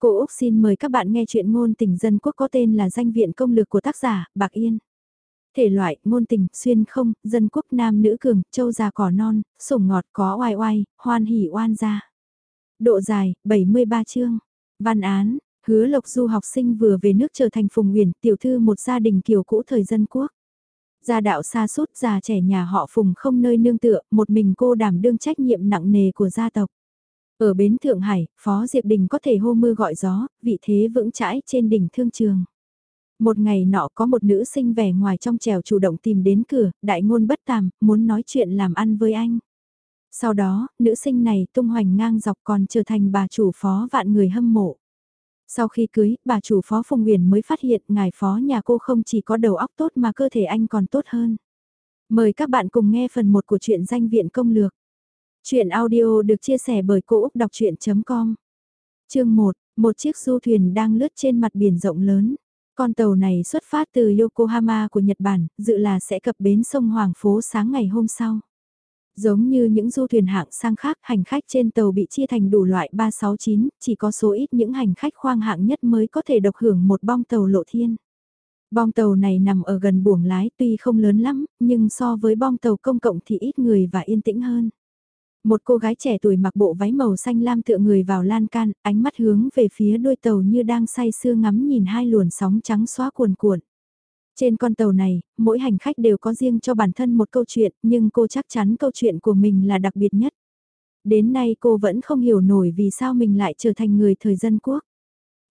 Cô Úc xin mời các bạn nghe chuyện ngôn tình dân quốc có tên là danh viện công lược của tác giả Bạc Yên. Thể loại, ngôn tình, xuyên không, dân quốc nam nữ cường, châu già cỏ non, sủng ngọt có oai oai, hoan hỉ oan gia. Độ dài, 73 chương. Văn án, hứa lộc du học sinh vừa về nước trở thành phùng huyền tiểu thư một gia đình kiều cũ thời dân quốc. Gia đạo xa suốt già trẻ nhà họ phùng không nơi nương tựa, một mình cô đảm đương trách nhiệm nặng nề của gia tộc. Ở bến Thượng Hải, Phó Diệp Đình có thể hô mưa gọi gió, vị thế vững chãi trên đỉnh thương trường. Một ngày nọ có một nữ sinh vẻ ngoài trong trèo chủ động tìm đến cửa, đại ngôn bất tàm, muốn nói chuyện làm ăn với anh. Sau đó, nữ sinh này tung hoành ngang dọc còn trở thành bà chủ phó vạn người hâm mộ. Sau khi cưới, bà chủ phó Phùng Nguyền mới phát hiện ngài phó nhà cô không chỉ có đầu óc tốt mà cơ thể anh còn tốt hơn. Mời các bạn cùng nghe phần 1 của truyện danh viện công lược. Chuyện audio được chia sẻ bởi Cô Úc Đọc Chuyện.com Chương 1, một chiếc du thuyền đang lướt trên mặt biển rộng lớn. Con tàu này xuất phát từ Yokohama của Nhật Bản, dự là sẽ cập bến sông Hoàng Phố sáng ngày hôm sau. Giống như những du thuyền hạng sang khác, hành khách trên tàu bị chia thành đủ loại 369, chỉ có số ít những hành khách khoang hạng nhất mới có thể độc hưởng một bong tàu lộ thiên. Bong tàu này nằm ở gần buồng lái tuy không lớn lắm, nhưng so với bong tàu công cộng thì ít người và yên tĩnh hơn. Một cô gái trẻ tuổi mặc bộ váy màu xanh lam tựa người vào lan can, ánh mắt hướng về phía đôi tàu như đang say sưa ngắm nhìn hai luồn sóng trắng xóa cuồn cuộn. Trên con tàu này, mỗi hành khách đều có riêng cho bản thân một câu chuyện, nhưng cô chắc chắn câu chuyện của mình là đặc biệt nhất. Đến nay cô vẫn không hiểu nổi vì sao mình lại trở thành người thời dân quốc.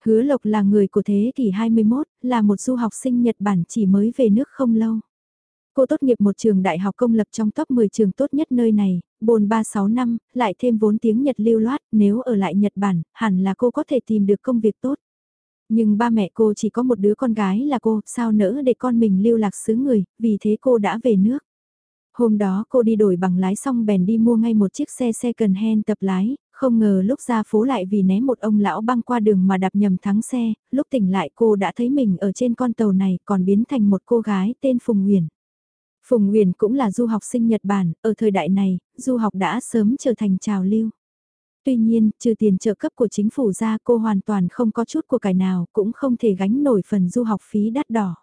Hứa Lộc là người của thế kỷ 21, là một du học sinh Nhật Bản chỉ mới về nước không lâu. Cô tốt nghiệp một trường đại học công lập trong top 10 trường tốt nhất nơi này, bồn 36 năm, lại thêm vốn tiếng Nhật lưu loát, nếu ở lại Nhật Bản, hẳn là cô có thể tìm được công việc tốt. Nhưng ba mẹ cô chỉ có một đứa con gái là cô, sao nỡ để con mình lưu lạc xứ người, vì thế cô đã về nước. Hôm đó cô đi đổi bằng lái xong bèn đi mua ngay một chiếc xe second hand tập lái, không ngờ lúc ra phố lại vì né một ông lão băng qua đường mà đạp nhầm thắng xe, lúc tỉnh lại cô đã thấy mình ở trên con tàu này còn biến thành một cô gái tên Phùng Nguyễn. Phùng Nguyền cũng là du học sinh Nhật Bản, ở thời đại này, du học đã sớm trở thành trào lưu. Tuy nhiên, trừ tiền trợ cấp của chính phủ ra cô hoàn toàn không có chút của cải nào, cũng không thể gánh nổi phần du học phí đắt đỏ.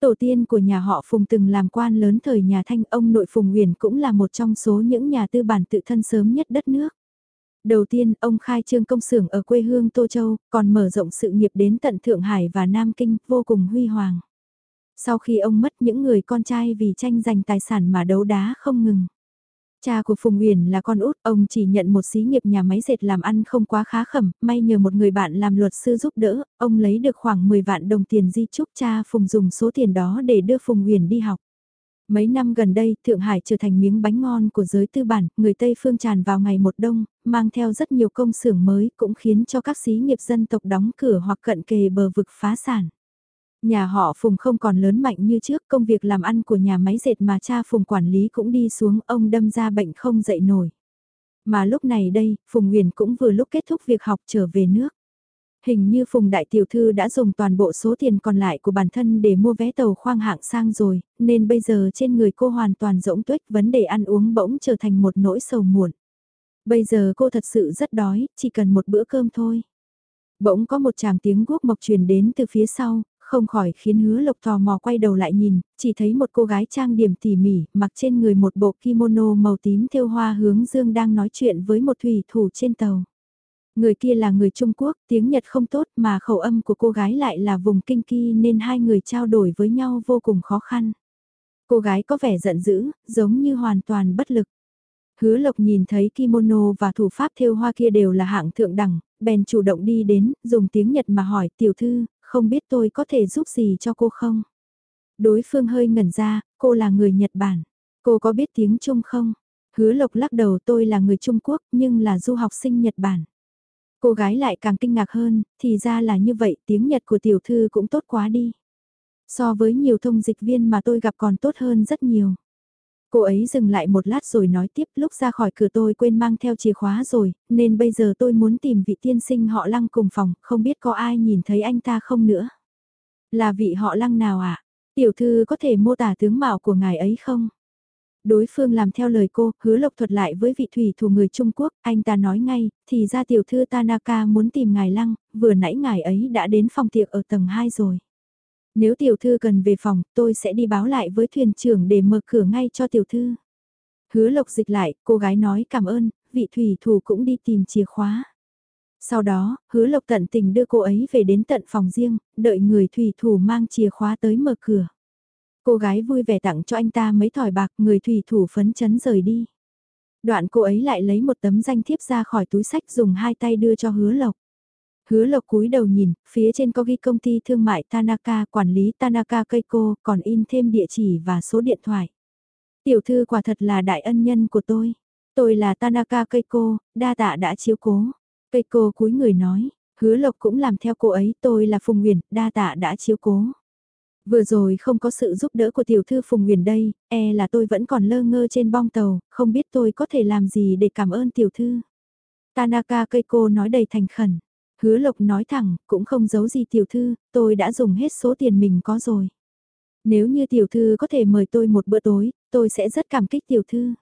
Tổ tiên của nhà họ Phùng từng làm quan lớn thời nhà Thanh, ông nội Phùng Nguyền cũng là một trong số những nhà tư bản tự thân sớm nhất đất nước. Đầu tiên, ông khai trương công xưởng ở quê hương Tô Châu, còn mở rộng sự nghiệp đến tận Thượng Hải và Nam Kinh, vô cùng huy hoàng. Sau khi ông mất những người con trai vì tranh giành tài sản mà đấu đá không ngừng. Cha của Phùng Uyển là con út, ông chỉ nhận một xí nghiệp nhà máy dệt làm ăn không quá khá khẩm, may nhờ một người bạn làm luật sư giúp đỡ, ông lấy được khoảng 10 vạn đồng tiền di chúc cha Phùng dùng số tiền đó để đưa Phùng Uyển đi học. Mấy năm gần đây, Thượng Hải trở thành miếng bánh ngon của giới tư bản, người Tây phương tràn vào ngày một đông, mang theo rất nhiều công xưởng mới cũng khiến cho các xí nghiệp dân tộc đóng cửa hoặc cận kề bờ vực phá sản. Nhà họ Phùng không còn lớn mạnh như trước, công việc làm ăn của nhà máy dệt mà cha Phùng quản lý cũng đi xuống, ông đâm ra bệnh không dậy nổi. Mà lúc này đây, Phùng Nguyền cũng vừa lúc kết thúc việc học trở về nước. Hình như Phùng Đại Tiểu Thư đã dùng toàn bộ số tiền còn lại của bản thân để mua vé tàu khoang hạng sang rồi, nên bây giờ trên người cô hoàn toàn rỗng tuếch vấn đề ăn uống bỗng trở thành một nỗi sầu muộn. Bây giờ cô thật sự rất đói, chỉ cần một bữa cơm thôi. Bỗng có một chàng tiếng guốc mộc truyền đến từ phía sau, không khỏi khiến hứa lộc tò mò quay đầu lại nhìn, chỉ thấy một cô gái trang điểm tỉ mỉ, mặc trên người một bộ kimono màu tím thêu hoa hướng dương đang nói chuyện với một thủy thủ trên tàu. Người kia là người Trung Quốc, tiếng Nhật không tốt mà khẩu âm của cô gái lại là vùng kinh kỳ nên hai người trao đổi với nhau vô cùng khó khăn. Cô gái có vẻ giận dữ, giống như hoàn toàn bất lực. Hứa Lộc nhìn thấy kimono và thủ pháp thêu hoa kia đều là hạng thượng đẳng, bèn chủ động đi đến, dùng tiếng Nhật mà hỏi tiểu thư, không biết tôi có thể giúp gì cho cô không? Đối phương hơi ngẩn ra, cô là người Nhật Bản. Cô có biết tiếng Trung không? Hứa Lộc lắc đầu tôi là người Trung Quốc nhưng là du học sinh Nhật Bản. Cô gái lại càng kinh ngạc hơn, thì ra là như vậy tiếng Nhật của tiểu thư cũng tốt quá đi. So với nhiều thông dịch viên mà tôi gặp còn tốt hơn rất nhiều. Cô ấy dừng lại một lát rồi nói tiếp lúc ra khỏi cửa tôi quên mang theo chìa khóa rồi, nên bây giờ tôi muốn tìm vị tiên sinh họ lăng cùng phòng, không biết có ai nhìn thấy anh ta không nữa. Là vị họ lăng nào ạ? À? Tiểu thư có thể mô tả tướng mạo của ngài ấy không? Đối phương làm theo lời cô, hứa lộc thuật lại với vị thủy thủ người Trung Quốc, anh ta nói ngay, thì ra tiểu thư Tanaka muốn tìm ngài lăng, vừa nãy ngài ấy đã đến phòng tiệc ở tầng 2 rồi. Nếu tiểu thư cần về phòng, tôi sẽ đi báo lại với thuyền trưởng để mở cửa ngay cho tiểu thư. Hứa lộc dịch lại, cô gái nói cảm ơn, vị thủy thủ cũng đi tìm chìa khóa. Sau đó, hứa lộc tận tình đưa cô ấy về đến tận phòng riêng, đợi người thủy thủ mang chìa khóa tới mở cửa. Cô gái vui vẻ tặng cho anh ta mấy thỏi bạc, người thủy thủ phấn chấn rời đi. Đoạn cô ấy lại lấy một tấm danh thiếp ra khỏi túi sách dùng hai tay đưa cho hứa lộc. Hứa lộc cúi đầu nhìn, phía trên có ghi công ty thương mại Tanaka, quản lý Tanaka Keiko, còn in thêm địa chỉ và số điện thoại. Tiểu thư quả thật là đại ân nhân của tôi. Tôi là Tanaka Keiko, đa tạ đã chiếu cố. Keiko cúi người nói, hứa lộc cũng làm theo cô ấy, tôi là Phùng Nguyền, đa tạ đã chiếu cố. Vừa rồi không có sự giúp đỡ của tiểu thư Phùng Nguyền đây, e là tôi vẫn còn lơ ngơ trên bong tàu, không biết tôi có thể làm gì để cảm ơn tiểu thư. Tanaka Keiko nói đầy thành khẩn. Hứa Lộc nói thẳng, cũng không giấu gì tiểu thư, tôi đã dùng hết số tiền mình có rồi. Nếu như tiểu thư có thể mời tôi một bữa tối, tôi sẽ rất cảm kích tiểu thư.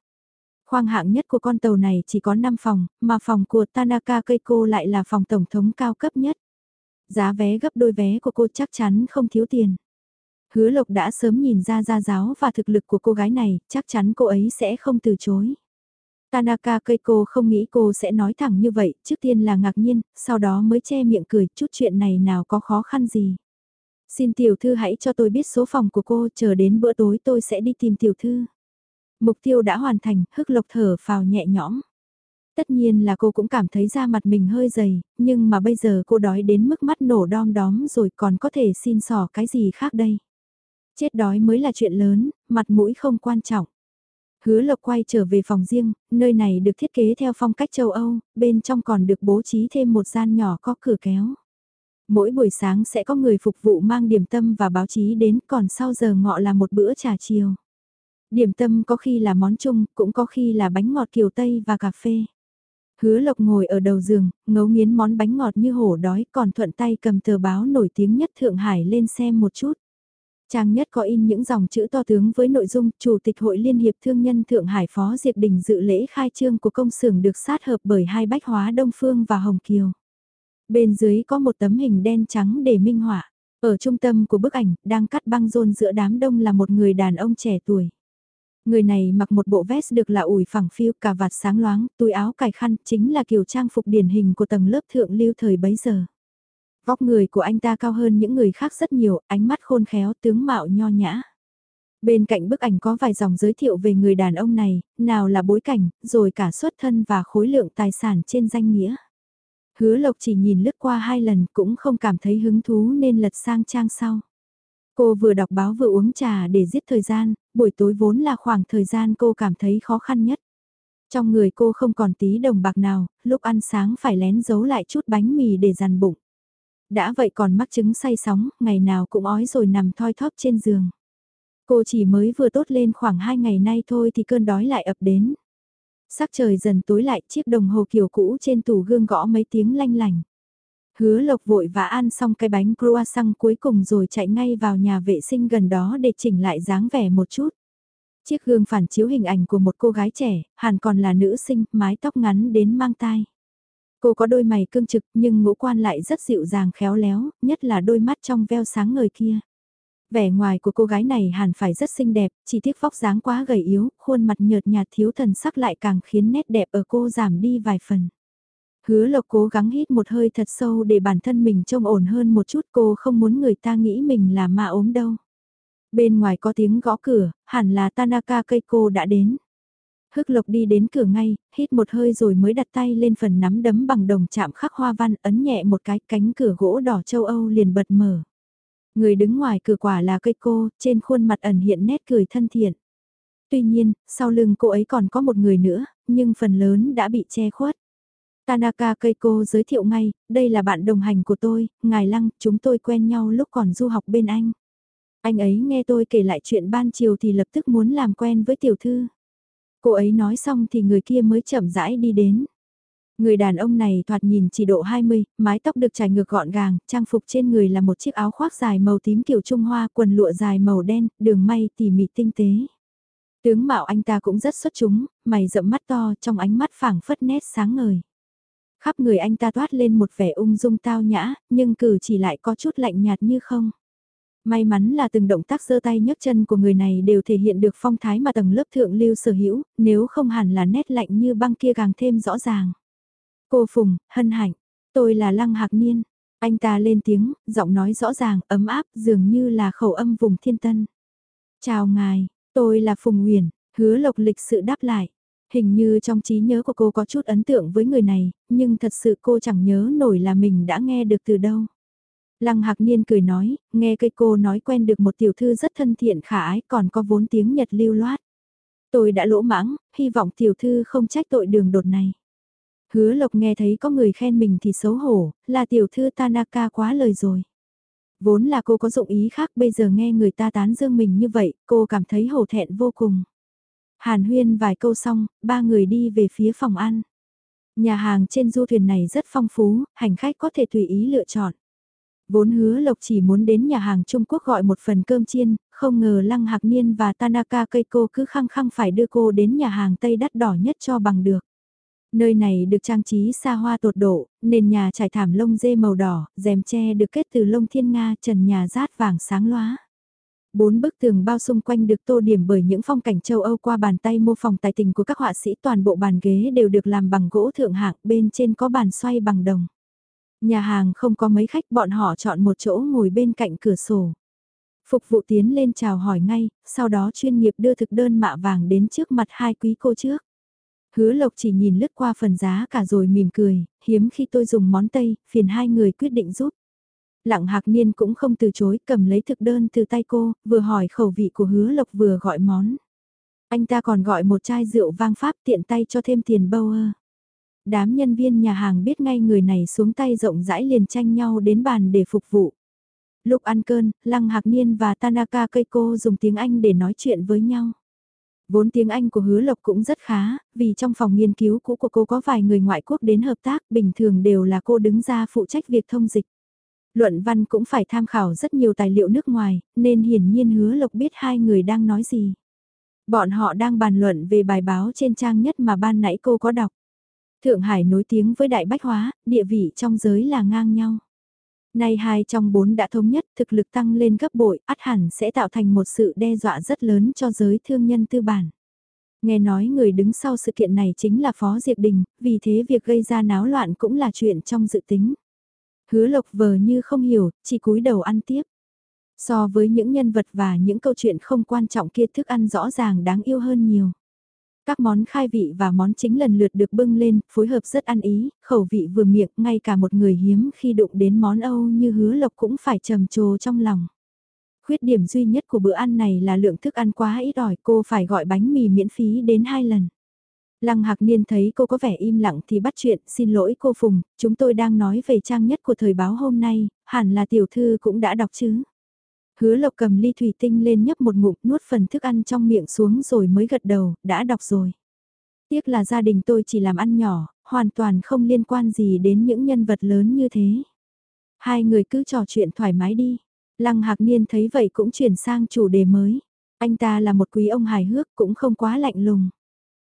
Khoang hạng nhất của con tàu này chỉ có 5 phòng, mà phòng của Tanaka Keiko lại là phòng tổng thống cao cấp nhất. Giá vé gấp đôi vé của cô chắc chắn không thiếu tiền. Hứa Lộc đã sớm nhìn ra gia giáo và thực lực của cô gái này, chắc chắn cô ấy sẽ không từ chối. Tanaka Keiko không nghĩ cô sẽ nói thẳng như vậy, trước tiên là ngạc nhiên, sau đó mới che miệng cười, chút chuyện này nào có khó khăn gì. Xin tiểu thư hãy cho tôi biết số phòng của cô, chờ đến bữa tối tôi sẽ đi tìm tiểu thư. Mục tiêu đã hoàn thành, hức lộc thở phào nhẹ nhõm. Tất nhiên là cô cũng cảm thấy da mặt mình hơi dày, nhưng mà bây giờ cô đói đến mức mắt nổ đom đóm rồi còn có thể xin sỏ cái gì khác đây. Chết đói mới là chuyện lớn, mặt mũi không quan trọng. Hứa Lộc quay trở về phòng riêng, nơi này được thiết kế theo phong cách châu Âu, bên trong còn được bố trí thêm một gian nhỏ có cửa kéo. Mỗi buổi sáng sẽ có người phục vụ mang điểm tâm và báo chí đến, còn sau giờ ngọ là một bữa trà chiều. Điểm tâm có khi là món chung, cũng có khi là bánh ngọt kiều Tây và cà phê. Hứa Lộc ngồi ở đầu giường, ngấu nghiến món bánh ngọt như hổ đói còn thuận tay cầm tờ báo nổi tiếng nhất Thượng Hải lên xem một chút. Trang nhất có in những dòng chữ to tướng với nội dung Chủ tịch Hội Liên hiệp Thương nhân Thượng Hải Phó Diệp Đình dự lễ khai trương của công xưởng được sát hợp bởi hai bách hóa Đông Phương và Hồng Kiều. Bên dưới có một tấm hình đen trắng để minh họa. Ở trung tâm của bức ảnh, đang cắt băng rôn giữa đám đông là một người đàn ông trẻ tuổi. Người này mặc một bộ vest được là ủi phẳng phiu cà vạt sáng loáng, túi áo cài khăn, chính là kiểu trang phục điển hình của tầng lớp thượng lưu thời bấy giờ. Vóc người của anh ta cao hơn những người khác rất nhiều, ánh mắt khôn khéo, tướng mạo nho nhã. Bên cạnh bức ảnh có vài dòng giới thiệu về người đàn ông này, nào là bối cảnh, rồi cả xuất thân và khối lượng tài sản trên danh nghĩa. Hứa Lộc chỉ nhìn lướt qua hai lần cũng không cảm thấy hứng thú nên lật sang trang sau. Cô vừa đọc báo vừa uống trà để giết thời gian, buổi tối vốn là khoảng thời gian cô cảm thấy khó khăn nhất. Trong người cô không còn tí đồng bạc nào, lúc ăn sáng phải lén giấu lại chút bánh mì để dằn bụng. Đã vậy còn mắc chứng say sóng, ngày nào cũng ói rồi nằm thoi thóp trên giường. Cô chỉ mới vừa tốt lên khoảng 2 ngày nay thôi thì cơn đói lại ập đến. Sắc trời dần tối lại chiếc đồng hồ kiểu cũ trên tủ gương gõ mấy tiếng lanh lành. Hứa lộc vội và ăn xong cái bánh croissant cuối cùng rồi chạy ngay vào nhà vệ sinh gần đó để chỉnh lại dáng vẻ một chút. Chiếc gương phản chiếu hình ảnh của một cô gái trẻ, hẳn còn là nữ sinh, mái tóc ngắn đến mang tai. Cô có đôi mày cương trực nhưng ngũ quan lại rất dịu dàng khéo léo, nhất là đôi mắt trong veo sáng ngời kia. Vẻ ngoài của cô gái này hẳn phải rất xinh đẹp, chỉ tiếc vóc dáng quá gầy yếu, khuôn mặt nhợt nhạt thiếu thần sắc lại càng khiến nét đẹp ở cô giảm đi vài phần. Hứa lộc cố gắng hít một hơi thật sâu để bản thân mình trông ổn hơn một chút cô không muốn người ta nghĩ mình là ma ốm đâu. Bên ngoài có tiếng gõ cửa, hẳn là Tanaka Keiko đã đến. Hức lộc đi đến cửa ngay, hít một hơi rồi mới đặt tay lên phần nắm đấm bằng đồng chạm khắc hoa văn ấn nhẹ một cái cánh cửa gỗ đỏ châu Âu liền bật mở. Người đứng ngoài cửa quả là cây cô, trên khuôn mặt ẩn hiện nét cười thân thiện. Tuy nhiên, sau lưng cô ấy còn có một người nữa, nhưng phần lớn đã bị che khuất. Tanaka Keiko giới thiệu ngay, đây là bạn đồng hành của tôi, Ngài Lăng, chúng tôi quen nhau lúc còn du học bên Anh. Anh ấy nghe tôi kể lại chuyện ban chiều thì lập tức muốn làm quen với tiểu thư. Cô ấy nói xong thì người kia mới chậm rãi đi đến. Người đàn ông này thoạt nhìn chỉ độ 20, mái tóc được trải ngược gọn gàng, trang phục trên người là một chiếc áo khoác dài màu tím kiểu Trung Hoa, quần lụa dài màu đen, đường may tỉ mỉ tinh tế. Tướng mạo anh ta cũng rất xuất chúng, mày rậm mắt to trong ánh mắt phảng phất nét sáng ngời. Khắp người anh ta toát lên một vẻ ung dung tao nhã, nhưng cử chỉ lại có chút lạnh nhạt như không. May mắn là từng động tác giơ tay nhấc chân của người này đều thể hiện được phong thái mà tầng lớp thượng lưu sở hữu, nếu không hẳn là nét lạnh như băng kia càng thêm rõ ràng. Cô Phùng, hân hạnh, tôi là Lăng Hạc Niên. Anh ta lên tiếng, giọng nói rõ ràng, ấm áp, dường như là khẩu âm vùng thiên tân. Chào ngài, tôi là Phùng Nguyền, hứa lộc lịch sự đáp lại. Hình như trong trí nhớ của cô có chút ấn tượng với người này, nhưng thật sự cô chẳng nhớ nổi là mình đã nghe được từ đâu. Lăng Hạc Niên cười nói, nghe cây cô nói quen được một tiểu thư rất thân thiện khả ái còn có vốn tiếng Nhật lưu loát. Tôi đã lỗ mãng, hy vọng tiểu thư không trách tội đường đột này. Hứa Lộc nghe thấy có người khen mình thì xấu hổ, là tiểu thư Tanaka quá lời rồi. Vốn là cô có dụng ý khác bây giờ nghe người ta tán dương mình như vậy, cô cảm thấy hổ thẹn vô cùng. Hàn huyên vài câu xong, ba người đi về phía phòng ăn. Nhà hàng trên du thuyền này rất phong phú, hành khách có thể tùy ý lựa chọn. Vốn hứa lộc chỉ muốn đến nhà hàng Trung Quốc gọi một phần cơm chiên, không ngờ Lăng Hạc Niên và Tanaka cây cô cứ khăng khăng phải đưa cô đến nhà hàng Tây đắt đỏ nhất cho bằng được. Nơi này được trang trí xa hoa tột độ, nền nhà trải thảm lông dê màu đỏ, rèm tre được kết từ lông thiên nga, trần nhà rát vàng sáng loá. Bốn bức tường bao xung quanh được tô điểm bởi những phong cảnh châu Âu qua bàn tay mô phỏng tài tình của các họa sĩ toàn bộ bàn ghế đều được làm bằng gỗ thượng hạng, bên trên có bàn xoay bằng đồng. Nhà hàng không có mấy khách bọn họ chọn một chỗ ngồi bên cạnh cửa sổ. Phục vụ tiến lên chào hỏi ngay, sau đó chuyên nghiệp đưa thực đơn mạ vàng đến trước mặt hai quý cô trước. Hứa Lộc chỉ nhìn lướt qua phần giá cả rồi mỉm cười, hiếm khi tôi dùng món Tây, phiền hai người quyết định giúp. Lặng Hạc Niên cũng không từ chối, cầm lấy thực đơn từ tay cô, vừa hỏi khẩu vị của Hứa Lộc vừa gọi món. Anh ta còn gọi một chai rượu vang pháp tiện tay cho thêm tiền bâu ơ. Đám nhân viên nhà hàng biết ngay người này xuống tay rộng rãi liền tranh nhau đến bàn để phục vụ. Lúc ăn cơm, Lăng Hạc Niên và Tanaka Keiko dùng tiếng Anh để nói chuyện với nhau. Vốn tiếng Anh của hứa lộc cũng rất khá, vì trong phòng nghiên cứu cũ của cô có vài người ngoại quốc đến hợp tác, bình thường đều là cô đứng ra phụ trách việc thông dịch. Luận văn cũng phải tham khảo rất nhiều tài liệu nước ngoài, nên hiển nhiên hứa lộc biết hai người đang nói gì. Bọn họ đang bàn luận về bài báo trên trang nhất mà ban nãy cô có đọc. Thượng Hải nổi tiếng với đại bách hóa, địa vị trong giới là ngang nhau. Nay hai trong bốn đã thống nhất thực lực tăng lên gấp bội, át hẳn sẽ tạo thành một sự đe dọa rất lớn cho giới thương nhân tư bản. Nghe nói người đứng sau sự kiện này chính là Phó Diệp Đình, vì thế việc gây ra náo loạn cũng là chuyện trong dự tính. Hứa lộc vờ như không hiểu, chỉ cúi đầu ăn tiếp. So với những nhân vật và những câu chuyện không quan trọng kia thức ăn rõ ràng đáng yêu hơn nhiều. Các món khai vị và món chính lần lượt được bưng lên, phối hợp rất ăn ý, khẩu vị vừa miệng, ngay cả một người hiếm khi đụng đến món Âu như hứa lộc cũng phải trầm trồ trong lòng. Khuyết điểm duy nhất của bữa ăn này là lượng thức ăn quá ít ỏi, cô phải gọi bánh mì miễn phí đến hai lần. Lăng Hạc Niên thấy cô có vẻ im lặng thì bắt chuyện, xin lỗi cô Phùng, chúng tôi đang nói về trang nhất của thời báo hôm nay, hẳn là tiểu thư cũng đã đọc chứ. Hứa lộc cầm ly thủy tinh lên nhấp một ngụm nuốt phần thức ăn trong miệng xuống rồi mới gật đầu, đã đọc rồi. Tiếc là gia đình tôi chỉ làm ăn nhỏ, hoàn toàn không liên quan gì đến những nhân vật lớn như thế. Hai người cứ trò chuyện thoải mái đi. Lăng Hạc Niên thấy vậy cũng chuyển sang chủ đề mới. Anh ta là một quý ông hài hước cũng không quá lạnh lùng.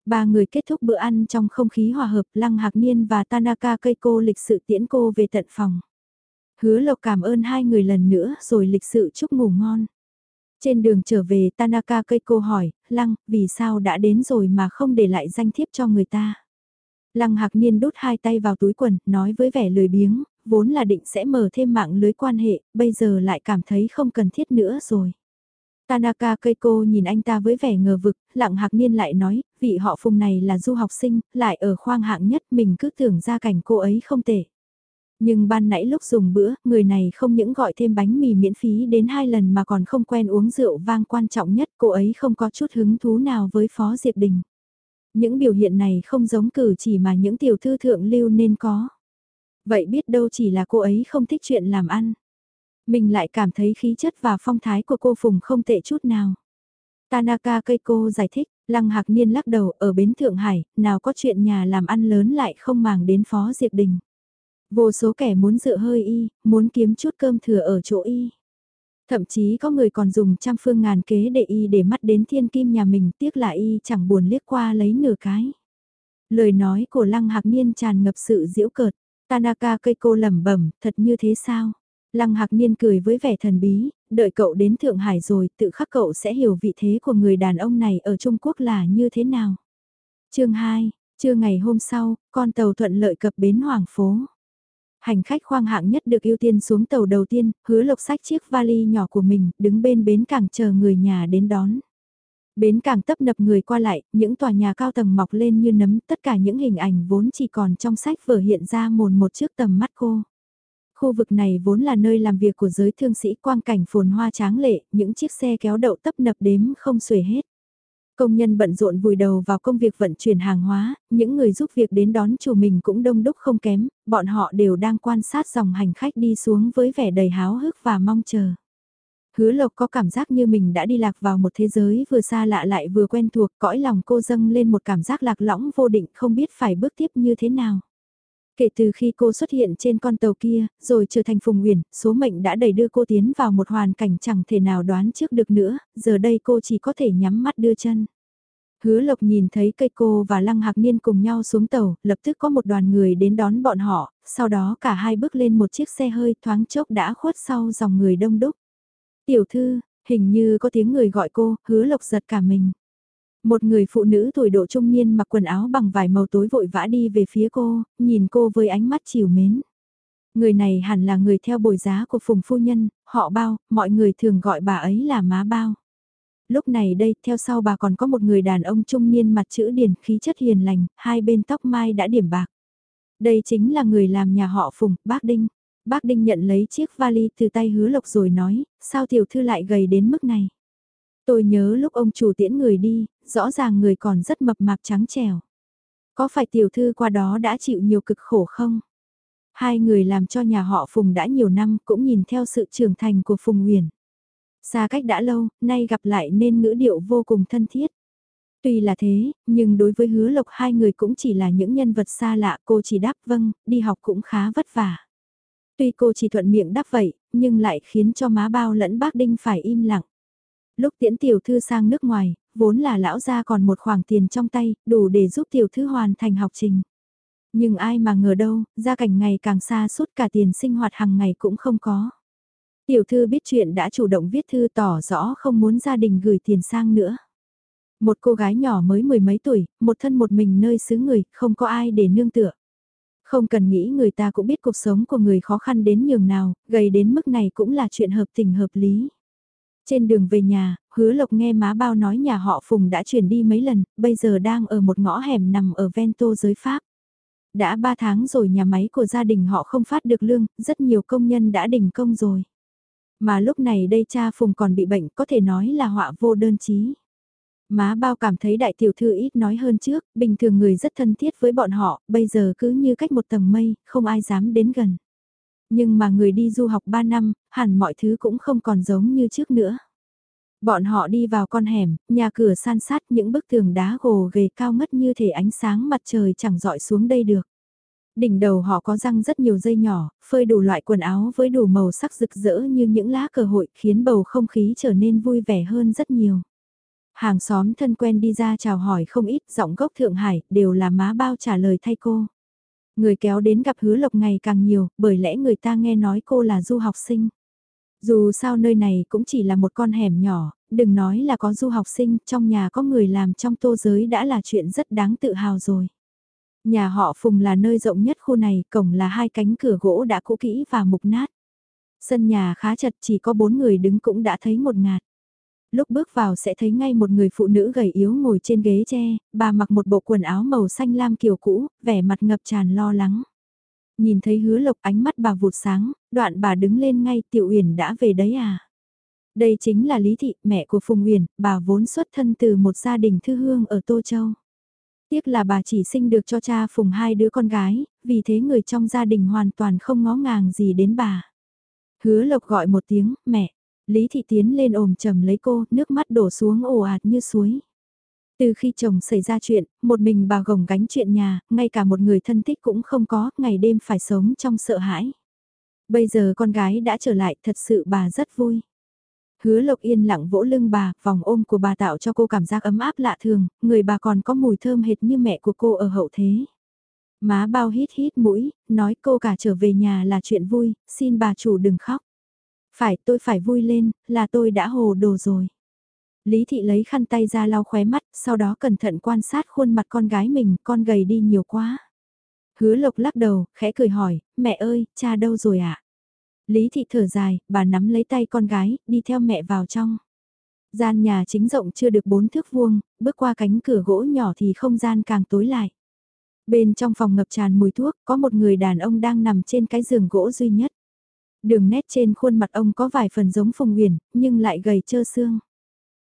Ba người kết thúc bữa ăn trong không khí hòa hợp Lăng Hạc Niên và Tanaka Keiko lịch sự tiễn cô về tận phòng. Hứa Lộc cảm ơn hai người lần nữa rồi lịch sự chúc ngủ ngon. Trên đường trở về Tanaka Keiko hỏi, Lăng, vì sao đã đến rồi mà không để lại danh thiếp cho người ta? Lăng Hạc Niên đút hai tay vào túi quần, nói với vẻ lười biếng, vốn là định sẽ mở thêm mạng lưới quan hệ, bây giờ lại cảm thấy không cần thiết nữa rồi. Tanaka Keiko nhìn anh ta với vẻ ngờ vực, lặng hạc niên lại nói, vị họ phùng này là du học sinh, lại ở khoang hạng nhất, mình cứ tưởng ra cảnh cô ấy không tệ. Nhưng ban nãy lúc dùng bữa, người này không những gọi thêm bánh mì miễn phí đến hai lần mà còn không quen uống rượu vang quan trọng nhất, cô ấy không có chút hứng thú nào với Phó Diệp Đình. Những biểu hiện này không giống cử chỉ mà những tiểu thư thượng lưu nên có. Vậy biết đâu chỉ là cô ấy không thích chuyện làm ăn. Mình lại cảm thấy khí chất và phong thái của cô Phùng không tệ chút nào. Tanaka Keiko giải thích, Lăng Hạc Niên lắc đầu ở bến Thượng Hải, nào có chuyện nhà làm ăn lớn lại không màng đến Phó Diệp Đình. Vô số kẻ muốn dựa hơi y, muốn kiếm chút cơm thừa ở chỗ y. Thậm chí có người còn dùng trăm phương ngàn kế để y để mắt đến thiên kim nhà mình tiếc là y chẳng buồn liếc qua lấy nửa cái. Lời nói của Lăng Hạc Niên tràn ngập sự diễu cợt. Tanaka cây cô lẩm bẩm, thật như thế sao? Lăng Hạc Niên cười với vẻ thần bí, đợi cậu đến Thượng Hải rồi, tự khắc cậu sẽ hiểu vị thế của người đàn ông này ở Trung Quốc là như thế nào. chương 2, trưa ngày hôm sau, con tàu thuận lợi cập bến Hoàng Phố. Hành khách khoang hạng nhất được ưu tiên xuống tàu đầu tiên, hứa lộc sách chiếc vali nhỏ của mình, đứng bên bến cảng chờ người nhà đến đón. Bến cảng tấp nập người qua lại, những tòa nhà cao tầng mọc lên như nấm, tất cả những hình ảnh vốn chỉ còn trong sách vở hiện ra mồn một trước tầm mắt cô. Khu vực này vốn là nơi làm việc của giới thương sĩ quang cảnh phồn hoa tráng lệ, những chiếc xe kéo đậu tấp nập đếm không xuể hết. Công nhân bận rộn vùi đầu vào công việc vận chuyển hàng hóa, những người giúp việc đến đón chủ mình cũng đông đúc không kém, bọn họ đều đang quan sát dòng hành khách đi xuống với vẻ đầy háo hức và mong chờ. Hứa Lộc có cảm giác như mình đã đi lạc vào một thế giới vừa xa lạ lại vừa quen thuộc, cõi lòng cô dâng lên một cảm giác lạc lõng vô định không biết phải bước tiếp như thế nào. Kể từ khi cô xuất hiện trên con tàu kia, rồi trở thành Phùng Nguyền, số mệnh đã đẩy đưa cô tiến vào một hoàn cảnh chẳng thể nào đoán trước được nữa, giờ đây cô chỉ có thể nhắm mắt đưa chân. Hứa Lộc nhìn thấy cây cô và Lăng Hạc Niên cùng nhau xuống tàu, lập tức có một đoàn người đến đón bọn họ, sau đó cả hai bước lên một chiếc xe hơi thoáng chốc đã khuất sau dòng người đông đúc. Tiểu thư, hình như có tiếng người gọi cô, hứa Lộc giật cả mình. Một người phụ nữ tuổi độ trung niên mặc quần áo bằng vải màu tối vội vã đi về phía cô, nhìn cô với ánh mắt chiều mến. Người này hẳn là người theo bồi giá của Phùng Phu Nhân, họ bao, mọi người thường gọi bà ấy là má bao. Lúc này đây, theo sau bà còn có một người đàn ông trung niên mặt chữ điển khí chất hiền lành, hai bên tóc mai đã điểm bạc. Đây chính là người làm nhà họ Phùng, bác Đinh. Bác Đinh nhận lấy chiếc vali từ tay hứa lộc rồi nói, sao tiểu thư lại gầy đến mức này. Tôi nhớ lúc ông chủ tiễn người đi, rõ ràng người còn rất mập mạp trắng trẻo. Có phải tiểu thư qua đó đã chịu nhiều cực khổ không? Hai người làm cho nhà họ Phùng đã nhiều năm cũng nhìn theo sự trưởng thành của Phùng Nguyền. Xa cách đã lâu, nay gặp lại nên ngữ điệu vô cùng thân thiết. Tuy là thế, nhưng đối với hứa lộc hai người cũng chỉ là những nhân vật xa lạ cô chỉ đáp vâng, đi học cũng khá vất vả. Tuy cô chỉ thuận miệng đáp vậy, nhưng lại khiến cho má bao lẫn bác Đinh phải im lặng. Lúc tiễn tiểu thư sang nước ngoài, vốn là lão gia còn một khoản tiền trong tay, đủ để giúp tiểu thư hoàn thành học trình. Nhưng ai mà ngờ đâu, gia cảnh ngày càng xa suốt cả tiền sinh hoạt hàng ngày cũng không có. Tiểu thư biết chuyện đã chủ động viết thư tỏ rõ không muốn gia đình gửi tiền sang nữa. Một cô gái nhỏ mới mười mấy tuổi, một thân một mình nơi xứ người, không có ai để nương tựa. Không cần nghĩ người ta cũng biết cuộc sống của người khó khăn đến nhường nào, gầy đến mức này cũng là chuyện hợp tình hợp lý. Trên đường về nhà, hứa lộc nghe má bao nói nhà họ Phùng đã chuyển đi mấy lần, bây giờ đang ở một ngõ hẻm nằm ở Vento giới Pháp. Đã 3 tháng rồi nhà máy của gia đình họ không phát được lương, rất nhiều công nhân đã đình công rồi. Mà lúc này đây cha Phùng còn bị bệnh có thể nói là họa vô đơn chí. Má bao cảm thấy đại tiểu thư ít nói hơn trước, bình thường người rất thân thiết với bọn họ, bây giờ cứ như cách một tầng mây, không ai dám đến gần. Nhưng mà người đi du học 3 năm, hẳn mọi thứ cũng không còn giống như trước nữa. Bọn họ đi vào con hẻm, nhà cửa san sát những bức tường đá gồ ghề cao ngất như thể ánh sáng mặt trời chẳng dọi xuống đây được. Đỉnh đầu họ có răng rất nhiều dây nhỏ, phơi đủ loại quần áo với đủ màu sắc rực rỡ như những lá cờ hội khiến bầu không khí trở nên vui vẻ hơn rất nhiều. Hàng xóm thân quen đi ra chào hỏi không ít giọng gốc Thượng Hải đều là má bao trả lời thay cô. Người kéo đến gặp hứa lộc ngày càng nhiều bởi lẽ người ta nghe nói cô là du học sinh. Dù sao nơi này cũng chỉ là một con hẻm nhỏ, đừng nói là có du học sinh, trong nhà có người làm trong tô giới đã là chuyện rất đáng tự hào rồi. Nhà họ Phùng là nơi rộng nhất khu này, cổng là hai cánh cửa gỗ đã cũ kỹ và mục nát. Sân nhà khá chật chỉ có bốn người đứng cũng đã thấy một ngạt. Lúc bước vào sẽ thấy ngay một người phụ nữ gầy yếu ngồi trên ghế tre, bà mặc một bộ quần áo màu xanh lam kiểu cũ, vẻ mặt ngập tràn lo lắng. Nhìn thấy hứa lộc ánh mắt bà vụt sáng, đoạn bà đứng lên ngay tiểu uyển đã về đấy à. Đây chính là Lý Thị, mẹ của Phùng Uyển, bà vốn xuất thân từ một gia đình thư hương ở Tô Châu. Tiếc là bà chỉ sinh được cho cha Phùng hai đứa con gái, vì thế người trong gia đình hoàn toàn không ngó ngàng gì đến bà. Hứa Lộc gọi một tiếng, mẹ. Lý Thị tiến lên ồm chầm lấy cô, nước mắt đổ xuống ồ ạt như suối. Từ khi chồng xảy ra chuyện, một mình bà gồng gánh chuyện nhà, ngay cả một người thân thích cũng không có, ngày đêm phải sống trong sợ hãi. Bây giờ con gái đã trở lại, thật sự bà rất vui. Hứa Lộc yên lặng vỗ lưng bà, vòng ôm của bà tạo cho cô cảm giác ấm áp lạ thường, người bà còn có mùi thơm hệt như mẹ của cô ở hậu thế. Má bao hít hít mũi, nói cô cả trở về nhà là chuyện vui, xin bà chủ đừng khóc. Phải tôi phải vui lên, là tôi đã hồ đồ rồi. Lý thị lấy khăn tay ra lau khóe mắt, sau đó cẩn thận quan sát khuôn mặt con gái mình, con gầy đi nhiều quá. Hứa lộc lắc đầu, khẽ cười hỏi, mẹ ơi, cha đâu rồi ạ? À? Lý thị thở dài, bà nắm lấy tay con gái, đi theo mẹ vào trong. Gian nhà chính rộng chưa được bốn thước vuông, bước qua cánh cửa gỗ nhỏ thì không gian càng tối lại. Bên trong phòng ngập tràn mùi thuốc, có một người đàn ông đang nằm trên cái giường gỗ duy nhất. Đường nét trên khuôn mặt ông có vài phần giống Phùng Nguyền, nhưng lại gầy trơ xương.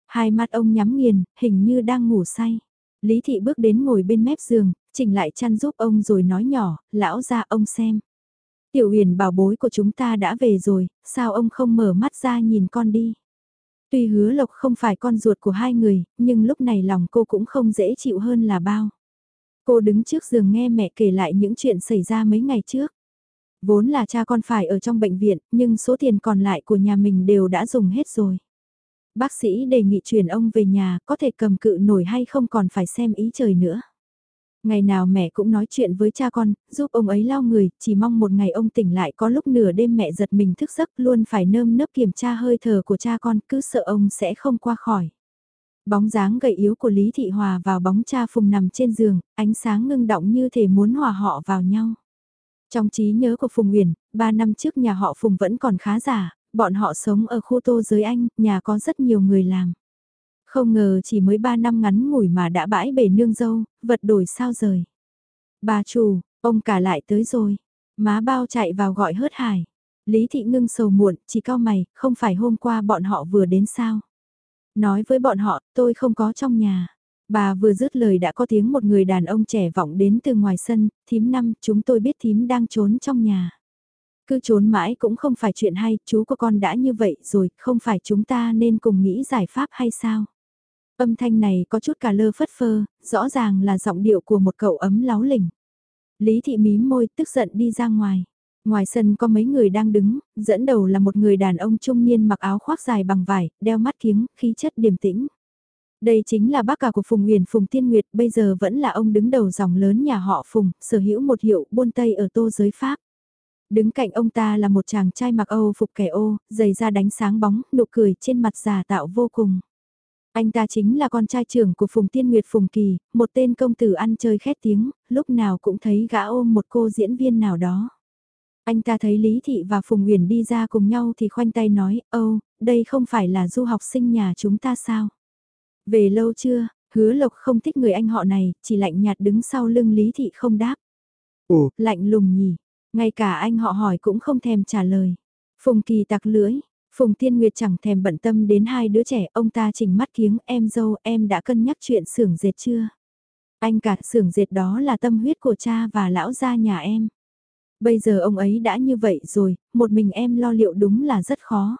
Hai mắt ông nhắm nghiền, hình như đang ngủ say. Lý thị bước đến ngồi bên mép giường, chỉnh lại chăn giúp ông rồi nói nhỏ, lão ra ông xem. Tiểu huyền bảo bối của chúng ta đã về rồi, sao ông không mở mắt ra nhìn con đi. Tuy hứa lộc không phải con ruột của hai người, nhưng lúc này lòng cô cũng không dễ chịu hơn là bao. Cô đứng trước giường nghe mẹ kể lại những chuyện xảy ra mấy ngày trước. Vốn là cha con phải ở trong bệnh viện, nhưng số tiền còn lại của nhà mình đều đã dùng hết rồi. Bác sĩ đề nghị chuyển ông về nhà, có thể cầm cự nổi hay không còn phải xem ý trời nữa. Ngày nào mẹ cũng nói chuyện với cha con, giúp ông ấy lao người, chỉ mong một ngày ông tỉnh lại có lúc nửa đêm mẹ giật mình thức giấc luôn phải nơm nớp kiểm tra hơi thở của cha con, cứ sợ ông sẽ không qua khỏi. Bóng dáng gầy yếu của Lý Thị Hòa vào bóng cha Phùng nằm trên giường, ánh sáng ngưng động như thể muốn hòa họ vào nhau. Trong trí nhớ của Phùng Uyển, ba năm trước nhà họ Phùng vẫn còn khá giả, bọn họ sống ở khu tô giới Anh, nhà có rất nhiều người làm. Không ngờ chỉ mới ba năm ngắn ngủi mà đã bãi bể nương dâu, vật đổi sao rời. Bà chủ, ông cả lại tới rồi. Má bao chạy vào gọi hớt hải. Lý thị ngưng sầu muộn, chỉ cao mày, không phải hôm qua bọn họ vừa đến sao. Nói với bọn họ, tôi không có trong nhà. Bà vừa dứt lời đã có tiếng một người đàn ông trẻ vọng đến từ ngoài sân, thím năm, chúng tôi biết thím đang trốn trong nhà. Cứ trốn mãi cũng không phải chuyện hay, chú của con đã như vậy rồi, không phải chúng ta nên cùng nghĩ giải pháp hay sao? Âm thanh này có chút cả lơ phất phơ, rõ ràng là giọng điệu của một cậu ấm láo lỉnh. Lý thị mím môi tức giận đi ra ngoài. Ngoài sân có mấy người đang đứng, dẫn đầu là một người đàn ông trung niên mặc áo khoác dài bằng vải, đeo mắt kiếng, khí chất điềm tĩnh. Đây chính là bác cả của Phùng Nguyền Phùng Thiên Nguyệt, bây giờ vẫn là ông đứng đầu dòng lớn nhà họ Phùng, sở hữu một hiệu buôn Tây ở tô giới Pháp. Đứng cạnh ông ta là một chàng trai mặc Âu phục kẻ ô, giày da đánh sáng bóng, nụ cười trên mặt giả tạo vô cùng. Anh ta chính là con trai trưởng của Phùng Tiên Nguyệt Phùng Kỳ, một tên công tử ăn chơi khét tiếng, lúc nào cũng thấy gã ôm một cô diễn viên nào đó. Anh ta thấy Lý Thị và Phùng Huyền đi ra cùng nhau thì khoanh tay nói, âu, đây không phải là du học sinh nhà chúng ta sao? Về lâu chưa, hứa lộc không thích người anh họ này, chỉ lạnh nhạt đứng sau lưng Lý Thị không đáp. Ồ, lạnh lùng nhỉ, ngay cả anh họ hỏi cũng không thèm trả lời. Phùng Kỳ tặc lưỡi, Phùng Tiên Nguyệt chẳng thèm bận tâm đến hai đứa trẻ, ông ta chỉnh mắt kiếng em dâu em đã cân nhắc chuyện xưởng dệt chưa? Anh cả xưởng dệt đó là tâm huyết của cha và lão gia nhà em. Bây giờ ông ấy đã như vậy rồi, một mình em lo liệu đúng là rất khó.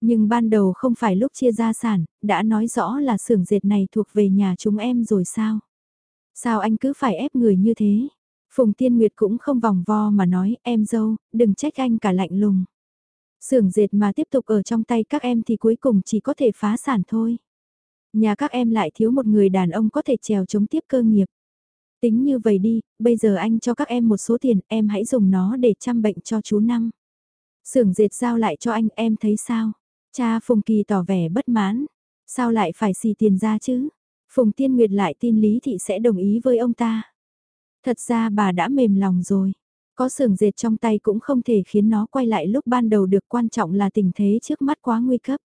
Nhưng ban đầu không phải lúc chia gia sản, đã nói rõ là xưởng dệt này thuộc về nhà chúng em rồi sao? Sao anh cứ phải ép người như thế? Phùng Tiên Nguyệt cũng không vòng vo mà nói, em dâu, đừng trách anh cả lạnh lùng. Xưởng dệt mà tiếp tục ở trong tay các em thì cuối cùng chỉ có thể phá sản thôi. Nhà các em lại thiếu một người đàn ông có thể trèo chống tiếp cơ nghiệp. Tính như vậy đi, bây giờ anh cho các em một số tiền, em hãy dùng nó để chăm bệnh cho chú Năm. Xưởng dệt giao lại cho anh, em thấy sao? Cha Phùng Kỳ tỏ vẻ bất mãn. Sao lại phải xì tiền ra chứ? Phùng Tiên Nguyệt lại tin Lý Thị sẽ đồng ý với ông ta. Thật ra bà đã mềm lòng rồi. Có sưởng dệt trong tay cũng không thể khiến nó quay lại lúc ban đầu được quan trọng là tình thế trước mắt quá nguy cấp.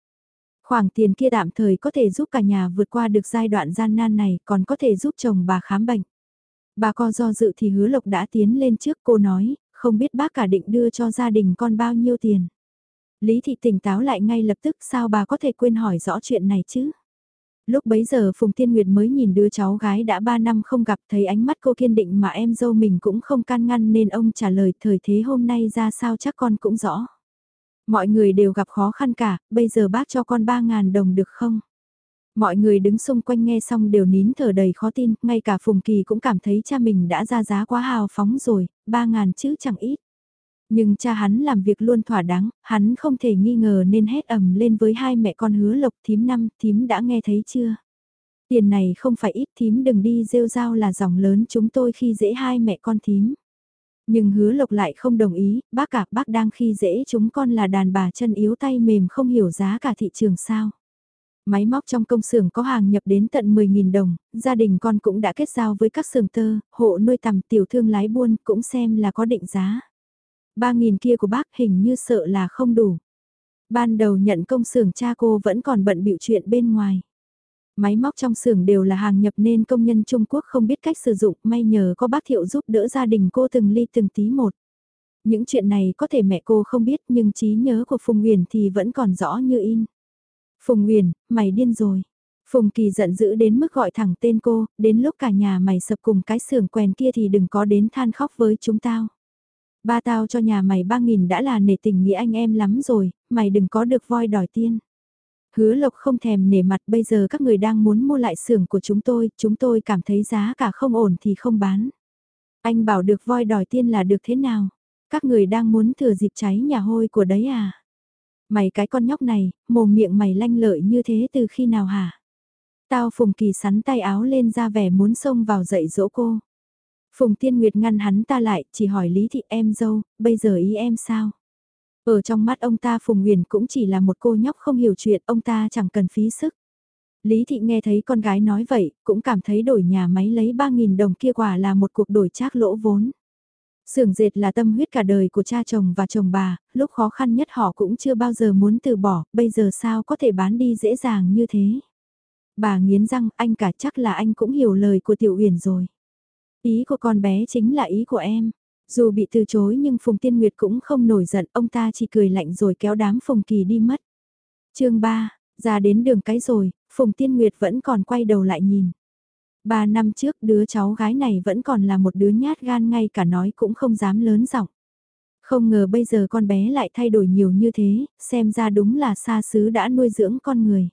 Khoản tiền kia tạm thời có thể giúp cả nhà vượt qua được giai đoạn gian nan này còn có thể giúp chồng bà khám bệnh. Bà con do dự thì hứa lộc đã tiến lên trước cô nói, không biết bác cả định đưa cho gia đình con bao nhiêu tiền. Lý thị tỉnh táo lại ngay lập tức sao bà có thể quên hỏi rõ chuyện này chứ? Lúc bấy giờ Phùng Tiên Nguyệt mới nhìn đứa cháu gái đã 3 năm không gặp thấy ánh mắt cô kiên định mà em dâu mình cũng không can ngăn nên ông trả lời thời thế hôm nay ra sao chắc con cũng rõ. Mọi người đều gặp khó khăn cả, bây giờ bác cho con 3.000 đồng được không? Mọi người đứng xung quanh nghe xong đều nín thở đầy khó tin, ngay cả Phùng Kỳ cũng cảm thấy cha mình đã ra giá quá hào phóng rồi, 3.000 chứ chẳng ít. Nhưng cha hắn làm việc luôn thỏa đáng, hắn không thể nghi ngờ nên hét ầm lên với hai mẹ con hứa lộc thím năm, thím đã nghe thấy chưa? Tiền này không phải ít thím đừng đi rêu rao là dòng lớn chúng tôi khi dễ hai mẹ con thím. Nhưng hứa lộc lại không đồng ý, bác cả bác đang khi dễ chúng con là đàn bà chân yếu tay mềm không hiểu giá cả thị trường sao. Máy móc trong công xưởng có hàng nhập đến tận 10.000 đồng, gia đình con cũng đã kết giao với các xưởng tơ, hộ nuôi tầm tiểu thương lái buôn cũng xem là có định giá ba nghìn kia của bác hình như sợ là không đủ. Ban đầu nhận công xưởng cha cô vẫn còn bận bịu chuyện bên ngoài. Máy móc trong xưởng đều là hàng nhập nên công nhân Trung Quốc không biết cách sử dụng, may nhờ có bác Thiệu giúp đỡ gia đình cô từng ly từng tí một. Những chuyện này có thể mẹ cô không biết nhưng trí nhớ của Phùng Nguyền thì vẫn còn rõ như in. Phùng Nguyền, mày điên rồi. Phùng Kỳ giận dữ đến mức gọi thẳng tên cô, đến lúc cả nhà mày sập cùng cái xưởng quèn kia thì đừng có đến than khóc với chúng tao. Ba tao cho nhà mày ba nghìn đã là nể tình nghĩa anh em lắm rồi, mày đừng có được voi đòi tiên. Hứa lộc không thèm nể mặt bây giờ các người đang muốn mua lại xưởng của chúng tôi, chúng tôi cảm thấy giá cả không ổn thì không bán. Anh bảo được voi đòi tiên là được thế nào? Các người đang muốn thừa dịp cháy nhà hôi của đấy à? Mày cái con nhóc này, mồm miệng mày lanh lợi như thế từ khi nào hả? Tao Phùng Kỳ sắn tay áo lên ra vẻ muốn xông vào dạy dỗ cô. Phùng Tiên Nguyệt ngăn hắn ta lại, chỉ hỏi Lý Thị em dâu, bây giờ ý em sao? Ở trong mắt ông ta Phùng Nguyền cũng chỉ là một cô nhóc không hiểu chuyện, ông ta chẳng cần phí sức. Lý Thị nghe thấy con gái nói vậy, cũng cảm thấy đổi nhà máy lấy 3.000 đồng kia quả là một cuộc đổi trác lỗ vốn. Sưởng dệt là tâm huyết cả đời của cha chồng và chồng bà, lúc khó khăn nhất họ cũng chưa bao giờ muốn từ bỏ, bây giờ sao có thể bán đi dễ dàng như thế. Bà nghiến răng, anh cả chắc là anh cũng hiểu lời của Tiểu Uyển rồi. Ý của con bé chính là ý của em. Dù bị từ chối nhưng Phùng Tiên Nguyệt cũng không nổi giận, ông ta chỉ cười lạnh rồi kéo đám Phùng Kỳ đi mất. chương 3, ra đến đường cái rồi, Phùng Tiên Nguyệt vẫn còn quay đầu lại nhìn. Ba năm trước đứa cháu gái này vẫn còn là một đứa nhát gan ngay cả nói cũng không dám lớn giọng. Không ngờ bây giờ con bé lại thay đổi nhiều như thế, xem ra đúng là xa xứ đã nuôi dưỡng con người.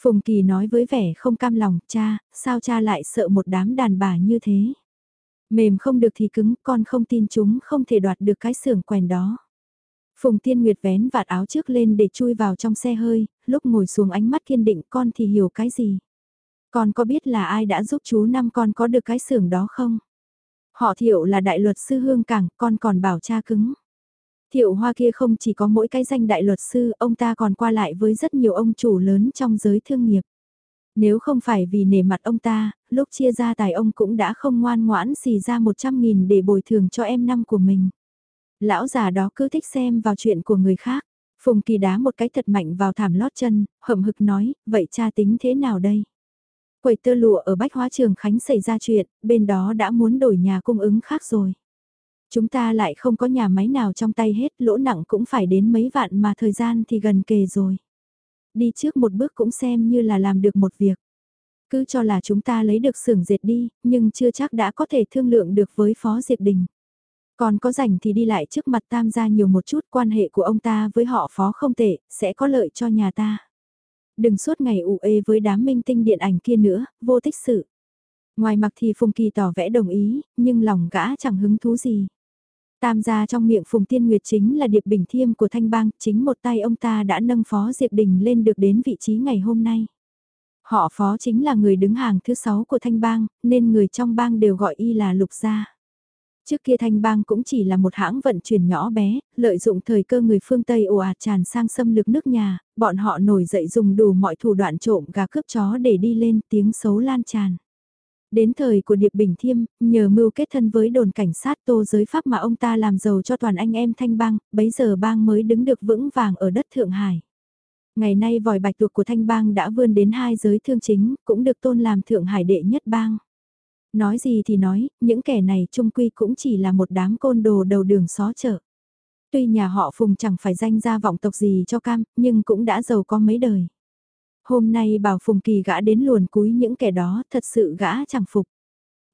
Phùng Kỳ nói với vẻ không cam lòng, cha, sao cha lại sợ một đám đàn bà như thế? Mềm không được thì cứng, con không tin chúng không thể đoạt được cái xưởng quèn đó. Phùng Tiên Nguyệt vén vạt áo trước lên để chui vào trong xe hơi, lúc ngồi xuống ánh mắt kiên định con thì hiểu cái gì. Con có biết là ai đã giúp chú năm con có được cái xưởng đó không? Họ thiệu là đại luật sư hương cảng, con còn bảo cha cứng. Thiệu hoa kia không chỉ có mỗi cái danh đại luật sư, ông ta còn qua lại với rất nhiều ông chủ lớn trong giới thương nghiệp. Nếu không phải vì nể mặt ông ta, lúc chia ra tài ông cũng đã không ngoan ngoãn xì ra 100.000 để bồi thường cho em năm của mình. Lão già đó cứ thích xem vào chuyện của người khác. Phùng kỳ đá một cái thật mạnh vào thảm lót chân, hậm hực nói, vậy cha tính thế nào đây? Quầy tơ lụa ở Bách Hóa Trường Khánh xảy ra chuyện, bên đó đã muốn đổi nhà cung ứng khác rồi. Chúng ta lại không có nhà máy nào trong tay hết, lỗ nặng cũng phải đến mấy vạn mà thời gian thì gần kề rồi. Đi trước một bước cũng xem như là làm được một việc. Cứ cho là chúng ta lấy được xưởng dệt đi, nhưng chưa chắc đã có thể thương lượng được với Phó Diệp Đình. Còn có rảnh thì đi lại trước mặt tam gia nhiều một chút quan hệ của ông ta với họ phó không tệ, sẽ có lợi cho nhà ta. Đừng suốt ngày ủ ê với đám minh tinh điện ảnh kia nữa, vô tích sự. Ngoài mặt thì Phùng Kỳ tỏ vẻ đồng ý, nhưng lòng gã chẳng hứng thú gì. Tam gia trong miệng Phùng Tiên Nguyệt chính là điệp bình thiêm của Thanh Bang, chính một tay ông ta đã nâng Phó Diệp Đình lên được đến vị trí ngày hôm nay. Họ Phó chính là người đứng hàng thứ sáu của Thanh Bang, nên người trong bang đều gọi y là Lục Gia. Trước kia Thanh Bang cũng chỉ là một hãng vận chuyển nhỏ bé, lợi dụng thời cơ người phương Tây ồ ạt tràn sang xâm lược nước nhà, bọn họ nổi dậy dùng đủ mọi thủ đoạn trộm gà cướp chó để đi lên tiếng xấu lan tràn. Đến thời của Điệp Bình Thiêm, nhờ mưu kết thân với đồn cảnh sát tô giới pháp mà ông ta làm giàu cho toàn anh em Thanh Bang, bấy giờ bang mới đứng được vững vàng ở đất Thượng Hải. Ngày nay vòi bạch tuộc của Thanh Bang đã vươn đến hai giới thương chính, cũng được tôn làm Thượng Hải đệ nhất bang. Nói gì thì nói, những kẻ này trung quy cũng chỉ là một đám côn đồ đầu đường xó chợ. Tuy nhà họ Phùng chẳng phải danh gia vọng tộc gì cho cam, nhưng cũng đã giàu có mấy đời. Hôm nay bảo Phùng Kỳ gã đến luồn cúi những kẻ đó, thật sự gã chẳng phục.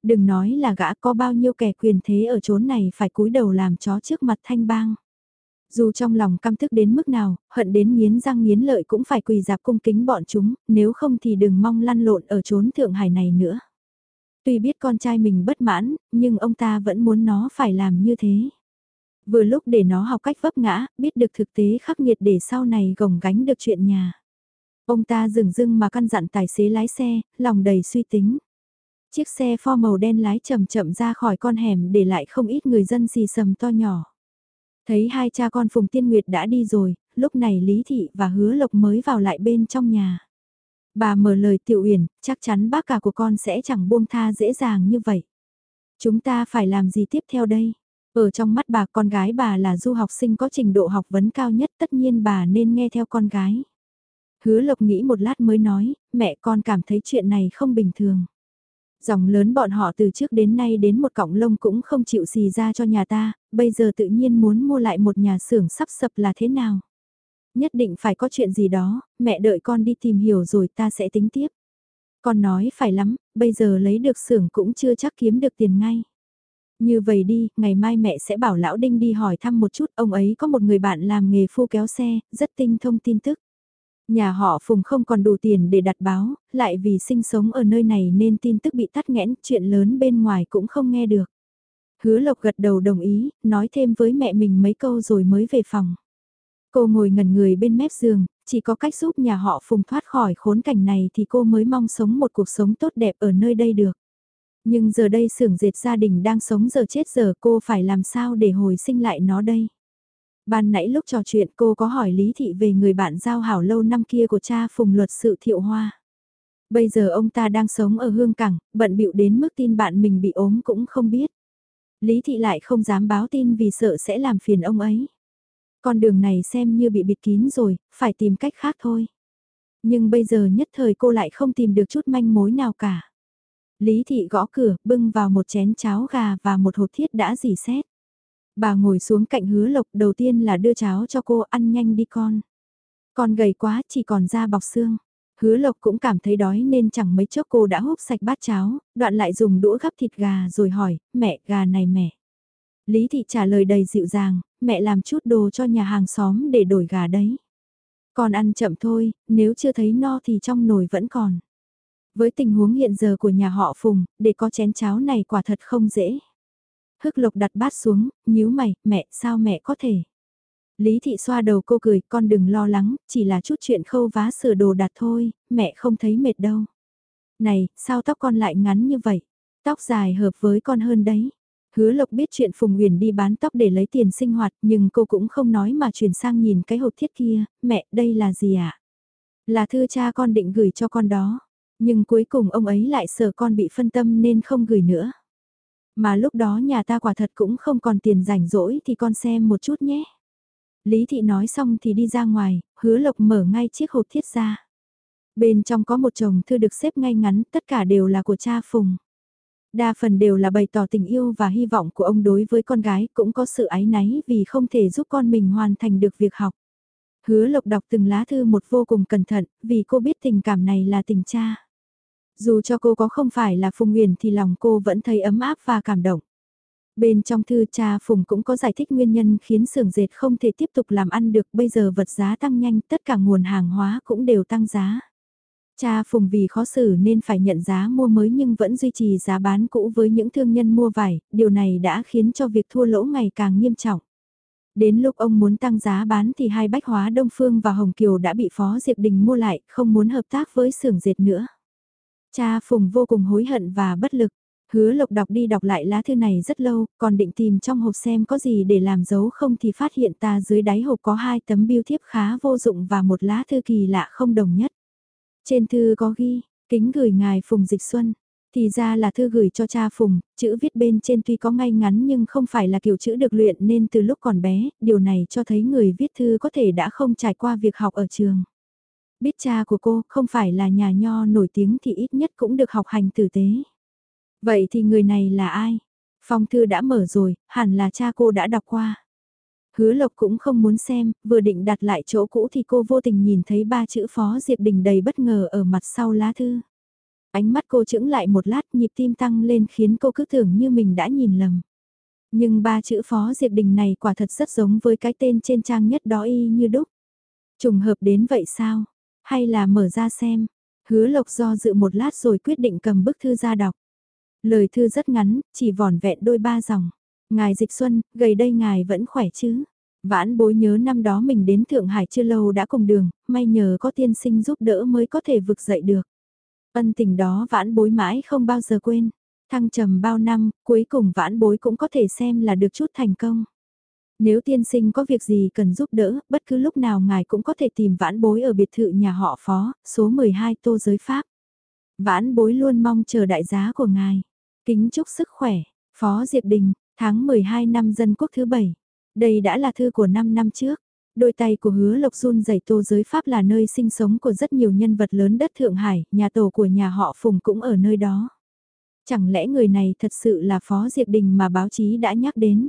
Đừng nói là gã có bao nhiêu kẻ quyền thế ở chốn này phải cúi đầu làm chó trước mặt thanh bang. Dù trong lòng căm thức đến mức nào, hận đến nghiến răng nghiến lợi cũng phải quỳ dạp cung kính bọn chúng, nếu không thì đừng mong lăn lộn ở chốn Thượng Hải này nữa. Tuy biết con trai mình bất mãn, nhưng ông ta vẫn muốn nó phải làm như thế. Vừa lúc để nó học cách vấp ngã, biết được thực tế khắc nghiệt để sau này gồng gánh được chuyện nhà. Ông ta dừng dưng mà căn dặn tài xế lái xe, lòng đầy suy tính. Chiếc xe pho màu đen lái chậm chậm ra khỏi con hẻm để lại không ít người dân xì sầm to nhỏ. Thấy hai cha con Phùng Tiên Nguyệt đã đi rồi, lúc này Lý Thị và Hứa Lộc mới vào lại bên trong nhà. Bà mở lời Tiểu Uyển, chắc chắn bác cả của con sẽ chẳng buông tha dễ dàng như vậy. Chúng ta phải làm gì tiếp theo đây? Ở trong mắt bà con gái bà là du học sinh có trình độ học vấn cao nhất tất nhiên bà nên nghe theo con gái. Hứa Lộc nghĩ một lát mới nói, mẹ con cảm thấy chuyện này không bình thường. Dòng lớn bọn họ từ trước đến nay đến một cọng lông cũng không chịu gì ra cho nhà ta, bây giờ tự nhiên muốn mua lại một nhà xưởng sắp sập là thế nào? Nhất định phải có chuyện gì đó, mẹ đợi con đi tìm hiểu rồi ta sẽ tính tiếp. Con nói phải lắm, bây giờ lấy được xưởng cũng chưa chắc kiếm được tiền ngay. Như vậy đi, ngày mai mẹ sẽ bảo lão Đinh đi hỏi thăm một chút, ông ấy có một người bạn làm nghề phu kéo xe, rất tinh thông tin tức. Nhà họ Phùng không còn đủ tiền để đặt báo, lại vì sinh sống ở nơi này nên tin tức bị tắt nghẽn, chuyện lớn bên ngoài cũng không nghe được. Hứa Lộc gật đầu đồng ý, nói thêm với mẹ mình mấy câu rồi mới về phòng. Cô ngồi ngẩn người bên mép giường, chỉ có cách giúp nhà họ Phùng thoát khỏi khốn cảnh này thì cô mới mong sống một cuộc sống tốt đẹp ở nơi đây được. Nhưng giờ đây xưởng dệt gia đình đang sống giờ chết giờ cô phải làm sao để hồi sinh lại nó đây? Ban nãy lúc trò chuyện cô có hỏi Lý Thị về người bạn giao hảo lâu năm kia của cha Phùng luật sự Thiệu Hoa. Bây giờ ông ta đang sống ở Hương Cảng, bận bịu đến mức tin bạn mình bị ốm cũng không biết. Lý Thị lại không dám báo tin vì sợ sẽ làm phiền ông ấy. Con đường này xem như bị bịt kín rồi, phải tìm cách khác thôi. Nhưng bây giờ nhất thời cô lại không tìm được chút manh mối nào cả. Lý Thị gõ cửa, bưng vào một chén cháo gà và một hộp thiết đã dì xét. Bà ngồi xuống cạnh hứa lộc đầu tiên là đưa cháo cho cô ăn nhanh đi con. Con gầy quá chỉ còn da bọc xương. Hứa lộc cũng cảm thấy đói nên chẳng mấy chốc cô đã húp sạch bát cháo, đoạn lại dùng đũa gắp thịt gà rồi hỏi, mẹ gà này mẹ. Lý thị trả lời đầy dịu dàng, mẹ làm chút đồ cho nhà hàng xóm để đổi gà đấy. Con ăn chậm thôi, nếu chưa thấy no thì trong nồi vẫn còn. Với tình huống hiện giờ của nhà họ Phùng, để có chén cháo này quả thật không dễ. Hức lộc đặt bát xuống, nhíu mày, mẹ, sao mẹ có thể? Lý thị xoa đầu cô cười, con đừng lo lắng, chỉ là chút chuyện khâu vá sửa đồ đặt thôi, mẹ không thấy mệt đâu. Này, sao tóc con lại ngắn như vậy? Tóc dài hợp với con hơn đấy. Hứa Lộc biết chuyện Phùng Huyền đi bán tóc để lấy tiền sinh hoạt, nhưng cô cũng không nói mà chuyển sang nhìn cái hộp thiết kia, mẹ, đây là gì ạ? À? Là thư cha con định gửi cho con đó, nhưng cuối cùng ông ấy lại sợ con bị phân tâm nên không gửi nữa. Mà lúc đó nhà ta quả thật cũng không còn tiền rảnh rỗi thì con xem một chút nhé. Lý thị nói xong thì đi ra ngoài, hứa lộc mở ngay chiếc hộp thiết ra. Bên trong có một chồng thư được xếp ngay ngắn, tất cả đều là của cha Phùng. Đa phần đều là bày tỏ tình yêu và hy vọng của ông đối với con gái cũng có sự ái náy vì không thể giúp con mình hoàn thành được việc học. Hứa lộc đọc từng lá thư một vô cùng cẩn thận vì cô biết tình cảm này là tình cha. Dù cho cô có không phải là Phùng Nguyền thì lòng cô vẫn thấy ấm áp và cảm động. Bên trong thư cha Phùng cũng có giải thích nguyên nhân khiến xưởng dệt không thể tiếp tục làm ăn được bây giờ vật giá tăng nhanh tất cả nguồn hàng hóa cũng đều tăng giá. Cha Phùng vì khó xử nên phải nhận giá mua mới nhưng vẫn duy trì giá bán cũ với những thương nhân mua vải, điều này đã khiến cho việc thua lỗ ngày càng nghiêm trọng. Đến lúc ông muốn tăng giá bán thì hai bách hóa Đông Phương và Hồng Kiều đã bị Phó Diệp Đình mua lại, không muốn hợp tác với xưởng dệt nữa. Cha Phùng vô cùng hối hận và bất lực. Hứa lộc đọc đi đọc lại lá thư này rất lâu, còn định tìm trong hộp xem có gì để làm dấu không thì phát hiện ta dưới đáy hộp có hai tấm biêu thiếp khá vô dụng và một lá thư kỳ lạ không đồng nhất. Trên thư có ghi, kính gửi ngài Phùng Dịch Xuân. Thì ra là thư gửi cho cha Phùng, chữ viết bên trên tuy có ngay ngắn nhưng không phải là kiểu chữ được luyện nên từ lúc còn bé, điều này cho thấy người viết thư có thể đã không trải qua việc học ở trường. Biết cha của cô không phải là nhà nho nổi tiếng thì ít nhất cũng được học hành tử tế. Vậy thì người này là ai? Phong thư đã mở rồi, hẳn là cha cô đã đọc qua. Hứa Lộc cũng không muốn xem, vừa định đặt lại chỗ cũ thì cô vô tình nhìn thấy ba chữ Phó Diệp Đình đầy bất ngờ ở mặt sau lá thư. Ánh mắt cô chững lại một lát nhịp tim tăng lên khiến cô cứ tưởng như mình đã nhìn lầm. Nhưng ba chữ Phó Diệp Đình này quả thật rất giống với cái tên trên trang nhất đó y như đúc. Trùng hợp đến vậy sao? Hay là mở ra xem? Hứa Lộc do dự một lát rồi quyết định cầm bức thư ra đọc. Lời thư rất ngắn, chỉ vỏn vẹn đôi ba dòng. Ngài Dịch Xuân, gầy đây ngài vẫn khỏe chứ? Vãn bối nhớ năm đó mình đến Thượng Hải chưa lâu đã cùng đường, may nhờ có tiên sinh giúp đỡ mới có thể vực dậy được. Ân tình đó vãn bối mãi không bao giờ quên. Thăng trầm bao năm, cuối cùng vãn bối cũng có thể xem là được chút thành công. Nếu tiên sinh có việc gì cần giúp đỡ, bất cứ lúc nào ngài cũng có thể tìm vãn bối ở biệt thự nhà họ phó, số 12 tô giới Pháp. Vãn bối luôn mong chờ đại giá của ngài. Kính chúc sức khỏe, Phó Diệp Đình, tháng 12 năm dân quốc thứ 7. Đây đã là thư của 5 năm trước. Đôi tay của hứa lộc run dày tô giới Pháp là nơi sinh sống của rất nhiều nhân vật lớn đất Thượng Hải, nhà tổ của nhà họ Phùng cũng ở nơi đó. Chẳng lẽ người này thật sự là Phó Diệp Đình mà báo chí đã nhắc đến?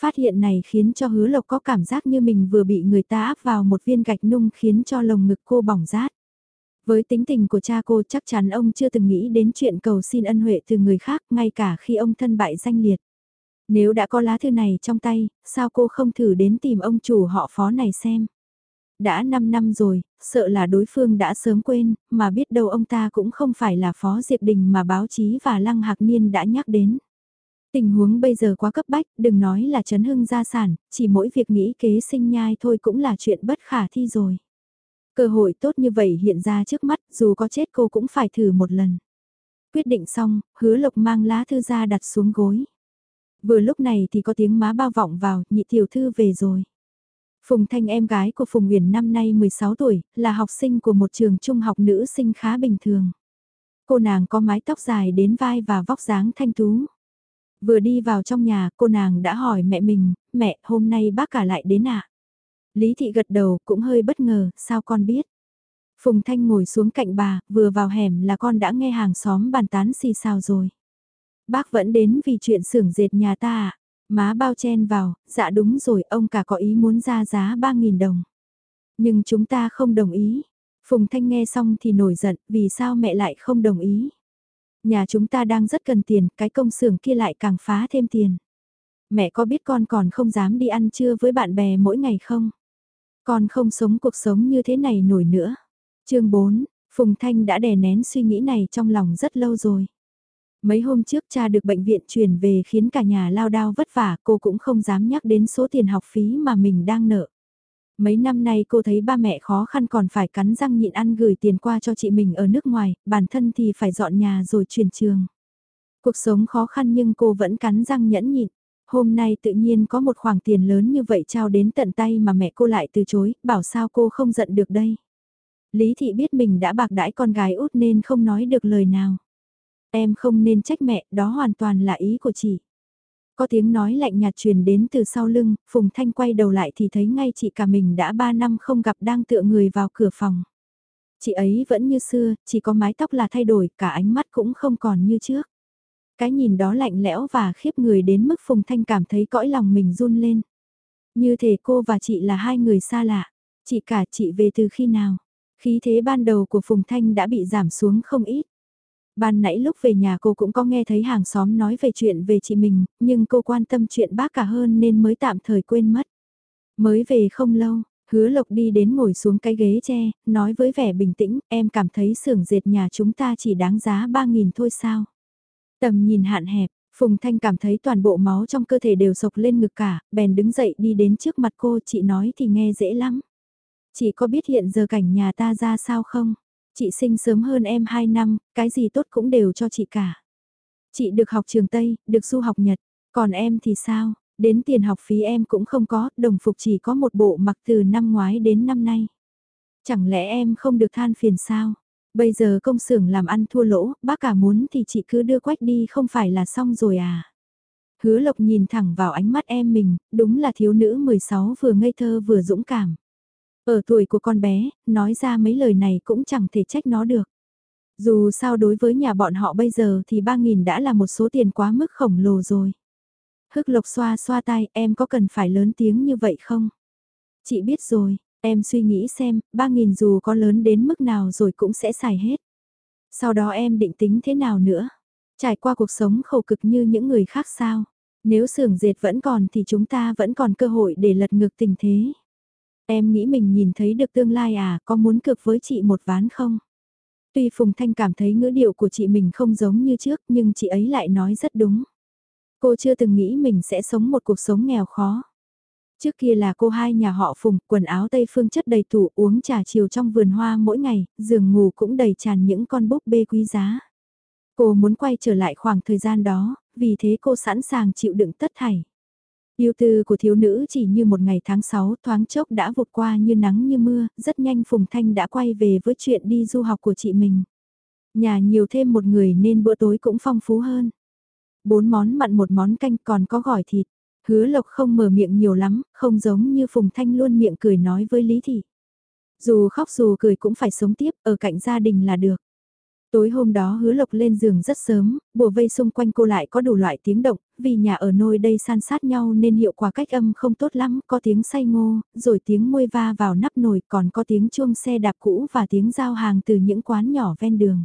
Phát hiện này khiến cho hứa lộc có cảm giác như mình vừa bị người ta áp vào một viên gạch nung khiến cho lồng ngực cô bỏng rát. Với tính tình của cha cô chắc chắn ông chưa từng nghĩ đến chuyện cầu xin ân huệ từ người khác ngay cả khi ông thân bại danh liệt. Nếu đã có lá thư này trong tay, sao cô không thử đến tìm ông chủ họ phó này xem? Đã 5 năm rồi, sợ là đối phương đã sớm quên, mà biết đâu ông ta cũng không phải là phó Diệp Đình mà báo chí và Lăng Hạc Niên đã nhắc đến. Tình huống bây giờ quá cấp bách, đừng nói là chấn hưng gia sản, chỉ mỗi việc nghĩ kế sinh nhai thôi cũng là chuyện bất khả thi rồi. Cơ hội tốt như vậy hiện ra trước mắt, dù có chết cô cũng phải thử một lần. Quyết định xong, hứa lộc mang lá thư ra đặt xuống gối. Vừa lúc này thì có tiếng má bao vọng vào, nhị tiểu thư về rồi. Phùng Thanh em gái của Phùng Huyền năm nay 16 tuổi, là học sinh của một trường trung học nữ sinh khá bình thường. Cô nàng có mái tóc dài đến vai và vóc dáng thanh tú. Vừa đi vào trong nhà, cô nàng đã hỏi mẹ mình, mẹ, hôm nay bác cả lại đến ạ? À? Lý thị gật đầu, cũng hơi bất ngờ, sao con biết? Phùng Thanh ngồi xuống cạnh bà, vừa vào hẻm là con đã nghe hàng xóm bàn tán xì xào rồi. Bác vẫn đến vì chuyện xưởng dệt nhà ta à? Má bao chen vào, dạ đúng rồi, ông cả có ý muốn ra giá 3.000 đồng. Nhưng chúng ta không đồng ý. Phùng Thanh nghe xong thì nổi giận, vì sao mẹ lại không đồng ý? Nhà chúng ta đang rất cần tiền, cái công xưởng kia lại càng phá thêm tiền. Mẹ có biết con còn không dám đi ăn trưa với bạn bè mỗi ngày không? Con không sống cuộc sống như thế này nổi nữa. chương 4, Phùng Thanh đã đè nén suy nghĩ này trong lòng rất lâu rồi. Mấy hôm trước cha được bệnh viện chuyển về khiến cả nhà lao đao vất vả cô cũng không dám nhắc đến số tiền học phí mà mình đang nợ. Mấy năm nay cô thấy ba mẹ khó khăn còn phải cắn răng nhịn ăn gửi tiền qua cho chị mình ở nước ngoài, bản thân thì phải dọn nhà rồi chuyển trường. Cuộc sống khó khăn nhưng cô vẫn cắn răng nhẫn nhịn. Hôm nay tự nhiên có một khoản tiền lớn như vậy trao đến tận tay mà mẹ cô lại từ chối, bảo sao cô không giận được đây. Lý thị biết mình đã bạc đãi con gái út nên không nói được lời nào. Em không nên trách mẹ, đó hoàn toàn là ý của chị. Có tiếng nói lạnh nhạt truyền đến từ sau lưng, Phùng Thanh quay đầu lại thì thấy ngay chị cả mình đã 3 năm không gặp đang tựa người vào cửa phòng. Chị ấy vẫn như xưa, chỉ có mái tóc là thay đổi, cả ánh mắt cũng không còn như trước. Cái nhìn đó lạnh lẽo và khiếp người đến mức Phùng Thanh cảm thấy cõi lòng mình run lên. Như thể cô và chị là hai người xa lạ. Chị cả chị về từ khi nào? Khí thế ban đầu của Phùng Thanh đã bị giảm xuống không ít. Ban nãy lúc về nhà cô cũng có nghe thấy hàng xóm nói về chuyện về chị mình, nhưng cô quan tâm chuyện bác cả hơn nên mới tạm thời quên mất. Mới về không lâu, hứa lộc đi đến ngồi xuống cái ghế tre, nói với vẻ bình tĩnh, em cảm thấy xưởng dệt nhà chúng ta chỉ đáng giá 3.000 thôi sao. Tầm nhìn hạn hẹp, Phùng Thanh cảm thấy toàn bộ máu trong cơ thể đều sộc lên ngực cả, bèn đứng dậy đi đến trước mặt cô, chị nói thì nghe dễ lắm. Chị có biết hiện giờ cảnh nhà ta ra sao không? Chị sinh sớm hơn em 2 năm, cái gì tốt cũng đều cho chị cả. Chị được học trường Tây, được du học Nhật, còn em thì sao? Đến tiền học phí em cũng không có, đồng phục chỉ có một bộ mặc từ năm ngoái đến năm nay. Chẳng lẽ em không được than phiền sao? Bây giờ công xưởng làm ăn thua lỗ, bác cả muốn thì chị cứ đưa quách đi không phải là xong rồi à? Hứa Lộc nhìn thẳng vào ánh mắt em mình, đúng là thiếu nữ 16 vừa ngây thơ vừa dũng cảm. Ở tuổi của con bé, nói ra mấy lời này cũng chẳng thể trách nó được. Dù sao đối với nhà bọn họ bây giờ thì 3.000 đã là một số tiền quá mức khổng lồ rồi. Hức lộc xoa xoa tay, em có cần phải lớn tiếng như vậy không? Chị biết rồi, em suy nghĩ xem, 3.000 dù có lớn đến mức nào rồi cũng sẽ xài hết. Sau đó em định tính thế nào nữa? Trải qua cuộc sống khổ cực như những người khác sao? Nếu xưởng dệt vẫn còn thì chúng ta vẫn còn cơ hội để lật ngược tình thế. Em nghĩ mình nhìn thấy được tương lai à, có muốn cược với chị một ván không? Tuy Phùng Thanh cảm thấy ngữ điệu của chị mình không giống như trước nhưng chị ấy lại nói rất đúng. Cô chưa từng nghĩ mình sẽ sống một cuộc sống nghèo khó. Trước kia là cô hai nhà họ phùng, quần áo tây phương chất đầy tủ uống trà chiều trong vườn hoa mỗi ngày, giường ngủ cũng đầy tràn những con búp bê quý giá. Cô muốn quay trở lại khoảng thời gian đó, vì thế cô sẵn sàng chịu đựng tất thảy. Yêu tư của thiếu nữ chỉ như một ngày tháng 6 thoáng chốc đã vụt qua như nắng như mưa, rất nhanh Phùng Thanh đã quay về với chuyện đi du học của chị mình. Nhà nhiều thêm một người nên bữa tối cũng phong phú hơn. Bốn món mặn một món canh còn có gỏi thịt. Hứa lộc không mở miệng nhiều lắm, không giống như Phùng Thanh luôn miệng cười nói với Lý Thị. Dù khóc dù cười cũng phải sống tiếp, ở cạnh gia đình là được. Tối hôm đó hứa lộc lên giường rất sớm, bùa vây xung quanh cô lại có đủ loại tiếng động, vì nhà ở nôi đây san sát nhau nên hiệu quả cách âm không tốt lắm, có tiếng say ngô, rồi tiếng môi va vào nắp nồi còn có tiếng chuông xe đạp cũ và tiếng giao hàng từ những quán nhỏ ven đường.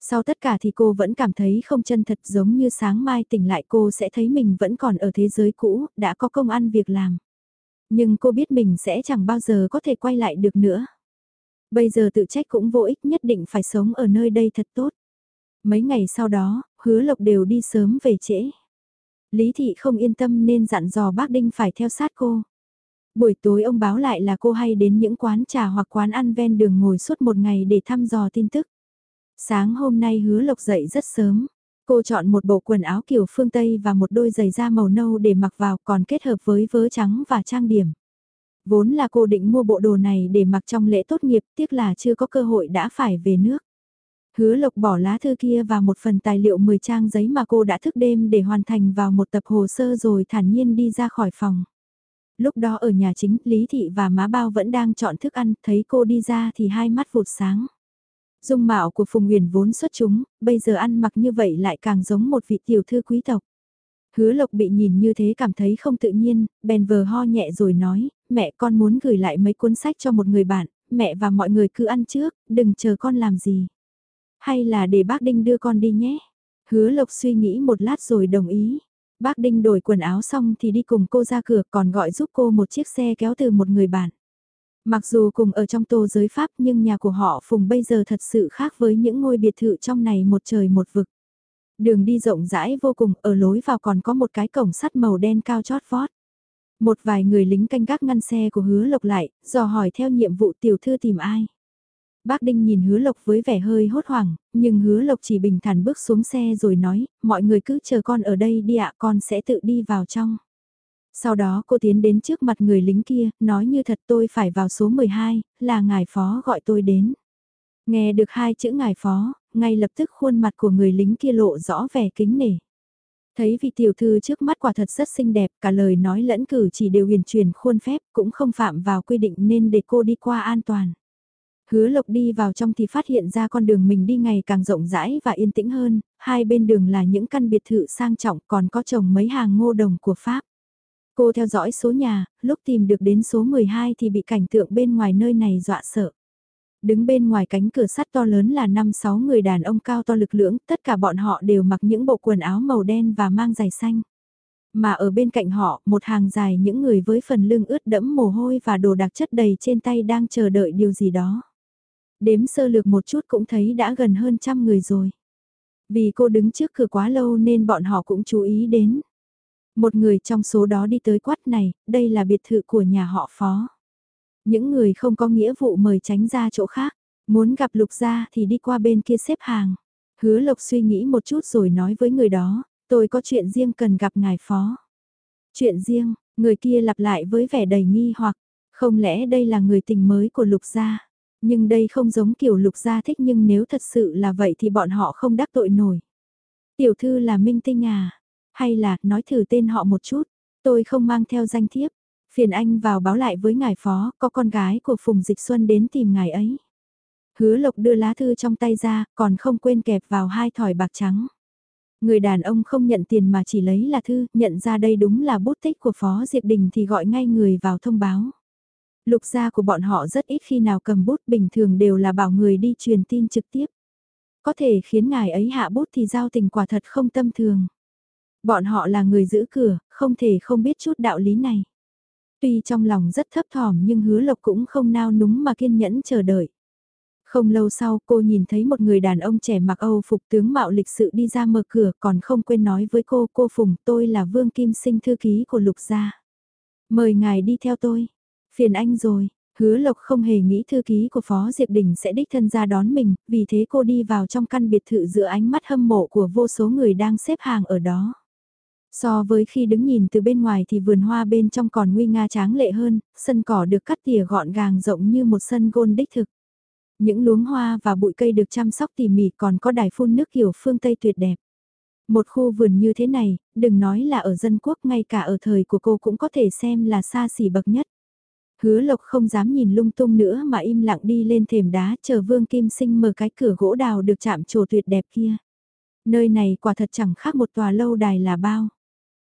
Sau tất cả thì cô vẫn cảm thấy không chân thật giống như sáng mai tỉnh lại cô sẽ thấy mình vẫn còn ở thế giới cũ, đã có công ăn việc làm. Nhưng cô biết mình sẽ chẳng bao giờ có thể quay lại được nữa. Bây giờ tự trách cũng vô ích nhất định phải sống ở nơi đây thật tốt. Mấy ngày sau đó, hứa lộc đều đi sớm về trễ. Lý thị không yên tâm nên dặn dò bác Đinh phải theo sát cô. Buổi tối ông báo lại là cô hay đến những quán trà hoặc quán ăn ven đường ngồi suốt một ngày để thăm dò tin tức. Sáng hôm nay hứa lộc dậy rất sớm. Cô chọn một bộ quần áo kiểu phương Tây và một đôi giày da màu nâu để mặc vào còn kết hợp với vớ trắng và trang điểm. Vốn là cô định mua bộ đồ này để mặc trong lễ tốt nghiệp, tiếc là chưa có cơ hội đã phải về nước. Hứa lộc bỏ lá thư kia và một phần tài liệu 10 trang giấy mà cô đã thức đêm để hoàn thành vào một tập hồ sơ rồi thản nhiên đi ra khỏi phòng. Lúc đó ở nhà chính, Lý Thị và má bao vẫn đang chọn thức ăn, thấy cô đi ra thì hai mắt vụt sáng. Dung mạo của Phùng Huyền vốn xuất chúng, bây giờ ăn mặc như vậy lại càng giống một vị tiểu thư quý tộc. Hứa Lộc bị nhìn như thế cảm thấy không tự nhiên, bèn vờ ho nhẹ rồi nói, mẹ con muốn gửi lại mấy cuốn sách cho một người bạn, mẹ và mọi người cứ ăn trước, đừng chờ con làm gì. Hay là để bác Đinh đưa con đi nhé. Hứa Lộc suy nghĩ một lát rồi đồng ý. Bác Đinh đổi quần áo xong thì đi cùng cô ra cửa còn gọi giúp cô một chiếc xe kéo từ một người bạn. Mặc dù cùng ở trong tô giới Pháp nhưng nhà của họ Phùng bây giờ thật sự khác với những ngôi biệt thự trong này một trời một vực. Đường đi rộng rãi vô cùng, ở lối vào còn có một cái cổng sắt màu đen cao chót vót. Một vài người lính canh gác ngăn xe của hứa lộc lại, dò hỏi theo nhiệm vụ tiểu thư tìm ai. Bác Đinh nhìn hứa lộc với vẻ hơi hốt hoảng, nhưng hứa lộc chỉ bình thản bước xuống xe rồi nói, mọi người cứ chờ con ở đây đi ạ con sẽ tự đi vào trong. Sau đó cô tiến đến trước mặt người lính kia, nói như thật tôi phải vào số 12, là ngài phó gọi tôi đến. Nghe được hai chữ ngài phó, ngay lập tức khuôn mặt của người lính kia lộ rõ vẻ kính nể. Thấy vị tiểu thư trước mắt quả thật rất xinh đẹp, cả lời nói lẫn cử chỉ đều huyền truyền khuôn phép, cũng không phạm vào quy định nên để cô đi qua an toàn. Hứa lộc đi vào trong thì phát hiện ra con đường mình đi ngày càng rộng rãi và yên tĩnh hơn, hai bên đường là những căn biệt thự sang trọng còn có trồng mấy hàng ngô đồng của Pháp. Cô theo dõi số nhà, lúc tìm được đến số 12 thì bị cảnh tượng bên ngoài nơi này dọa sợ. Đứng bên ngoài cánh cửa sắt to lớn là 5-6 người đàn ông cao to lực lưỡng, tất cả bọn họ đều mặc những bộ quần áo màu đen và mang giày xanh. Mà ở bên cạnh họ, một hàng dài những người với phần lưng ướt đẫm mồ hôi và đồ đặc chất đầy trên tay đang chờ đợi điều gì đó. Đếm sơ lược một chút cũng thấy đã gần hơn trăm người rồi. Vì cô đứng trước cửa quá lâu nên bọn họ cũng chú ý đến. Một người trong số đó đi tới quát này, đây là biệt thự của nhà họ phó. Những người không có nghĩa vụ mời tránh ra chỗ khác, muốn gặp lục gia thì đi qua bên kia xếp hàng. Hứa lộc suy nghĩ một chút rồi nói với người đó, tôi có chuyện riêng cần gặp ngài phó. Chuyện riêng, người kia lặp lại với vẻ đầy nghi hoặc, không lẽ đây là người tình mới của lục gia. Nhưng đây không giống kiểu lục gia thích nhưng nếu thật sự là vậy thì bọn họ không đắc tội nổi. Tiểu thư là minh tinh à, hay là nói thử tên họ một chút, tôi không mang theo danh thiếp, phiền anh vào báo lại với ngài phó, có con gái của Phùng Dịch Xuân đến tìm ngài ấy. Hứa Lộc đưa lá thư trong tay ra, còn không quên kẹp vào hai thỏi bạc trắng. Người đàn ông không nhận tiền mà chỉ lấy là thư, nhận ra đây đúng là bút tích của Phó Diệp Đình thì gọi ngay người vào thông báo. Lục gia của bọn họ rất ít khi nào cầm bút bình thường đều là bảo người đi truyền tin trực tiếp. Có thể khiến ngài ấy hạ bút thì giao tình quả thật không tâm thường. Bọn họ là người giữ cửa, không thể không biết chút đạo lý này. Tuy trong lòng rất thấp thỏm nhưng hứa lộc cũng không nao núng mà kiên nhẫn chờ đợi. Không lâu sau cô nhìn thấy một người đàn ông trẻ mặc Âu phục tướng mạo lịch sự đi ra mở cửa còn không quên nói với cô cô Phùng tôi là Vương Kim Sinh thư ký của Lục Gia. Mời ngài đi theo tôi. Phiền anh rồi, hứa lộc không hề nghĩ thư ký của Phó Diệp Đình sẽ đích thân ra đón mình, vì thế cô đi vào trong căn biệt thự giữa ánh mắt hâm mộ của vô số người đang xếp hàng ở đó. So với khi đứng nhìn từ bên ngoài thì vườn hoa bên trong còn nguy nga tráng lệ hơn, sân cỏ được cắt tỉa gọn gàng rộng như một sân gôn đích thực. Những luống hoa và bụi cây được chăm sóc tỉ mỉ còn có đài phun nước kiểu phương Tây tuyệt đẹp. Một khu vườn như thế này, đừng nói là ở dân quốc ngay cả ở thời của cô cũng có thể xem là xa xỉ bậc nhất. Hứa lộc không dám nhìn lung tung nữa mà im lặng đi lên thềm đá chờ vương kim sinh mở cái cửa gỗ đào được chạm trổ tuyệt đẹp kia. Nơi này quả thật chẳng khác một tòa lâu đài là bao.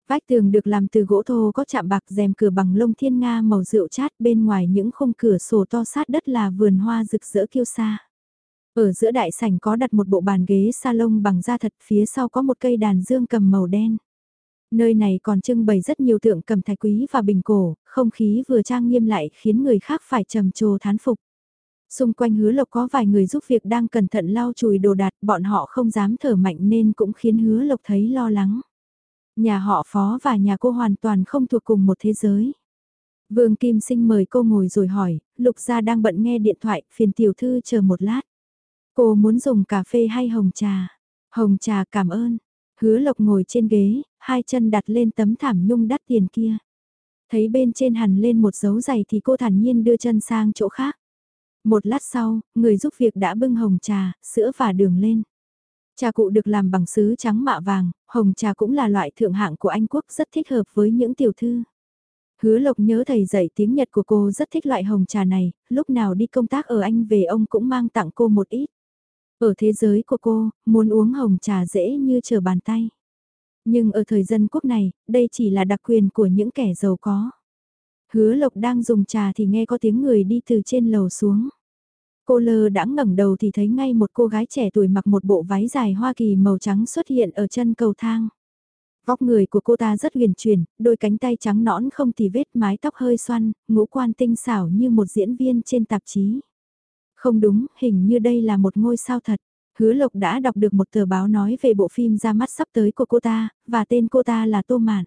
Vách tường được làm từ gỗ thô có chạm bạc rèm cửa bằng lông thiên nga màu rượu chát bên ngoài những khung cửa sổ to sát đất là vườn hoa rực rỡ kiêu sa. Ở giữa đại sảnh có đặt một bộ bàn ghế salon bằng da thật phía sau có một cây đàn dương cầm màu đen. Nơi này còn trưng bày rất nhiều tượng cầm thái quý và bình cổ, không khí vừa trang nghiêm lại khiến người khác phải trầm trồ thán phục. Xung quanh hứa lộc có vài người giúp việc đang cẩn thận lau chùi đồ đạc, bọn họ không dám thở mạnh nên cũng khiến hứa lộc thấy lo lắng. Nhà họ phó và nhà cô hoàn toàn không thuộc cùng một thế giới. Vương Kim Sinh mời cô ngồi rồi hỏi, Lục Gia đang bận nghe điện thoại, phiền tiểu thư chờ một lát. Cô muốn dùng cà phê hay hồng trà? Hồng trà cảm ơn. Hứa Lộc ngồi trên ghế, hai chân đặt lên tấm thảm nhung đắt tiền kia. Thấy bên trên hẳn lên một dấu giày thì cô thản nhiên đưa chân sang chỗ khác. Một lát sau, người giúp việc đã bưng hồng trà, sữa và đường lên. Trà cụ được làm bằng sứ trắng mạ vàng, hồng trà cũng là loại thượng hạng của Anh Quốc rất thích hợp với những tiểu thư. Hứa Lộc nhớ thầy dạy tiếng Nhật của cô rất thích loại hồng trà này, lúc nào đi công tác ở Anh về ông cũng mang tặng cô một ít. Ở thế giới của cô, muốn uống hồng trà dễ như trở bàn tay. Nhưng ở thời dân quốc này, đây chỉ là đặc quyền của những kẻ giàu có. Hứa Lộc đang dùng trà thì nghe có tiếng người đi từ trên lầu xuống. Cô lơ đã ngẩng đầu thì thấy ngay một cô gái trẻ tuổi mặc một bộ váy dài Hoa Kỳ màu trắng xuất hiện ở chân cầu thang. Vóc người của cô ta rất huyền chuyển, đôi cánh tay trắng nõn không tì vết mái tóc hơi xoăn, ngũ quan tinh xảo như một diễn viên trên tạp chí. Không đúng, hình như đây là một ngôi sao thật. Hứa Lộc đã đọc được một tờ báo nói về bộ phim ra mắt sắp tới của cô ta, và tên cô ta là Tô Mạn.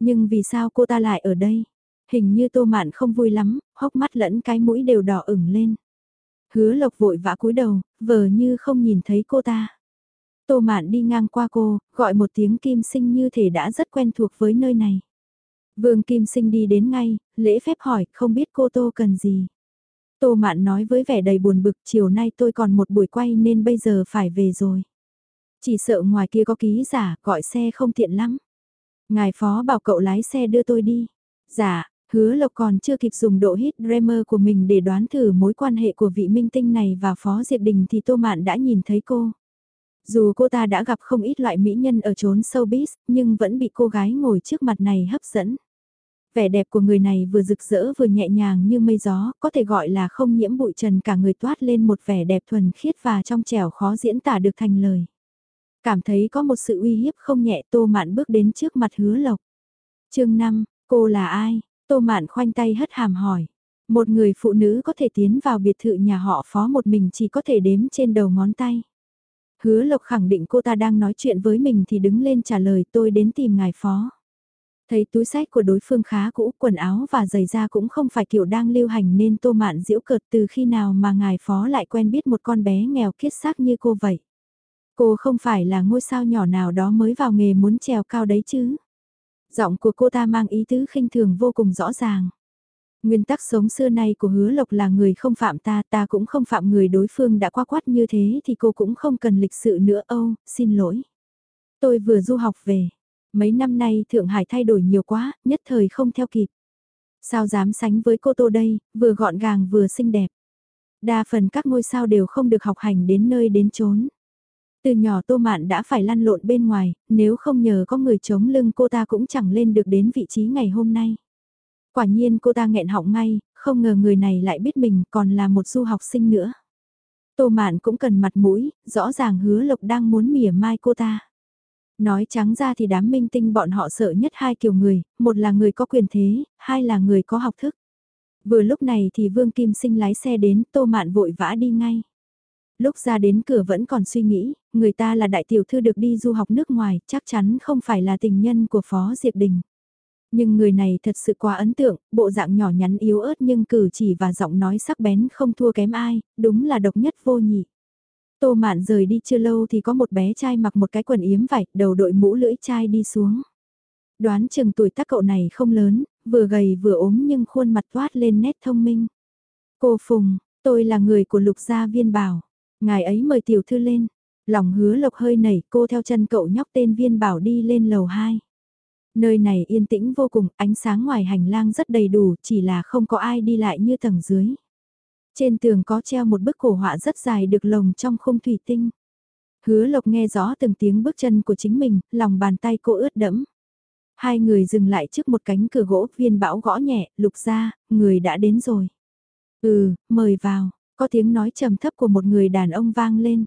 Nhưng vì sao cô ta lại ở đây? Hình như Tô Mạn không vui lắm, hốc mắt lẫn cái mũi đều đỏ ửng lên. Hứa Lộc vội vã cúi đầu, vờ như không nhìn thấy cô ta. Tô Mạn đi ngang qua cô, gọi một tiếng Kim Sinh như thể đã rất quen thuộc với nơi này. Vương Kim Sinh đi đến ngay, lễ phép hỏi, không biết cô Tô cần gì. Tô Mạn nói với vẻ đầy buồn bực, chiều nay tôi còn một buổi quay nên bây giờ phải về rồi. Chỉ sợ ngoài kia có ký giả, gọi xe không tiện lắm. Ngài phó bảo cậu lái xe đưa tôi đi. Dạ, hứa lộc còn chưa kịp dùng độ hit Dreamer của mình để đoán thử mối quan hệ của vị minh tinh này và phó Diệp Đình thì Tô Mạn đã nhìn thấy cô. Dù cô ta đã gặp không ít loại mỹ nhân ở chốn showbiz, nhưng vẫn bị cô gái ngồi trước mặt này hấp dẫn. Vẻ đẹp của người này vừa rực rỡ vừa nhẹ nhàng như mây gió, có thể gọi là không nhiễm bụi trần cả người toát lên một vẻ đẹp thuần khiết và trong trẻo khó diễn tả được thành lời. Cảm thấy có một sự uy hiếp không nhẹ Tô Mạn bước đến trước mặt hứa lộc. chương 5, cô là ai? Tô Mạn khoanh tay hất hàm hỏi. Một người phụ nữ có thể tiến vào biệt thự nhà họ phó một mình chỉ có thể đếm trên đầu ngón tay. Hứa Lộc khẳng định cô ta đang nói chuyện với mình thì đứng lên trả lời tôi đến tìm ngài phó. Thấy túi sách của đối phương khá cũ, quần áo và giày da cũng không phải kiểu đang lưu hành nên tô mạn diễu cợt từ khi nào mà ngài phó lại quen biết một con bé nghèo kiết xác như cô vậy. Cô không phải là ngôi sao nhỏ nào đó mới vào nghề muốn trèo cao đấy chứ. Giọng của cô ta mang ý tứ khinh thường vô cùng rõ ràng. Nguyên tắc sống xưa nay của hứa lộc là người không phạm ta, ta cũng không phạm người đối phương đã qua quát như thế thì cô cũng không cần lịch sự nữa âu, xin lỗi. Tôi vừa du học về, mấy năm nay Thượng Hải thay đổi nhiều quá, nhất thời không theo kịp. Sao dám sánh với cô Tô đây, vừa gọn gàng vừa xinh đẹp. Đa phần các ngôi sao đều không được học hành đến nơi đến chốn. Từ nhỏ Tô Mạn đã phải lăn lộn bên ngoài, nếu không nhờ có người chống lưng cô ta cũng chẳng lên được đến vị trí ngày hôm nay. Quả nhiên cô ta nghẹn họng ngay, không ngờ người này lại biết mình còn là một du học sinh nữa. Tô Mạn cũng cần mặt mũi, rõ ràng hứa lộc đang muốn mỉa mai cô ta. Nói trắng ra thì đám minh tinh bọn họ sợ nhất hai kiểu người, một là người có quyền thế, hai là người có học thức. Vừa lúc này thì Vương Kim Sinh lái xe đến, Tô Mạn vội vã đi ngay. Lúc ra đến cửa vẫn còn suy nghĩ, người ta là đại tiểu thư được đi du học nước ngoài, chắc chắn không phải là tình nhân của Phó Diệp Đình. Nhưng người này thật sự quá ấn tượng, bộ dạng nhỏ nhắn yếu ớt nhưng cử chỉ và giọng nói sắc bén không thua kém ai, đúng là độc nhất vô nhị. Tô Mạn rời đi chưa lâu thì có một bé trai mặc một cái quần yếm vải, đầu đội mũ lưỡi chai đi xuống. Đoán chừng tuổi tác cậu này không lớn, vừa gầy vừa ốm nhưng khuôn mặt toát lên nét thông minh. Cô Phùng, tôi là người của lục gia viên bảo. Ngài ấy mời tiểu thư lên. Lòng hứa lộc hơi nảy cô theo chân cậu nhóc tên viên bảo đi lên lầu 2. Nơi này yên tĩnh vô cùng, ánh sáng ngoài hành lang rất đầy đủ, chỉ là không có ai đi lại như tầng dưới. Trên tường có treo một bức cổ họa rất dài được lồng trong khung thủy tinh. Hứa lộc nghe rõ từng tiếng bước chân của chính mình, lòng bàn tay cô ướt đẫm. Hai người dừng lại trước một cánh cửa gỗ, viên bão gõ nhẹ, lục ra, người đã đến rồi. Ừ, mời vào, có tiếng nói trầm thấp của một người đàn ông vang lên.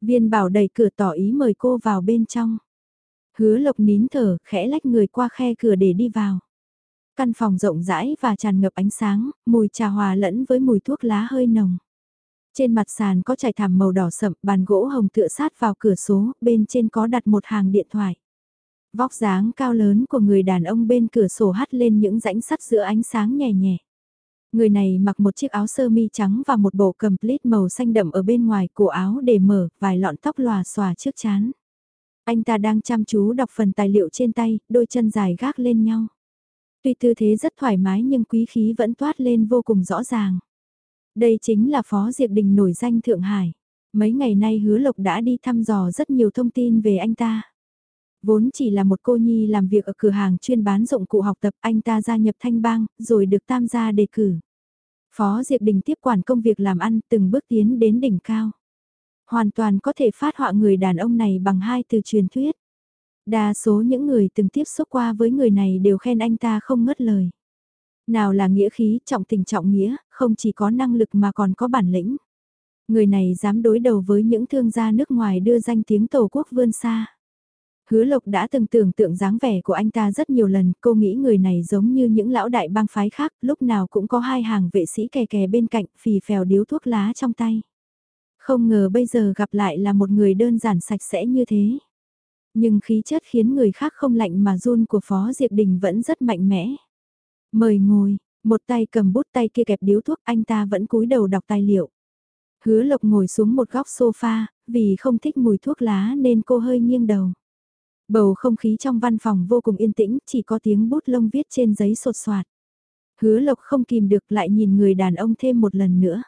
Viên bảo đẩy cửa tỏ ý mời cô vào bên trong. Hứa lộc nín thở, khẽ lách người qua khe cửa để đi vào. Căn phòng rộng rãi và tràn ngập ánh sáng, mùi trà hòa lẫn với mùi thuốc lá hơi nồng. Trên mặt sàn có trải thảm màu đỏ sậm, bàn gỗ hồng tựa sát vào cửa số, bên trên có đặt một hàng điện thoại. Vóc dáng cao lớn của người đàn ông bên cửa sổ hắt lên những rãnh sắt giữa ánh sáng nhẹ nhẹ. Người này mặc một chiếc áo sơ mi trắng và một bộ complete màu xanh đậm ở bên ngoài cổ áo để mở, vài lọn tóc lòa xòa trước chán. Anh ta đang chăm chú đọc phần tài liệu trên tay, đôi chân dài gác lên nhau. Tuy tư thế rất thoải mái nhưng quý khí vẫn toát lên vô cùng rõ ràng. Đây chính là Phó Diệp Đình nổi danh Thượng Hải. Mấy ngày nay hứa lộc đã đi thăm dò rất nhiều thông tin về anh ta. Vốn chỉ là một cô nhi làm việc ở cửa hàng chuyên bán dụng cụ học tập anh ta gia nhập thanh bang, rồi được tam gia đề cử. Phó Diệp Đình tiếp quản công việc làm ăn từng bước tiến đến đỉnh cao. Hoàn toàn có thể phát họa người đàn ông này bằng hai từ truyền thuyết. Đa số những người từng tiếp xúc qua với người này đều khen anh ta không ngất lời. Nào là nghĩa khí, trọng tình trọng nghĩa, không chỉ có năng lực mà còn có bản lĩnh. Người này dám đối đầu với những thương gia nước ngoài đưa danh tiếng tổ quốc vươn xa. Hứa Lộc đã từng tưởng tượng dáng vẻ của anh ta rất nhiều lần, cô nghĩ người này giống như những lão đại bang phái khác, lúc nào cũng có hai hàng vệ sĩ kè kè bên cạnh, phì phèo điếu thuốc lá trong tay. Không ngờ bây giờ gặp lại là một người đơn giản sạch sẽ như thế. Nhưng khí chất khiến người khác không lạnh mà run của Phó Diệp Đình vẫn rất mạnh mẽ. Mời ngồi, một tay cầm bút tay kia kẹp điếu thuốc anh ta vẫn cúi đầu đọc tài liệu. Hứa Lộc ngồi xuống một góc sofa, vì không thích mùi thuốc lá nên cô hơi nghiêng đầu. Bầu không khí trong văn phòng vô cùng yên tĩnh, chỉ có tiếng bút lông viết trên giấy sột soạt. Hứa lộc không kìm được lại nhìn người đàn ông thêm một lần nữa.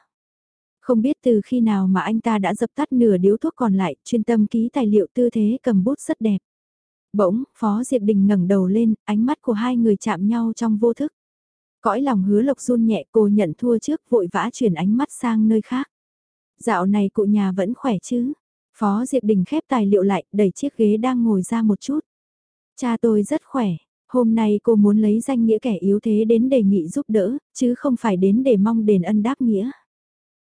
Không biết từ khi nào mà anh ta đã dập tắt nửa điếu thuốc còn lại, chuyên tâm ký tài liệu tư thế cầm bút rất đẹp. Bỗng, Phó Diệp Đình ngẩng đầu lên, ánh mắt của hai người chạm nhau trong vô thức. Cõi lòng hứa lộc run nhẹ cô nhận thua trước vội vã chuyển ánh mắt sang nơi khác. Dạo này cụ nhà vẫn khỏe chứ? Phó Diệp Đình khép tài liệu lại, đẩy chiếc ghế đang ngồi ra một chút. Cha tôi rất khỏe, hôm nay cô muốn lấy danh nghĩa kẻ yếu thế đến đề nghị giúp đỡ, chứ không phải đến để mong đền ân đáp nghĩa.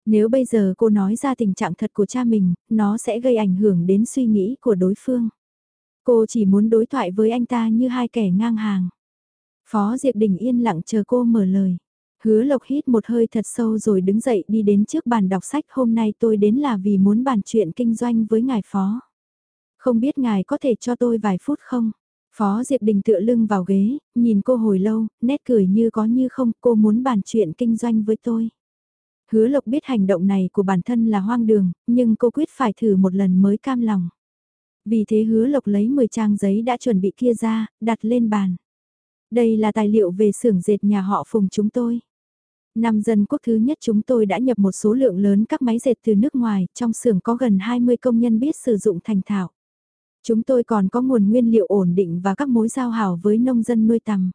Nếu bây giờ cô nói ra tình trạng thật của cha mình, nó sẽ gây ảnh hưởng đến suy nghĩ của đối phương. Cô chỉ muốn đối thoại với anh ta như hai kẻ ngang hàng. Phó Diệp Đình yên lặng chờ cô mở lời. Hứa Lộc hít một hơi thật sâu rồi đứng dậy đi đến trước bàn đọc sách hôm nay tôi đến là vì muốn bàn chuyện kinh doanh với ngài phó. Không biết ngài có thể cho tôi vài phút không? Phó Diệp Đình tựa lưng vào ghế, nhìn cô hồi lâu, nét cười như có như không, cô muốn bàn chuyện kinh doanh với tôi. Hứa Lộc biết hành động này của bản thân là hoang đường, nhưng cô quyết phải thử một lần mới cam lòng. Vì thế Hứa Lộc lấy 10 trang giấy đã chuẩn bị kia ra, đặt lên bàn. Đây là tài liệu về xưởng dệt nhà họ Phùng chúng tôi. Năm dân quốc thứ nhất chúng tôi đã nhập một số lượng lớn các máy dệt từ nước ngoài, trong xưởng có gần 20 công nhân biết sử dụng thành thạo. Chúng tôi còn có nguồn nguyên liệu ổn định và các mối giao hảo với nông dân nuôi tầm.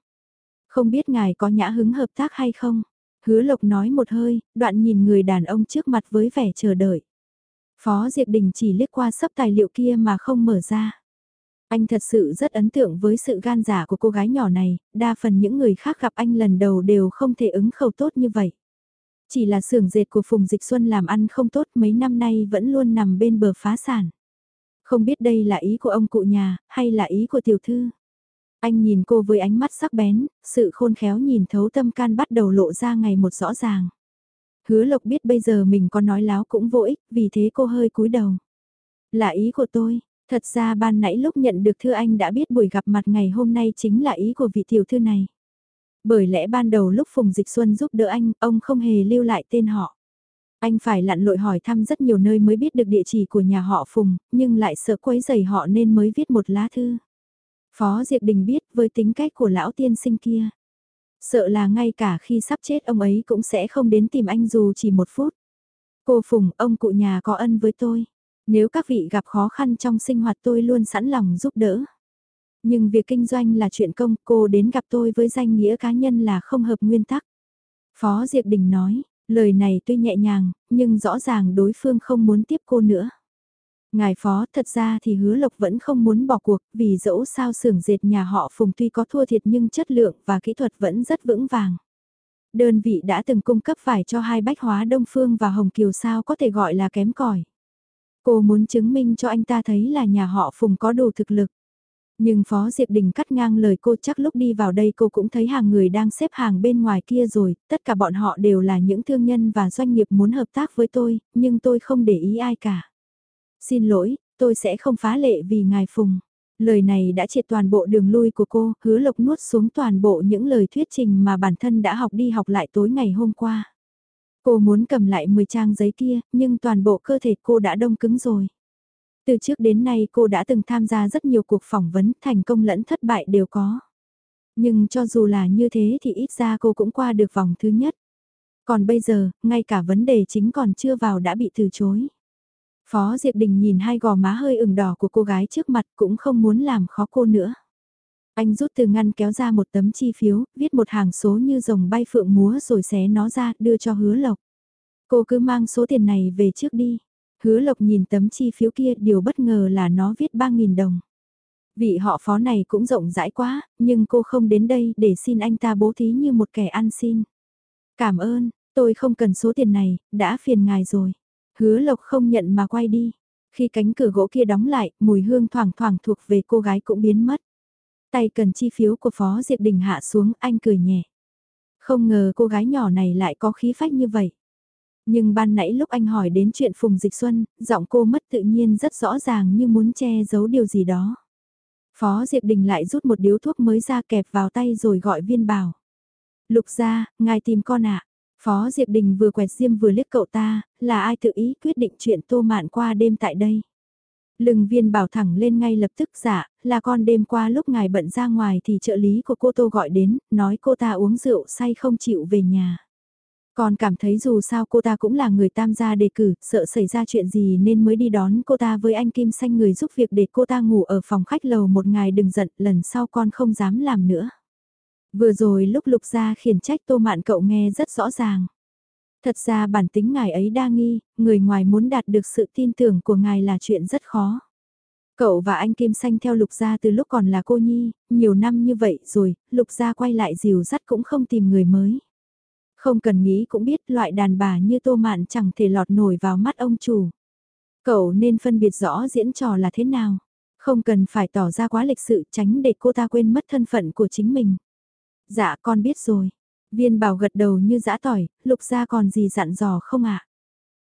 Không biết ngài có nhã hứng hợp tác hay không? Hứa Lộc nói một hơi, đoạn nhìn người đàn ông trước mặt với vẻ chờ đợi. Phó Diệp Đình chỉ liếc qua sấp tài liệu kia mà không mở ra. Anh thật sự rất ấn tượng với sự gan giả của cô gái nhỏ này, đa phần những người khác gặp anh lần đầu đều không thể ứng khẩu tốt như vậy. Chỉ là xưởng dệt của Phùng Dịch Xuân làm ăn không tốt mấy năm nay vẫn luôn nằm bên bờ phá sản. Không biết đây là ý của ông cụ nhà, hay là ý của tiểu thư. Anh nhìn cô với ánh mắt sắc bén, sự khôn khéo nhìn thấu tâm can bắt đầu lộ ra ngày một rõ ràng. Hứa lộc biết bây giờ mình có nói láo cũng vô ích, vì thế cô hơi cúi đầu. Là ý của tôi, thật ra ban nãy lúc nhận được thư anh đã biết buổi gặp mặt ngày hôm nay chính là ý của vị tiểu thư này. Bởi lẽ ban đầu lúc Phùng Dịch Xuân giúp đỡ anh, ông không hề lưu lại tên họ. Anh phải lặn lội hỏi thăm rất nhiều nơi mới biết được địa chỉ của nhà họ Phùng, nhưng lại sợ quấy rầy họ nên mới viết một lá thư. Phó Diệp Đình biết với tính cách của lão tiên sinh kia. Sợ là ngay cả khi sắp chết ông ấy cũng sẽ không đến tìm anh dù chỉ một phút. Cô Phùng, ông cụ nhà có ân với tôi. Nếu các vị gặp khó khăn trong sinh hoạt tôi luôn sẵn lòng giúp đỡ. Nhưng việc kinh doanh là chuyện công, cô đến gặp tôi với danh nghĩa cá nhân là không hợp nguyên tắc. Phó Diệp Đình nói, lời này tuy nhẹ nhàng, nhưng rõ ràng đối phương không muốn tiếp cô nữa. Ngài phó thật ra thì hứa lộc vẫn không muốn bỏ cuộc vì dẫu sao xưởng dệt nhà họ phùng tuy có thua thiệt nhưng chất lượng và kỹ thuật vẫn rất vững vàng. Đơn vị đã từng cung cấp vải cho hai bách hóa Đông Phương và Hồng Kiều sao có thể gọi là kém cỏi. Cô muốn chứng minh cho anh ta thấy là nhà họ phùng có đủ thực lực. Nhưng Phó Diệp Đình cắt ngang lời cô chắc lúc đi vào đây cô cũng thấy hàng người đang xếp hàng bên ngoài kia rồi, tất cả bọn họ đều là những thương nhân và doanh nghiệp muốn hợp tác với tôi, nhưng tôi không để ý ai cả. Xin lỗi, tôi sẽ không phá lệ vì ngài Phùng. Lời này đã triệt toàn bộ đường lui của cô, hứa lộc nuốt xuống toàn bộ những lời thuyết trình mà bản thân đã học đi học lại tối ngày hôm qua. Cô muốn cầm lại 10 trang giấy kia, nhưng toàn bộ cơ thể cô đã đông cứng rồi. Từ trước đến nay cô đã từng tham gia rất nhiều cuộc phỏng vấn, thành công lẫn thất bại đều có. Nhưng cho dù là như thế thì ít ra cô cũng qua được vòng thứ nhất. Còn bây giờ, ngay cả vấn đề chính còn chưa vào đã bị từ chối. Phó Diệp Đình nhìn hai gò má hơi ửng đỏ của cô gái trước mặt cũng không muốn làm khó cô nữa. Anh rút từ ngăn kéo ra một tấm chi phiếu, viết một hàng số như rồng bay phượng múa rồi xé nó ra, đưa cho hứa lộc. Cô cứ mang số tiền này về trước đi. Hứa lộc nhìn tấm chi phiếu kia, điều bất ngờ là nó viết 3.000 đồng. Vị họ phó này cũng rộng rãi quá, nhưng cô không đến đây để xin anh ta bố thí như một kẻ ăn xin. Cảm ơn, tôi không cần số tiền này, đã phiền ngài rồi. Hứa lộc không nhận mà quay đi. Khi cánh cửa gỗ kia đóng lại, mùi hương thoảng thoảng thuộc về cô gái cũng biến mất. Tay cần chi phiếu của Phó Diệp Đình hạ xuống, anh cười nhẹ. Không ngờ cô gái nhỏ này lại có khí phách như vậy. Nhưng ban nãy lúc anh hỏi đến chuyện Phùng Dịch Xuân, giọng cô mất tự nhiên rất rõ ràng như muốn che giấu điều gì đó. Phó Diệp Đình lại rút một điếu thuốc mới ra kẹp vào tay rồi gọi viên bảo. Lục ra, ngài tìm con ạ. Phó Diệp Đình vừa quẹt diêm vừa liếc cậu ta, là ai tự ý quyết định chuyện tô mạn qua đêm tại đây. Lừng viên bảo thẳng lên ngay lập tức dạ, là con đêm qua lúc ngài bận ra ngoài thì trợ lý của cô Tô gọi đến, nói cô ta uống rượu say không chịu về nhà. Còn cảm thấy dù sao cô ta cũng là người tam gia đề cử, sợ xảy ra chuyện gì nên mới đi đón cô ta với anh Kim Xanh người giúp việc để cô ta ngủ ở phòng khách lầu một ngày đừng giận, lần sau con không dám làm nữa. Vừa rồi lúc lục gia khiển trách tô mạn cậu nghe rất rõ ràng. Thật ra bản tính ngài ấy đa nghi, người ngoài muốn đạt được sự tin tưởng của ngài là chuyện rất khó. Cậu và anh Kim Xanh theo Lục Gia từ lúc còn là cô Nhi, nhiều năm như vậy rồi, Lục Gia quay lại dìu dắt cũng không tìm người mới. Không cần nghĩ cũng biết loại đàn bà như Tô Mạn chẳng thể lọt nổi vào mắt ông chủ. Cậu nên phân biệt rõ diễn trò là thế nào. Không cần phải tỏ ra quá lịch sự tránh để cô ta quên mất thân phận của chính mình. Dạ con biết rồi. Viên bảo gật đầu như dã tỏi, lục gia còn gì dặn dò không ạ?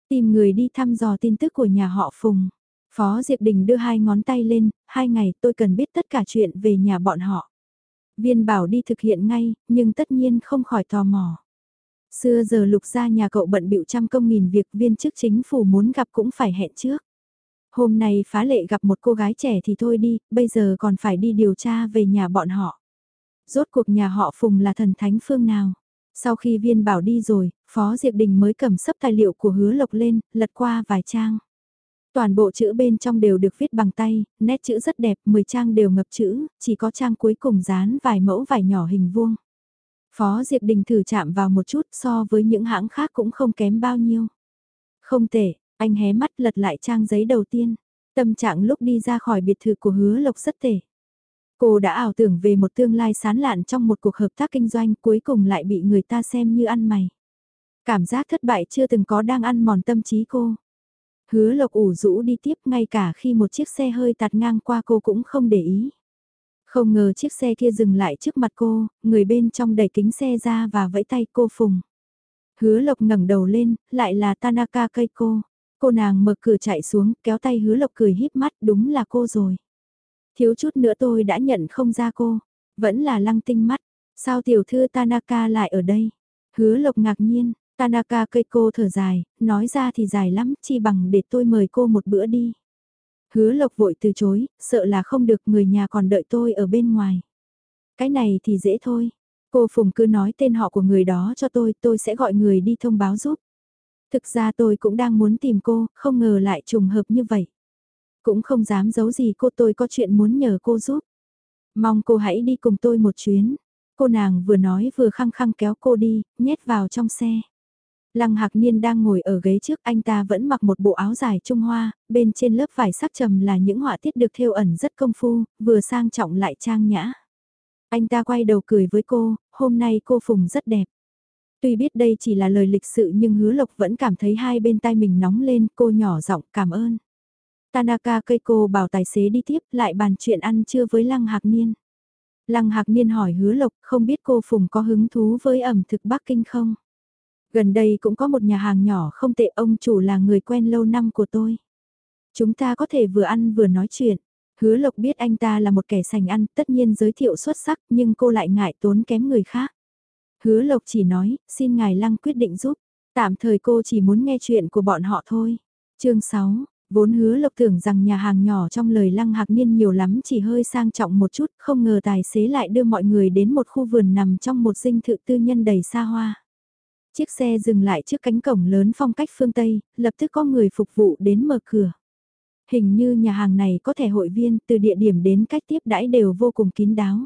Tìm người đi thăm dò tin tức của nhà họ Phùng. Phó Diệp Đình đưa hai ngón tay lên, hai ngày tôi cần biết tất cả chuyện về nhà bọn họ. Viên bảo đi thực hiện ngay, nhưng tất nhiên không khỏi tò mò. Xưa giờ lục gia nhà cậu bận bịu trăm công nghìn việc viên chức chính phủ muốn gặp cũng phải hẹn trước. Hôm nay phá lệ gặp một cô gái trẻ thì thôi đi, bây giờ còn phải đi điều tra về nhà bọn họ. Rốt cuộc nhà họ Phùng là thần thánh phương nào? Sau khi viên bảo đi rồi, Phó Diệp Đình mới cầm sấp tài liệu của hứa lộc lên, lật qua vài trang. Toàn bộ chữ bên trong đều được viết bằng tay, nét chữ rất đẹp, 10 trang đều ngập chữ, chỉ có trang cuối cùng dán vài mẫu vải nhỏ hình vuông. Phó Diệp Đình thử chạm vào một chút so với những hãng khác cũng không kém bao nhiêu. Không tệ, anh hé mắt lật lại trang giấy đầu tiên. Tâm trạng lúc đi ra khỏi biệt thự của hứa lộc rất tệ. Cô đã ảo tưởng về một tương lai sán lạn trong một cuộc hợp tác kinh doanh cuối cùng lại bị người ta xem như ăn mày. Cảm giác thất bại chưa từng có đang ăn mòn tâm trí cô. Hứa lộc ủ rũ đi tiếp ngay cả khi một chiếc xe hơi tạt ngang qua cô cũng không để ý. Không ngờ chiếc xe kia dừng lại trước mặt cô, người bên trong đẩy kính xe ra và vẫy tay cô Phùng. Hứa Lộc ngẩng đầu lên, lại là Tanaka cây cô. Cô nàng mở cửa chạy xuống, kéo tay Hứa Lộc cười híp mắt, đúng là cô rồi. Thiếu chút nữa tôi đã nhận không ra cô, vẫn là lăng tinh mắt. Sao tiểu thư Tanaka lại ở đây? Hứa Lộc ngạc nhiên, Tanaka cây cô thở dài, nói ra thì dài lắm, chi bằng để tôi mời cô một bữa đi. Hứa Lộc vội từ chối, sợ là không được người nhà còn đợi tôi ở bên ngoài. Cái này thì dễ thôi. Cô Phùng cứ nói tên họ của người đó cho tôi, tôi sẽ gọi người đi thông báo giúp. Thực ra tôi cũng đang muốn tìm cô, không ngờ lại trùng hợp như vậy. Cũng không dám giấu gì cô tôi có chuyện muốn nhờ cô giúp. Mong cô hãy đi cùng tôi một chuyến. Cô nàng vừa nói vừa khăng khăng kéo cô đi, nhét vào trong xe. Lăng Hạc Niên đang ngồi ở ghế trước anh ta vẫn mặc một bộ áo dài trung hoa, bên trên lớp vải sắc trầm là những họa tiết được thêu ẩn rất công phu, vừa sang trọng lại trang nhã. Anh ta quay đầu cười với cô, hôm nay cô Phùng rất đẹp. Tuy biết đây chỉ là lời lịch sự nhưng hứa lộc vẫn cảm thấy hai bên tai mình nóng lên, cô nhỏ giọng cảm ơn. Tanaka Keiko cô bảo tài xế đi tiếp lại bàn chuyện ăn trưa với Lăng Hạc Niên. Lăng Hạc Niên hỏi hứa lộc không biết cô Phùng có hứng thú với ẩm thực Bắc Kinh không? Gần đây cũng có một nhà hàng nhỏ không tệ ông chủ là người quen lâu năm của tôi. Chúng ta có thể vừa ăn vừa nói chuyện. Hứa Lộc biết anh ta là một kẻ sành ăn, tất nhiên giới thiệu xuất sắc, nhưng cô lại ngại tốn kém người khác. Hứa Lộc chỉ nói, xin ngài Lăng quyết định giúp. Tạm thời cô chỉ muốn nghe chuyện của bọn họ thôi. chương 6, vốn hứa Lộc tưởng rằng nhà hàng nhỏ trong lời Lăng Hạc Niên nhiều lắm chỉ hơi sang trọng một chút, không ngờ tài xế lại đưa mọi người đến một khu vườn nằm trong một dinh thự tư nhân đầy xa hoa. Chiếc xe dừng lại trước cánh cổng lớn phong cách phương Tây, lập tức có người phục vụ đến mở cửa. Hình như nhà hàng này có thẻ hội viên, từ địa điểm đến cách tiếp đãi đều vô cùng kín đáo.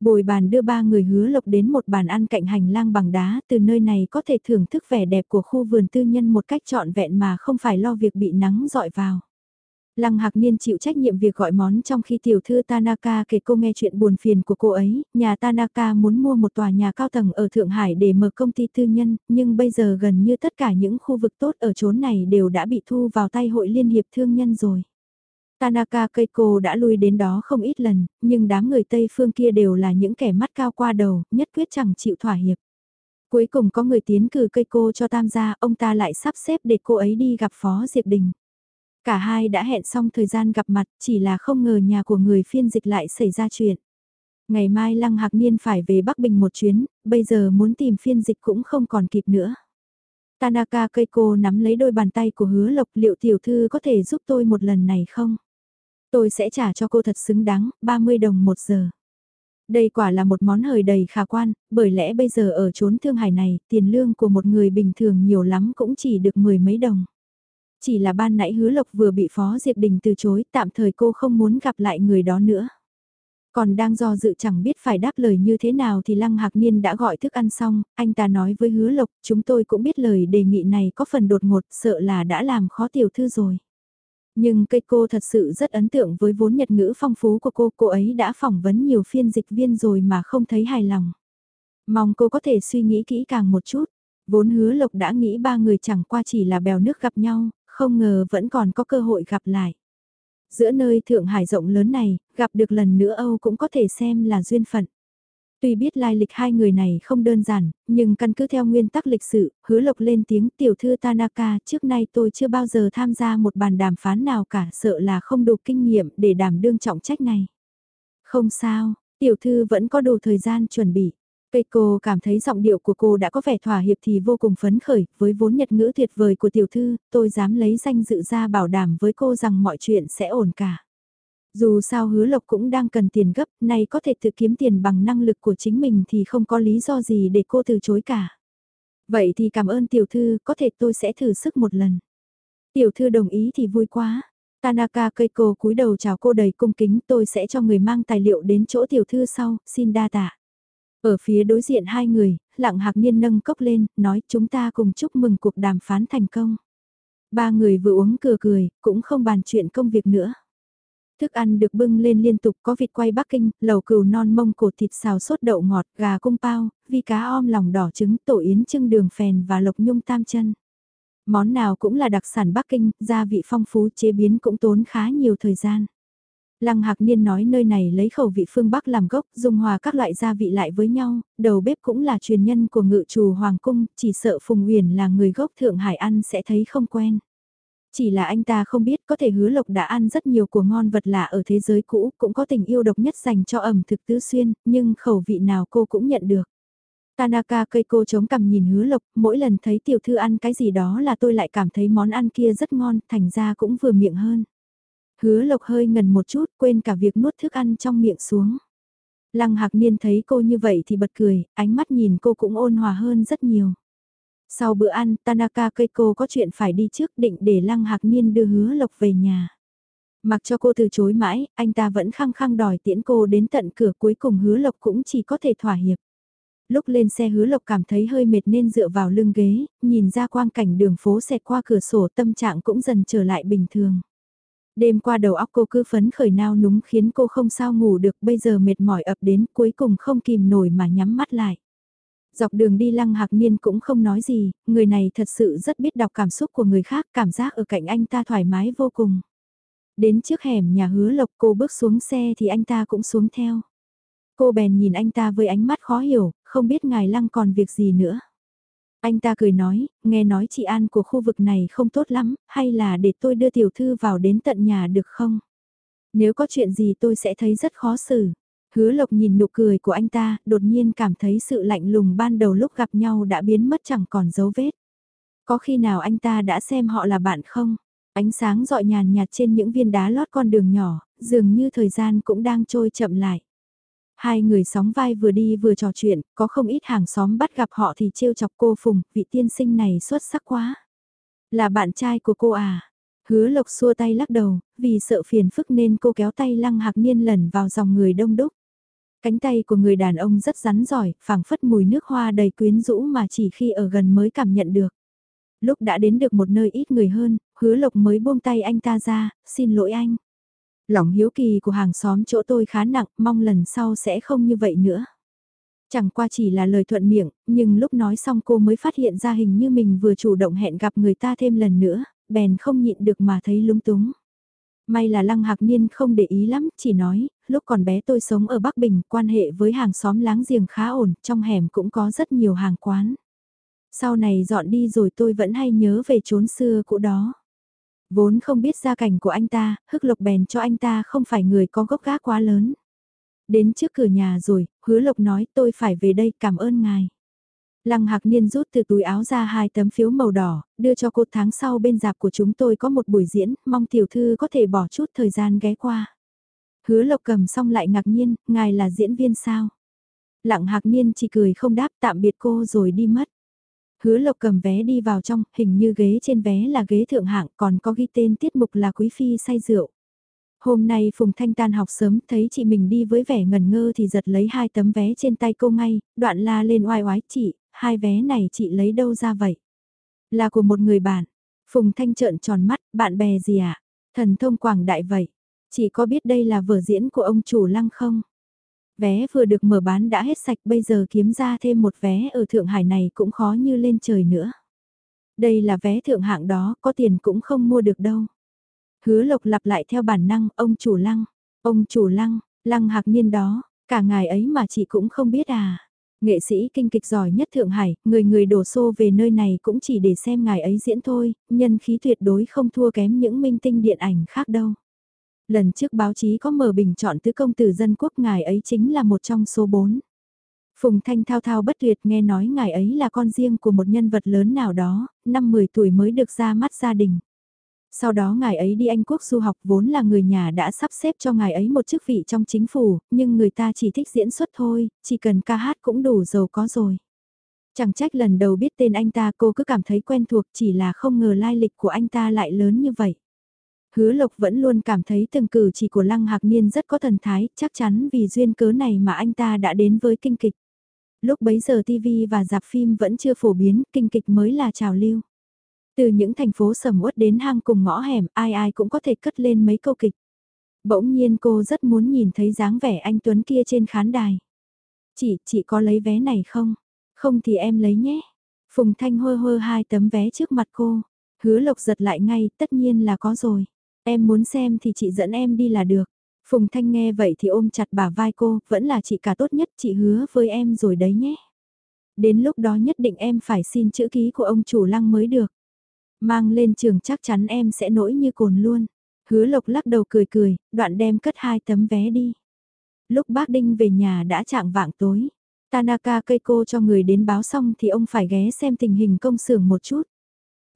Bồi bàn đưa ba người hứa lộc đến một bàn ăn cạnh hành lang bằng đá, từ nơi này có thể thưởng thức vẻ đẹp của khu vườn tư nhân một cách trọn vẹn mà không phải lo việc bị nắng dọi vào. Lăng Hạc Niên chịu trách nhiệm việc gọi món trong khi tiểu thư Tanaka kể cô nghe chuyện buồn phiền của cô ấy, nhà Tanaka muốn mua một tòa nhà cao tầng ở Thượng Hải để mở công ty tư nhân, nhưng bây giờ gần như tất cả những khu vực tốt ở chốn này đều đã bị thu vào tay hội liên hiệp thương nhân rồi. Tanaka Keiko đã lui đến đó không ít lần, nhưng đám người Tây phương kia đều là những kẻ mắt cao qua đầu, nhất quyết chẳng chịu thỏa hiệp. Cuối cùng có người tiến cử Keiko cho tam gia, ông ta lại sắp xếp để cô ấy đi gặp Phó Diệp Đình. Cả hai đã hẹn xong thời gian gặp mặt, chỉ là không ngờ nhà của người phiên dịch lại xảy ra chuyện. Ngày mai Lăng Hạc Niên phải về Bắc Bình một chuyến, bây giờ muốn tìm phiên dịch cũng không còn kịp nữa. Tanaka Keiko nắm lấy đôi bàn tay của hứa lộc liệu tiểu thư có thể giúp tôi một lần này không? Tôi sẽ trả cho cô thật xứng đáng, 30 đồng một giờ. Đây quả là một món hời đầy khả quan, bởi lẽ bây giờ ở chốn thương hải này, tiền lương của một người bình thường nhiều lắm cũng chỉ được mười mấy đồng. Chỉ là ban nãy hứa lộc vừa bị Phó Diệp Đình từ chối, tạm thời cô không muốn gặp lại người đó nữa. Còn đang do dự chẳng biết phải đáp lời như thế nào thì Lăng Hạc Niên đã gọi thức ăn xong, anh ta nói với hứa lộc, chúng tôi cũng biết lời đề nghị này có phần đột ngột, sợ là đã làm khó tiểu thư rồi. Nhưng cây cô thật sự rất ấn tượng với vốn nhật ngữ phong phú của cô, cô ấy đã phỏng vấn nhiều phiên dịch viên rồi mà không thấy hài lòng. Mong cô có thể suy nghĩ kỹ càng một chút. Vốn hứa lộc đã nghĩ ba người chẳng qua chỉ là bèo nước gặp nhau, không ngờ vẫn còn có cơ hội gặp lại. Giữa nơi Thượng Hải rộng lớn này, gặp được lần nữa Âu cũng có thể xem là duyên phận. Tuy biết lai lịch hai người này không đơn giản, nhưng căn cứ theo nguyên tắc lịch sử, hứa lộc lên tiếng tiểu thư Tanaka trước nay tôi chưa bao giờ tham gia một bàn đàm phán nào cả sợ là không đủ kinh nghiệm để đảm đương trọng trách này. Không sao, tiểu thư vẫn có đủ thời gian chuẩn bị. Peiko cảm thấy giọng điệu của cô đã có vẻ thỏa hiệp thì vô cùng phấn khởi, với vốn nhật ngữ tuyệt vời của tiểu thư, tôi dám lấy danh dự ra bảo đảm với cô rằng mọi chuyện sẽ ổn cả. Dù sao hứa lộc cũng đang cần tiền gấp, nay có thể tự kiếm tiền bằng năng lực của chính mình thì không có lý do gì để cô từ chối cả. Vậy thì cảm ơn tiểu thư, có thể tôi sẽ thử sức một lần. Tiểu thư đồng ý thì vui quá. Tanaka Keiko cúi đầu chào cô đầy cung kính tôi sẽ cho người mang tài liệu đến chỗ tiểu thư sau, xin đa tạ. Ở phía đối diện hai người, lặng hạc niên nâng cốc lên, nói chúng ta cùng chúc mừng cuộc đàm phán thành công. Ba người vừa uống cười cười, cũng không bàn chuyện công việc nữa. Thức ăn được bưng lên liên tục có vịt quay Bắc Kinh, lầu cừu non mông cột thịt xào sốt đậu ngọt, gà cung bao, vi cá om lòng đỏ trứng, tổ yến trưng đường phèn và lộc nhung tam chân. Món nào cũng là đặc sản Bắc Kinh, gia vị phong phú chế biến cũng tốn khá nhiều thời gian. Lăng Hạc Niên nói nơi này lấy khẩu vị phương Bắc làm gốc, dung hòa các loại gia vị lại với nhau, đầu bếp cũng là truyền nhân của ngự trù Hoàng Cung, chỉ sợ Phùng Uyển là người gốc Thượng Hải ăn sẽ thấy không quen. Chỉ là anh ta không biết có thể hứa lộc đã ăn rất nhiều của ngon vật lạ ở thế giới cũ, cũng có tình yêu độc nhất dành cho ẩm thực tứ xuyên, nhưng khẩu vị nào cô cũng nhận được. Tanaka cây cô chống cằm nhìn hứa lộc, mỗi lần thấy tiểu thư ăn cái gì đó là tôi lại cảm thấy món ăn kia rất ngon, thành ra cũng vừa miệng hơn. Hứa lộc hơi ngần một chút, quên cả việc nuốt thức ăn trong miệng xuống. Lăng Hạc Niên thấy cô như vậy thì bật cười, ánh mắt nhìn cô cũng ôn hòa hơn rất nhiều. Sau bữa ăn, Tanaka Keiko có chuyện phải đi trước định để Lăng Hạc Niên đưa hứa lộc về nhà. Mặc cho cô từ chối mãi, anh ta vẫn khăng khăng đòi tiễn cô đến tận cửa cuối cùng hứa lộc cũng chỉ có thể thỏa hiệp. Lúc lên xe hứa lộc cảm thấy hơi mệt nên dựa vào lưng ghế, nhìn ra quang cảnh đường phố xẹt qua cửa sổ tâm trạng cũng dần trở lại bình thường. Đêm qua đầu óc cô cứ phấn khởi nao núng khiến cô không sao ngủ được bây giờ mệt mỏi ập đến cuối cùng không kìm nổi mà nhắm mắt lại. Dọc đường đi lăng hạc niên cũng không nói gì, người này thật sự rất biết đọc cảm xúc của người khác, cảm giác ở cạnh anh ta thoải mái vô cùng. Đến trước hẻm nhà hứa lộc cô bước xuống xe thì anh ta cũng xuống theo. Cô bèn nhìn anh ta với ánh mắt khó hiểu, không biết ngài lăng còn việc gì nữa. Anh ta cười nói, nghe nói chị An của khu vực này không tốt lắm, hay là để tôi đưa tiểu thư vào đến tận nhà được không? Nếu có chuyện gì tôi sẽ thấy rất khó xử. Hứa lộc nhìn nụ cười của anh ta, đột nhiên cảm thấy sự lạnh lùng ban đầu lúc gặp nhau đã biến mất chẳng còn dấu vết. Có khi nào anh ta đã xem họ là bạn không? Ánh sáng dọi nhàn nhạt trên những viên đá lót con đường nhỏ, dường như thời gian cũng đang trôi chậm lại. Hai người sóng vai vừa đi vừa trò chuyện, có không ít hàng xóm bắt gặp họ thì trêu chọc cô Phùng, vị tiên sinh này xuất sắc quá. Là bạn trai của cô à? Hứa lộc xua tay lắc đầu, vì sợ phiền phức nên cô kéo tay lăng hạc niên lẩn vào dòng người đông đúc. Cánh tay của người đàn ông rất rắn giỏi, phảng phất mùi nước hoa đầy quyến rũ mà chỉ khi ở gần mới cảm nhận được. Lúc đã đến được một nơi ít người hơn, hứa lộc mới buông tay anh ta ra, xin lỗi anh. Lòng hiếu kỳ của hàng xóm chỗ tôi khá nặng, mong lần sau sẽ không như vậy nữa. Chẳng qua chỉ là lời thuận miệng, nhưng lúc nói xong cô mới phát hiện ra hình như mình vừa chủ động hẹn gặp người ta thêm lần nữa, bèn không nhịn được mà thấy lúng túng. May là Lăng Hạc Niên không để ý lắm, chỉ nói, lúc còn bé tôi sống ở Bắc Bình, quan hệ với hàng xóm láng giềng khá ổn, trong hẻm cũng có rất nhiều hàng quán. Sau này dọn đi rồi tôi vẫn hay nhớ về chốn xưa cũ đó. Vốn không biết gia cảnh của anh ta, hức lộc bèn cho anh ta không phải người có gốc gác quá lớn. Đến trước cửa nhà rồi, hứa lộc nói tôi phải về đây cảm ơn ngài. Lăng Hạc Niên rút từ túi áo ra hai tấm phiếu màu đỏ, đưa cho cô tháng sau bên dạp của chúng tôi có một buổi diễn, mong tiểu thư có thể bỏ chút thời gian ghé qua. Hứa Lộc cầm xong lại ngạc nhiên, ngài là diễn viên sao? Lặng Hạc Niên chỉ cười không đáp tạm biệt cô rồi đi mất. Hứa Lộc cầm vé đi vào trong, hình như ghế trên vé là ghế thượng hạng còn có ghi tên tiết mục là Quý Phi say rượu. Hôm nay Phùng Thanh tan học sớm thấy chị mình đi với vẻ ngần ngơ thì giật lấy hai tấm vé trên tay cô ngay, đoạn la lên oai oái chị, hai vé này chị lấy đâu ra vậy? Là của một người bạn. Phùng Thanh trợn tròn mắt, bạn bè gì? À? Thần thông quảng đại vậy. Chị có biết đây là vở diễn của ông chủ lăng không? Vé vừa được mở bán đã hết sạch bây giờ kiếm ra thêm một vé ở Thượng Hải này cũng khó như lên trời nữa. Đây là vé thượng hạng đó, có tiền cũng không mua được đâu. Hứa lộc lặp lại theo bản năng, ông chủ lăng, ông chủ lăng, lăng hạc niên đó, cả ngài ấy mà chị cũng không biết à. Nghệ sĩ kinh kịch giỏi nhất Thượng Hải, người người đổ xô về nơi này cũng chỉ để xem ngài ấy diễn thôi, nhân khí tuyệt đối không thua kém những minh tinh điện ảnh khác đâu. Lần trước báo chí có mở bình chọn tứ công tử dân quốc ngài ấy chính là một trong số bốn. Phùng Thanh thao thao bất tuyệt nghe nói ngài ấy là con riêng của một nhân vật lớn nào đó, năm 10 tuổi mới được ra mắt gia đình. Sau đó ngài ấy đi Anh Quốc du học vốn là người nhà đã sắp xếp cho ngài ấy một chức vị trong chính phủ, nhưng người ta chỉ thích diễn xuất thôi, chỉ cần ca hát cũng đủ giàu có rồi. Chẳng trách lần đầu biết tên anh ta cô cứ cảm thấy quen thuộc chỉ là không ngờ lai lịch của anh ta lại lớn như vậy. Hứa Lộc vẫn luôn cảm thấy từng cử chỉ của Lăng Hạc Niên rất có thần thái, chắc chắn vì duyên cớ này mà anh ta đã đến với kinh kịch. Lúc bấy giờ TV và dạp phim vẫn chưa phổ biến, kinh kịch mới là trào lưu. Từ những thành phố sầm uất đến hang cùng ngõ hẻm, ai ai cũng có thể cất lên mấy câu kịch. Bỗng nhiên cô rất muốn nhìn thấy dáng vẻ anh Tuấn kia trên khán đài. Chị, chị có lấy vé này không? Không thì em lấy nhé. Phùng Thanh hơ hơ hai tấm vé trước mặt cô. Hứa lộc giật lại ngay, tất nhiên là có rồi. Em muốn xem thì chị dẫn em đi là được. Phùng Thanh nghe vậy thì ôm chặt bà vai cô, vẫn là chị cả tốt nhất, chị hứa với em rồi đấy nhé. Đến lúc đó nhất định em phải xin chữ ký của ông chủ lăng mới được. Mang lên trường chắc chắn em sẽ nổi như cồn luôn. Hứa lộc lắc đầu cười cười, đoạn đem cất hai tấm vé đi. Lúc bác Đinh về nhà đã chạng vạng tối. Tanaka cây cô cho người đến báo xong thì ông phải ghé xem tình hình công xưởng một chút.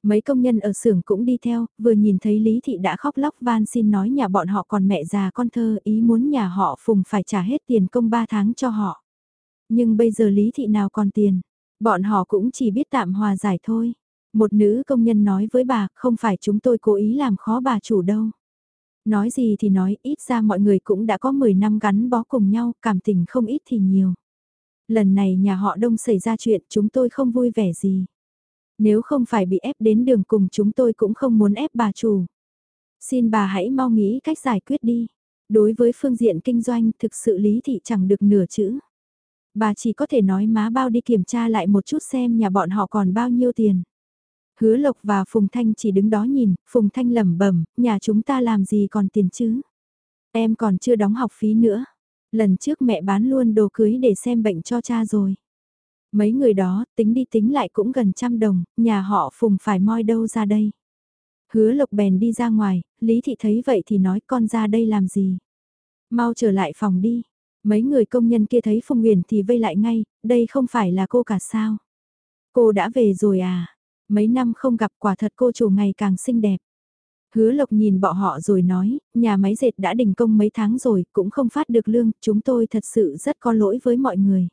Mấy công nhân ở xưởng cũng đi theo, vừa nhìn thấy Lý Thị đã khóc lóc van xin nói nhà bọn họ còn mẹ già con thơ ý muốn nhà họ Phùng phải trả hết tiền công 3 tháng cho họ. Nhưng bây giờ Lý Thị nào còn tiền, bọn họ cũng chỉ biết tạm hòa giải thôi. Một nữ công nhân nói với bà, không phải chúng tôi cố ý làm khó bà chủ đâu. Nói gì thì nói, ít ra mọi người cũng đã có 10 năm gắn bó cùng nhau, cảm tình không ít thì nhiều. Lần này nhà họ đông xảy ra chuyện chúng tôi không vui vẻ gì. Nếu không phải bị ép đến đường cùng chúng tôi cũng không muốn ép bà chủ. Xin bà hãy mau nghĩ cách giải quyết đi. Đối với phương diện kinh doanh thực sự lý thị chẳng được nửa chữ. Bà chỉ có thể nói má bao đi kiểm tra lại một chút xem nhà bọn họ còn bao nhiêu tiền. Hứa Lộc và Phùng Thanh chỉ đứng đó nhìn, Phùng Thanh lẩm bẩm, nhà chúng ta làm gì còn tiền chứ? Em còn chưa đóng học phí nữa. Lần trước mẹ bán luôn đồ cưới để xem bệnh cho cha rồi. Mấy người đó, tính đi tính lại cũng gần trăm đồng, nhà họ Phùng phải moi đâu ra đây. Hứa Lộc bèn đi ra ngoài, Lý Thị thấy vậy thì nói con ra đây làm gì? Mau trở lại phòng đi. Mấy người công nhân kia thấy Phùng Nguyền thì vây lại ngay, đây không phải là cô cả sao? Cô đã về rồi à? Mấy năm không gặp quả thật cô chủ ngày càng xinh đẹp. Hứa Lộc nhìn bọn họ rồi nói, nhà máy dệt đã đình công mấy tháng rồi, cũng không phát được lương, chúng tôi thật sự rất có lỗi với mọi người.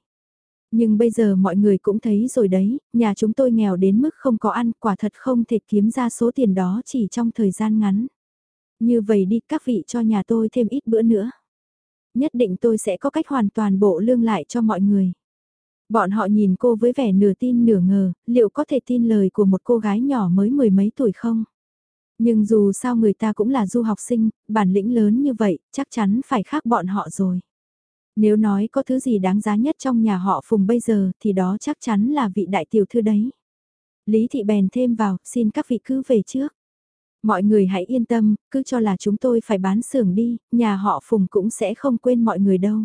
Nhưng bây giờ mọi người cũng thấy rồi đấy, nhà chúng tôi nghèo đến mức không có ăn, quả thật không thể kiếm ra số tiền đó chỉ trong thời gian ngắn. Như vậy đi các vị cho nhà tôi thêm ít bữa nữa. Nhất định tôi sẽ có cách hoàn toàn bộ lương lại cho mọi người. Bọn họ nhìn cô với vẻ nửa tin nửa ngờ, liệu có thể tin lời của một cô gái nhỏ mới mười mấy tuổi không? Nhưng dù sao người ta cũng là du học sinh, bản lĩnh lớn như vậy, chắc chắn phải khác bọn họ rồi. Nếu nói có thứ gì đáng giá nhất trong nhà họ Phùng bây giờ thì đó chắc chắn là vị đại tiểu thư đấy. Lý Thị bèn thêm vào, xin các vị cứ về trước. Mọi người hãy yên tâm, cứ cho là chúng tôi phải bán xưởng đi, nhà họ Phùng cũng sẽ không quên mọi người đâu.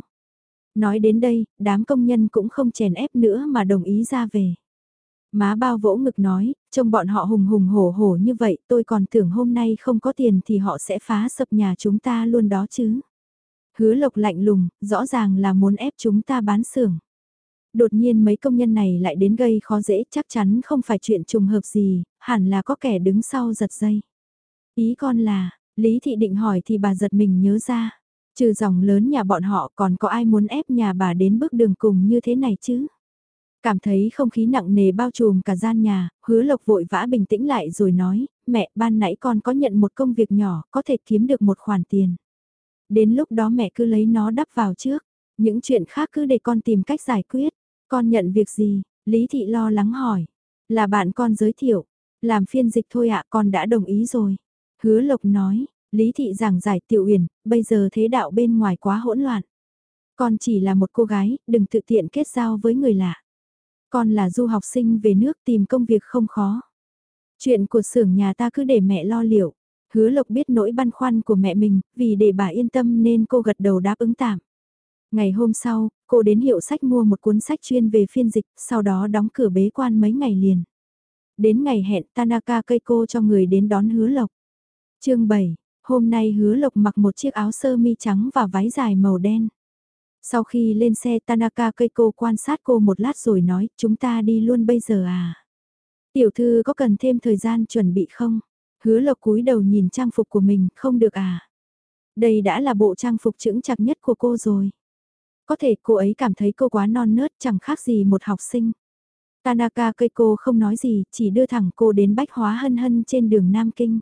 Nói đến đây, đám công nhân cũng không chèn ép nữa mà đồng ý ra về. Má bao vỗ ngực nói, trông bọn họ hùng hùng hổ hổ như vậy tôi còn tưởng hôm nay không có tiền thì họ sẽ phá sập nhà chúng ta luôn đó chứ. Hứa lộc lạnh lùng, rõ ràng là muốn ép chúng ta bán xưởng. Đột nhiên mấy công nhân này lại đến gây khó dễ chắc chắn không phải chuyện trùng hợp gì, hẳn là có kẻ đứng sau giật dây. Ý con là, Lý Thị định hỏi thì bà giật mình nhớ ra. Trừ dòng lớn nhà bọn họ còn có ai muốn ép nhà bà đến bước đường cùng như thế này chứ? Cảm thấy không khí nặng nề bao trùm cả gian nhà, hứa lộc vội vã bình tĩnh lại rồi nói, mẹ ban nãy con có nhận một công việc nhỏ, có thể kiếm được một khoản tiền. Đến lúc đó mẹ cứ lấy nó đắp vào trước, những chuyện khác cứ để con tìm cách giải quyết. Con nhận việc gì? Lý Thị lo lắng hỏi. Là bạn con giới thiệu, làm phiên dịch thôi ạ con đã đồng ý rồi. Hứa Lộc nói, Lý Thị giảng giải tiểu uyển, bây giờ thế đạo bên ngoài quá hỗn loạn. Con chỉ là một cô gái, đừng tự tiện kết giao với người lạ. Con là du học sinh về nước tìm công việc không khó. Chuyện của xưởng nhà ta cứ để mẹ lo liệu. Hứa Lộc biết nỗi băn khoăn của mẹ mình, vì để bà yên tâm nên cô gật đầu đáp ứng tạm. Ngày hôm sau, cô đến hiệu sách mua một cuốn sách chuyên về phiên dịch, sau đó đóng cửa bế quan mấy ngày liền. Đến ngày hẹn Tanaka cây cô cho người đến đón Hứa Lộc. chương 7, hôm nay Hứa Lộc mặc một chiếc áo sơ mi trắng và váy dài màu đen. Sau khi lên xe Tanaka cây cô quan sát cô một lát rồi nói, chúng ta đi luôn bây giờ à? Tiểu thư có cần thêm thời gian chuẩn bị không? Hứa lộc cúi đầu nhìn trang phục của mình, không được à? Đây đã là bộ trang phục chững chặt nhất của cô rồi. Có thể cô ấy cảm thấy cô quá non nớt chẳng khác gì một học sinh. Tanaka cây cô không nói gì, chỉ đưa thẳng cô đến bách hóa hân hân trên đường Nam Kinh.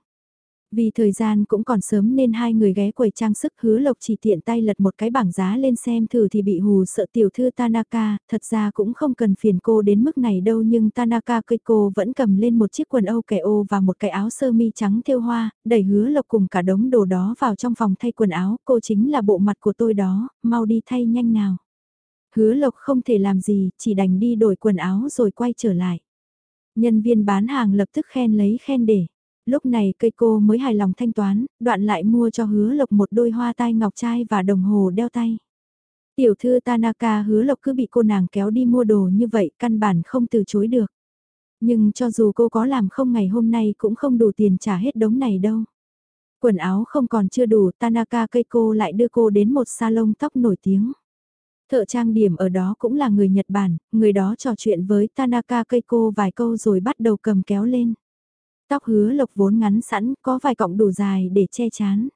Vì thời gian cũng còn sớm nên hai người ghé quầy trang sức hứa lộc chỉ tiện tay lật một cái bảng giá lên xem thử thì bị hù sợ tiểu thư Tanaka, thật ra cũng không cần phiền cô đến mức này đâu nhưng Tanaka Keiko vẫn cầm lên một chiếc quần âu kẻ ô và một cái áo sơ mi trắng thêu hoa, đẩy hứa lộc cùng cả đống đồ đó vào trong phòng thay quần áo, cô chính là bộ mặt của tôi đó, mau đi thay nhanh nào. Hứa lộc không thể làm gì, chỉ đành đi đổi quần áo rồi quay trở lại. Nhân viên bán hàng lập tức khen lấy khen để. Lúc này cây cô mới hài lòng thanh toán, đoạn lại mua cho hứa lộc một đôi hoa tai ngọc trai và đồng hồ đeo tay. Tiểu thư Tanaka hứa lộc cứ bị cô nàng kéo đi mua đồ như vậy căn bản không từ chối được. Nhưng cho dù cô có làm không ngày hôm nay cũng không đủ tiền trả hết đống này đâu. Quần áo không còn chưa đủ, Tanaka Keiko lại đưa cô đến một salon tóc nổi tiếng. Thợ trang điểm ở đó cũng là người Nhật Bản, người đó trò chuyện với Tanaka Keiko vài câu rồi bắt đầu cầm kéo lên. Tóc hứa lộc vốn ngắn sẵn, có vài cọng đủ dài để che chán.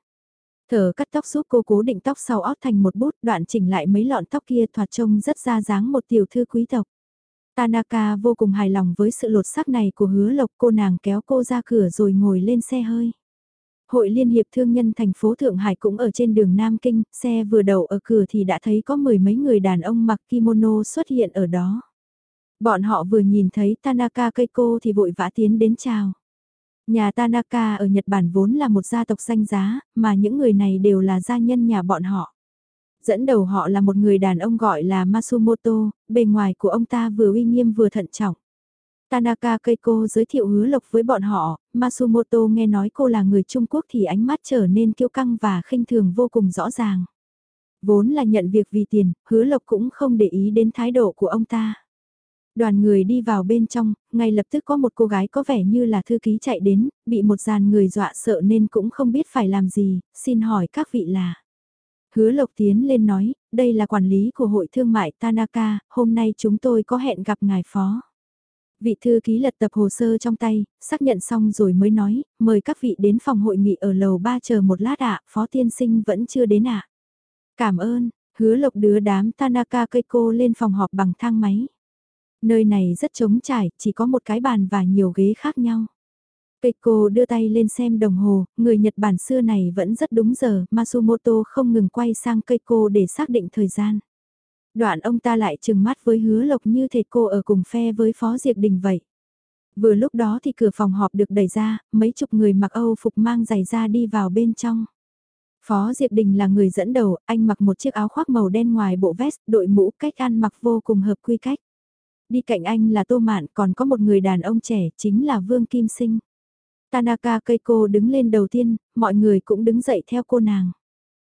Thở cắt tóc giúp cô cố định tóc sau ót thành một bút, đoạn chỉnh lại mấy lọn tóc kia thoạt trông rất ra dáng một tiểu thư quý tộc. Tanaka vô cùng hài lòng với sự lột xác này của hứa lộc cô nàng kéo cô ra cửa rồi ngồi lên xe hơi. Hội Liên hiệp Thương nhân thành phố Thượng Hải cũng ở trên đường Nam Kinh, xe vừa đậu ở cửa thì đã thấy có mười mấy người đàn ông mặc kimono xuất hiện ở đó. Bọn họ vừa nhìn thấy Tanaka Keiko thì vội vã tiến đến chào. Nhà Tanaka ở Nhật Bản vốn là một gia tộc danh giá, mà những người này đều là gia nhân nhà bọn họ. Dẫn đầu họ là một người đàn ông gọi là Masumoto, bề ngoài của ông ta vừa uy nghiêm vừa thận trọng. Tanaka Keiko giới thiệu hứa lộc với bọn họ, Masumoto nghe nói cô là người Trung Quốc thì ánh mắt trở nên kiêu căng và khinh thường vô cùng rõ ràng. Vốn là nhận việc vì tiền, hứa lộc cũng không để ý đến thái độ của ông ta. Đoàn người đi vào bên trong, ngay lập tức có một cô gái có vẻ như là thư ký chạy đến, bị một dàn người dọa sợ nên cũng không biết phải làm gì, xin hỏi các vị là. Hứa Lộc tiến lên nói, đây là quản lý của hội thương mại Tanaka, hôm nay chúng tôi có hẹn gặp ngài phó. Vị thư ký lật tập hồ sơ trong tay, xác nhận xong rồi mới nói, mời các vị đến phòng hội nghị ở lầu 3 chờ một lát ạ, phó tiên sinh vẫn chưa đến ạ. Cảm ơn, hứa lộc đưa đám Tanaka Keiko lên phòng họp bằng thang máy. Nơi này rất trống trải, chỉ có một cái bàn và nhiều ghế khác nhau. Keiko đưa tay lên xem đồng hồ, người Nhật Bản xưa này vẫn rất đúng giờ, Masumoto không ngừng quay sang Keiko để xác định thời gian. Đoạn ông ta lại trừng mắt với hứa lộc như thể cô ở cùng phe với Phó Diệp Đình vậy. Vừa lúc đó thì cửa phòng họp được đẩy ra, mấy chục người mặc Âu phục mang giày da đi vào bên trong. Phó Diệp Đình là người dẫn đầu, anh mặc một chiếc áo khoác màu đen ngoài bộ vest, đội mũ cách ăn mặc vô cùng hợp quy cách. Đi cạnh anh là Tô Mạn, còn có một người đàn ông trẻ, chính là Vương Kim Sinh. Tanaka Keiko đứng lên đầu tiên, mọi người cũng đứng dậy theo cô nàng.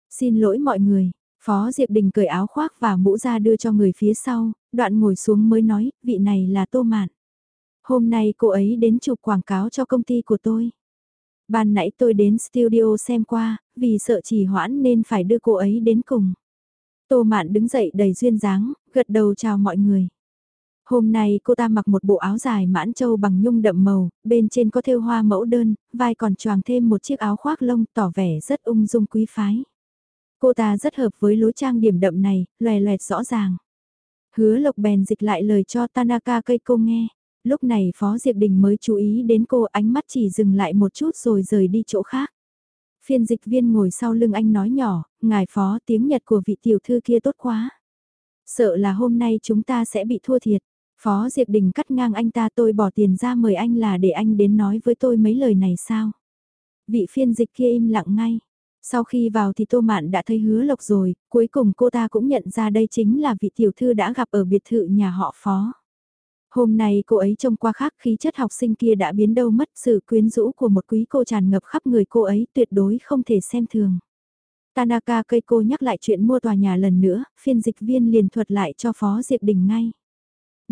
Xin lỗi mọi người, Phó Diệp Đình cởi áo khoác và mũ ra đưa cho người phía sau, đoạn ngồi xuống mới nói, vị này là Tô Mạn. Hôm nay cô ấy đến chụp quảng cáo cho công ty của tôi. Ban nãy tôi đến studio xem qua, vì sợ trì hoãn nên phải đưa cô ấy đến cùng. Tô Mạn đứng dậy đầy duyên dáng, gật đầu chào mọi người. Hôm nay cô ta mặc một bộ áo dài mãn châu bằng nhung đậm màu, bên trên có thêu hoa mẫu đơn, vai còn choàng thêm một chiếc áo khoác lông tỏ vẻ rất ung dung quý phái. Cô ta rất hợp với lối trang điểm đậm này, loè loẹt rõ ràng. Hứa lộc bèn dịch lại lời cho Tanaka cây cô nghe. Lúc này Phó Diệp Đình mới chú ý đến cô ánh mắt chỉ dừng lại một chút rồi rời đi chỗ khác. Phiên dịch viên ngồi sau lưng anh nói nhỏ, ngài Phó tiếng Nhật của vị tiểu thư kia tốt quá. Sợ là hôm nay chúng ta sẽ bị thua thiệt. Phó Diệp Đình cắt ngang anh ta tôi bỏ tiền ra mời anh là để anh đến nói với tôi mấy lời này sao? Vị phiên dịch kia im lặng ngay. Sau khi vào thì Tô Mạn đã thấy hứa lộc rồi, cuối cùng cô ta cũng nhận ra đây chính là vị tiểu thư đã gặp ở biệt thự nhà họ Phó. Hôm nay cô ấy trông qua khác khí chất học sinh kia đã biến đâu mất sự quyến rũ của một quý cô tràn ngập khắp người cô ấy tuyệt đối không thể xem thường. Tanaka cây cô nhắc lại chuyện mua tòa nhà lần nữa, phiên dịch viên liền thuật lại cho Phó Diệp Đình ngay.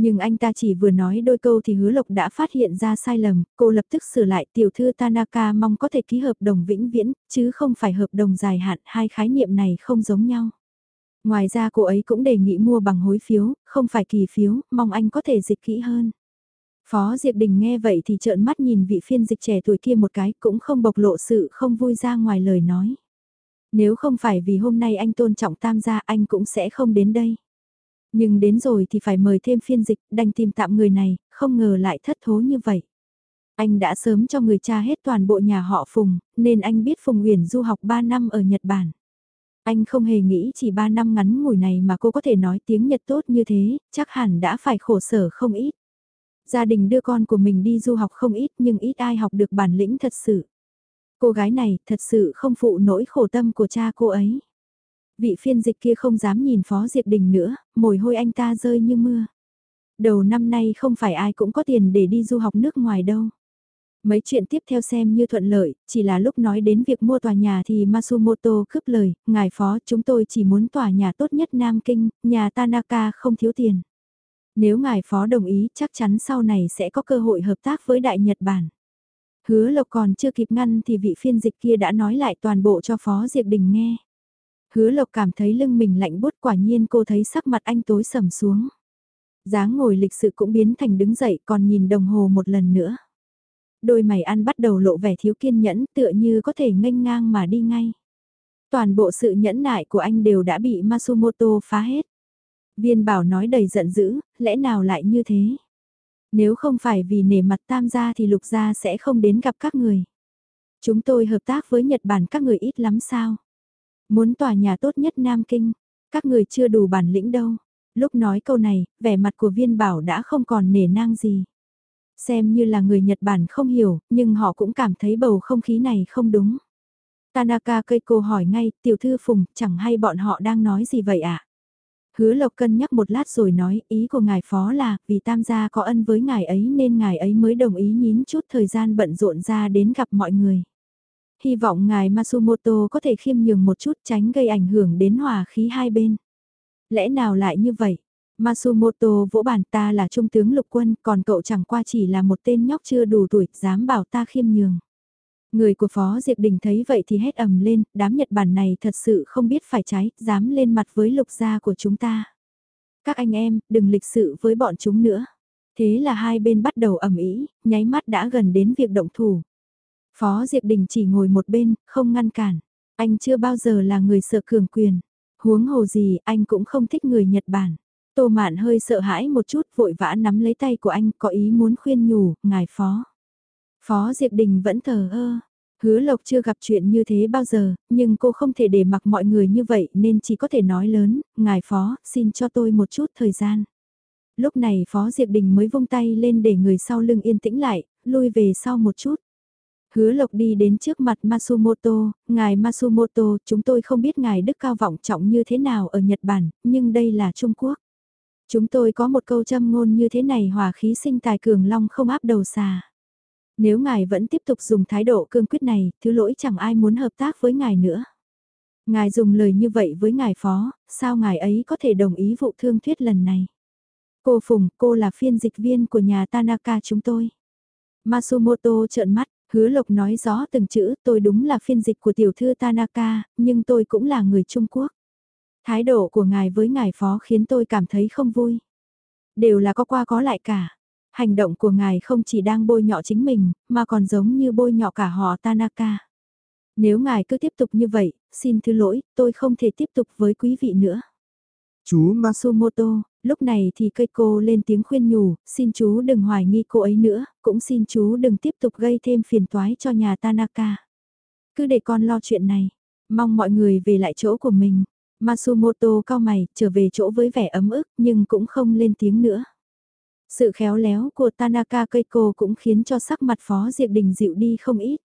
Nhưng anh ta chỉ vừa nói đôi câu thì hứa lộc đã phát hiện ra sai lầm, cô lập tức sửa lại tiểu thư Tanaka mong có thể ký hợp đồng vĩnh viễn, chứ không phải hợp đồng dài hạn, hai khái niệm này không giống nhau. Ngoài ra cô ấy cũng đề nghị mua bằng hối phiếu, không phải kỳ phiếu, mong anh có thể dịch kỹ hơn. Phó Diệp Đình nghe vậy thì trợn mắt nhìn vị phiên dịch trẻ tuổi kia một cái cũng không bộc lộ sự không vui ra ngoài lời nói. Nếu không phải vì hôm nay anh tôn trọng tam gia anh cũng sẽ không đến đây. Nhưng đến rồi thì phải mời thêm phiên dịch, đành tìm tạm người này, không ngờ lại thất thố như vậy. Anh đã sớm cho người cha hết toàn bộ nhà họ Phùng, nên anh biết Phùng Uyển du học 3 năm ở Nhật Bản. Anh không hề nghĩ chỉ 3 năm ngắn ngủi này mà cô có thể nói tiếng Nhật tốt như thế, chắc hẳn đã phải khổ sở không ít. Gia đình đưa con của mình đi du học không ít nhưng ít ai học được bản lĩnh thật sự. Cô gái này thật sự không phụ nỗi khổ tâm của cha cô ấy. Vị phiên dịch kia không dám nhìn Phó Diệp Đình nữa, mồi hôi anh ta rơi như mưa. Đầu năm nay không phải ai cũng có tiền để đi du học nước ngoài đâu. Mấy chuyện tiếp theo xem như thuận lợi, chỉ là lúc nói đến việc mua tòa nhà thì Masumoto cướp lời, ngài phó chúng tôi chỉ muốn tòa nhà tốt nhất Nam Kinh, nhà Tanaka không thiếu tiền. Nếu ngài phó đồng ý chắc chắn sau này sẽ có cơ hội hợp tác với Đại Nhật Bản. Hứa Lộc còn chưa kịp ngăn thì vị phiên dịch kia đã nói lại toàn bộ cho Phó Diệp Đình nghe. Hứa Lộc cảm thấy lưng mình lạnh bút quả nhiên cô thấy sắc mặt anh tối sầm xuống. dáng ngồi lịch sự cũng biến thành đứng dậy còn nhìn đồng hồ một lần nữa. Đôi mày ăn bắt đầu lộ vẻ thiếu kiên nhẫn tựa như có thể nghênh ngang mà đi ngay. Toàn bộ sự nhẫn nại của anh đều đã bị Masumoto phá hết. Viên bảo nói đầy giận dữ, lẽ nào lại như thế? Nếu không phải vì nể mặt tam gia thì lục gia sẽ không đến gặp các người. Chúng tôi hợp tác với Nhật Bản các người ít lắm sao? Muốn tòa nhà tốt nhất Nam Kinh, các người chưa đủ bản lĩnh đâu. Lúc nói câu này, vẻ mặt của viên bảo đã không còn nể nang gì. Xem như là người Nhật Bản không hiểu, nhưng họ cũng cảm thấy bầu không khí này không đúng. Tanaka Keiko hỏi ngay, tiểu thư Phùng, chẳng hay bọn họ đang nói gì vậy ạ? À? Hứa Lộc cân nhắc một lát rồi nói, ý của ngài phó là, vì tam gia có ân với ngài ấy nên ngài ấy mới đồng ý nhín chút thời gian bận rộn ra đến gặp mọi người. Hy vọng ngài Masumoto có thể khiêm nhường một chút tránh gây ảnh hưởng đến hòa khí hai bên. Lẽ nào lại như vậy? Masumoto vỗ bàn ta là trung tướng lục quân, còn cậu chẳng qua chỉ là một tên nhóc chưa đủ tuổi, dám bảo ta khiêm nhường. Người của Phó Diệp Đình thấy vậy thì hét ầm lên, đám Nhật Bản này thật sự không biết phải trái, dám lên mặt với lục gia của chúng ta. Các anh em, đừng lịch sự với bọn chúng nữa. Thế là hai bên bắt đầu ầm ĩ, nháy mắt đã gần đến việc động thủ. Phó Diệp Đình chỉ ngồi một bên, không ngăn cản. Anh chưa bao giờ là người sợ cường quyền. Huống hồ gì, anh cũng không thích người Nhật Bản. Tô Mạn hơi sợ hãi một chút, vội vã nắm lấy tay của anh, có ý muốn khuyên nhủ, ngài Phó. Phó Diệp Đình vẫn thờ ơ. Hứa Lộc chưa gặp chuyện như thế bao giờ, nhưng cô không thể để mặc mọi người như vậy nên chỉ có thể nói lớn, ngài Phó, xin cho tôi một chút thời gian. Lúc này Phó Diệp Đình mới vung tay lên để người sau lưng yên tĩnh lại, lui về sau một chút. Hứa Lộc đi đến trước mặt Masumoto, ngài Masumoto, chúng tôi không biết ngài đức cao vọng trọng như thế nào ở Nhật Bản, nhưng đây là Trung Quốc. Chúng tôi có một câu châm ngôn như thế này hòa khí sinh tài cường long không áp đầu xà. Nếu ngài vẫn tiếp tục dùng thái độ cương quyết này, thứ lỗi chẳng ai muốn hợp tác với ngài nữa. Ngài dùng lời như vậy với ngài phó, sao ngài ấy có thể đồng ý vụ thương thuyết lần này? Cô Phùng, cô là phiên dịch viên của nhà Tanaka chúng tôi. Masumoto trợn mắt, hứa lộc nói rõ từng chữ, tôi đúng là phiên dịch của tiểu thư Tanaka, nhưng tôi cũng là người Trung Quốc. Thái độ của ngài với ngài phó khiến tôi cảm thấy không vui. Đều là có qua có lại cả. Hành động của ngài không chỉ đang bôi nhọ chính mình, mà còn giống như bôi nhọ cả họ Tanaka. Nếu ngài cứ tiếp tục như vậy, xin thứ lỗi, tôi không thể tiếp tục với quý vị nữa. Chú Masumoto, lúc này thì cây cô lên tiếng khuyên nhủ, xin chú đừng hoài nghi cô ấy nữa, cũng xin chú đừng tiếp tục gây thêm phiền toái cho nhà Tanaka. Cứ để con lo chuyện này, mong mọi người về lại chỗ của mình. Masumoto cao mày, trở về chỗ với vẻ ấm ức nhưng cũng không lên tiếng nữa. Sự khéo léo của Tanaka Keiko cũng khiến cho sắc mặt Phó Diệp Đình dịu đi không ít.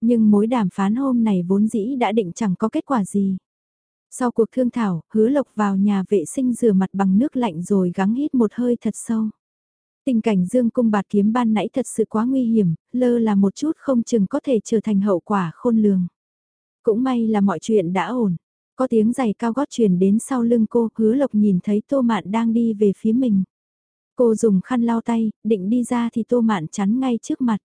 Nhưng mối đàm phán hôm này vốn dĩ đã định chẳng có kết quả gì. Sau cuộc thương thảo, hứa lộc vào nhà vệ sinh rửa mặt bằng nước lạnh rồi gắng hít một hơi thật sâu. Tình cảnh dương cung bạt kiếm ban nãy thật sự quá nguy hiểm, lơ là một chút không chừng có thể trở thành hậu quả khôn lường. Cũng may là mọi chuyện đã ổn. Có tiếng giày cao gót truyền đến sau lưng cô, hứa lộc nhìn thấy tô mạn đang đi về phía mình. Cô dùng khăn lau tay, định đi ra thì tô mạn chắn ngay trước mặt.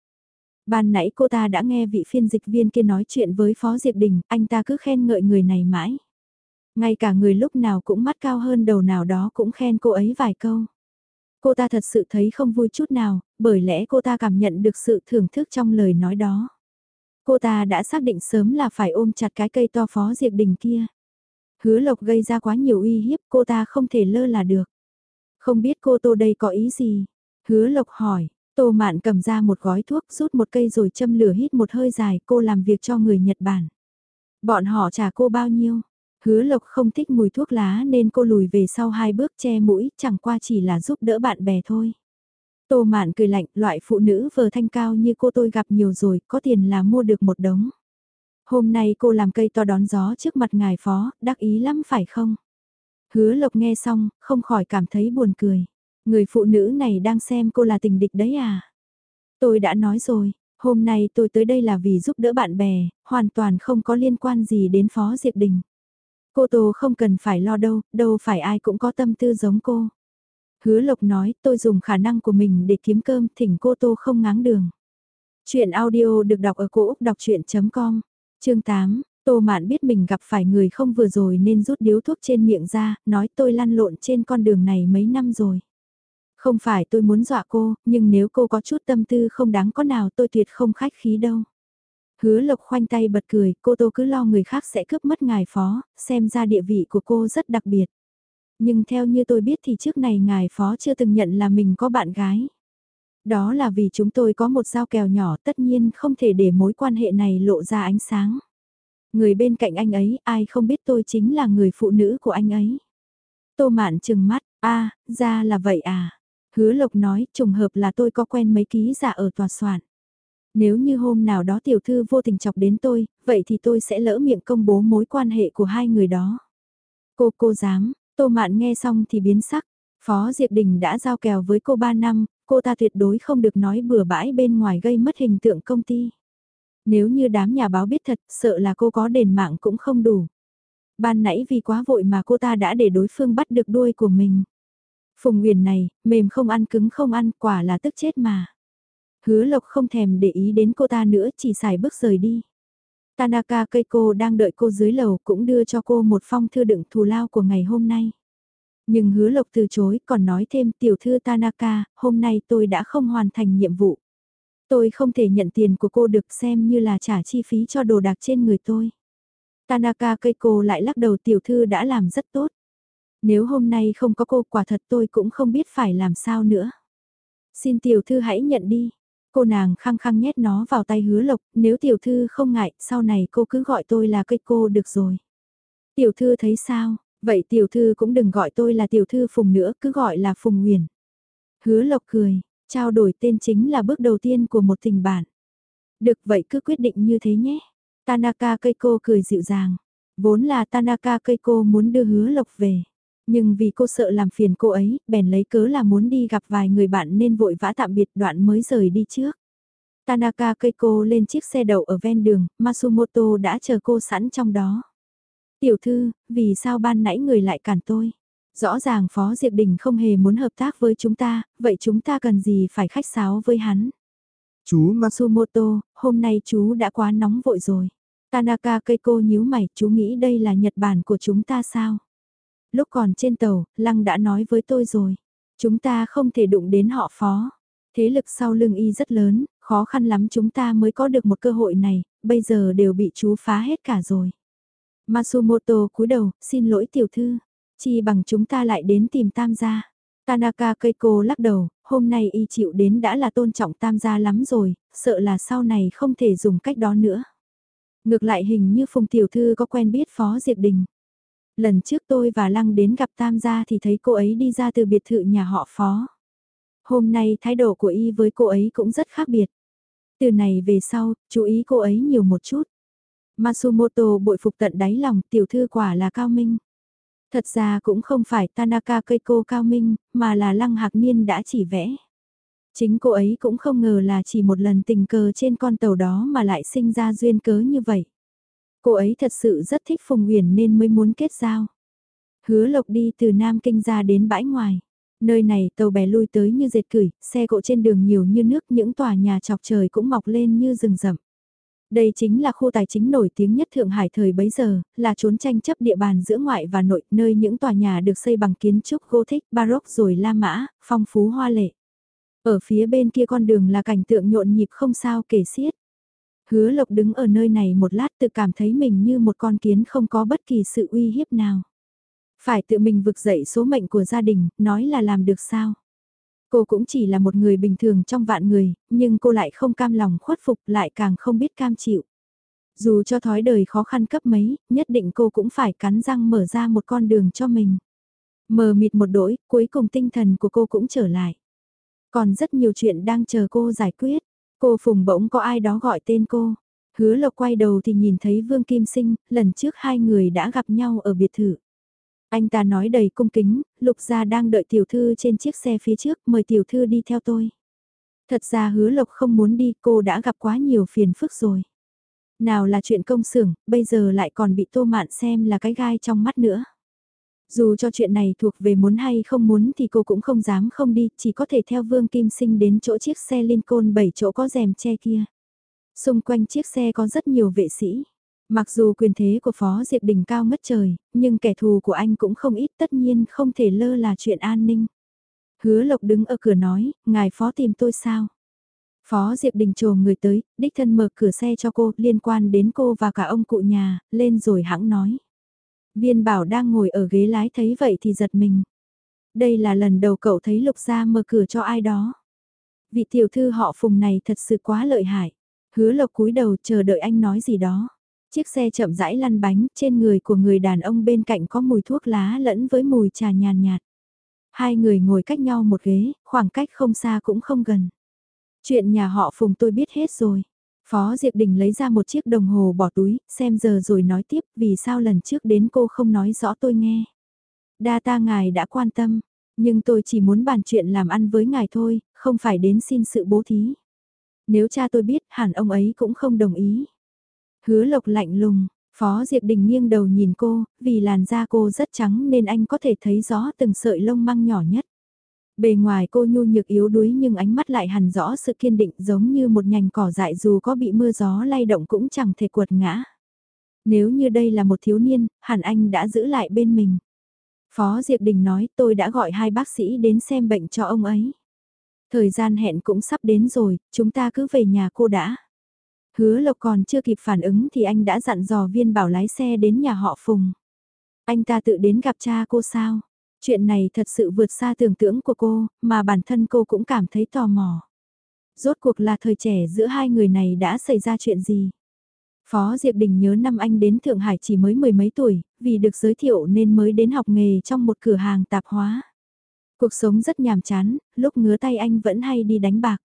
Ban nãy cô ta đã nghe vị phiên dịch viên kia nói chuyện với Phó Diệp Đình, anh ta cứ khen ngợi người này mãi. Ngay cả người lúc nào cũng mắt cao hơn đầu nào đó cũng khen cô ấy vài câu. Cô ta thật sự thấy không vui chút nào, bởi lẽ cô ta cảm nhận được sự thưởng thức trong lời nói đó. Cô ta đã xác định sớm là phải ôm chặt cái cây to Phó Diệp Đình kia. Hứa Lộc gây ra quá nhiều uy hiếp cô ta không thể lơ là được. Không biết cô Tô đây có ý gì? Hứa Lộc hỏi, Tô Mạn cầm ra một gói thuốc rút một cây rồi châm lửa hít một hơi dài cô làm việc cho người Nhật Bản. Bọn họ trả cô bao nhiêu? Hứa Lộc không thích mùi thuốc lá nên cô lùi về sau hai bước che mũi chẳng qua chỉ là giúp đỡ bạn bè thôi. Tô Mạn cười lạnh, loại phụ nữ vờ thanh cao như cô tôi gặp nhiều rồi, có tiền là mua được một đống. Hôm nay cô làm cây to đón gió trước mặt ngài phó, đắc ý lắm phải không? Hứa Lộc nghe xong, không khỏi cảm thấy buồn cười. Người phụ nữ này đang xem cô là tình địch đấy à? Tôi đã nói rồi, Hôm nay tôi tới đây là vì giúp đỡ bạn bè, hoàn toàn không có liên quan gì đến Phó Diệp Đình. Cô Tô không cần phải lo đâu, đâu phải ai cũng có tâm tư giống cô. Hứa Lộc nói tôi dùng khả năng của mình để kiếm cơm thỉnh cô Tô không ngáng đường. Chuyện audio được đọc ở cổ Úc đọc chuyện.com, chương 8, Tô Mạn biết mình gặp phải người không vừa rồi nên rút điếu thuốc trên miệng ra, nói tôi lăn lộn trên con đường này mấy năm rồi. Không phải tôi muốn dọa cô, nhưng nếu cô có chút tâm tư không đáng có nào tôi tuyệt không khách khí đâu. Hứa lộc khoanh tay bật cười, cô tô cứ lo người khác sẽ cướp mất ngài phó, xem ra địa vị của cô rất đặc biệt. Nhưng theo như tôi biết thì trước này ngài phó chưa từng nhận là mình có bạn gái. Đó là vì chúng tôi có một giao kèo nhỏ tất nhiên không thể để mối quan hệ này lộ ra ánh sáng. Người bên cạnh anh ấy ai không biết tôi chính là người phụ nữ của anh ấy. Tô mạn chừng mắt, a ra là vậy à. Hứa Lộc nói trùng hợp là tôi có quen mấy ký giả ở tòa soạn. Nếu như hôm nào đó tiểu thư vô tình chọc đến tôi, vậy thì tôi sẽ lỡ miệng công bố mối quan hệ của hai người đó. Cô cô dám, Tô Mạn nghe xong thì biến sắc. Phó Diệp Đình đã giao kèo với cô 3 năm, cô ta tuyệt đối không được nói bừa bãi bên ngoài gây mất hình tượng công ty. Nếu như đám nhà báo biết thật, sợ là cô có đền mạng cũng không đủ. Ban nãy vì quá vội mà cô ta đã để đối phương bắt được đuôi của mình. Phùng Nguyền này, mềm không ăn cứng không ăn, quả là tức chết mà. Hứa Lộc không thèm để ý đến cô ta nữa, chỉ xài bước rời đi. Tanaka Keiko đang đợi cô dưới lầu cũng đưa cho cô một phong thư đựng thù lao của ngày hôm nay. Nhưng hứa lộc từ chối còn nói thêm tiểu thư Tanaka, hôm nay tôi đã không hoàn thành nhiệm vụ. Tôi không thể nhận tiền của cô được xem như là trả chi phí cho đồ đạc trên người tôi. Tanaka Keiko lại lắc đầu tiểu thư đã làm rất tốt. Nếu hôm nay không có cô quả thật tôi cũng không biết phải làm sao nữa. Xin tiểu thư hãy nhận đi. Cô nàng khăng khăng nhét nó vào tay hứa lộc, nếu tiểu thư không ngại, sau này cô cứ gọi tôi là cây cô được rồi. Tiểu thư thấy sao, vậy tiểu thư cũng đừng gọi tôi là tiểu thư Phùng nữa, cứ gọi là Phùng Nguyền. Hứa lộc cười, trao đổi tên chính là bước đầu tiên của một tình bạn. Được vậy cứ quyết định như thế nhé. Tanaka Keiko cười dịu dàng. Vốn là Tanaka Keiko muốn đưa hứa lộc về. Nhưng vì cô sợ làm phiền cô ấy, bèn lấy cớ là muốn đi gặp vài người bạn nên vội vã tạm biệt đoạn mới rời đi trước. Tanaka Keiko lên chiếc xe đậu ở ven đường, Masumoto đã chờ cô sẵn trong đó. Tiểu thư, vì sao ban nãy người lại cản tôi? Rõ ràng Phó Diệp Đình không hề muốn hợp tác với chúng ta, vậy chúng ta cần gì phải khách sáo với hắn? Chú Masumoto, hôm nay chú đã quá nóng vội rồi. Tanaka Keiko nhíu mày, chú nghĩ đây là Nhật Bản của chúng ta sao? Lúc còn trên tàu, Lăng đã nói với tôi rồi. Chúng ta không thể đụng đến họ phó. Thế lực sau lưng y rất lớn, khó khăn lắm chúng ta mới có được một cơ hội này, bây giờ đều bị chú phá hết cả rồi. Masumoto cúi đầu, xin lỗi tiểu thư. Chi bằng chúng ta lại đến tìm tam gia. Tanaka Keiko lắc đầu, hôm nay y chịu đến đã là tôn trọng tam gia lắm rồi, sợ là sau này không thể dùng cách đó nữa. Ngược lại hình như Phùng Tiểu Thư có quen biết Phó Diệp Đình. Lần trước tôi và Lăng đến gặp Tam gia thì thấy cô ấy đi ra từ biệt thự nhà họ phó. Hôm nay thái độ của y với cô ấy cũng rất khác biệt. Từ này về sau, chú ý cô ấy nhiều một chút. Masumoto bội phục tận đáy lòng tiểu thư quả là cao minh. Thật ra cũng không phải Tanaka Keiko cao minh, mà là Lăng Hạc Niên đã chỉ vẽ. Chính cô ấy cũng không ngờ là chỉ một lần tình cờ trên con tàu đó mà lại sinh ra duyên cớ như vậy. Cô ấy thật sự rất thích Phùng Huyền nên mới muốn kết giao. Hứa Lộc đi từ Nam Kinh ra đến bãi ngoài. Nơi này tàu bè lui tới như dệt cửi, xe cộ trên đường nhiều như nước, những tòa nhà chọc trời cũng mọc lên như rừng rậm. Đây chính là khu tài chính nổi tiếng nhất Thượng Hải thời bấy giờ, là trốn tranh chấp địa bàn giữa ngoại và nội, nơi những tòa nhà được xây bằng kiến trúc Gothic, Baroque rồi La Mã, phong phú hoa lệ. Ở phía bên kia con đường là cảnh tượng nhộn nhịp không sao kể xiết. Hứa Lộc đứng ở nơi này một lát tự cảm thấy mình như một con kiến không có bất kỳ sự uy hiếp nào. Phải tự mình vực dậy số mệnh của gia đình, nói là làm được sao. Cô cũng chỉ là một người bình thường trong vạn người, nhưng cô lại không cam lòng khuất phục lại càng không biết cam chịu. Dù cho thói đời khó khăn cấp mấy, nhất định cô cũng phải cắn răng mở ra một con đường cho mình. Mờ mịt một đỗi, cuối cùng tinh thần của cô cũng trở lại. Còn rất nhiều chuyện đang chờ cô giải quyết. Cô Phùng bỗng có ai đó gọi tên cô. Hứa Lộc quay đầu thì nhìn thấy Vương Kim Sinh, lần trước hai người đã gặp nhau ở biệt thự. Anh ta nói đầy cung kính, Lục gia đang đợi tiểu thư trên chiếc xe phía trước, mời tiểu thư đi theo tôi. Thật ra hứa lộc không muốn đi cô đã gặp quá nhiều phiền phức rồi. Nào là chuyện công xưởng, bây giờ lại còn bị tô mạn xem là cái gai trong mắt nữa. Dù cho chuyện này thuộc về muốn hay không muốn thì cô cũng không dám không đi, chỉ có thể theo Vương Kim Sinh đến chỗ chiếc xe Lincoln 7 chỗ có rèm che kia. Xung quanh chiếc xe có rất nhiều vệ sĩ. Mặc dù quyền thế của Phó Diệp Đình cao ngất trời, nhưng kẻ thù của anh cũng không ít tất nhiên không thể lơ là chuyện an ninh. Hứa Lộc đứng ở cửa nói, ngài Phó tìm tôi sao? Phó Diệp Đình trồ người tới, đích thân mở cửa xe cho cô, liên quan đến cô và cả ông cụ nhà, lên rồi hãng nói. Viên bảo đang ngồi ở ghế lái thấy vậy thì giật mình. Đây là lần đầu cậu thấy Lục Gia mở cửa cho ai đó. Vị tiểu thư họ phùng này thật sự quá lợi hại. Hứa lộc cúi đầu chờ đợi anh nói gì đó. Chiếc xe chậm rãi lăn bánh, trên người của người đàn ông bên cạnh có mùi thuốc lá lẫn với mùi trà nhàn nhạt. Hai người ngồi cách nhau một ghế, khoảng cách không xa cũng không gần. Chuyện nhà họ Phùng tôi biết hết rồi. Phó Diệp Đình lấy ra một chiếc đồng hồ bỏ túi, xem giờ rồi nói tiếp vì sao lần trước đến cô không nói rõ tôi nghe. Đa ta ngài đã quan tâm, nhưng tôi chỉ muốn bàn chuyện làm ăn với ngài thôi, không phải đến xin sự bố thí. Nếu cha tôi biết hẳn ông ấy cũng không đồng ý. Hứa lộc lạnh lùng, Phó Diệp Đình nghiêng đầu nhìn cô, vì làn da cô rất trắng nên anh có thể thấy rõ từng sợi lông măng nhỏ nhất. Bề ngoài cô nhu nhược yếu đuối nhưng ánh mắt lại hằn rõ sự kiên định giống như một nhành cỏ dại dù có bị mưa gió lay động cũng chẳng thể quật ngã. Nếu như đây là một thiếu niên, hẳn anh đã giữ lại bên mình. Phó Diệp Đình nói tôi đã gọi hai bác sĩ đến xem bệnh cho ông ấy. Thời gian hẹn cũng sắp đến rồi, chúng ta cứ về nhà cô đã. Hứa Lộc còn chưa kịp phản ứng thì anh đã dặn dò viên bảo lái xe đến nhà họ Phùng. Anh ta tự đến gặp cha cô sao? Chuyện này thật sự vượt xa tưởng tượng của cô, mà bản thân cô cũng cảm thấy tò mò. Rốt cuộc là thời trẻ giữa hai người này đã xảy ra chuyện gì? Phó Diệp Đình nhớ năm anh đến Thượng Hải chỉ mới mười mấy tuổi, vì được giới thiệu nên mới đến học nghề trong một cửa hàng tạp hóa. Cuộc sống rất nhàm chán, lúc ngứa tay anh vẫn hay đi đánh bạc.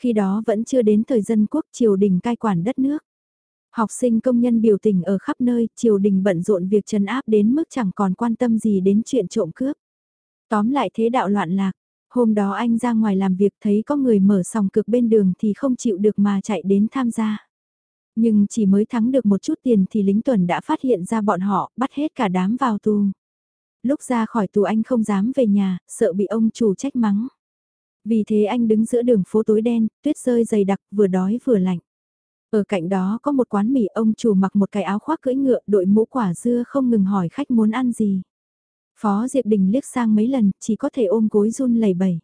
Khi đó vẫn chưa đến thời dân quốc triều đình cai quản đất nước. Học sinh công nhân biểu tình ở khắp nơi, triều đình bận rộn việc trấn áp đến mức chẳng còn quan tâm gì đến chuyện trộm cướp. Tóm lại thế đạo loạn lạc, hôm đó anh ra ngoài làm việc thấy có người mở sòng cực bên đường thì không chịu được mà chạy đến tham gia. Nhưng chỉ mới thắng được một chút tiền thì lính tuần đã phát hiện ra bọn họ, bắt hết cả đám vào tù. Lúc ra khỏi tù anh không dám về nhà, sợ bị ông chủ trách mắng. Vì thế anh đứng giữa đường phố tối đen, tuyết rơi dày đặc, vừa đói vừa lạnh. Ở cạnh đó có một quán mì ông chủ mặc một cái áo khoác cưỡi ngựa đội mũ quả dưa không ngừng hỏi khách muốn ăn gì. Phó Diệp Đình liếc sang mấy lần, chỉ có thể ôm gối run lẩy bẩy.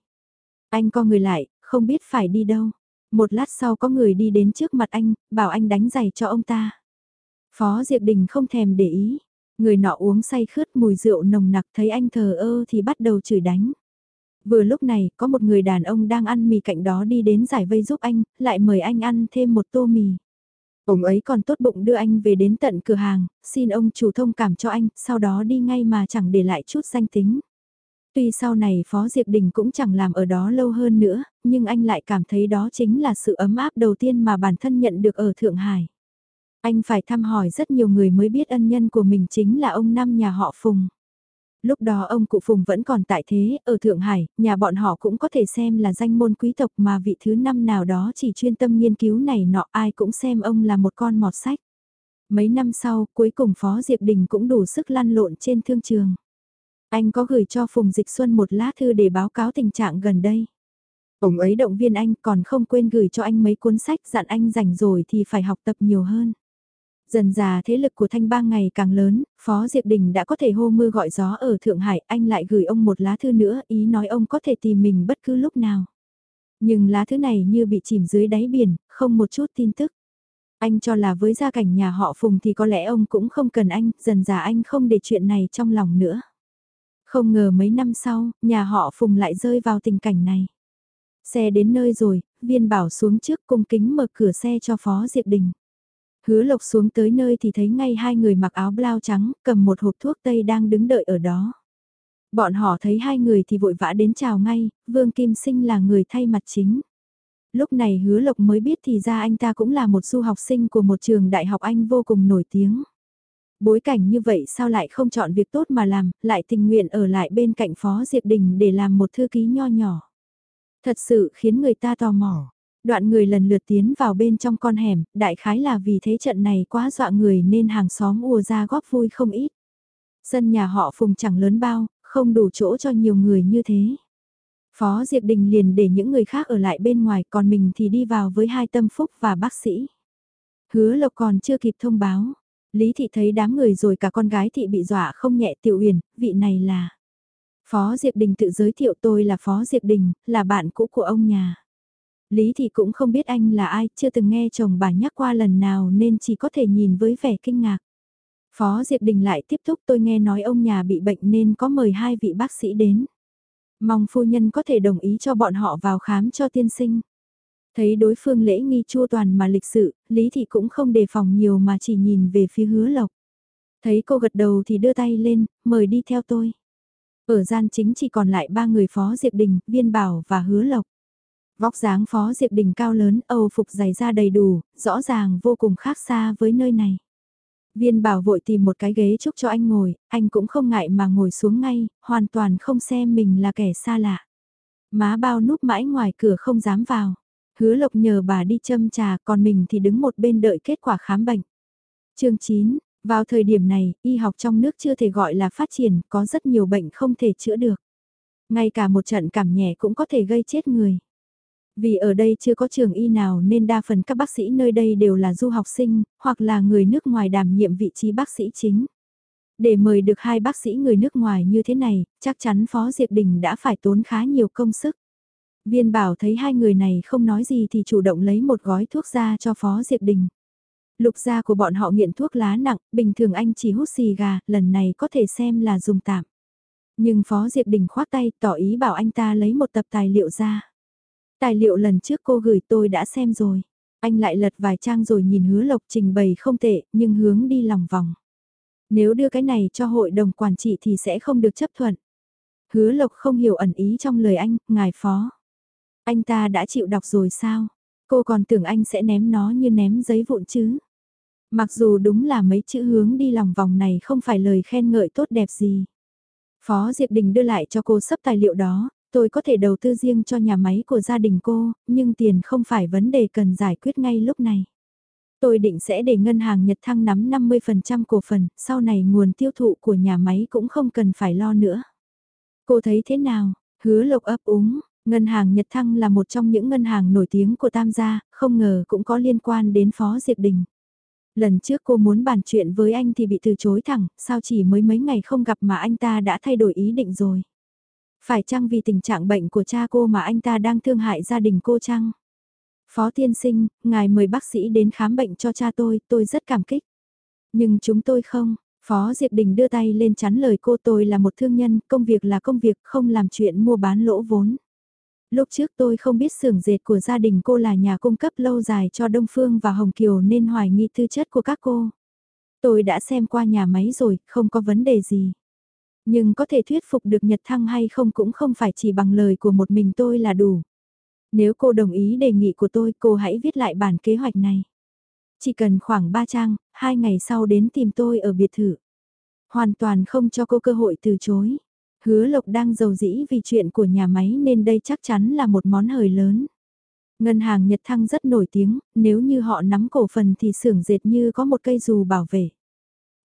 Anh co người lại, không biết phải đi đâu. Một lát sau có người đi đến trước mặt anh, bảo anh đánh giày cho ông ta. Phó Diệp Đình không thèm để ý. Người nọ uống say khướt mùi rượu nồng nặc thấy anh thờ ơ thì bắt đầu chửi đánh. Vừa lúc này, có một người đàn ông đang ăn mì cạnh đó đi đến giải vây giúp anh, lại mời anh ăn thêm một tô mì. Ông ấy còn tốt bụng đưa anh về đến tận cửa hàng, xin ông chủ thông cảm cho anh, sau đó đi ngay mà chẳng để lại chút danh tính. Tuy sau này Phó Diệp Đình cũng chẳng làm ở đó lâu hơn nữa, nhưng anh lại cảm thấy đó chính là sự ấm áp đầu tiên mà bản thân nhận được ở Thượng Hải. Anh phải thăm hỏi rất nhiều người mới biết ân nhân của mình chính là ông năm nhà họ Phùng. Lúc đó ông cụ Phùng vẫn còn tại thế, ở Thượng Hải, nhà bọn họ cũng có thể xem là danh môn quý tộc mà vị thứ năm nào đó chỉ chuyên tâm nghiên cứu này nọ ai cũng xem ông là một con mọt sách. Mấy năm sau, cuối cùng Phó Diệp Đình cũng đủ sức lăn lộn trên thương trường. Anh có gửi cho Phùng Dịch Xuân một lá thư để báo cáo tình trạng gần đây. Ông ấy động viên anh còn không quên gửi cho anh mấy cuốn sách dặn anh rảnh rồi thì phải học tập nhiều hơn. Dần già thế lực của Thanh Bang ngày càng lớn, Phó Diệp Đình đã có thể hô mưa gọi gió ở Thượng Hải, anh lại gửi ông một lá thư nữa, ý nói ông có thể tìm mình bất cứ lúc nào. Nhưng lá thư này như bị chìm dưới đáy biển, không một chút tin tức. Anh cho là với gia cảnh nhà họ Phùng thì có lẽ ông cũng không cần anh, dần già anh không để chuyện này trong lòng nữa. Không ngờ mấy năm sau, nhà họ Phùng lại rơi vào tình cảnh này. Xe đến nơi rồi, viên bảo xuống trước cung kính mở cửa xe cho Phó Diệp Đình. Hứa lộc xuống tới nơi thì thấy ngay hai người mặc áo blau trắng, cầm một hộp thuốc tây đang đứng đợi ở đó. Bọn họ thấy hai người thì vội vã đến chào ngay, Vương Kim Sinh là người thay mặt chính. Lúc này hứa lộc mới biết thì ra anh ta cũng là một du học sinh của một trường đại học Anh vô cùng nổi tiếng. Bối cảnh như vậy sao lại không chọn việc tốt mà làm, lại tình nguyện ở lại bên cạnh Phó Diệp Đình để làm một thư ký nho nhỏ. Thật sự khiến người ta tò mò. Đoạn người lần lượt tiến vào bên trong con hẻm, đại khái là vì thế trận này quá dọa người nên hàng xóm ùa ra góp vui không ít. Sân nhà họ phùng chẳng lớn bao, không đủ chỗ cho nhiều người như thế. Phó Diệp Đình liền để những người khác ở lại bên ngoài còn mình thì đi vào với hai tâm phúc và bác sĩ. Hứa Lộc còn chưa kịp thông báo. Lý Thị thấy đám người rồi cả con gái Thị bị dọa không nhẹ tiểu uyển, vị này là... Phó Diệp Đình tự giới thiệu tôi là Phó Diệp Đình, là bạn cũ của ông nhà. Lý Thị cũng không biết anh là ai, chưa từng nghe chồng bà nhắc qua lần nào nên chỉ có thể nhìn với vẻ kinh ngạc. Phó Diệp Đình lại tiếp tục tôi nghe nói ông nhà bị bệnh nên có mời hai vị bác sĩ đến. Mong phu nhân có thể đồng ý cho bọn họ vào khám cho tiên sinh. Thấy đối phương lễ nghi chua toàn mà lịch sự, Lý Thị cũng không đề phòng nhiều mà chỉ nhìn về phía hứa lộc. Thấy cô gật đầu thì đưa tay lên, mời đi theo tôi. Ở gian chính chỉ còn lại ba người Phó Diệp Đình, Viên Bảo và Hứa Lộc. Vóc dáng Phó Diệp Đình cao lớn, âu phục dày da đầy đủ, rõ ràng vô cùng khác xa với nơi này. Viên bảo vội tìm một cái ghế chúc cho anh ngồi, anh cũng không ngại mà ngồi xuống ngay, hoàn toàn không xem mình là kẻ xa lạ. Má bao núp mãi ngoài cửa không dám vào. Hứa lộc nhờ bà đi châm trà còn mình thì đứng một bên đợi kết quả khám bệnh. chương 9, vào thời điểm này, y học trong nước chưa thể gọi là phát triển, có rất nhiều bệnh không thể chữa được. Ngay cả một trận cảm nhẹ cũng có thể gây chết người. Vì ở đây chưa có trường y nào nên đa phần các bác sĩ nơi đây đều là du học sinh, hoặc là người nước ngoài đảm nhiệm vị trí bác sĩ chính. Để mời được hai bác sĩ người nước ngoài như thế này, chắc chắn Phó Diệp Đình đã phải tốn khá nhiều công sức. Viên bảo thấy hai người này không nói gì thì chủ động lấy một gói thuốc ra cho Phó Diệp Đình. Lục gia của bọn họ nghiện thuốc lá nặng, bình thường anh chỉ hút xì gà, lần này có thể xem là dùng tạm. Nhưng Phó Diệp Đình khoát tay tỏ ý bảo anh ta lấy một tập tài liệu ra. Tài liệu lần trước cô gửi tôi đã xem rồi. Anh lại lật vài trang rồi nhìn hứa lộc trình bày không tệ, nhưng hướng đi lòng vòng. Nếu đưa cái này cho hội đồng quản trị thì sẽ không được chấp thuận. Hứa lộc không hiểu ẩn ý trong lời anh, ngài phó. Anh ta đã chịu đọc rồi sao? Cô còn tưởng anh sẽ ném nó như ném giấy vụn chứ. Mặc dù đúng là mấy chữ hướng đi lòng vòng này không phải lời khen ngợi tốt đẹp gì. Phó Diệp Đình đưa lại cho cô sắp tài liệu đó, tôi có thể đầu tư riêng cho nhà máy của gia đình cô, nhưng tiền không phải vấn đề cần giải quyết ngay lúc này. Tôi định sẽ để ngân hàng Nhật Thăng nắm 50% cổ phần, sau này nguồn tiêu thụ của nhà máy cũng không cần phải lo nữa. Cô thấy thế nào? Hứa lộc ấp úng, ngân hàng Nhật Thăng là một trong những ngân hàng nổi tiếng của Tam gia, không ngờ cũng có liên quan đến Phó Diệp Đình. Lần trước cô muốn bàn chuyện với anh thì bị từ chối thẳng, sao chỉ mới mấy ngày không gặp mà anh ta đã thay đổi ý định rồi. Phải chăng vì tình trạng bệnh của cha cô mà anh ta đang thương hại gia đình cô chăng? Phó tiên sinh, ngài mời bác sĩ đến khám bệnh cho cha tôi, tôi rất cảm kích. Nhưng chúng tôi không, Phó Diệp Đình đưa tay lên chắn lời cô tôi là một thương nhân, công việc là công việc, không làm chuyện mua bán lỗ vốn. Lúc trước tôi không biết xưởng dệt của gia đình cô là nhà cung cấp lâu dài cho Đông Phương và Hồng Kiều nên hoài nghi tư chất của các cô. Tôi đã xem qua nhà máy rồi, không có vấn đề gì. Nhưng có thể thuyết phục được Nhật Thăng hay không cũng không phải chỉ bằng lời của một mình tôi là đủ. Nếu cô đồng ý đề nghị của tôi, cô hãy viết lại bản kế hoạch này. Chỉ cần khoảng 3 trang, hai ngày sau đến tìm tôi ở biệt thự. Hoàn toàn không cho cô cơ hội từ chối. Hứa Lộc đang giàu dĩ vì chuyện của nhà máy nên đây chắc chắn là một món hời lớn. Ngân hàng Nhật Thăng rất nổi tiếng, nếu như họ nắm cổ phần thì xưởng dệt như có một cây dù bảo vệ.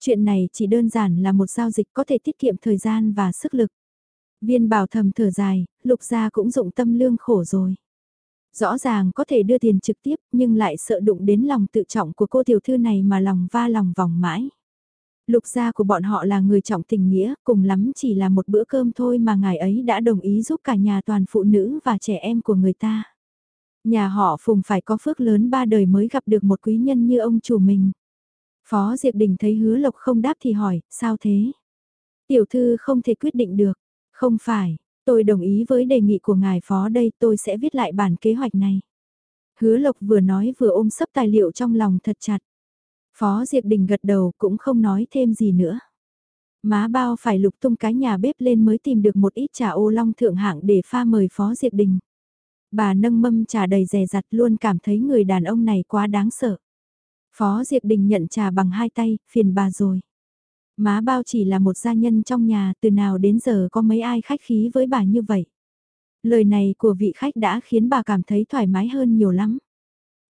Chuyện này chỉ đơn giản là một giao dịch có thể tiết kiệm thời gian và sức lực. Viên bảo thầm thở dài, lục gia cũng dụng tâm lương khổ rồi. Rõ ràng có thể đưa tiền trực tiếp nhưng lại sợ đụng đến lòng tự trọng của cô tiểu thư này mà lòng va lòng vòng mãi. Lục gia của bọn họ là người trọng tình nghĩa, cùng lắm chỉ là một bữa cơm thôi mà ngài ấy đã đồng ý giúp cả nhà toàn phụ nữ và trẻ em của người ta. Nhà họ Phùng phải có phước lớn ba đời mới gặp được một quý nhân như ông chủ mình. Phó Diệp Đình thấy hứa lộc không đáp thì hỏi, sao thế? Tiểu thư không thể quyết định được. Không phải, tôi đồng ý với đề nghị của ngài phó đây tôi sẽ viết lại bản kế hoạch này. Hứa lộc vừa nói vừa ôm sấp tài liệu trong lòng thật chặt. Phó Diệp Đình gật đầu cũng không nói thêm gì nữa. Má bao phải lục tung cái nhà bếp lên mới tìm được một ít trà ô long thượng hạng để pha mời Phó Diệp Đình. Bà nâng mâm trà đầy rè rặt luôn cảm thấy người đàn ông này quá đáng sợ. Phó Diệp Đình nhận trà bằng hai tay, phiền bà rồi. Má bao chỉ là một gia nhân trong nhà, từ nào đến giờ có mấy ai khách khí với bà như vậy. Lời này của vị khách đã khiến bà cảm thấy thoải mái hơn nhiều lắm.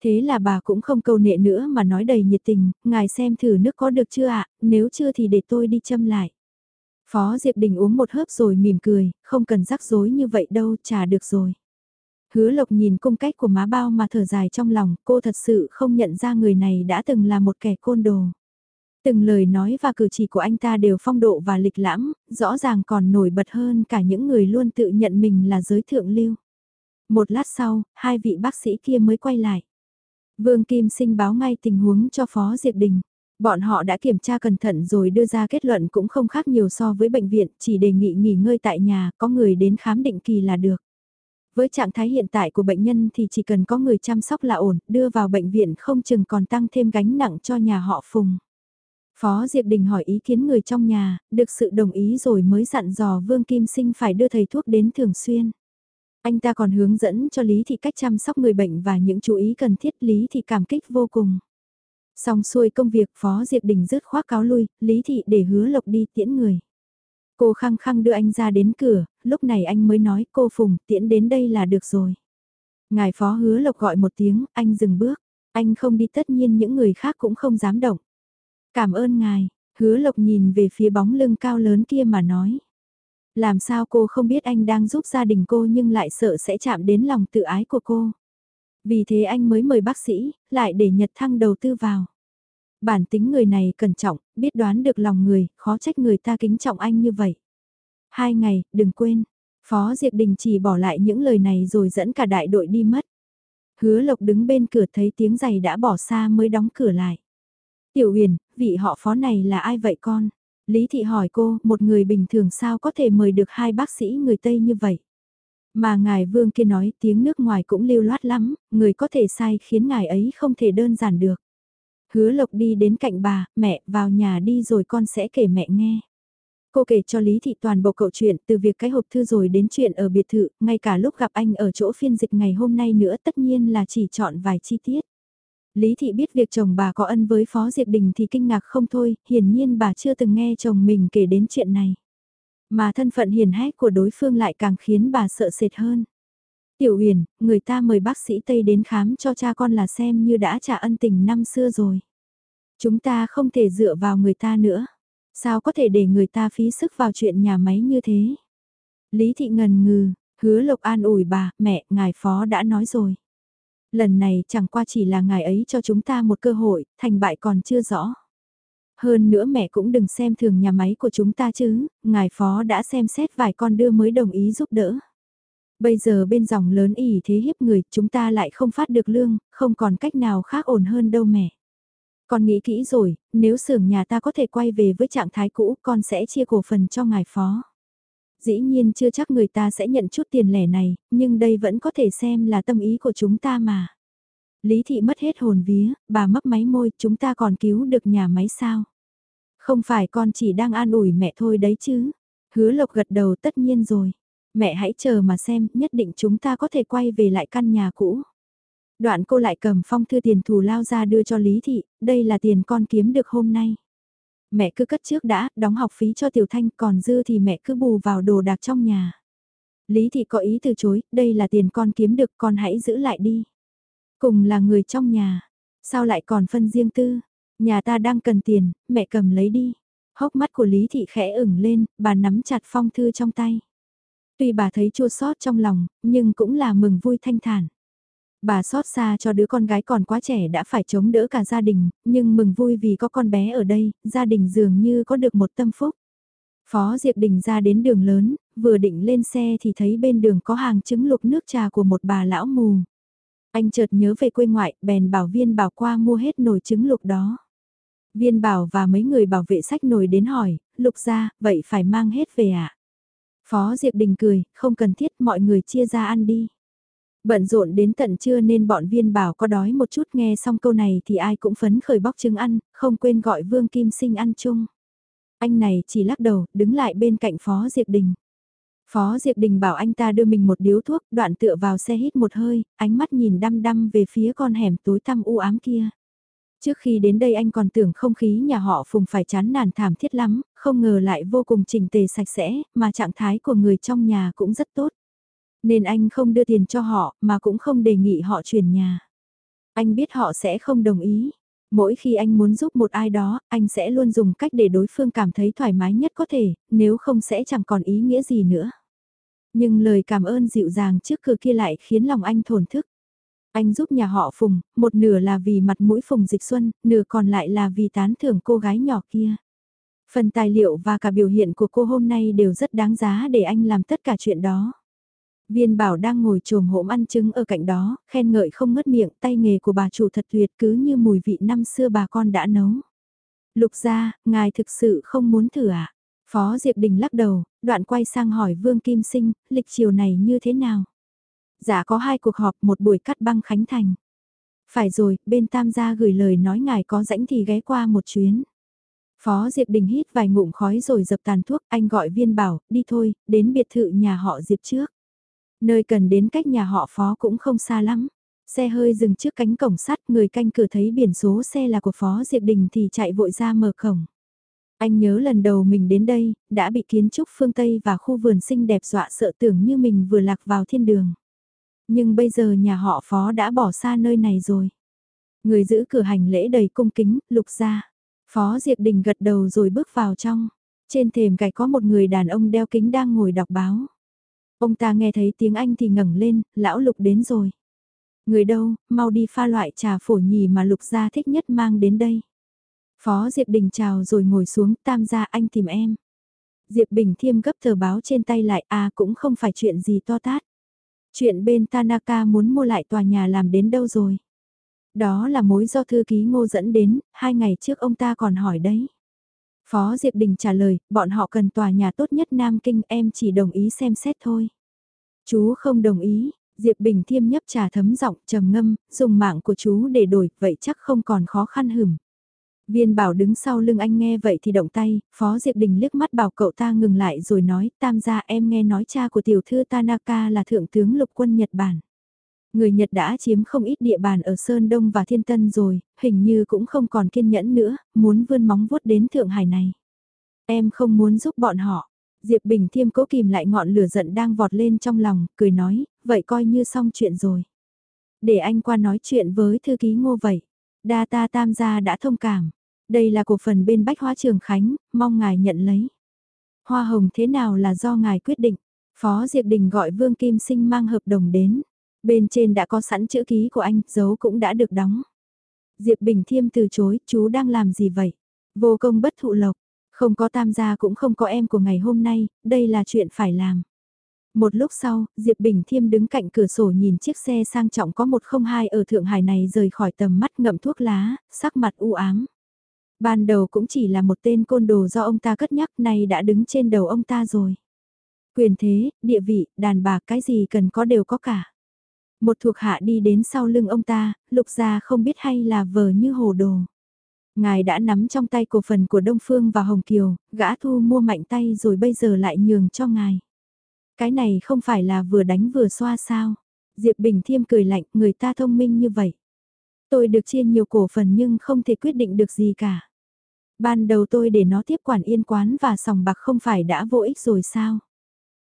Thế là bà cũng không câu nệ nữa mà nói đầy nhiệt tình, ngài xem thử nước có được chưa ạ, nếu chưa thì để tôi đi châm lại. Phó Diệp Đình uống một hớp rồi mỉm cười, không cần rắc rối như vậy đâu, trà được rồi. Hứa Lộc nhìn cung cách của má bao mà thở dài trong lòng, cô thật sự không nhận ra người này đã từng là một kẻ côn đồ. Từng lời nói và cử chỉ của anh ta đều phong độ và lịch lãm, rõ ràng còn nổi bật hơn cả những người luôn tự nhận mình là giới thượng lưu. Một lát sau, hai vị bác sĩ kia mới quay lại. Vương Kim Sinh báo ngay tình huống cho Phó Diệp Đình. Bọn họ đã kiểm tra cẩn thận rồi đưa ra kết luận cũng không khác nhiều so với bệnh viện, chỉ đề nghị nghỉ ngơi tại nhà, có người đến khám định kỳ là được. Với trạng thái hiện tại của bệnh nhân thì chỉ cần có người chăm sóc là ổn, đưa vào bệnh viện không chừng còn tăng thêm gánh nặng cho nhà họ Phùng. Phó Diệp Đình hỏi ý kiến người trong nhà, được sự đồng ý rồi mới dặn dò Vương Kim Sinh phải đưa thầy thuốc đến thường xuyên. Anh ta còn hướng dẫn cho Lý Thị cách chăm sóc người bệnh và những chú ý cần thiết Lý Thị cảm kích vô cùng. Xong xuôi công việc Phó Diệp Đình rứt khoác cáo lui, Lý Thị để hứa lộc đi tiễn người. Cô khăng khăng đưa anh ra đến cửa, lúc này anh mới nói cô Phùng tiễn đến đây là được rồi. Ngài Phó hứa lộc gọi một tiếng, anh dừng bước. Anh không đi tất nhiên những người khác cũng không dám động. Cảm ơn ngài, hứa lộc nhìn về phía bóng lưng cao lớn kia mà nói. Làm sao cô không biết anh đang giúp gia đình cô nhưng lại sợ sẽ chạm đến lòng tự ái của cô. Vì thế anh mới mời bác sĩ, lại để Nhật Thăng đầu tư vào. Bản tính người này cẩn trọng, biết đoán được lòng người, khó trách người ta kính trọng anh như vậy. Hai ngày, đừng quên. Phó Diệp Đình chỉ bỏ lại những lời này rồi dẫn cả đại đội đi mất. Hứa Lộc đứng bên cửa thấy tiếng giày đã bỏ xa mới đóng cửa lại. Tiểu Huyền, vị họ phó này là ai vậy con? Lý Thị hỏi cô, một người bình thường sao có thể mời được hai bác sĩ người Tây như vậy? Mà ngài vương kia nói tiếng nước ngoài cũng lưu loát lắm, người có thể sai khiến ngài ấy không thể đơn giản được. Hứa lộc đi đến cạnh bà, mẹ vào nhà đi rồi con sẽ kể mẹ nghe. Cô kể cho Lý Thị toàn bộ cậu chuyện từ việc cái hộp thư rồi đến chuyện ở biệt thự, ngay cả lúc gặp anh ở chỗ phiên dịch ngày hôm nay nữa tất nhiên là chỉ chọn vài chi tiết. Lý Thị biết việc chồng bà có ân với Phó Diệp Đình thì kinh ngạc không thôi, hiển nhiên bà chưa từng nghe chồng mình kể đến chuyện này. Mà thân phận hiền hách của đối phương lại càng khiến bà sợ sệt hơn. Tiểu Huyền, người ta mời bác sĩ Tây đến khám cho cha con là xem như đã trả ân tình năm xưa rồi. Chúng ta không thể dựa vào người ta nữa. Sao có thể để người ta phí sức vào chuyện nhà máy như thế? Lý Thị ngần ngừ, hứa Lộc an ủi bà, mẹ, ngài phó đã nói rồi. Lần này chẳng qua chỉ là ngài ấy cho chúng ta một cơ hội, thành bại còn chưa rõ. Hơn nữa mẹ cũng đừng xem thường nhà máy của chúng ta chứ, ngài phó đã xem xét vài con đưa mới đồng ý giúp đỡ. Bây giờ bên dòng lớn ỉ thế hiếp người, chúng ta lại không phát được lương, không còn cách nào khác ổn hơn đâu mẹ. Con nghĩ kỹ rồi, nếu xưởng nhà ta có thể quay về với trạng thái cũ, con sẽ chia cổ phần cho ngài phó. Dĩ nhiên chưa chắc người ta sẽ nhận chút tiền lẻ này, nhưng đây vẫn có thể xem là tâm ý của chúng ta mà. Lý thị mất hết hồn vía, bà mấp máy môi, chúng ta còn cứu được nhà máy sao? Không phải con chỉ đang an ủi mẹ thôi đấy chứ. Hứa lộc gật đầu tất nhiên rồi. Mẹ hãy chờ mà xem, nhất định chúng ta có thể quay về lại căn nhà cũ. Đoạn cô lại cầm phong thư tiền thù lao ra đưa cho Lý Thị, đây là tiền con kiếm được hôm nay. Mẹ cứ cất trước đã, đóng học phí cho Tiểu Thanh, còn dư thì mẹ cứ bù vào đồ đạc trong nhà. Lý Thị có ý từ chối, đây là tiền con kiếm được, con hãy giữ lại đi. Cùng là người trong nhà, sao lại còn phân riêng tư? Nhà ta đang cần tiền, mẹ cầm lấy đi. Hốc mắt của Lý Thị khẽ ửng lên, bà nắm chặt phong thư trong tay. Tuy bà thấy chua xót trong lòng, nhưng cũng là mừng vui thanh thản. Bà xót xa cho đứa con gái còn quá trẻ đã phải chống đỡ cả gia đình, nhưng mừng vui vì có con bé ở đây, gia đình dường như có được một tâm phúc. Phó Diệp Đình ra đến đường lớn, vừa định lên xe thì thấy bên đường có hàng trứng lục nước trà của một bà lão mù. Anh chợt nhớ về quê ngoại, bèn bảo viên bảo qua mua hết nồi trứng lục đó. Viên bảo và mấy người bảo vệ sách nồi đến hỏi, lục ra, vậy phải mang hết về ạ? À? Phó Diệp Đình cười, không cần thiết mọi người chia ra ăn đi. Bận rộn đến tận trưa nên bọn viên bảo có đói một chút nghe xong câu này thì ai cũng phấn khởi bóc trứng ăn, không quên gọi Vương Kim Sinh ăn chung. Anh này chỉ lắc đầu, đứng lại bên cạnh Phó Diệp Đình. Phó Diệp Đình bảo anh ta đưa mình một điếu thuốc, đoạn tựa vào xe hít một hơi, ánh mắt nhìn đăm đăm về phía con hẻm tối tăm u ám kia. Trước khi đến đây anh còn tưởng không khí nhà họ Phùng phải chán nản thảm thiết lắm, không ngờ lại vô cùng chỉnh tề sạch sẽ, mà trạng thái của người trong nhà cũng rất tốt. Nên anh không đưa tiền cho họ mà cũng không đề nghị họ chuyển nhà. Anh biết họ sẽ không đồng ý. Mỗi khi anh muốn giúp một ai đó, anh sẽ luôn dùng cách để đối phương cảm thấy thoải mái nhất có thể, nếu không sẽ chẳng còn ý nghĩa gì nữa. Nhưng lời cảm ơn dịu dàng trước cửa kia lại khiến lòng anh thổn thức. Anh giúp nhà họ Phùng, một nửa là vì mặt mũi Phùng Dịch Xuân, nửa còn lại là vì tán thưởng cô gái nhỏ kia. Phần tài liệu và cả biểu hiện của cô hôm nay đều rất đáng giá để anh làm tất cả chuyện đó. Viên bảo đang ngồi trồm hổm ăn trứng ở cạnh đó, khen ngợi không ngớt miệng, tay nghề của bà chủ thật tuyệt cứ như mùi vị năm xưa bà con đã nấu. Lục ra, ngài thực sự không muốn thử à? Phó Diệp Đình lắc đầu, đoạn quay sang hỏi Vương Kim Sinh, lịch chiều này như thế nào? Dạ có hai cuộc họp một buổi cắt băng Khánh Thành. Phải rồi, bên Tam gia gửi lời nói ngài có rãnh thì ghé qua một chuyến. Phó Diệp Đình hít vài ngụm khói rồi dập tàn thuốc, anh gọi viên bảo, đi thôi, đến biệt thự nhà họ Diệp trước. Nơi cần đến cách nhà họ Phó cũng không xa lắm. Xe hơi dừng trước cánh cổng sắt, người canh cửa thấy biển số xe là của Phó Diệp Đình thì chạy vội ra mở cổng. Anh nhớ lần đầu mình đến đây, đã bị kiến trúc phương Tây và khu vườn xinh đẹp dọa sợ tưởng như mình vừa lạc vào thiên đường. Nhưng bây giờ nhà họ Phó đã bỏ xa nơi này rồi. Người giữ cửa hành lễ đầy cung kính, lục ra. Phó Diệp Đình gật đầu rồi bước vào trong. Trên thềm gạch có một người đàn ông đeo kính đang ngồi đọc báo. Ông ta nghe thấy tiếng Anh thì ngẩng lên, lão lục đến rồi. Người đâu, mau đi pha loại trà phổ nhì mà lục gia thích nhất mang đến đây. Phó Diệp Đình chào rồi ngồi xuống, tam gia anh tìm em. Diệp Bình thiêm gấp tờ báo trên tay lại, à cũng không phải chuyện gì to tát. Chuyện bên Tanaka muốn mua lại tòa nhà làm đến đâu rồi? Đó là mối do thư ký ngô dẫn đến, hai ngày trước ông ta còn hỏi đấy. Phó Diệp Đình trả lời, bọn họ cần tòa nhà tốt nhất Nam Kinh em chỉ đồng ý xem xét thôi. Chú không đồng ý, Diệp Bình thiêm nhấp trà thấm giọng trầm ngâm, dùng mạng của chú để đổi, vậy chắc không còn khó khăn hửm. Viên bảo đứng sau lưng anh nghe vậy thì động tay, Phó Diệp Đình liếc mắt bảo cậu ta ngừng lại rồi nói, tam gia em nghe nói cha của tiểu thư Tanaka là thượng tướng lục quân Nhật Bản. Người Nhật đã chiếm không ít địa bàn ở Sơn Đông và Thiên Tân rồi, hình như cũng không còn kiên nhẫn nữa, muốn vươn móng vuốt đến Thượng Hải này. Em không muốn giúp bọn họ. Diệp Bình Thiêm cố kìm lại ngọn lửa giận đang vọt lên trong lòng, cười nói, vậy coi như xong chuyện rồi. Để anh qua nói chuyện với thư ký ngô vậy. Đa ta tam gia đã thông cảm. Đây là cổ phần bên Bách Hóa Trường Khánh, mong ngài nhận lấy. Hoa hồng thế nào là do ngài quyết định. Phó Diệp Đình gọi Vương Kim Sinh mang hợp đồng đến. Bên trên đã có sẵn chữ ký của anh, dấu cũng đã được đóng. Diệp Bình Thiêm từ chối, chú đang làm gì vậy? Vô công bất thụ lộc, không có tam gia cũng không có em của ngày hôm nay, đây là chuyện phải làm. Một lúc sau, Diệp Bình Thiêm đứng cạnh cửa sổ nhìn chiếc xe sang trọng có 102 ở Thượng Hải này rời khỏi tầm mắt ngậm thuốc lá, sắc mặt u ám. Ban đầu cũng chỉ là một tên côn đồ do ông ta cất nhắc này đã đứng trên đầu ông ta rồi. Quyền thế, địa vị, đàn bà cái gì cần có đều có cả. Một thuộc hạ đi đến sau lưng ông ta, lục gia không biết hay là vờ như hồ đồ. Ngài đã nắm trong tay cổ phần của Đông Phương và Hồng Kiều, gã thu mua mạnh tay rồi bây giờ lại nhường cho ngài. Cái này không phải là vừa đánh vừa xoa sao. Diệp Bình Thiêm cười lạnh, người ta thông minh như vậy. Tôi được chia nhiều cổ phần nhưng không thể quyết định được gì cả. Ban đầu tôi để nó tiếp quản yên quán và sòng bạc không phải đã vô ích rồi sao?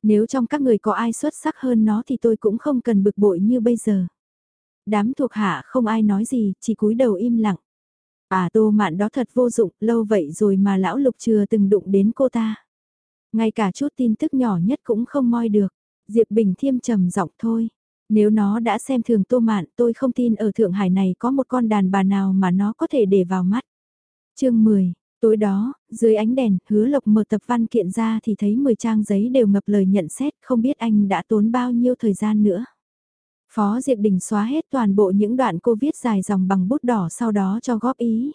Nếu trong các người có ai xuất sắc hơn nó thì tôi cũng không cần bực bội như bây giờ. Đám thuộc hạ không ai nói gì, chỉ cúi đầu im lặng. À tô mạn đó thật vô dụng, lâu vậy rồi mà lão lục chưa từng đụng đến cô ta. Ngay cả chút tin tức nhỏ nhất cũng không moi được. Diệp Bình Thiêm trầm giọng thôi. Nếu nó đã xem thường tô mạn tôi không tin ở Thượng Hải này có một con đàn bà nào mà nó có thể để vào mắt chương 10, Tối đó, dưới ánh đèn, hứa lộc mở tập văn kiện ra thì thấy 10 trang giấy đều ngập lời nhận xét, không biết anh đã tốn bao nhiêu thời gian nữa. Phó Diệp Đình xóa hết toàn bộ những đoạn cô viết dài dòng bằng bút đỏ sau đó cho góp ý.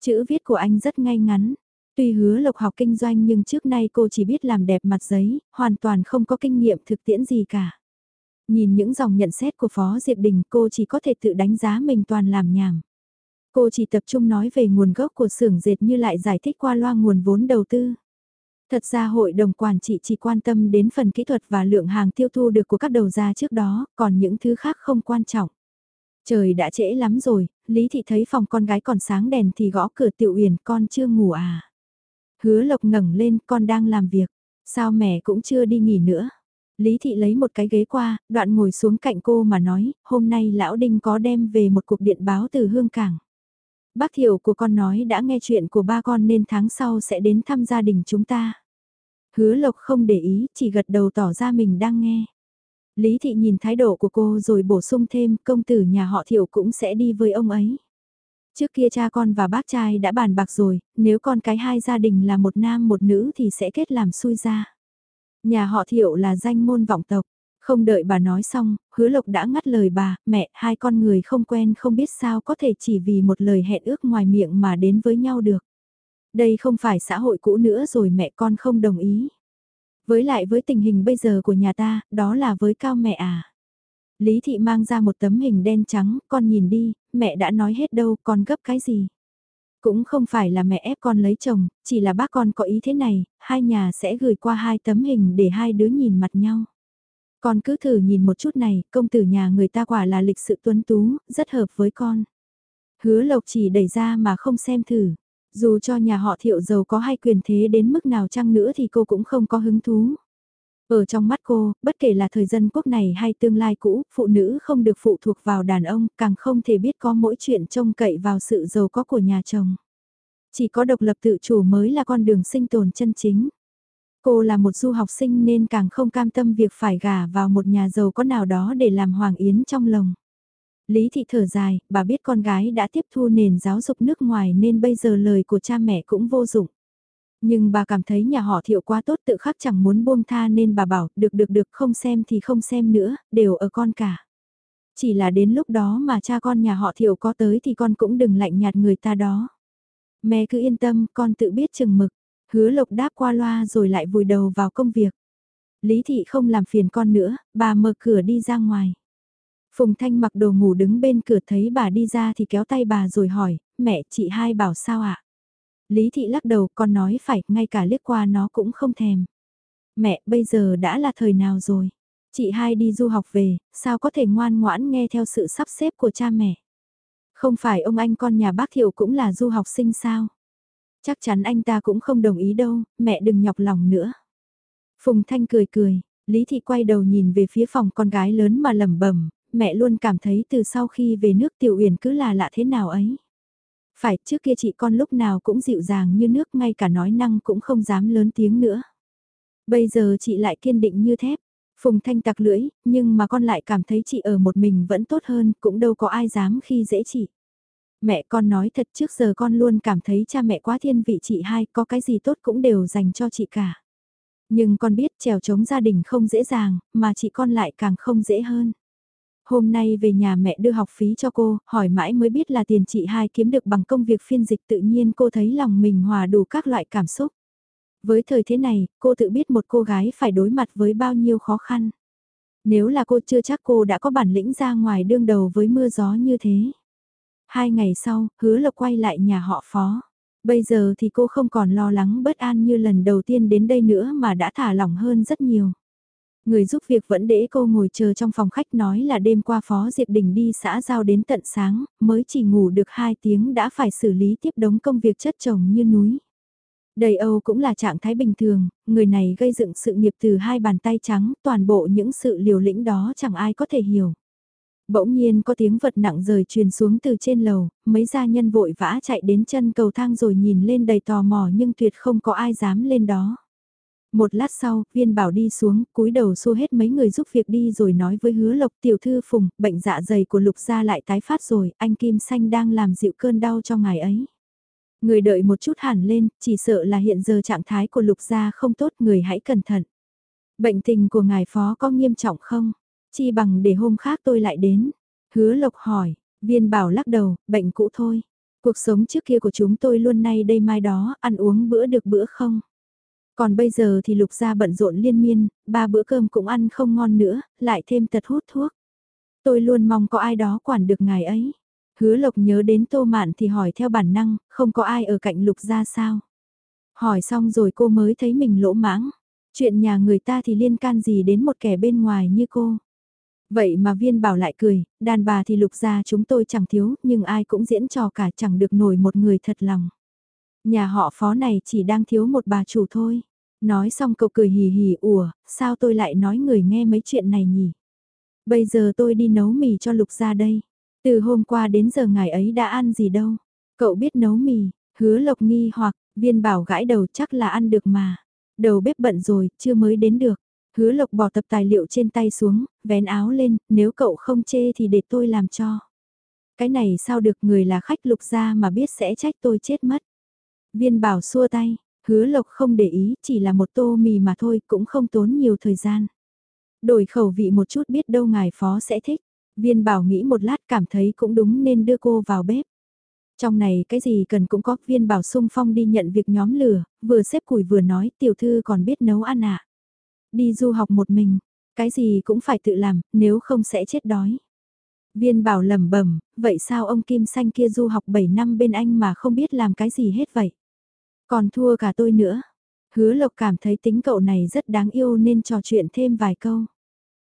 Chữ viết của anh rất ngay ngắn. Tuy hứa lộc học kinh doanh nhưng trước nay cô chỉ biết làm đẹp mặt giấy, hoàn toàn không có kinh nghiệm thực tiễn gì cả. Nhìn những dòng nhận xét của Phó Diệp Đình cô chỉ có thể tự đánh giá mình toàn làm nhảm. Cô chỉ tập trung nói về nguồn gốc của xưởng dệt như lại giải thích qua loa nguồn vốn đầu tư. Thật ra hội đồng quản trị chỉ quan tâm đến phần kỹ thuật và lượng hàng tiêu thụ được của các đầu ra trước đó, còn những thứ khác không quan trọng. Trời đã trễ lắm rồi, Lý Thị thấy phòng con gái còn sáng đèn thì gõ cửa tiểu uyển con chưa ngủ à. Hứa lộc ngẩng lên con đang làm việc, sao mẹ cũng chưa đi nghỉ nữa. Lý Thị lấy một cái ghế qua, đoạn ngồi xuống cạnh cô mà nói, hôm nay Lão Đinh có đem về một cuộc điện báo từ Hương Cảng. Bác Thiệu của con nói đã nghe chuyện của ba con nên tháng sau sẽ đến thăm gia đình chúng ta. Hứa Lộc không để ý, chỉ gật đầu tỏ ra mình đang nghe. Lý Thị nhìn thái độ của cô rồi bổ sung thêm công tử nhà họ Thiệu cũng sẽ đi với ông ấy. Trước kia cha con và bác trai đã bàn bạc rồi, nếu con cái hai gia đình là một nam một nữ thì sẽ kết làm xui ra. Nhà họ Thiệu là danh môn vọng tộc. Không đợi bà nói xong, hứa lộc đã ngắt lời bà, mẹ, hai con người không quen không biết sao có thể chỉ vì một lời hẹn ước ngoài miệng mà đến với nhau được. Đây không phải xã hội cũ nữa rồi mẹ con không đồng ý. Với lại với tình hình bây giờ của nhà ta, đó là với cao mẹ à. Lý thị mang ra một tấm hình đen trắng, con nhìn đi, mẹ đã nói hết đâu, con gấp cái gì. Cũng không phải là mẹ ép con lấy chồng, chỉ là bác con có ý thế này, hai nhà sẽ gửi qua hai tấm hình để hai đứa nhìn mặt nhau. Con cứ thử nhìn một chút này, công tử nhà người ta quả là lịch sự tuấn tú, rất hợp với con. Hứa lộc chỉ đẩy ra mà không xem thử. Dù cho nhà họ thiệu giàu có hay quyền thế đến mức nào chăng nữa thì cô cũng không có hứng thú. Ở trong mắt cô, bất kể là thời dân quốc này hay tương lai cũ, phụ nữ không được phụ thuộc vào đàn ông, càng không thể biết có mỗi chuyện trông cậy vào sự giàu có của nhà chồng. Chỉ có độc lập tự chủ mới là con đường sinh tồn chân chính. Cô là một du học sinh nên càng không cam tâm việc phải gả vào một nhà giàu có nào đó để làm hoàng yến trong lòng. Lý thị thở dài, bà biết con gái đã tiếp thu nền giáo dục nước ngoài nên bây giờ lời của cha mẹ cũng vô dụng. Nhưng bà cảm thấy nhà họ thiệu quá tốt tự khắc chẳng muốn buông tha nên bà bảo được được được không xem thì không xem nữa, đều ở con cả. Chỉ là đến lúc đó mà cha con nhà họ thiệu có tới thì con cũng đừng lạnh nhạt người ta đó. Mẹ cứ yên tâm, con tự biết chừng mực. Hứa lộc đáp qua loa rồi lại vùi đầu vào công việc. Lý thị không làm phiền con nữa, bà mở cửa đi ra ngoài. Phùng Thanh mặc đồ ngủ đứng bên cửa thấy bà đi ra thì kéo tay bà rồi hỏi, mẹ chị hai bảo sao ạ? Lý thị lắc đầu con nói phải, ngay cả liếc qua nó cũng không thèm. Mẹ, bây giờ đã là thời nào rồi? Chị hai đi du học về, sao có thể ngoan ngoãn nghe theo sự sắp xếp của cha mẹ? Không phải ông anh con nhà bác Thiệu cũng là du học sinh sao? Chắc chắn anh ta cũng không đồng ý đâu, mẹ đừng nhọc lòng nữa. Phùng Thanh cười cười, Lý Thị quay đầu nhìn về phía phòng con gái lớn mà lẩm bẩm, mẹ luôn cảm thấy từ sau khi về nước Tiểu Uyển cứ là lạ thế nào ấy. Phải, trước kia chị con lúc nào cũng dịu dàng như nước ngay cả nói năng cũng không dám lớn tiếng nữa. Bây giờ chị lại kiên định như thép. Phùng Thanh tặc lưỡi, nhưng mà con lại cảm thấy chị ở một mình vẫn tốt hơn, cũng đâu có ai dám khi dễ chị. Mẹ con nói thật trước giờ con luôn cảm thấy cha mẹ quá thiên vị chị hai, có cái gì tốt cũng đều dành cho chị cả. Nhưng con biết trèo chống gia đình không dễ dàng, mà chị con lại càng không dễ hơn. Hôm nay về nhà mẹ đưa học phí cho cô, hỏi mãi mới biết là tiền chị hai kiếm được bằng công việc phiên dịch tự nhiên cô thấy lòng mình hòa đủ các loại cảm xúc. Với thời thế này, cô tự biết một cô gái phải đối mặt với bao nhiêu khó khăn. Nếu là cô chưa chắc cô đã có bản lĩnh ra ngoài đương đầu với mưa gió như thế. Hai ngày sau, hứa lộc quay lại nhà họ phó. Bây giờ thì cô không còn lo lắng bất an như lần đầu tiên đến đây nữa mà đã thả lỏng hơn rất nhiều. Người giúp việc vẫn để cô ngồi chờ trong phòng khách nói là đêm qua Phó Diệp Đình đi xã giao đến tận sáng, mới chỉ ngủ được 2 tiếng đã phải xử lý tiếp đống công việc chất chồng như núi. Đầy Âu cũng là trạng thái bình thường, người này gây dựng sự nghiệp từ hai bàn tay trắng, toàn bộ những sự liều lĩnh đó chẳng ai có thể hiểu. Bỗng nhiên có tiếng vật nặng rời truyền xuống từ trên lầu, mấy gia nhân vội vã chạy đến chân cầu thang rồi nhìn lên đầy tò mò nhưng tuyệt không có ai dám lên đó. Một lát sau, viên bảo đi xuống, cúi đầu xua hết mấy người giúp việc đi rồi nói với hứa lộc tiểu thư phùng, bệnh dạ dày của lục gia lại tái phát rồi, anh Kim Xanh đang làm dịu cơn đau cho ngài ấy. Người đợi một chút hẳn lên, chỉ sợ là hiện giờ trạng thái của lục gia không tốt, người hãy cẩn thận. Bệnh tình của ngài phó có nghiêm trọng không? Chi bằng để hôm khác tôi lại đến. Hứa lộc hỏi, viên bảo lắc đầu, bệnh cũ thôi. Cuộc sống trước kia của chúng tôi luôn nay đây mai đó, ăn uống bữa được bữa không? Còn bây giờ thì lục gia bận rộn liên miên, ba bữa cơm cũng ăn không ngon nữa, lại thêm tật hút thuốc. Tôi luôn mong có ai đó quản được ngài ấy. Hứa lộc nhớ đến tô mạn thì hỏi theo bản năng, không có ai ở cạnh lục gia sao. Hỏi xong rồi cô mới thấy mình lỗ mãng. Chuyện nhà người ta thì liên can gì đến một kẻ bên ngoài như cô. Vậy mà viên bảo lại cười, đàn bà thì lục gia chúng tôi chẳng thiếu, nhưng ai cũng diễn trò cả chẳng được nổi một người thật lòng. Nhà họ phó này chỉ đang thiếu một bà chủ thôi. Nói xong cậu cười hì hì ủa, sao tôi lại nói người nghe mấy chuyện này nhỉ? Bây giờ tôi đi nấu mì cho Lục ra đây. Từ hôm qua đến giờ ngày ấy đã ăn gì đâu. Cậu biết nấu mì, hứa lộc nghi hoặc, viên bảo gãi đầu chắc là ăn được mà. Đầu bếp bận rồi, chưa mới đến được. Hứa lộc bỏ tập tài liệu trên tay xuống, vén áo lên, nếu cậu không chê thì để tôi làm cho. Cái này sao được người là khách lục ra mà biết sẽ trách tôi chết mất. Viên bảo xua tay, hứa lộc không để ý, chỉ là một tô mì mà thôi, cũng không tốn nhiều thời gian. Đổi khẩu vị một chút biết đâu ngài phó sẽ thích. Viên bảo nghĩ một lát cảm thấy cũng đúng nên đưa cô vào bếp. Trong này cái gì cần cũng có viên bảo sung phong đi nhận việc nhóm lửa, vừa xếp củi vừa nói tiểu thư còn biết nấu ăn ạ. À. Đi du học một mình, cái gì cũng phải tự làm, nếu không sẽ chết đói. Viên bảo lẩm bẩm, vậy sao ông Kim Xanh kia du học 7 năm bên anh mà không biết làm cái gì hết vậy? Còn thua cả tôi nữa. Hứa Lộc cảm thấy tính cậu này rất đáng yêu nên trò chuyện thêm vài câu.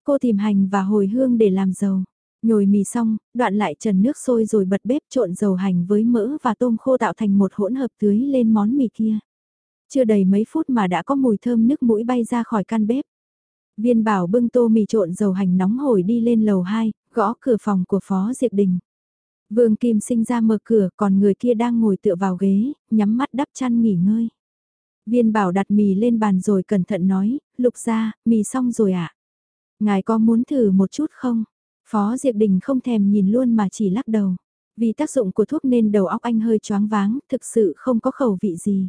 Cô tìm hành và hồi hương để làm dầu. Nhồi mì xong, đoạn lại trần nước sôi rồi bật bếp trộn dầu hành với mỡ và tôm khô tạo thành một hỗn hợp tưới lên món mì kia. Chưa đầy mấy phút mà đã có mùi thơm nước mũi bay ra khỏi căn bếp. Viên bảo bưng tô mì trộn dầu hành nóng hổi đi lên lầu 2, gõ cửa phòng của Phó Diệp Đình. Vương Kim sinh ra mở cửa còn người kia đang ngồi tựa vào ghế, nhắm mắt đắp chăn nghỉ ngơi. Viên bảo đặt mì lên bàn rồi cẩn thận nói, lục ra, mì xong rồi ạ. À? Ngài có muốn thử một chút không? Phó Diệp Đình không thèm nhìn luôn mà chỉ lắc đầu. Vì tác dụng của thuốc nên đầu óc anh hơi choáng váng, thực sự không có khẩu vị gì.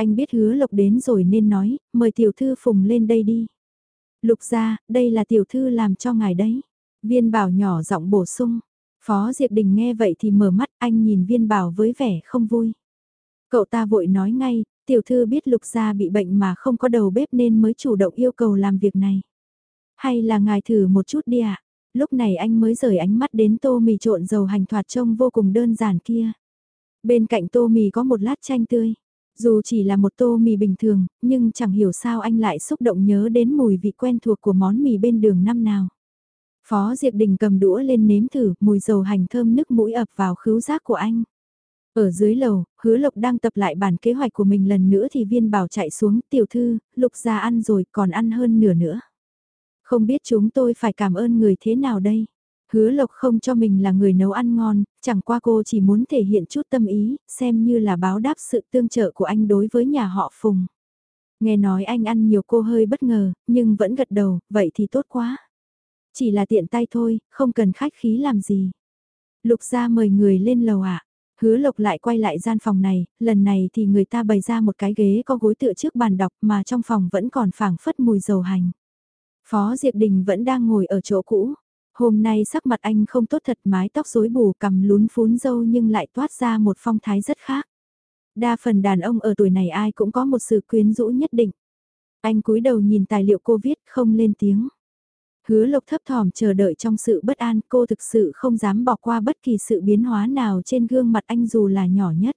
Anh biết hứa lộc đến rồi nên nói, mời tiểu thư phùng lên đây đi. Lục ra, đây là tiểu thư làm cho ngài đấy. Viên bảo nhỏ giọng bổ sung. Phó Diệp Đình nghe vậy thì mở mắt anh nhìn viên bảo với vẻ không vui. Cậu ta vội nói ngay, tiểu thư biết lục gia bị bệnh mà không có đầu bếp nên mới chủ động yêu cầu làm việc này. Hay là ngài thử một chút đi ạ? Lúc này anh mới rời ánh mắt đến tô mì trộn dầu hành thoạt trông vô cùng đơn giản kia. Bên cạnh tô mì có một lát chanh tươi. Dù chỉ là một tô mì bình thường, nhưng chẳng hiểu sao anh lại xúc động nhớ đến mùi vị quen thuộc của món mì bên đường năm nào. Phó Diệp Đình cầm đũa lên nếm thử, mùi dầu hành thơm nức mũi ập vào khứu giác của anh. Ở dưới lầu, hứa lộc đang tập lại bản kế hoạch của mình lần nữa thì viên bảo chạy xuống, tiểu thư, lục ra ăn rồi còn ăn hơn nửa nữa. Không biết chúng tôi phải cảm ơn người thế nào đây? Hứa lộc không cho mình là người nấu ăn ngon, chẳng qua cô chỉ muốn thể hiện chút tâm ý, xem như là báo đáp sự tương trợ của anh đối với nhà họ Phùng. Nghe nói anh ăn nhiều cô hơi bất ngờ, nhưng vẫn gật đầu, vậy thì tốt quá. Chỉ là tiện tay thôi, không cần khách khí làm gì. Lục ra mời người lên lầu ạ. À. Hứa lộc lại quay lại gian phòng này, lần này thì người ta bày ra một cái ghế có gối tựa trước bàn đọc mà trong phòng vẫn còn phảng phất mùi dầu hành. Phó Diệp Đình vẫn đang ngồi ở chỗ cũ. Hôm nay sắc mặt anh không tốt thật mái tóc rối bù cầm lún phún dâu nhưng lại toát ra một phong thái rất khác. Đa phần đàn ông ở tuổi này ai cũng có một sự quyến rũ nhất định. Anh cúi đầu nhìn tài liệu cô viết không lên tiếng. Hứa lộc thấp thỏm chờ đợi trong sự bất an cô thực sự không dám bỏ qua bất kỳ sự biến hóa nào trên gương mặt anh dù là nhỏ nhất.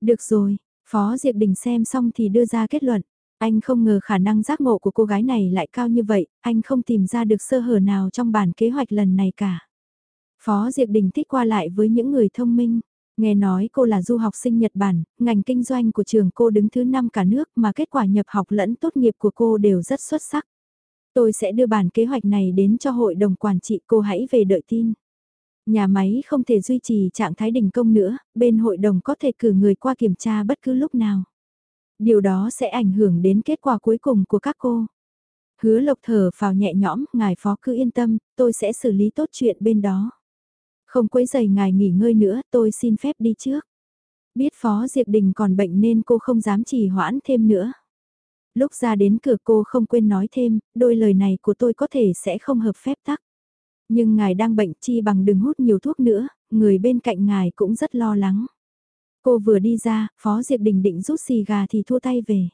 Được rồi, Phó Diệp Đình xem xong thì đưa ra kết luận. Anh không ngờ khả năng giác ngộ của cô gái này lại cao như vậy, anh không tìm ra được sơ hở nào trong bản kế hoạch lần này cả. Phó Diệp Đình thích qua lại với những người thông minh. Nghe nói cô là du học sinh Nhật Bản, ngành kinh doanh của trường cô đứng thứ 5 cả nước mà kết quả nhập học lẫn tốt nghiệp của cô đều rất xuất sắc. Tôi sẽ đưa bản kế hoạch này đến cho hội đồng quản trị cô hãy về đợi tin. Nhà máy không thể duy trì trạng thái đình công nữa, bên hội đồng có thể cử người qua kiểm tra bất cứ lúc nào. Điều đó sẽ ảnh hưởng đến kết quả cuối cùng của các cô. Hứa lộc thở vào nhẹ nhõm, ngài phó cứ yên tâm, tôi sẽ xử lý tốt chuyện bên đó. Không quấy giày ngài nghỉ ngơi nữa, tôi xin phép đi trước. Biết phó Diệp Đình còn bệnh nên cô không dám trì hoãn thêm nữa. Lúc ra đến cửa cô không quên nói thêm, đôi lời này của tôi có thể sẽ không hợp phép tắc. Nhưng ngài đang bệnh chi bằng đừng hút nhiều thuốc nữa, người bên cạnh ngài cũng rất lo lắng. Cô vừa đi ra, Phó Diệp Đình định rút xì gà thì thua tay về.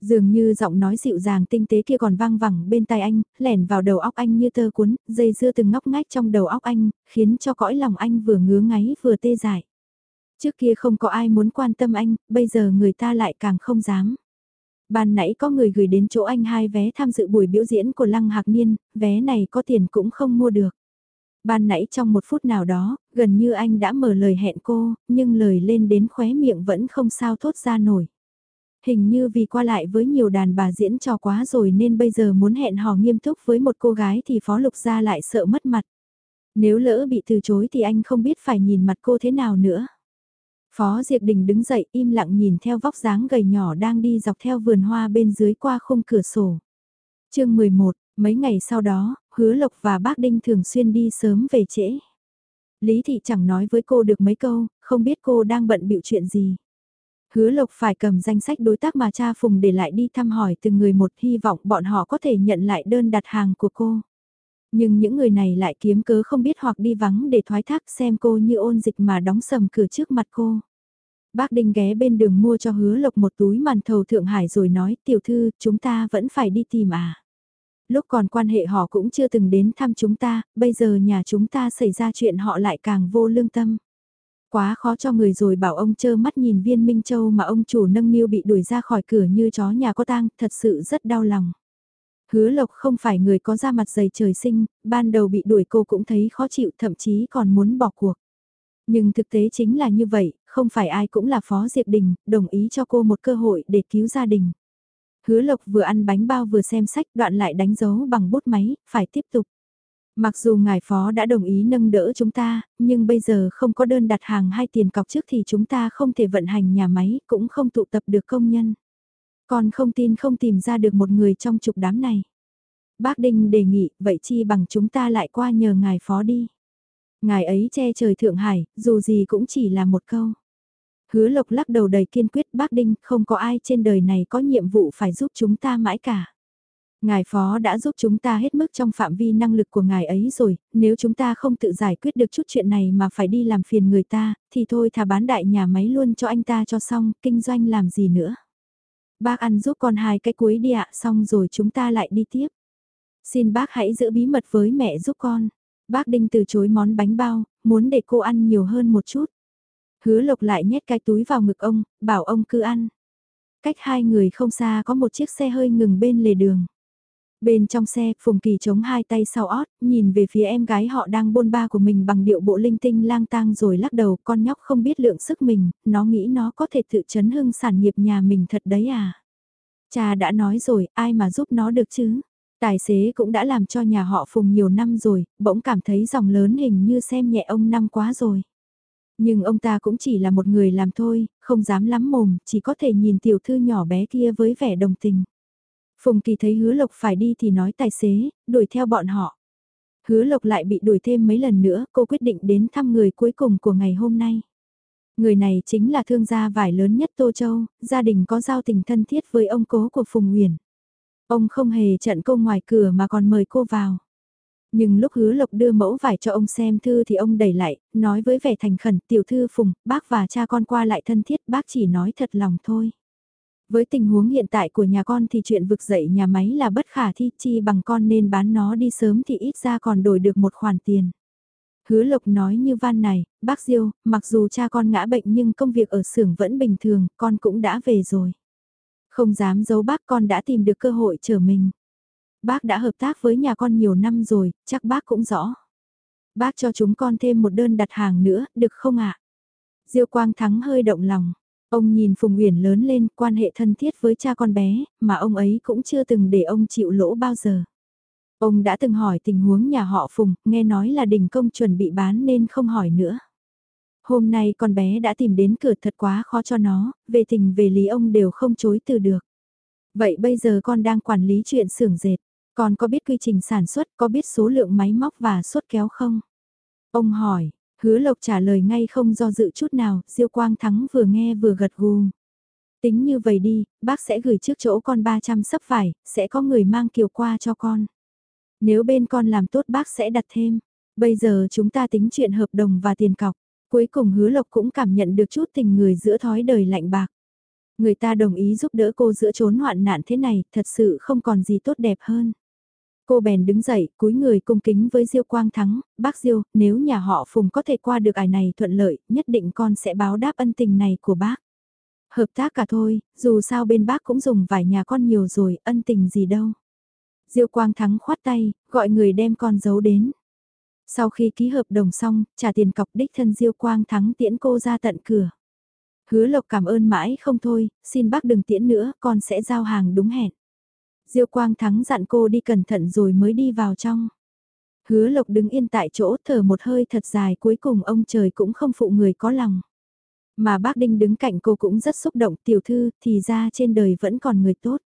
Dường như giọng nói dịu dàng tinh tế kia còn vang vẳng bên tai anh, lẻn vào đầu óc anh như tơ cuốn, dây dưa từng ngóc ngách trong đầu óc anh, khiến cho cõi lòng anh vừa ngứa ngáy vừa tê dại. Trước kia không có ai muốn quan tâm anh, bây giờ người ta lại càng không dám. Ban nãy có người gửi đến chỗ anh hai vé tham dự buổi biểu diễn của Lăng Hạc Niên, vé này có tiền cũng không mua được. Ban nãy trong một phút nào đó, gần như anh đã mở lời hẹn cô, nhưng lời lên đến khóe miệng vẫn không sao thốt ra nổi. Hình như vì qua lại với nhiều đàn bà diễn trò quá rồi nên bây giờ muốn hẹn hò nghiêm túc với một cô gái thì Phó Lục Gia lại sợ mất mặt. Nếu lỡ bị từ chối thì anh không biết phải nhìn mặt cô thế nào nữa. Phó Diệp Đình đứng dậy im lặng nhìn theo vóc dáng gầy nhỏ đang đi dọc theo vườn hoa bên dưới qua khung cửa sổ. chương 11, mấy ngày sau đó, Hứa Lộc và bác Đinh thường xuyên đi sớm về trễ. Lý Thị chẳng nói với cô được mấy câu, không biết cô đang bận bịu chuyện gì. Hứa Lộc phải cầm danh sách đối tác mà cha Phùng để lại đi thăm hỏi từng người một hy vọng bọn họ có thể nhận lại đơn đặt hàng của cô. Nhưng những người này lại kiếm cớ không biết hoặc đi vắng để thoái thác xem cô như ôn dịch mà đóng sầm cửa trước mặt cô. Bác Đinh ghé bên đường mua cho hứa lộc một túi màn thầu Thượng Hải rồi nói tiểu thư chúng ta vẫn phải đi tìm à. Lúc còn quan hệ họ cũng chưa từng đến thăm chúng ta, bây giờ nhà chúng ta xảy ra chuyện họ lại càng vô lương tâm. Quá khó cho người rồi bảo ông chơ mắt nhìn viên Minh Châu mà ông chủ nâng niu bị đuổi ra khỏi cửa như chó nhà có tang, thật sự rất đau lòng. Hứa Lộc không phải người có da mặt dày trời sinh, ban đầu bị đuổi cô cũng thấy khó chịu thậm chí còn muốn bỏ cuộc. Nhưng thực tế chính là như vậy, không phải ai cũng là Phó Diệp Đình, đồng ý cho cô một cơ hội để cứu gia đình. Hứa Lộc vừa ăn bánh bao vừa xem sách đoạn lại đánh dấu bằng bút máy, phải tiếp tục. Mặc dù ngài phó đã đồng ý nâng đỡ chúng ta, nhưng bây giờ không có đơn đặt hàng hay tiền cọc trước thì chúng ta không thể vận hành nhà máy, cũng không tụ tập được công nhân. Còn không tin không tìm ra được một người trong chục đám này. Bác Đinh đề nghị, vậy chi bằng chúng ta lại qua nhờ ngài phó đi. Ngài ấy che trời Thượng Hải, dù gì cũng chỉ là một câu. Hứa Lộc lắc đầu đầy kiên quyết bác Đinh, không có ai trên đời này có nhiệm vụ phải giúp chúng ta mãi cả. Ngài Phó đã giúp chúng ta hết mức trong phạm vi năng lực của ngài ấy rồi, nếu chúng ta không tự giải quyết được chút chuyện này mà phải đi làm phiền người ta, thì thôi thà bán đại nhà máy luôn cho anh ta cho xong, kinh doanh làm gì nữa. Bác ăn giúp con hai cái cuối đi ạ, xong rồi chúng ta lại đi tiếp. Xin bác hãy giữ bí mật với mẹ giúp con. Bác Đinh từ chối món bánh bao, muốn để cô ăn nhiều hơn một chút. Hứa lộc lại nhét cái túi vào ngực ông, bảo ông cứ ăn. Cách hai người không xa có một chiếc xe hơi ngừng bên lề đường. Bên trong xe, Phùng Kỳ chống hai tay sau ót, nhìn về phía em gái họ đang bôn ba của mình bằng điệu bộ linh tinh lang tang rồi lắc đầu con nhóc không biết lượng sức mình, nó nghĩ nó có thể tự chấn hưng sản nghiệp nhà mình thật đấy à. Cha đã nói rồi, ai mà giúp nó được chứ. Tài xế cũng đã làm cho nhà họ Phùng nhiều năm rồi, bỗng cảm thấy dòng lớn hình như xem nhẹ ông năm quá rồi. Nhưng ông ta cũng chỉ là một người làm thôi, không dám lắm mồm, chỉ có thể nhìn tiểu thư nhỏ bé kia với vẻ đồng tình. Phùng Kỳ thấy hứa lộc phải đi thì nói tài xế, đuổi theo bọn họ. Hứa lộc lại bị đuổi thêm mấy lần nữa, cô quyết định đến thăm người cuối cùng của ngày hôm nay. Người này chính là thương gia vải lớn nhất Tô Châu, gia đình có giao tình thân thiết với ông cố của Phùng Nguyễn. Ông không hề trận cô ngoài cửa mà còn mời cô vào. Nhưng lúc hứa lộc đưa mẫu vải cho ông xem thư thì ông đẩy lại, nói với vẻ thành khẩn tiểu thư Phùng, bác và cha con qua lại thân thiết bác chỉ nói thật lòng thôi. Với tình huống hiện tại của nhà con thì chuyện vực dậy nhà máy là bất khả thi chi bằng con nên bán nó đi sớm thì ít ra còn đổi được một khoản tiền. Hứa Lộc nói như van này, bác Diêu, mặc dù cha con ngã bệnh nhưng công việc ở xưởng vẫn bình thường, con cũng đã về rồi. Không dám giấu bác con đã tìm được cơ hội trở mình. Bác đã hợp tác với nhà con nhiều năm rồi, chắc bác cũng rõ. Bác cho chúng con thêm một đơn đặt hàng nữa, được không ạ? Diêu Quang Thắng hơi động lòng. Ông nhìn Phùng Uyển lớn lên, quan hệ thân thiết với cha con bé, mà ông ấy cũng chưa từng để ông chịu lỗ bao giờ. Ông đã từng hỏi tình huống nhà họ Phùng, nghe nói là đình công chuẩn bị bán nên không hỏi nữa. Hôm nay con bé đã tìm đến cửa thật quá khó cho nó, về tình về lý ông đều không chối từ được. Vậy bây giờ con đang quản lý chuyện xưởng dệt, con có biết quy trình sản xuất, có biết số lượng máy móc và suất kéo không? Ông hỏi, hứa lộc trả lời ngay không do dự chút nào, Diêu Quang Thắng vừa nghe vừa gật gù. Tính như vậy đi, bác sẽ gửi trước chỗ con 300 sấp vải, sẽ có người mang kiều qua cho con. Nếu bên con làm tốt bác sẽ đặt thêm. Bây giờ chúng ta tính chuyện hợp đồng và tiền cọc. Cuối cùng hứa lộc cũng cảm nhận được chút tình người giữa thói đời lạnh bạc. Người ta đồng ý giúp đỡ cô giữa chốn hoạn nạn thế này, thật sự không còn gì tốt đẹp hơn. Cô bèn đứng dậy, cúi người cung kính với Diêu Quang Thắng, bác Diêu, nếu nhà họ Phùng có thể qua được ải này thuận lợi, nhất định con sẽ báo đáp ân tình này của bác. Hợp tác cả thôi, dù sao bên bác cũng dùng vài nhà con nhiều rồi, ân tình gì đâu. Diêu Quang Thắng khoát tay, gọi người đem con giấu đến. Sau khi ký hợp đồng xong, trả tiền cọc đích thân Diêu Quang Thắng tiễn cô ra tận cửa. Hứa Lộc cảm ơn mãi không thôi, xin bác đừng tiễn nữa, con sẽ giao hàng đúng hẹn. Diêu Quang Thắng dặn cô đi cẩn thận rồi mới đi vào trong. Hứa Lộc đứng yên tại chỗ thở một hơi thật dài cuối cùng ông trời cũng không phụ người có lòng. Mà bác Đinh đứng cạnh cô cũng rất xúc động, tiểu thư, thì ra trên đời vẫn còn người tốt.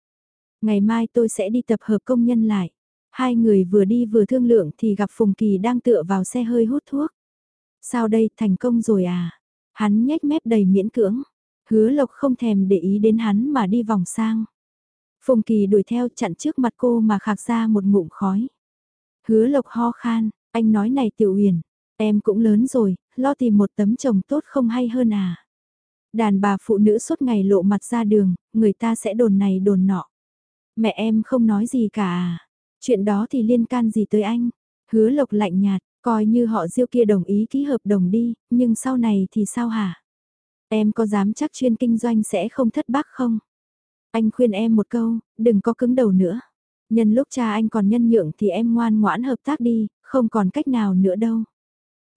Ngày mai tôi sẽ đi tập hợp công nhân lại. Hai người vừa đi vừa thương lượng thì gặp Phùng Kỳ đang tựa vào xe hơi hút thuốc. Sao đây, thành công rồi à? Hắn nhếch mép đầy miễn cưỡng. Hứa Lộc không thèm để ý đến hắn mà đi vòng sang. Phùng Kỳ đuổi theo chặn trước mặt cô mà khạc ra một ngụm khói. Hứa Lộc ho khan, anh nói này Tiểu Uyển, em cũng lớn rồi, lo tìm một tấm chồng tốt không hay hơn à. Đàn bà phụ nữ suốt ngày lộ mặt ra đường, người ta sẽ đồn này đồn nọ. Mẹ em không nói gì cả à. Chuyện đó thì liên can gì tới anh. Hứa Lộc lạnh nhạt, coi như họ diêu kia đồng ý ký hợp đồng đi, nhưng sau này thì sao hả? Em có dám chắc chuyên kinh doanh sẽ không thất bác không? Anh khuyên em một câu, đừng có cứng đầu nữa. Nhân lúc cha anh còn nhân nhượng thì em ngoan ngoãn hợp tác đi, không còn cách nào nữa đâu.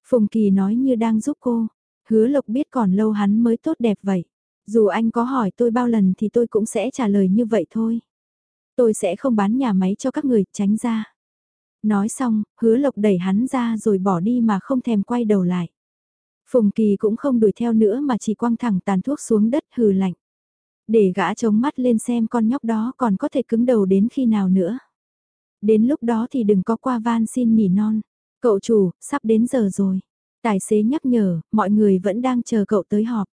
Phùng Kỳ nói như đang giúp cô, hứa lộc biết còn lâu hắn mới tốt đẹp vậy. Dù anh có hỏi tôi bao lần thì tôi cũng sẽ trả lời như vậy thôi. Tôi sẽ không bán nhà máy cho các người, tránh ra. Nói xong, hứa lộc đẩy hắn ra rồi bỏ đi mà không thèm quay đầu lại. Phùng Kỳ cũng không đuổi theo nữa mà chỉ quăng thẳng tàn thuốc xuống đất hừ lạnh. Để gã chống mắt lên xem con nhóc đó còn có thể cứng đầu đến khi nào nữa. Đến lúc đó thì đừng có qua van xin nỉ non. Cậu chủ, sắp đến giờ rồi. Tài xế nhắc nhở, mọi người vẫn đang chờ cậu tới họp.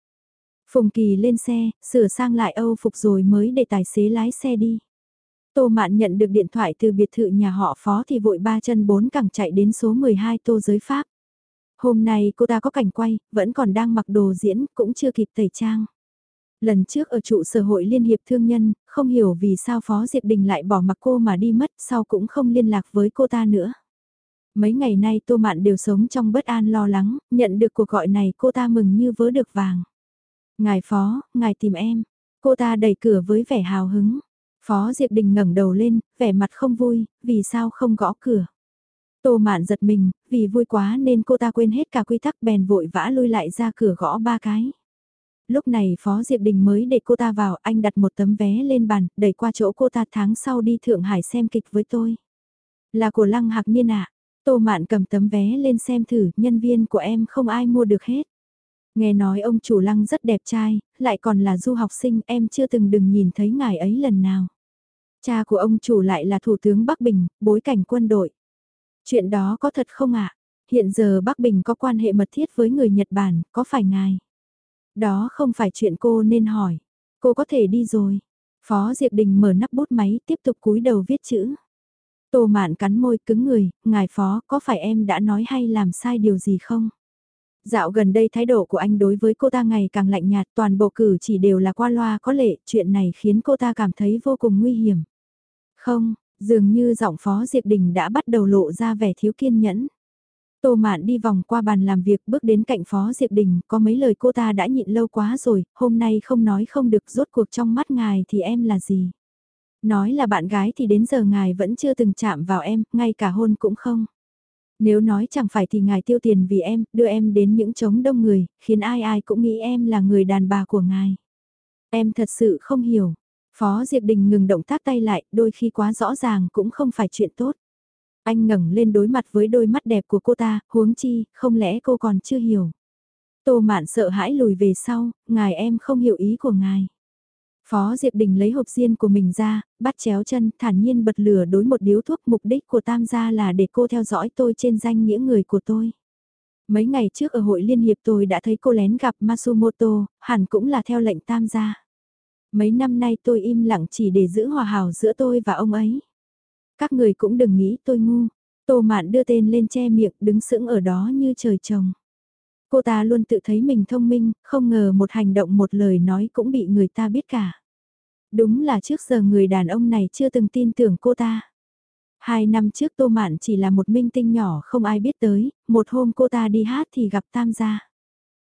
Phùng Kỳ lên xe, sửa sang lại Âu phục rồi mới để tài xế lái xe đi. Tô Mạn nhận được điện thoại từ biệt thự nhà họ phó thì vội ba chân bốn cẳng chạy đến số 12 Tô Giới Pháp. Hôm nay cô ta có cảnh quay, vẫn còn đang mặc đồ diễn, cũng chưa kịp tẩy trang. Lần trước ở trụ sở hội Liên hiệp Thương nhân, không hiểu vì sao Phó Diệp Đình lại bỏ mặc cô mà đi mất, sau cũng không liên lạc với cô ta nữa. Mấy ngày nay Tô Mạn đều sống trong bất an lo lắng, nhận được cuộc gọi này cô ta mừng như vớ được vàng. Ngài Phó, ngài tìm em. Cô ta đẩy cửa với vẻ hào hứng. Phó Diệp Đình ngẩng đầu lên, vẻ mặt không vui, vì sao không gõ cửa. Tô Mạn giật mình, vì vui quá nên cô ta quên hết cả quy tắc bèn vội vã lui lại ra cửa gõ ba cái lúc này Phó Diệp Đình mới để cô ta vào, anh đặt một tấm vé lên bàn, đẩy qua chỗ cô ta tháng sau đi Thượng Hải xem kịch với tôi. Là của Lăng Hạc Niên ạ. Tô Mạn cầm tấm vé lên xem thử, nhân viên của em không ai mua được hết. Nghe nói ông chủ Lăng rất đẹp trai, lại còn là du học sinh, em chưa từng đừng nhìn thấy ngài ấy lần nào. Cha của ông chủ lại là Thủ tướng Bắc Bình, bối cảnh quân đội. Chuyện đó có thật không ạ? Hiện giờ Bắc Bình có quan hệ mật thiết với người Nhật Bản, có phải ngài? Đó không phải chuyện cô nên hỏi. Cô có thể đi rồi. Phó Diệp Đình mở nắp bút máy tiếp tục cúi đầu viết chữ. Tô mạn cắn môi cứng người, ngài phó có phải em đã nói hay làm sai điều gì không? Dạo gần đây thái độ của anh đối với cô ta ngày càng lạnh nhạt toàn bộ cử chỉ đều là qua loa có lệ, chuyện này khiến cô ta cảm thấy vô cùng nguy hiểm. Không, dường như giọng phó Diệp Đình đã bắt đầu lộ ra vẻ thiếu kiên nhẫn. Tô Mạn đi vòng qua bàn làm việc bước đến cạnh Phó Diệp Đình, có mấy lời cô ta đã nhịn lâu quá rồi, hôm nay không nói không được rốt cuộc trong mắt ngài thì em là gì. Nói là bạn gái thì đến giờ ngài vẫn chưa từng chạm vào em, ngay cả hôn cũng không. Nếu nói chẳng phải thì ngài tiêu tiền vì em, đưa em đến những trống đông người, khiến ai ai cũng nghĩ em là người đàn bà của ngài. Em thật sự không hiểu. Phó Diệp Đình ngừng động tác tay lại, đôi khi quá rõ ràng cũng không phải chuyện tốt. Anh ngẩng lên đối mặt với đôi mắt đẹp của cô ta, huống chi, không lẽ cô còn chưa hiểu. Tô mạn sợ hãi lùi về sau, ngài em không hiểu ý của ngài. Phó Diệp Đình lấy hộp riêng của mình ra, bắt chéo chân, thản nhiên bật lửa đối một điếu thuốc mục đích của tam gia là để cô theo dõi tôi trên danh nghĩa người của tôi. Mấy ngày trước ở hội liên hiệp tôi đã thấy cô lén gặp Masumoto, hẳn cũng là theo lệnh tam gia. Mấy năm nay tôi im lặng chỉ để giữ hòa hảo giữa tôi và ông ấy. Các người cũng đừng nghĩ tôi ngu. Tô Mạn đưa tên lên che miệng đứng sững ở đó như trời trồng. Cô ta luôn tự thấy mình thông minh, không ngờ một hành động một lời nói cũng bị người ta biết cả. Đúng là trước giờ người đàn ông này chưa từng tin tưởng cô ta. Hai năm trước Tô Mạn chỉ là một minh tinh nhỏ không ai biết tới, một hôm cô ta đi hát thì gặp Tam gia.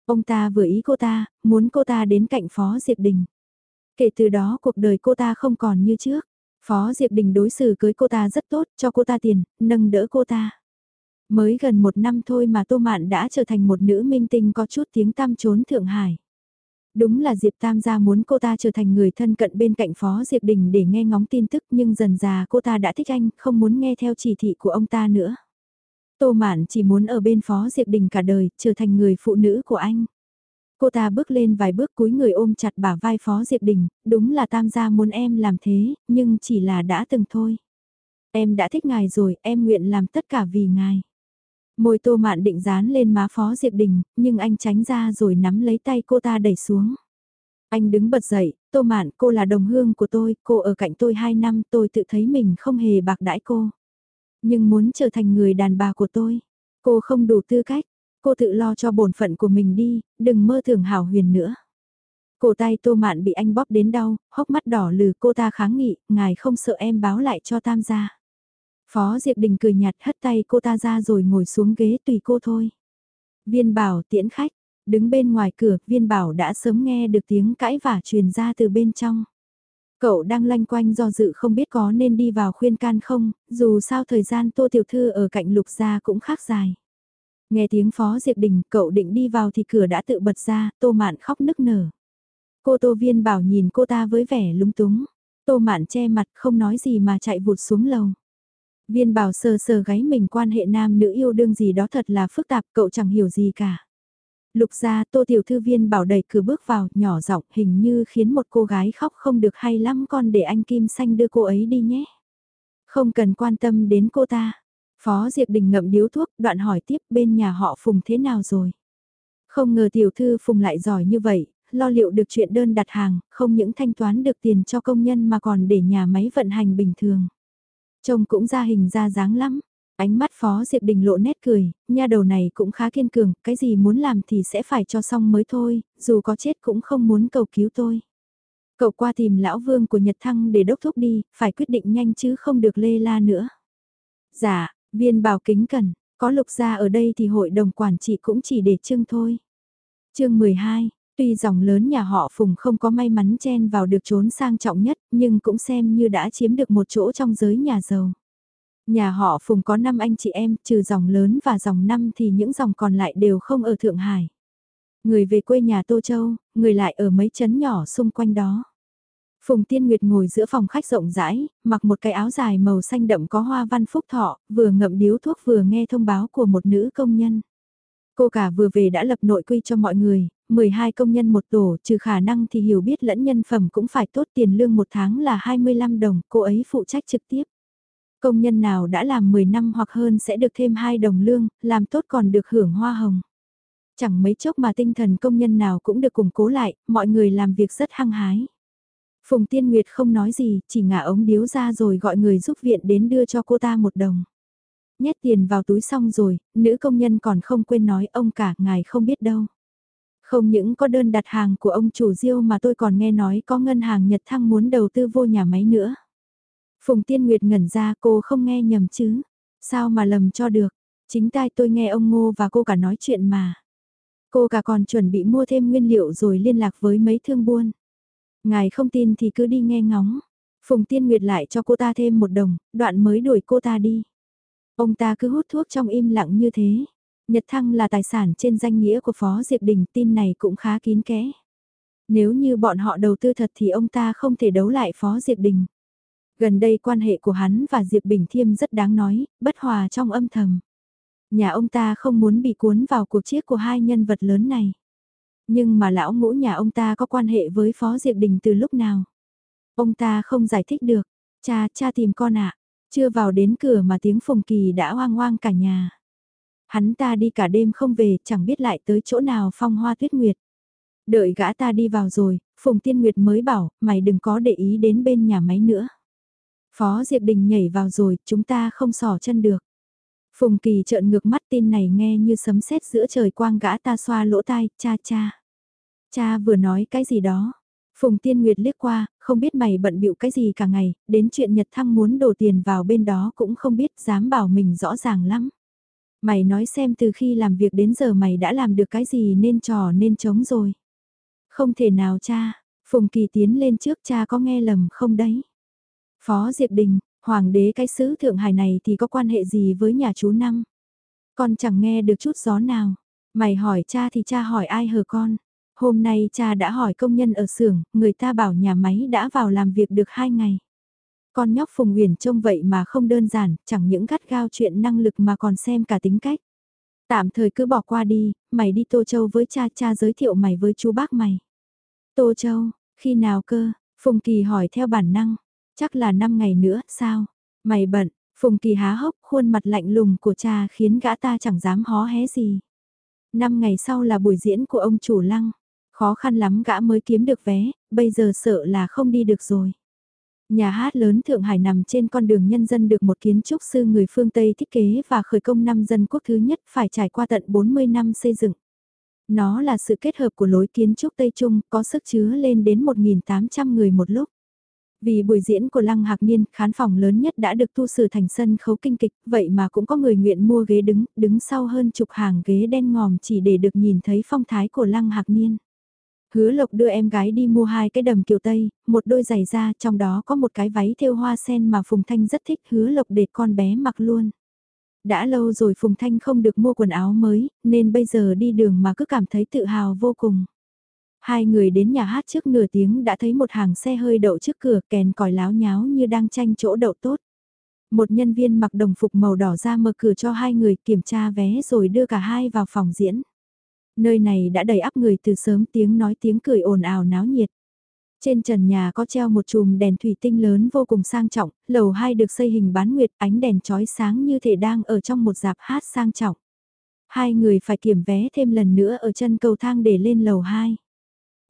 Ông ta vừa ý cô ta, muốn cô ta đến cạnh Phó Diệp Đình. Kể từ đó cuộc đời cô ta không còn như trước. Phó Diệp Đình đối xử cưới cô ta rất tốt, cho cô ta tiền, nâng đỡ cô ta. Mới gần một năm thôi mà Tô Mạn đã trở thành một nữ minh tinh có chút tiếng tam trốn Thượng Hải. Đúng là Diệp Tam gia muốn cô ta trở thành người thân cận bên cạnh Phó Diệp Đình để nghe ngóng tin tức nhưng dần già cô ta đã thích anh, không muốn nghe theo chỉ thị của ông ta nữa. Tô Mạn chỉ muốn ở bên Phó Diệp Đình cả đời, trở thành người phụ nữ của anh. Cô ta bước lên vài bước cúi người ôm chặt bả vai Phó Diệp Đình, đúng là Tam gia muốn em làm thế, nhưng chỉ là đã từng thôi. Em đã thích ngài rồi, em nguyện làm tất cả vì ngài. Môi tô mạn định dán lên má Phó Diệp Đình, nhưng anh tránh ra rồi nắm lấy tay cô ta đẩy xuống. Anh đứng bật dậy, tô mạn cô là đồng hương của tôi, cô ở cạnh tôi 2 năm tôi tự thấy mình không hề bạc đãi cô. Nhưng muốn trở thành người đàn bà của tôi, cô không đủ tư cách, cô tự lo cho bổn phận của mình đi, đừng mơ thường hảo huyền nữa. Cổ tay tô mạn bị anh bóp đến đau, hốc mắt đỏ lừ cô ta kháng nghị, ngài không sợ em báo lại cho tam gia. Phó Diệp Đình cười nhạt hất tay cô ta ra rồi ngồi xuống ghế tùy cô thôi. Viên bảo tiễn khách, đứng bên ngoài cửa, viên bảo đã sớm nghe được tiếng cãi vả truyền ra từ bên trong. Cậu đang lanh quanh do dự không biết có nên đi vào khuyên can không, dù sao thời gian tô tiểu thư ở cạnh lục gia cũng khác dài. Nghe tiếng phó Diệp Đình, cậu định đi vào thì cửa đã tự bật ra, tô mạn khóc nức nở. Cô tô viên bảo nhìn cô ta với vẻ lúng túng. Tô mạn che mặt không nói gì mà chạy vụt xuống lầu. Viên bảo sờ sờ gáy mình quan hệ nam nữ yêu đương gì đó thật là phức tạp cậu chẳng hiểu gì cả. Lục ra tô tiểu thư viên bảo đẩy cửa bước vào nhỏ giọng hình như khiến một cô gái khóc không được hay lắm con để anh Kim Xanh đưa cô ấy đi nhé. Không cần quan tâm đến cô ta. Phó Diệp Đình ngậm điếu thuốc đoạn hỏi tiếp bên nhà họ Phùng thế nào rồi. Không ngờ tiểu thư Phùng lại giỏi như vậy, lo liệu được chuyện đơn đặt hàng, không những thanh toán được tiền cho công nhân mà còn để nhà máy vận hành bình thường. Trông cũng ra hình ra dáng lắm. Ánh mắt Phó Diệp Đình lộ nét cười, nha đầu này cũng khá kiên cường, cái gì muốn làm thì sẽ phải cho xong mới thôi, dù có chết cũng không muốn cầu cứu tôi. Cậu qua tìm lão vương của Nhật Thăng để đốc thúc đi, phải quyết định nhanh chứ không được lê la nữa. Dạ, viên bảo kính cần, có lục gia ở đây thì hội đồng quản trị cũng chỉ để trương thôi. chương 12, Tuy dòng lớn nhà họ Phùng không có may mắn chen vào được trốn sang trọng nhất, nhưng cũng xem như đã chiếm được một chỗ trong giới nhà giàu. Nhà họ Phùng có 5 anh chị em, trừ dòng lớn và dòng 5 thì những dòng còn lại đều không ở Thượng Hải. Người về quê nhà Tô Châu, người lại ở mấy chấn nhỏ xung quanh đó. Phùng Tiên Nguyệt ngồi giữa phòng khách rộng rãi, mặc một cái áo dài màu xanh đậm có hoa văn phúc thọ, vừa ngậm điếu thuốc vừa nghe thông báo của một nữ công nhân. Cô cả vừa về đã lập nội quy cho mọi người, 12 công nhân một tổ trừ khả năng thì hiểu biết lẫn nhân phẩm cũng phải tốt tiền lương một tháng là 25 đồng, cô ấy phụ trách trực tiếp. Công nhân nào đã làm 10 năm hoặc hơn sẽ được thêm 2 đồng lương, làm tốt còn được hưởng hoa hồng. Chẳng mấy chốc mà tinh thần công nhân nào cũng được củng cố lại, mọi người làm việc rất hăng hái. Phùng Tiên Nguyệt không nói gì, chỉ ngả ống điếu ra rồi gọi người giúp viện đến đưa cho cô ta một đồng. Nhét tiền vào túi xong rồi, nữ công nhân còn không quên nói ông cả ngài không biết đâu. Không những có đơn đặt hàng của ông chủ Diêu mà tôi còn nghe nói có ngân hàng Nhật Thăng muốn đầu tư vô nhà máy nữa. Phùng Tiên Nguyệt ngẩn ra cô không nghe nhầm chứ. Sao mà lầm cho được. Chính tai tôi nghe ông Ngô và cô cả nói chuyện mà. Cô cả còn chuẩn bị mua thêm nguyên liệu rồi liên lạc với mấy thương buôn. Ngài không tin thì cứ đi nghe ngóng. Phùng Tiên Nguyệt lại cho cô ta thêm một đồng, đoạn mới đuổi cô ta đi. Ông ta cứ hút thuốc trong im lặng như thế. Nhật Thăng là tài sản trên danh nghĩa của Phó Diệp Đình, tin này cũng khá kín kẽ. Nếu như bọn họ đầu tư thật thì ông ta không thể đấu lại Phó Diệp Đình. Gần đây quan hệ của hắn và Diệp Bình Thiêm rất đáng nói, bất hòa trong âm thầm. Nhà ông ta không muốn bị cuốn vào cuộc chiếc của hai nhân vật lớn này. Nhưng mà lão ngũ nhà ông ta có quan hệ với Phó Diệp Đình từ lúc nào? Ông ta không giải thích được. Cha, cha tìm con ạ. Chưa vào đến cửa mà tiếng Phùng Kỳ đã hoang hoang cả nhà. Hắn ta đi cả đêm không về, chẳng biết lại tới chỗ nào phong hoa tuyết nguyệt. Đợi gã ta đi vào rồi, Phùng Tiên Nguyệt mới bảo, mày đừng có để ý đến bên nhà máy nữa. Phó Diệp Đình nhảy vào rồi, chúng ta không sỏ chân được. Phùng Kỳ trợn ngược mắt tin này nghe như sấm sét giữa trời quang gã ta xoa lỗ tai, cha cha. Cha vừa nói cái gì đó. Phùng Tiên Nguyệt liếc qua, không biết mày bận bịu cái gì cả ngày, đến chuyện Nhật Thăng muốn đổ tiền vào bên đó cũng không biết dám bảo mình rõ ràng lắm. Mày nói xem từ khi làm việc đến giờ mày đã làm được cái gì nên trò nên chống rồi. Không thể nào cha, Phùng Kỳ tiến lên trước cha có nghe lầm không đấy. Phó Diệp Đình, Hoàng đế cái sứ Thượng Hải này thì có quan hệ gì với nhà chú Năm? Con chẳng nghe được chút gió nào. Mày hỏi cha thì cha hỏi ai hờ con? Hôm nay cha đã hỏi công nhân ở xưởng, người ta bảo nhà máy đã vào làm việc được 2 ngày. Con nhóc Phùng Huyền trông vậy mà không đơn giản, chẳng những gắt gao chuyện năng lực mà còn xem cả tính cách. Tạm thời cứ bỏ qua đi, mày đi Tô Châu với cha, cha giới thiệu mày với chú bác mày. Tô Châu, khi nào cơ? Phùng Kỳ hỏi theo bản năng. Chắc là 5 ngày nữa, sao? Mày bận, Phùng Kỳ há hốc, khuôn mặt lạnh lùng của cha khiến gã ta chẳng dám hó hé gì. Năm ngày sau là buổi diễn của ông chủ lăng. Khó khăn lắm gã mới kiếm được vé, bây giờ sợ là không đi được rồi. Nhà hát lớn Thượng Hải nằm trên con đường nhân dân được một kiến trúc sư người phương Tây thiết kế và khởi công năm dân quốc thứ nhất phải trải qua tận 40 năm xây dựng. Nó là sự kết hợp của lối kiến trúc Tây Trung có sức chứa lên đến 1.800 người một lúc. Vì buổi diễn của Lăng Hạc Niên, khán phòng lớn nhất đã được tu sửa thành sân khấu kinh kịch, vậy mà cũng có người nguyện mua ghế đứng, đứng sau hơn chục hàng ghế đen ngòm chỉ để được nhìn thấy phong thái của Lăng Hạc Niên. Hứa Lộc đưa em gái đi mua hai cái đầm kiều Tây, một đôi giày da, trong đó có một cái váy thêu hoa sen mà Phùng Thanh rất thích, Hứa Lộc để con bé mặc luôn. Đã lâu rồi Phùng Thanh không được mua quần áo mới, nên bây giờ đi đường mà cứ cảm thấy tự hào vô cùng. Hai người đến nhà hát trước nửa tiếng đã thấy một hàng xe hơi đậu trước cửa kèn còi láo nháo như đang tranh chỗ đậu tốt. Một nhân viên mặc đồng phục màu đỏ ra mở cửa cho hai người kiểm tra vé rồi đưa cả hai vào phòng diễn. Nơi này đã đầy áp người từ sớm tiếng nói tiếng cười ồn ào náo nhiệt. Trên trần nhà có treo một chùm đèn thủy tinh lớn vô cùng sang trọng, lầu 2 được xây hình bán nguyệt ánh đèn chói sáng như thể đang ở trong một dạp hát sang trọng. Hai người phải kiểm vé thêm lần nữa ở chân cầu thang để lên lầu 2.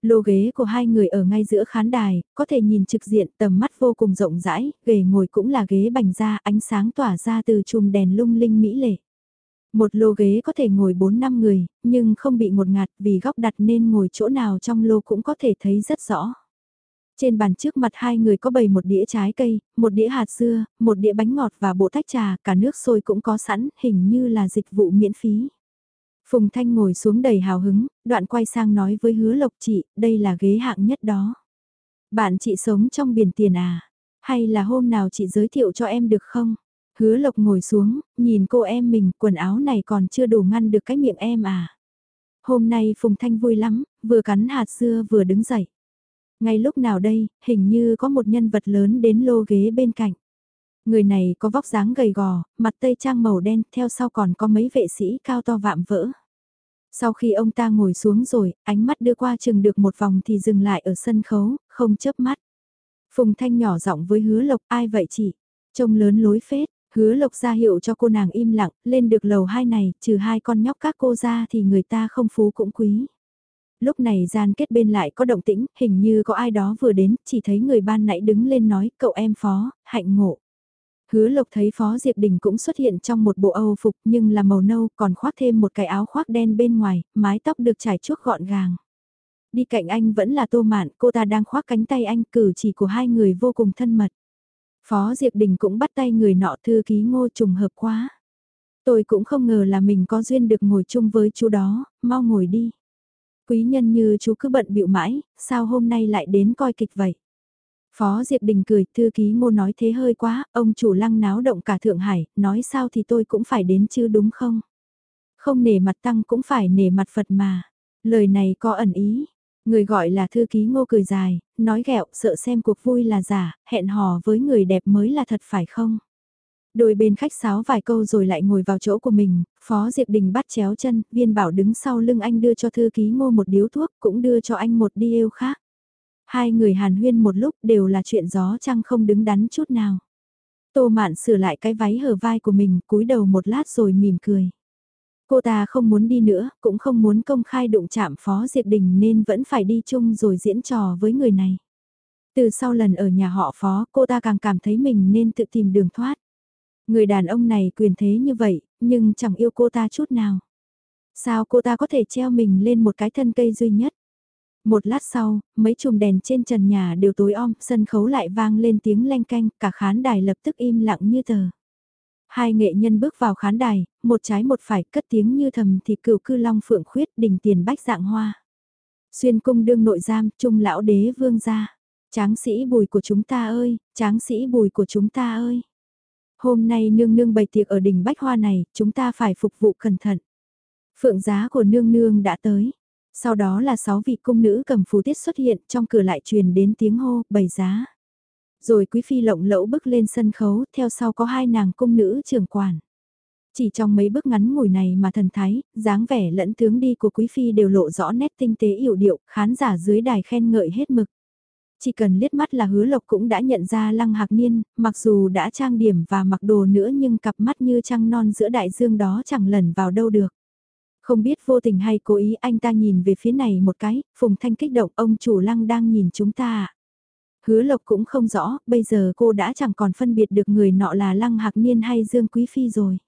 Lô ghế của hai người ở ngay giữa khán đài, có thể nhìn trực diện tầm mắt vô cùng rộng rãi, ghế ngồi cũng là ghế bành da ánh sáng tỏa ra từ chùm đèn lung linh mỹ lệ. Một lô ghế có thể ngồi 4-5 người, nhưng không bị một ngạt vì góc đặt nên ngồi chỗ nào trong lô cũng có thể thấy rất rõ. Trên bàn trước mặt hai người có bày một đĩa trái cây, một đĩa hạt dưa, một đĩa bánh ngọt và bộ tách trà, cả nước sôi cũng có sẵn, hình như là dịch vụ miễn phí. Phùng Thanh ngồi xuống đầy hào hứng, đoạn quay sang nói với hứa lộc chị, đây là ghế hạng nhất đó. Bạn chị sống trong biển tiền à? Hay là hôm nào chị giới thiệu cho em được không? Hứa lộc ngồi xuống, nhìn cô em mình, quần áo này còn chưa đủ ngăn được cái miệng em à? Hôm nay Phùng Thanh vui lắm, vừa cắn hạt dưa vừa đứng dậy. Ngay lúc nào đây, hình như có một nhân vật lớn đến lô ghế bên cạnh. Người này có vóc dáng gầy gò, mặt tây trang màu đen, theo sau còn có mấy vệ sĩ cao to vạm vỡ. Sau khi ông ta ngồi xuống rồi, ánh mắt đưa qua chừng được một vòng thì dừng lại ở sân khấu, không chớp mắt. Phùng Thanh nhỏ giọng với hứa lộc ai vậy chị? Trông lớn lối phết, hứa lộc ra hiệu cho cô nàng im lặng, lên được lầu hai này, trừ hai con nhóc các cô ra thì người ta không phú cũng quý. Lúc này gian kết bên lại có động tĩnh, hình như có ai đó vừa đến, chỉ thấy người ban nãy đứng lên nói, cậu em phó, hạnh ngộ. Hứa Lộc thấy Phó Diệp Đình cũng xuất hiện trong một bộ Âu phục nhưng là màu nâu còn khoác thêm một cái áo khoác đen bên ngoài, mái tóc được trải chuốc gọn gàng. Đi cạnh anh vẫn là Tô Mạn, cô ta đang khoác cánh tay anh cử chỉ của hai người vô cùng thân mật. Phó Diệp Đình cũng bắt tay người nọ thư ký ngô trùng hợp quá. Tôi cũng không ngờ là mình có duyên được ngồi chung với chú đó, mau ngồi đi. Quý nhân như chú cứ bận bịu mãi, sao hôm nay lại đến coi kịch vậy? Phó Diệp Đình cười, thư ký ngô nói thế hơi quá, ông chủ lăng náo động cả Thượng Hải, nói sao thì tôi cũng phải đến chứ đúng không? Không nể mặt tăng cũng phải nể mặt Phật mà. Lời này có ẩn ý. Người gọi là thư ký ngô cười dài, nói ghẹo, sợ xem cuộc vui là giả, hẹn hò với người đẹp mới là thật phải không? Đôi bên khách sáo vài câu rồi lại ngồi vào chỗ của mình, Phó Diệp Đình bắt chéo chân, viên bảo đứng sau lưng anh đưa cho thư ký ngô một điếu thuốc, cũng đưa cho anh một đi yêu khác. Hai người hàn huyên một lúc đều là chuyện gió trăng không đứng đắn chút nào. Tô mạn sửa lại cái váy hở vai của mình cúi đầu một lát rồi mỉm cười. Cô ta không muốn đi nữa, cũng không muốn công khai đụng chạm Phó Diệp Đình nên vẫn phải đi chung rồi diễn trò với người này. Từ sau lần ở nhà họ Phó, cô ta càng cảm thấy mình nên tự tìm đường thoát. Người đàn ông này quyền thế như vậy, nhưng chẳng yêu cô ta chút nào. Sao cô ta có thể treo mình lên một cái thân cây duy nhất? Một lát sau, mấy chùm đèn trên trần nhà đều tối om, sân khấu lại vang lên tiếng leng canh, cả khán đài lập tức im lặng như tờ. Hai nghệ nhân bước vào khán đài, một trái một phải cất tiếng như thầm thì cửu cư long phượng khuyết đỉnh tiền bách dạng hoa. Xuyên cung đương nội giam, trung lão đế vương gia. Tráng sĩ bùi của chúng ta ơi, tráng sĩ bùi của chúng ta ơi. Hôm nay nương nương bày tiệc ở đỉnh bách hoa này, chúng ta phải phục vụ cẩn thận. Phượng giá của nương nương đã tới. Sau đó là sáu vị cung nữ cầm phù tiết xuất hiện, trong cửa lại truyền đến tiếng hô, bày giá. Rồi quý phi lộng lẫu bước lên sân khấu, theo sau có hai nàng cung nữ trưởng quản. Chỉ trong mấy bước ngắn ngủi này mà thần thái, dáng vẻ lẫn tướng đi của quý phi đều lộ rõ nét tinh tế yểu điệu, khán giả dưới đài khen ngợi hết mực. Chỉ cần liếc mắt là hứa lộc cũng đã nhận ra lăng hạc niên, mặc dù đã trang điểm và mặc đồ nữa nhưng cặp mắt như trăng non giữa đại dương đó chẳng lẩn vào đâu được. Không biết vô tình hay cố ý anh ta nhìn về phía này một cái, Phùng Thanh kích động ông chủ lăng đang nhìn chúng ta. Hứa lộc cũng không rõ, bây giờ cô đã chẳng còn phân biệt được người nọ là lăng hạc niên hay dương quý phi rồi.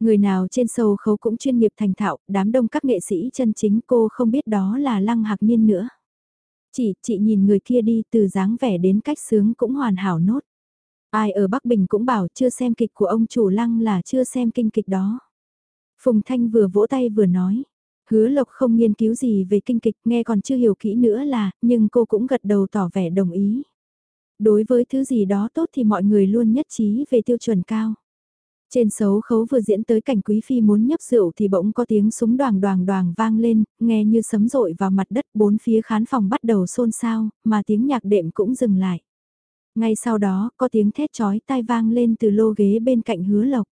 Người nào trên sâu khấu cũng chuyên nghiệp thành thạo, đám đông các nghệ sĩ chân chính cô không biết đó là lăng hạc niên nữa. Chỉ, chị nhìn người kia đi từ dáng vẻ đến cách sướng cũng hoàn hảo nốt. Ai ở Bắc Bình cũng bảo chưa xem kịch của ông chủ lăng là chưa xem kinh kịch đó. Phùng Thanh vừa vỗ tay vừa nói. Hứa Lộc không nghiên cứu gì về kinh kịch nghe còn chưa hiểu kỹ nữa là, nhưng cô cũng gật đầu tỏ vẻ đồng ý. Đối với thứ gì đó tốt thì mọi người luôn nhất trí về tiêu chuẩn cao. Trên sấu khấu vừa diễn tới cảnh quý phi muốn nhấp rượu thì bỗng có tiếng súng đoàng đoàng đoàng vang lên, nghe như sấm rội vào mặt đất bốn phía khán phòng bắt đầu xôn xao, mà tiếng nhạc đệm cũng dừng lại. Ngay sau đó, có tiếng thét chói tai vang lên từ lô ghế bên cạnh hứa lộc.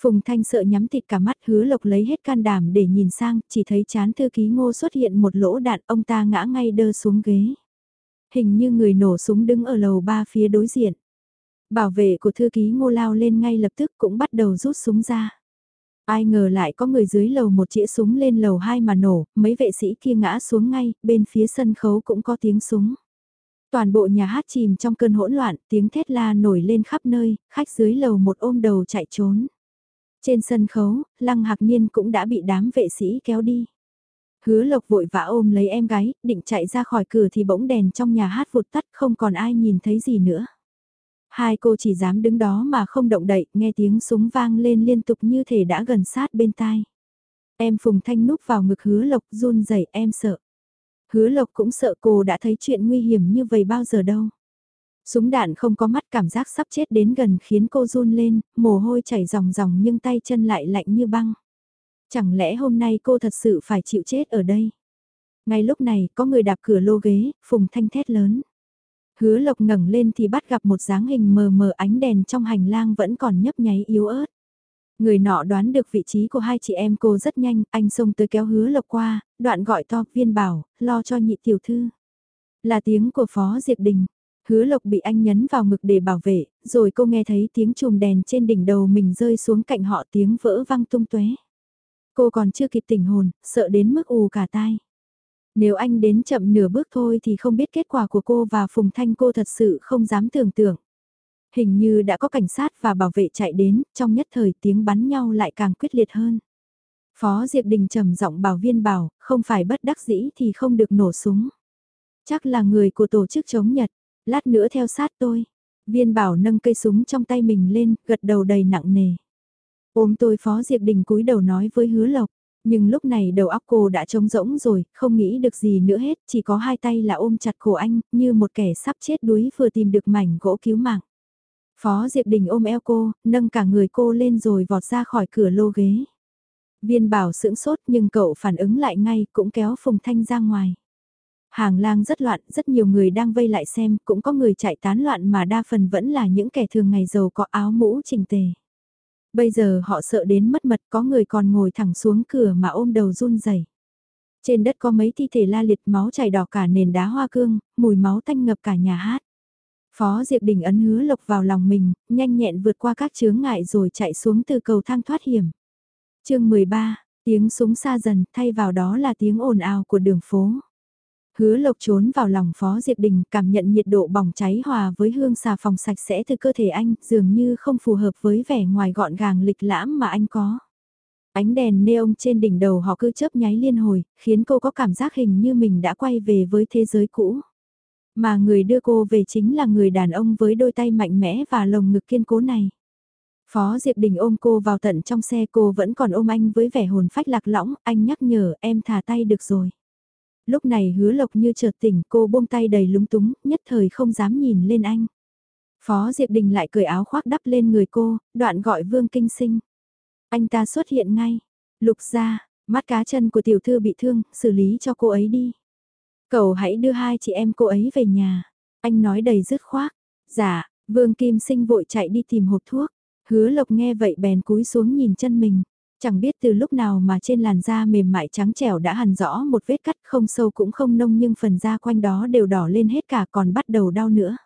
Phùng Thanh sợ nhắm thịt cả mắt hứa lộc lấy hết can đảm để nhìn sang, chỉ thấy chán thư ký ngô xuất hiện một lỗ đạn ông ta ngã ngay đơ xuống ghế. Hình như người nổ súng đứng ở lầu ba phía đối diện. Bảo vệ của thư ký ngô lao lên ngay lập tức cũng bắt đầu rút súng ra. Ai ngờ lại có người dưới lầu một chĩa súng lên lầu hai mà nổ, mấy vệ sĩ kia ngã xuống ngay, bên phía sân khấu cũng có tiếng súng. Toàn bộ nhà hát chìm trong cơn hỗn loạn, tiếng thét la nổi lên khắp nơi, khách dưới lầu một ôm đầu chạy trốn. Trên sân khấu, Lăng Hạc Niên cũng đã bị đám vệ sĩ kéo đi. Hứa Lộc vội vã ôm lấy em gái, định chạy ra khỏi cửa thì bỗng đèn trong nhà hát vụt tắt không còn ai nhìn thấy gì nữa. Hai cô chỉ dám đứng đó mà không động đậy, nghe tiếng súng vang lên liên tục như thể đã gần sát bên tai. Em Phùng Thanh núp vào ngực hứa Lộc run rẩy em sợ. Hứa Lộc cũng sợ cô đã thấy chuyện nguy hiểm như vậy bao giờ đâu. Súng đạn không có mắt cảm giác sắp chết đến gần khiến cô run lên, mồ hôi chảy ròng ròng nhưng tay chân lại lạnh như băng. Chẳng lẽ hôm nay cô thật sự phải chịu chết ở đây? Ngay lúc này có người đạp cửa lô ghế, Phùng Thanh thét lớn. Hứa lộc ngẩng lên thì bắt gặp một dáng hình mờ mờ ánh đèn trong hành lang vẫn còn nhấp nháy yếu ớt. Người nọ đoán được vị trí của hai chị em cô rất nhanh, anh xông tới kéo hứa lộc qua, đoạn gọi to viên bảo, lo cho nhị tiểu thư. Là tiếng của Phó Diệp Đình. Hứa lộc bị anh nhấn vào ngực để bảo vệ, rồi cô nghe thấy tiếng chùm đèn trên đỉnh đầu mình rơi xuống cạnh họ tiếng vỡ văng tung tuế. Cô còn chưa kịp tỉnh hồn, sợ đến mức ù cả tai. Nếu anh đến chậm nửa bước thôi thì không biết kết quả của cô và Phùng Thanh cô thật sự không dám tưởng tượng. Hình như đã có cảnh sát và bảo vệ chạy đến, trong nhất thời tiếng bắn nhau lại càng quyết liệt hơn. Phó Diệp Đình trầm giọng bảo viên bảo, không phải bất đắc dĩ thì không được nổ súng. Chắc là người của tổ chức chống Nhật, lát nữa theo sát tôi. Viên bảo nâng cây súng trong tay mình lên, gật đầu đầy nặng nề. Ôm tôi Phó Diệp Đình cúi đầu nói với hứa lộc. Nhưng lúc này đầu óc cô đã trống rỗng rồi, không nghĩ được gì nữa hết, chỉ có hai tay là ôm chặt cổ anh, như một kẻ sắp chết đuối vừa tìm được mảnh gỗ cứu mạng. Phó Diệp Đình ôm eo cô, nâng cả người cô lên rồi vọt ra khỏi cửa lô ghế. Viên bảo sững sốt nhưng cậu phản ứng lại ngay cũng kéo Phùng Thanh ra ngoài. Hàng lang rất loạn, rất nhiều người đang vây lại xem, cũng có người chạy tán loạn mà đa phần vẫn là những kẻ thường ngày giàu có áo mũ chỉnh tề. Bây giờ họ sợ đến mất mật có người còn ngồi thẳng xuống cửa mà ôm đầu run rẩy. Trên đất có mấy thi thể la liệt máu chảy đỏ cả nền đá hoa cương, mùi máu tanh ngập cả nhà hát. Phó Diệp Đình ấn hứa lộc vào lòng mình, nhanh nhẹn vượt qua các chướng ngại rồi chạy xuống từ cầu thang thoát hiểm. chương 13, tiếng súng xa dần, thay vào đó là tiếng ồn ào của đường phố. Hứa lộc trốn vào lòng Phó Diệp Đình cảm nhận nhiệt độ bỏng cháy hòa với hương xà phòng sạch sẽ từ cơ thể anh dường như không phù hợp với vẻ ngoài gọn gàng lịch lãm mà anh có. Ánh đèn neon trên đỉnh đầu họ cứ chớp nháy liên hồi, khiến cô có cảm giác hình như mình đã quay về với thế giới cũ. Mà người đưa cô về chính là người đàn ông với đôi tay mạnh mẽ và lồng ngực kiên cố này. Phó Diệp Đình ôm cô vào tận trong xe cô vẫn còn ôm anh với vẻ hồn phách lạc lõng, anh nhắc nhở em thả tay được rồi lúc này hứa lộc như chợt tỉnh cô buông tay đầy lúng túng, nhất thời không dám nhìn lên anh. Phó Diệp Đình lại cởi áo khoác đắp lên người cô, đoạn gọi Vương Kinh Sinh. Anh ta xuất hiện ngay. Lục ra, Mắt cá chân của tiểu thư bị thương, xử lý cho cô ấy đi. Cậu hãy đưa hai chị em cô ấy về nhà. Anh nói đầy dứt khoát. Dạ, Vương Kim Sinh vội chạy đi tìm hộp thuốc. Hứa Lộc nghe vậy bèn cúi xuống nhìn chân mình. Chẳng biết từ lúc nào mà trên làn da mềm mại trắng trẻo đã hằn rõ một vết cắt không sâu cũng không nông nhưng phần da quanh đó đều đỏ lên hết cả còn bắt đầu đau nữa.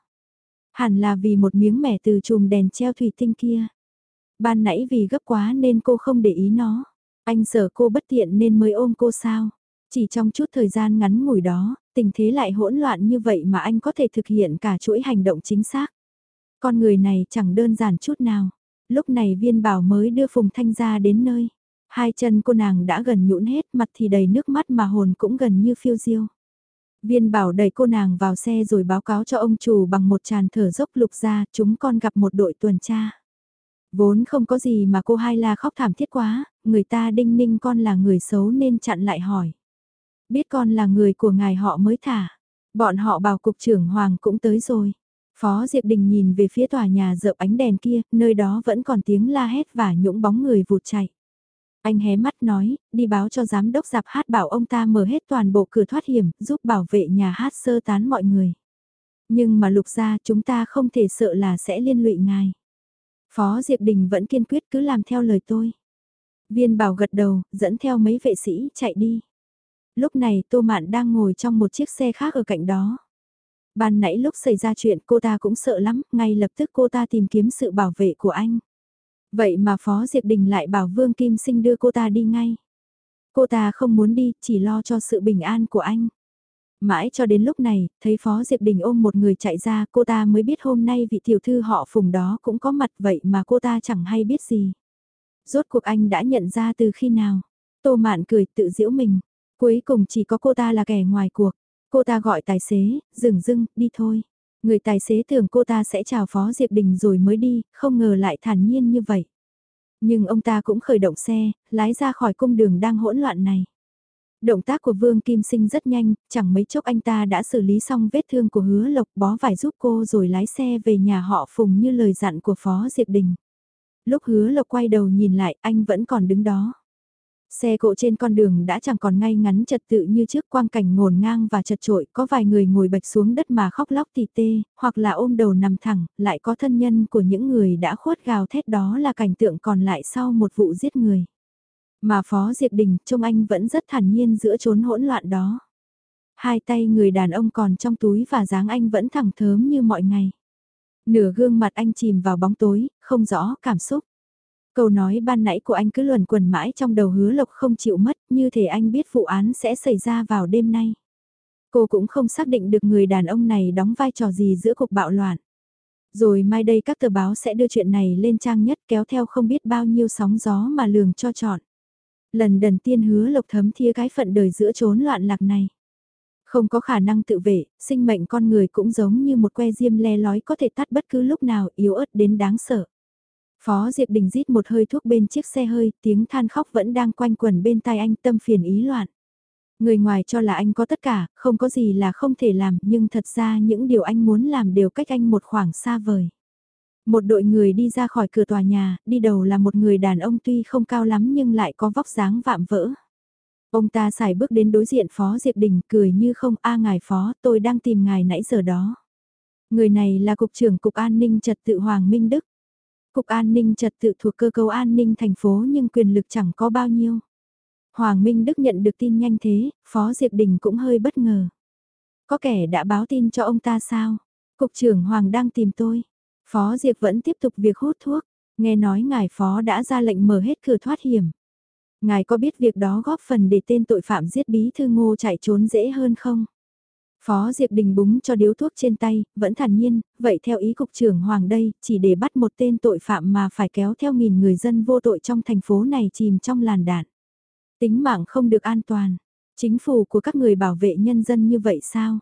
Hẳn là vì một miếng mẻ từ chùm đèn treo thủy tinh kia. Ban nãy vì gấp quá nên cô không để ý nó. Anh sợ cô bất tiện nên mới ôm cô sao. Chỉ trong chút thời gian ngắn ngủi đó, tình thế lại hỗn loạn như vậy mà anh có thể thực hiện cả chuỗi hành động chính xác. Con người này chẳng đơn giản chút nào. Lúc này viên bảo mới đưa Phùng Thanh ra đến nơi. Hai chân cô nàng đã gần nhũn hết mặt thì đầy nước mắt mà hồn cũng gần như phiêu diêu. Viên bảo đẩy cô nàng vào xe rồi báo cáo cho ông chủ bằng một tràn thở dốc lục ra chúng con gặp một đội tuần tra. Vốn không có gì mà cô hai la khóc thảm thiết quá, người ta đinh ninh con là người xấu nên chặn lại hỏi. Biết con là người của ngài họ mới thả. Bọn họ bảo cục trưởng Hoàng cũng tới rồi. Phó Diệp Đình nhìn về phía tòa nhà rợp ánh đèn kia, nơi đó vẫn còn tiếng la hét và nhũng bóng người vụt chạy. Anh hé mắt nói, đi báo cho giám đốc dạp hát bảo ông ta mở hết toàn bộ cửa thoát hiểm, giúp bảo vệ nhà hát sơ tán mọi người. Nhưng mà lục ra chúng ta không thể sợ là sẽ liên lụy ngài. Phó Diệp Đình vẫn kiên quyết cứ làm theo lời tôi. Viên bảo gật đầu, dẫn theo mấy vệ sĩ chạy đi. Lúc này Tô Mạn đang ngồi trong một chiếc xe khác ở cạnh đó. Ban nãy lúc xảy ra chuyện cô ta cũng sợ lắm, ngay lập tức cô ta tìm kiếm sự bảo vệ của anh. Vậy mà Phó Diệp Đình lại bảo Vương Kim Sinh đưa cô ta đi ngay. Cô ta không muốn đi, chỉ lo cho sự bình an của anh. Mãi cho đến lúc này, thấy Phó Diệp Đình ôm một người chạy ra, cô ta mới biết hôm nay vị tiểu thư họ phùng đó cũng có mặt vậy mà cô ta chẳng hay biết gì. Rốt cuộc anh đã nhận ra từ khi nào? Tô Mạn cười tự giễu mình. Cuối cùng chỉ có cô ta là kẻ ngoài cuộc. Cô ta gọi tài xế, dừng dưng, đi thôi. Người tài xế tưởng cô ta sẽ chào Phó Diệp Đình rồi mới đi, không ngờ lại thản nhiên như vậy. Nhưng ông ta cũng khởi động xe, lái ra khỏi cung đường đang hỗn loạn này. Động tác của Vương Kim Sinh rất nhanh, chẳng mấy chốc anh ta đã xử lý xong vết thương của hứa lộc bó vải giúp cô rồi lái xe về nhà họ Phùng như lời dặn của Phó Diệp Đình. Lúc hứa lộc quay đầu nhìn lại anh vẫn còn đứng đó. Xe cộ trên con đường đã chẳng còn ngay ngắn trật tự như trước quang cảnh ngổn ngang và chật trội, có vài người ngồi bạch xuống đất mà khóc lóc tì tê, hoặc là ôm đầu nằm thẳng, lại có thân nhân của những người đã khuất gào thét đó là cảnh tượng còn lại sau một vụ giết người. Mà Phó Diệp Đình trông anh vẫn rất thản nhiên giữa chốn hỗn loạn đó. Hai tay người đàn ông còn trong túi và dáng anh vẫn thẳng thớm như mọi ngày. Nửa gương mặt anh chìm vào bóng tối, không rõ cảm xúc. Câu nói ban nãy của anh cứ luẩn quẩn mãi trong đầu hứa lộc không chịu mất, như thể anh biết vụ án sẽ xảy ra vào đêm nay. Cô cũng không xác định được người đàn ông này đóng vai trò gì giữa cuộc bạo loạn. Rồi mai đây các tờ báo sẽ đưa chuyện này lên trang nhất kéo theo không biết bao nhiêu sóng gió mà lường cho chọn. Lần đần tiên hứa lộc thấm thía cái phận đời giữa chốn loạn lạc này. Không có khả năng tự vệ, sinh mệnh con người cũng giống như một que diêm le lói có thể tắt bất cứ lúc nào yếu ớt đến đáng sợ. Phó Diệp Đình rít một hơi thuốc bên chiếc xe hơi, tiếng than khóc vẫn đang quanh quẩn bên tai anh tâm phiền ý loạn. Người ngoài cho là anh có tất cả, không có gì là không thể làm, nhưng thật ra những điều anh muốn làm đều cách anh một khoảng xa vời. Một đội người đi ra khỏi cửa tòa nhà, đi đầu là một người đàn ông tuy không cao lắm nhưng lại có vóc dáng vạm vỡ. Ông ta xài bước đến đối diện Phó Diệp Đình cười như không a ngài Phó, tôi đang tìm ngài nãy giờ đó. Người này là Cục trưởng Cục An ninh Trật tự Hoàng Minh Đức. Cục An ninh Trật tự thuộc cơ cấu an ninh thành phố nhưng quyền lực chẳng có bao nhiêu. Hoàng Minh Đức nhận được tin nhanh thế, Phó Diệp Đình cũng hơi bất ngờ. Có kẻ đã báo tin cho ông ta sao? Cục trưởng Hoàng đang tìm tôi. Phó Diệp vẫn tiếp tục việc hút thuốc, nghe nói ngài Phó đã ra lệnh mở hết cửa thoát hiểm. Ngài có biết việc đó góp phần để tên tội phạm giết bí thư ngô chạy trốn dễ hơn không? Phó Diệp Đình búng cho điếu thuốc trên tay, vẫn thản nhiên, vậy theo ý cục trưởng Hoàng đây, chỉ để bắt một tên tội phạm mà phải kéo theo nghìn người dân vô tội trong thành phố này chìm trong làn đạn. Tính mạng không được an toàn, chính phủ của các người bảo vệ nhân dân như vậy sao?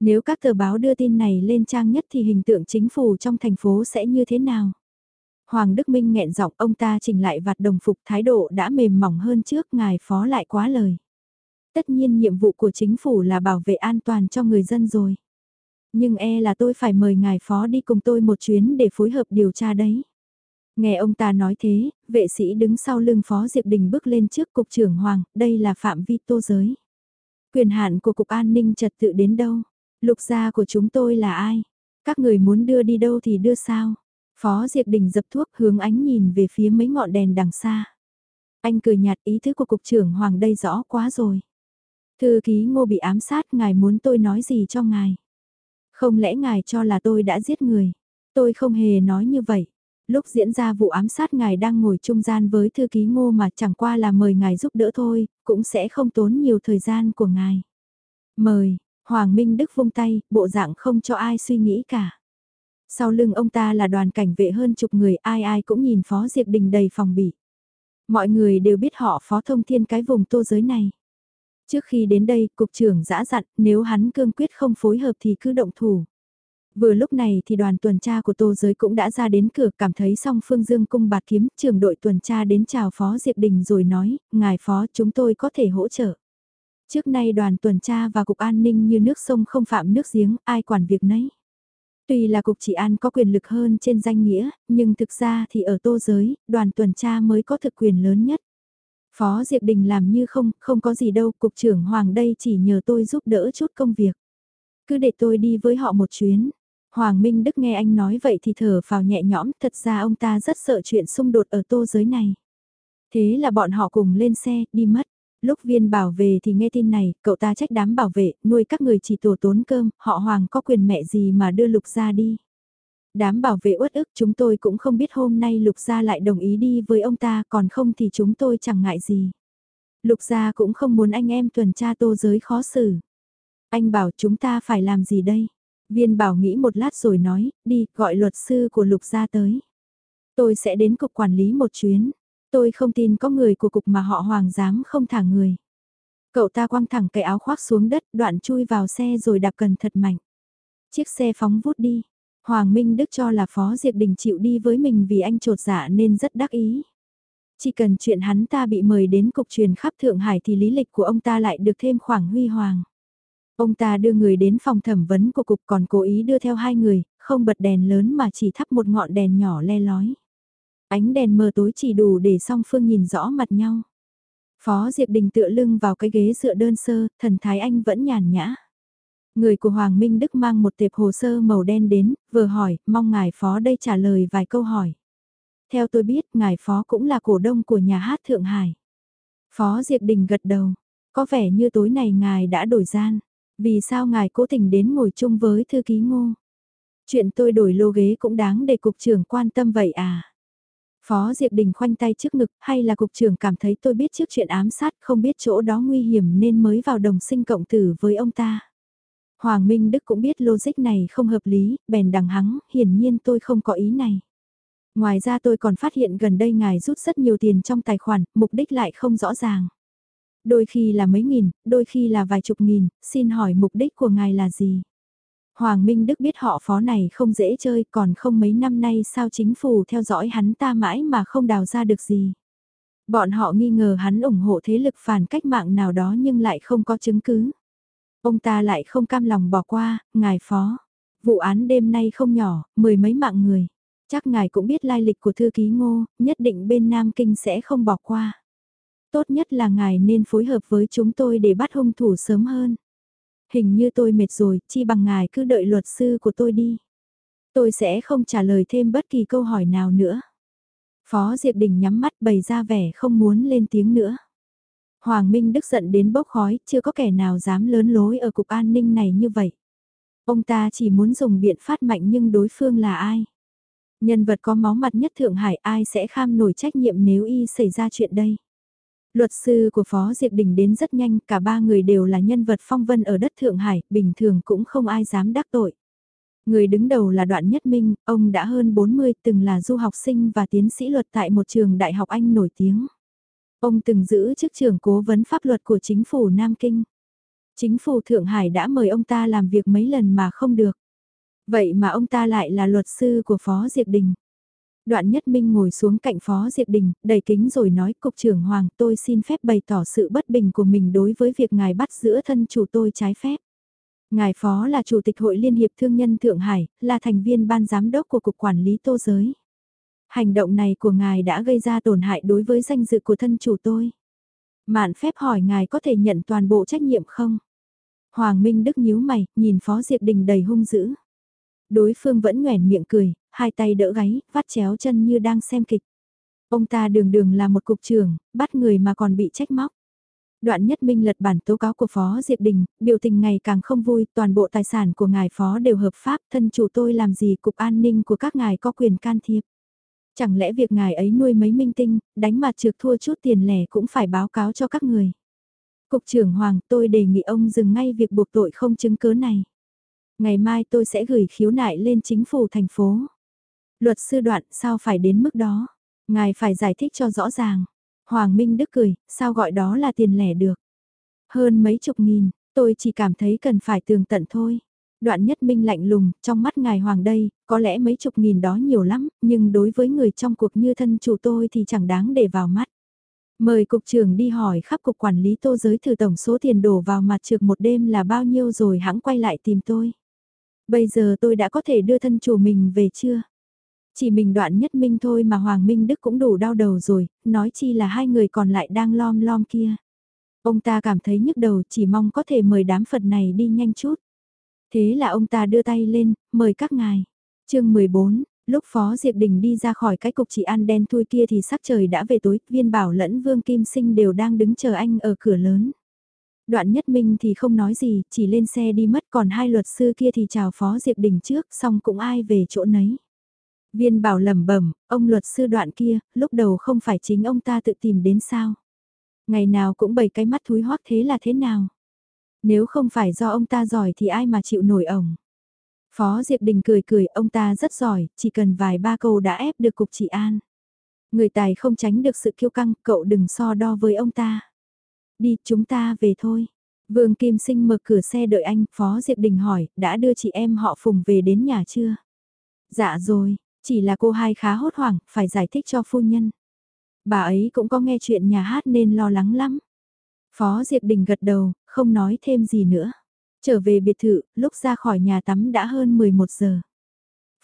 Nếu các tờ báo đưa tin này lên trang nhất thì hình tượng chính phủ trong thành phố sẽ như thế nào? Hoàng Đức Minh nghẹn giọng ông ta chỉnh lại vạt đồng phục thái độ đã mềm mỏng hơn trước ngài phó lại quá lời. Tất nhiên nhiệm vụ của chính phủ là bảo vệ an toàn cho người dân rồi. Nhưng e là tôi phải mời ngài phó đi cùng tôi một chuyến để phối hợp điều tra đấy. Nghe ông ta nói thế, vệ sĩ đứng sau lưng Phó Diệp Đình bước lên trước cục trưởng Hoàng, đây là phạm vi tô giới. Quyền hạn của Cục An ninh trật tự đến đâu? Lục gia của chúng tôi là ai? Các người muốn đưa đi đâu thì đưa sao? Phó Diệp Đình dập thuốc hướng ánh nhìn về phía mấy ngọn đèn đằng xa. Anh cười nhạt ý thức của Cục trưởng Hoàng đây rõ quá rồi. Thư ký ngô bị ám sát ngài muốn tôi nói gì cho ngài? Không lẽ ngài cho là tôi đã giết người? Tôi không hề nói như vậy. Lúc diễn ra vụ ám sát ngài đang ngồi trung gian với thư ký ngô mà chẳng qua là mời ngài giúp đỡ thôi, cũng sẽ không tốn nhiều thời gian của ngài. Mời, Hoàng Minh Đức vung tay, bộ dạng không cho ai suy nghĩ cả. Sau lưng ông ta là đoàn cảnh vệ hơn chục người ai ai cũng nhìn Phó Diệp Đình đầy phòng bị. Mọi người đều biết họ Phó Thông Thiên cái vùng tô giới này. Trước khi đến đây, cục trưởng dã dặn, nếu hắn cương quyết không phối hợp thì cứ động thủ. Vừa lúc này thì đoàn tuần tra của Tô Giới cũng đã ra đến cửa cảm thấy song Phương Dương cung bạt kiếm, trưởng đội tuần tra đến chào Phó Diệp Đình rồi nói, ngài Phó chúng tôi có thể hỗ trợ. Trước nay đoàn tuần tra và cục an ninh như nước sông không phạm nước giếng, ai quản việc nấy. Tuy là cục chỉ an có quyền lực hơn trên danh nghĩa, nhưng thực ra thì ở Tô Giới, đoàn tuần tra mới có thực quyền lớn nhất. Phó Diệp Đình làm như không, không có gì đâu, cục trưởng Hoàng đây chỉ nhờ tôi giúp đỡ chút công việc. Cứ để tôi đi với họ một chuyến. Hoàng Minh Đức nghe anh nói vậy thì thở vào nhẹ nhõm, thật ra ông ta rất sợ chuyện xung đột ở tô giới này. Thế là bọn họ cùng lên xe, đi mất. Lúc viên bảo về thì nghe tin này, cậu ta trách đám bảo vệ, nuôi các người chỉ tổ tốn cơm, họ Hoàng có quyền mẹ gì mà đưa Lục ra đi. Đám bảo vệ uất ức chúng tôi cũng không biết hôm nay Lục gia lại đồng ý đi với ông ta còn không thì chúng tôi chẳng ngại gì. Lục gia cũng không muốn anh em tuần tra tô giới khó xử. Anh bảo chúng ta phải làm gì đây? Viên bảo nghĩ một lát rồi nói, đi, gọi luật sư của Lục gia tới. Tôi sẽ đến cục quản lý một chuyến. Tôi không tin có người của cục mà họ hoàng dám không thả người. Cậu ta quăng thẳng cái áo khoác xuống đất, đoạn chui vào xe rồi đạp cần thật mạnh. Chiếc xe phóng vút đi. Hoàng Minh Đức cho là Phó Diệp Đình chịu đi với mình vì anh trột dạ nên rất đắc ý. Chỉ cần chuyện hắn ta bị mời đến cục truyền khắp Thượng Hải thì lý lịch của ông ta lại được thêm khoảng huy hoàng. Ông ta đưa người đến phòng thẩm vấn của cục còn cố ý đưa theo hai người, không bật đèn lớn mà chỉ thắp một ngọn đèn nhỏ le lói. Ánh đèn mờ tối chỉ đủ để song phương nhìn rõ mặt nhau. Phó Diệp Đình tựa lưng vào cái ghế dựa đơn sơ, thần thái anh vẫn nhàn nhã. Người của Hoàng Minh Đức mang một tệp hồ sơ màu đen đến, vừa hỏi, mong ngài phó đây trả lời vài câu hỏi. Theo tôi biết, ngài phó cũng là cổ đông của nhà hát Thượng Hải. Phó Diệp Đình gật đầu, có vẻ như tối này ngài đã đổi gian. Vì sao ngài cố tình đến ngồi chung với thư ký ngô? Chuyện tôi đổi lô ghế cũng đáng để cục trưởng quan tâm vậy à? Phó Diệp Đình khoanh tay trước ngực hay là cục trưởng cảm thấy tôi biết trước chuyện ám sát không biết chỗ đó nguy hiểm nên mới vào đồng sinh cộng tử với ông ta. Hoàng Minh Đức cũng biết logic này không hợp lý, bèn đằng hắng, hiển nhiên tôi không có ý này. Ngoài ra tôi còn phát hiện gần đây ngài rút rất nhiều tiền trong tài khoản, mục đích lại không rõ ràng. Đôi khi là mấy nghìn, đôi khi là vài chục nghìn, xin hỏi mục đích của ngài là gì? Hoàng Minh Đức biết họ phó này không dễ chơi còn không mấy năm nay sao chính phủ theo dõi hắn ta mãi mà không đào ra được gì. Bọn họ nghi ngờ hắn ủng hộ thế lực phản cách mạng nào đó nhưng lại không có chứng cứ. Ông ta lại không cam lòng bỏ qua, ngài phó. Vụ án đêm nay không nhỏ, mười mấy mạng người. Chắc ngài cũng biết lai lịch của thư ký ngô, nhất định bên Nam Kinh sẽ không bỏ qua. Tốt nhất là ngài nên phối hợp với chúng tôi để bắt hung thủ sớm hơn. Hình như tôi mệt rồi, chi bằng ngài cứ đợi luật sư của tôi đi. Tôi sẽ không trả lời thêm bất kỳ câu hỏi nào nữa. Phó Diệp Đình nhắm mắt bày ra vẻ không muốn lên tiếng nữa. Hoàng Minh Đức giận đến bốc khói, chưa có kẻ nào dám lớn lối ở cục an ninh này như vậy. Ông ta chỉ muốn dùng biện pháp mạnh nhưng đối phương là ai? Nhân vật có máu mặt nhất Thượng Hải ai sẽ kham nổi trách nhiệm nếu y xảy ra chuyện đây? Luật sư của Phó Diệp Đình đến rất nhanh, cả ba người đều là nhân vật phong vân ở đất Thượng Hải, bình thường cũng không ai dám đắc tội. Người đứng đầu là Đoạn Nhất Minh, ông đã hơn 40, từng là du học sinh và tiến sĩ luật tại một trường đại học Anh nổi tiếng. Ông từng giữ chức trưởng cố vấn pháp luật của chính phủ Nam Kinh. Chính phủ Thượng Hải đã mời ông ta làm việc mấy lần mà không được. Vậy mà ông ta lại là luật sư của Phó Diệp Đình. Đoạn Nhất Minh ngồi xuống cạnh Phó Diệp Đình, đầy kính rồi nói Cục trưởng Hoàng tôi xin phép bày tỏ sự bất bình của mình đối với việc ngài bắt giữa thân chủ tôi trái phép. Ngài Phó là Chủ tịch Hội Liên hiệp Thương nhân Thượng Hải, là thành viên ban giám đốc của Cục Quản lý Tô Giới. Hành động này của ngài đã gây ra tổn hại đối với danh dự của thân chủ tôi. Mạn phép hỏi ngài có thể nhận toàn bộ trách nhiệm không? Hoàng Minh Đức nhíu mày, nhìn Phó Diệp Đình đầy hung dữ. Đối phương vẫn nhoẻn miệng cười, hai tay đỡ gáy, vắt chéo chân như đang xem kịch. Ông ta đường đường là một cục trưởng, bắt người mà còn bị trách móc. Đoạn nhất minh lật bản tố cáo của Phó Diệp Đình, biểu tình ngày càng không vui, toàn bộ tài sản của ngài Phó đều hợp pháp, thân chủ tôi làm gì cục an ninh của các ngài có quyền can thiệp. Chẳng lẽ việc ngài ấy nuôi mấy minh tinh, đánh mặt trượt thua chút tiền lẻ cũng phải báo cáo cho các người. Cục trưởng Hoàng, tôi đề nghị ông dừng ngay việc buộc tội không chứng cứ này. Ngày mai tôi sẽ gửi khiếu nại lên chính phủ thành phố. Luật sư đoạn sao phải đến mức đó? Ngài phải giải thích cho rõ ràng. Hoàng Minh Đức cười, sao gọi đó là tiền lẻ được? Hơn mấy chục nghìn, tôi chỉ cảm thấy cần phải tường tận thôi. Đoạn nhất minh lạnh lùng, trong mắt ngài hoàng đây, có lẽ mấy chục nghìn đó nhiều lắm, nhưng đối với người trong cuộc như thân chủ tôi thì chẳng đáng để vào mắt. Mời cục trưởng đi hỏi khắp cục quản lý tô giới thử tổng số tiền đổ vào mặt trượt một đêm là bao nhiêu rồi hãng quay lại tìm tôi. Bây giờ tôi đã có thể đưa thân chủ mình về chưa? Chỉ mình đoạn nhất minh thôi mà Hoàng Minh Đức cũng đủ đau đầu rồi, nói chi là hai người còn lại đang lom lom kia. Ông ta cảm thấy nhức đầu chỉ mong có thể mời đám Phật này đi nhanh chút. Thế là ông ta đưa tay lên, mời các ngài. chương 14, lúc Phó Diệp Đình đi ra khỏi cái cục chỉ an đen thui kia thì sắc trời đã về tối, viên bảo lẫn Vương Kim Sinh đều đang đứng chờ anh ở cửa lớn. Đoạn nhất minh thì không nói gì, chỉ lên xe đi mất còn hai luật sư kia thì chào Phó Diệp Đình trước, xong cũng ai về chỗ nấy. Viên bảo lẩm bẩm, ông luật sư đoạn kia, lúc đầu không phải chính ông ta tự tìm đến sao. Ngày nào cũng bày cái mắt thúi hoác thế là thế nào. Nếu không phải do ông ta giỏi thì ai mà chịu nổi ổng. Phó Diệp Đình cười cười, ông ta rất giỏi, chỉ cần vài ba câu đã ép được cục chị an. Người tài không tránh được sự kiêu căng, cậu đừng so đo với ông ta. Đi, chúng ta về thôi. Vương Kim Sinh mở cửa xe đợi anh, Phó Diệp Đình hỏi, đã đưa chị em họ Phùng về đến nhà chưa? Dạ rồi, chỉ là cô hai khá hốt hoảng, phải giải thích cho phu nhân. Bà ấy cũng có nghe chuyện nhà hát nên lo lắng lắm. Phó Diệp Đình gật đầu, không nói thêm gì nữa. Trở về biệt thự, lúc ra khỏi nhà tắm đã hơn 11 giờ.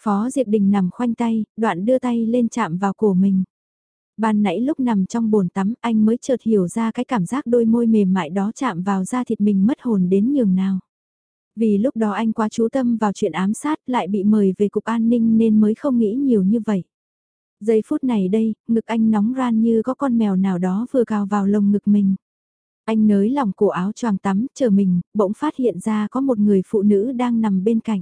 Phó Diệp Đình nằm khoanh tay, đoạn đưa tay lên chạm vào cổ mình. Ban nãy lúc nằm trong bồn tắm anh mới chợt hiểu ra cái cảm giác đôi môi mềm mại đó chạm vào da thịt mình mất hồn đến nhường nào. Vì lúc đó anh quá chú tâm vào chuyện ám sát lại bị mời về cục an ninh nên mới không nghĩ nhiều như vậy. Giây phút này đây, ngực anh nóng ran như có con mèo nào đó vừa cào vào lồng ngực mình. Anh nới lòng cổ áo choàng tắm, chờ mình, bỗng phát hiện ra có một người phụ nữ đang nằm bên cạnh.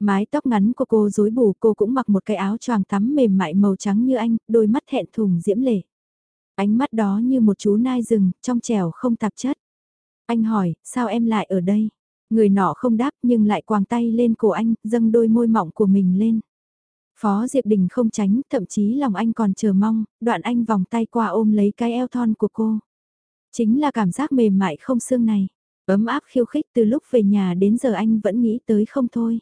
Mái tóc ngắn của cô rối bù cô cũng mặc một cái áo choàng tắm mềm mại màu trắng như anh, đôi mắt thẹn thùng diễm lệ. Ánh mắt đó như một chú nai rừng, trong trẻo không tạp chất. Anh hỏi, sao em lại ở đây? Người nọ không đáp nhưng lại quàng tay lên cổ anh, dâng đôi môi mỏng của mình lên. Phó Diệp Đình không tránh, thậm chí lòng anh còn chờ mong, đoạn anh vòng tay qua ôm lấy cái eo thon của cô. Chính là cảm giác mềm mại không xương này, ấm áp khiêu khích từ lúc về nhà đến giờ anh vẫn nghĩ tới không thôi.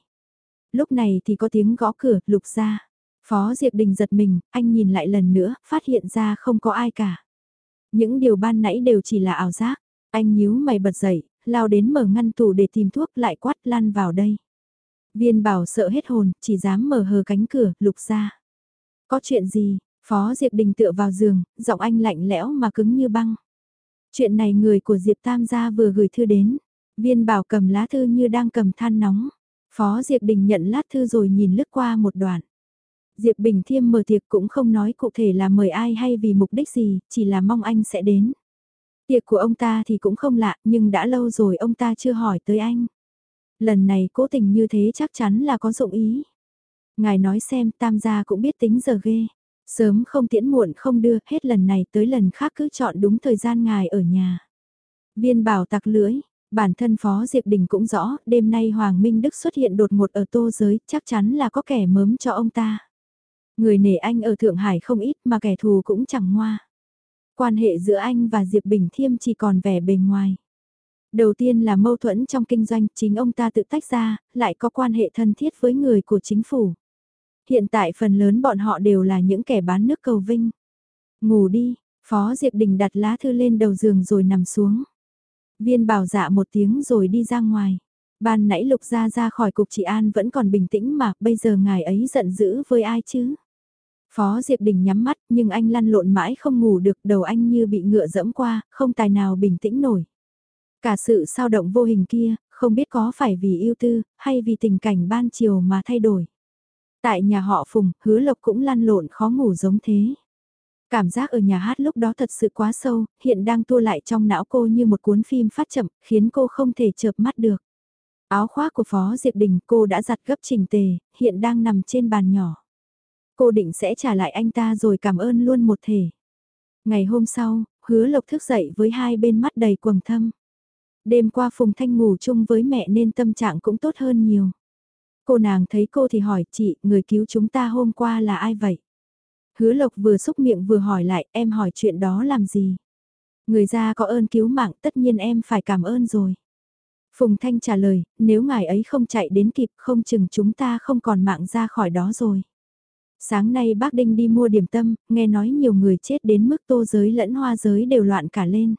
Lúc này thì có tiếng gõ cửa, lục ra. Phó Diệp Đình giật mình, anh nhìn lại lần nữa, phát hiện ra không có ai cả. Những điều ban nãy đều chỉ là ảo giác. Anh nhíu mày bật dậy, lao đến mở ngăn tủ để tìm thuốc lại quát lan vào đây. Viên bảo sợ hết hồn, chỉ dám mở hờ cánh cửa, lục ra. Có chuyện gì? Phó Diệp Đình tựa vào giường, giọng anh lạnh lẽo mà cứng như băng. Chuyện này người của Diệp Tam gia vừa gửi thư đến. Viên bảo cầm lá thư như đang cầm than nóng. Phó Diệp Đình nhận lát thư rồi nhìn lướt qua một đoạn. Diệp Bình Thiêm mở tiệc cũng không nói cụ thể là mời ai hay vì mục đích gì, chỉ là mong anh sẽ đến. Tiệc của ông ta thì cũng không lạ, nhưng đã lâu rồi ông ta chưa hỏi tới anh. Lần này cố tình như thế chắc chắn là có dụng ý. Ngài nói xem tam gia cũng biết tính giờ ghê. Sớm không tiễn muộn không đưa, hết lần này tới lần khác cứ chọn đúng thời gian ngài ở nhà. Viên bảo tặc lưỡi, bản thân Phó Diệp Đình cũng rõ, đêm nay Hoàng Minh Đức xuất hiện đột ngột ở tô giới, chắc chắn là có kẻ mớm cho ông ta. Người nể anh ở Thượng Hải không ít mà kẻ thù cũng chẳng ngoa. Quan hệ giữa anh và Diệp Bình Thiêm chỉ còn vẻ bề ngoài. Đầu tiên là mâu thuẫn trong kinh doanh, chính ông ta tự tách ra, lại có quan hệ thân thiết với người của chính phủ. Hiện tại phần lớn bọn họ đều là những kẻ bán nước cầu vinh. Ngủ đi, Phó Diệp Đình đặt lá thư lên đầu giường rồi nằm xuống. Viên bảo dạ một tiếng rồi đi ra ngoài. Ban nãy lục ra ra khỏi cục trị an vẫn còn bình tĩnh mà bây giờ ngài ấy giận dữ với ai chứ? Phó Diệp Đình nhắm mắt nhưng anh lăn lộn mãi không ngủ được đầu anh như bị ngựa dẫm qua, không tài nào bình tĩnh nổi. Cả sự sao động vô hình kia, không biết có phải vì yêu tư, hay vì tình cảnh ban chiều mà thay đổi. Tại nhà họ Phùng, hứa lộc cũng lăn lộn khó ngủ giống thế. Cảm giác ở nhà hát lúc đó thật sự quá sâu, hiện đang tua lại trong não cô như một cuốn phim phát chậm, khiến cô không thể chợp mắt được. Áo khoác của Phó Diệp Đình cô đã giặt gấp trình tề, hiện đang nằm trên bàn nhỏ. Cô định sẽ trả lại anh ta rồi cảm ơn luôn một thể. Ngày hôm sau, hứa lộc thức dậy với hai bên mắt đầy quầng thâm. Đêm qua Phùng Thanh ngủ chung với mẹ nên tâm trạng cũng tốt hơn nhiều. Cô nàng thấy cô thì hỏi chị, người cứu chúng ta hôm qua là ai vậy? Hứa Lộc vừa xúc miệng vừa hỏi lại, em hỏi chuyện đó làm gì? Người ra có ơn cứu mạng tất nhiên em phải cảm ơn rồi. Phùng Thanh trả lời, nếu ngài ấy không chạy đến kịp không chừng chúng ta không còn mạng ra khỏi đó rồi. Sáng nay bác Đinh đi mua điểm tâm, nghe nói nhiều người chết đến mức tô giới lẫn hoa giới đều loạn cả lên.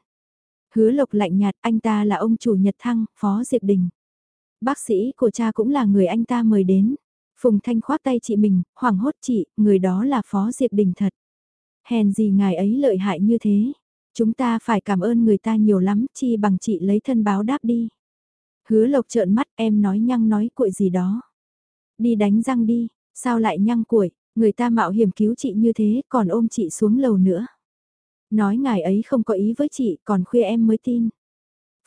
Hứa Lộc lạnh nhạt, anh ta là ông chủ Nhật Thăng, Phó Diệp Đình. Bác sĩ của cha cũng là người anh ta mời đến. Phùng Thanh khoát tay chị mình, hoảng hốt chị, người đó là Phó Diệp Đình thật. Hèn gì ngài ấy lợi hại như thế. Chúng ta phải cảm ơn người ta nhiều lắm, chi bằng chị lấy thân báo đáp đi. Hứa lộc trợn mắt em nói nhăng nói cuội gì đó. Đi đánh răng đi, sao lại nhăng cuội, người ta mạo hiểm cứu chị như thế còn ôm chị xuống lầu nữa. Nói ngài ấy không có ý với chị còn khuya em mới tin.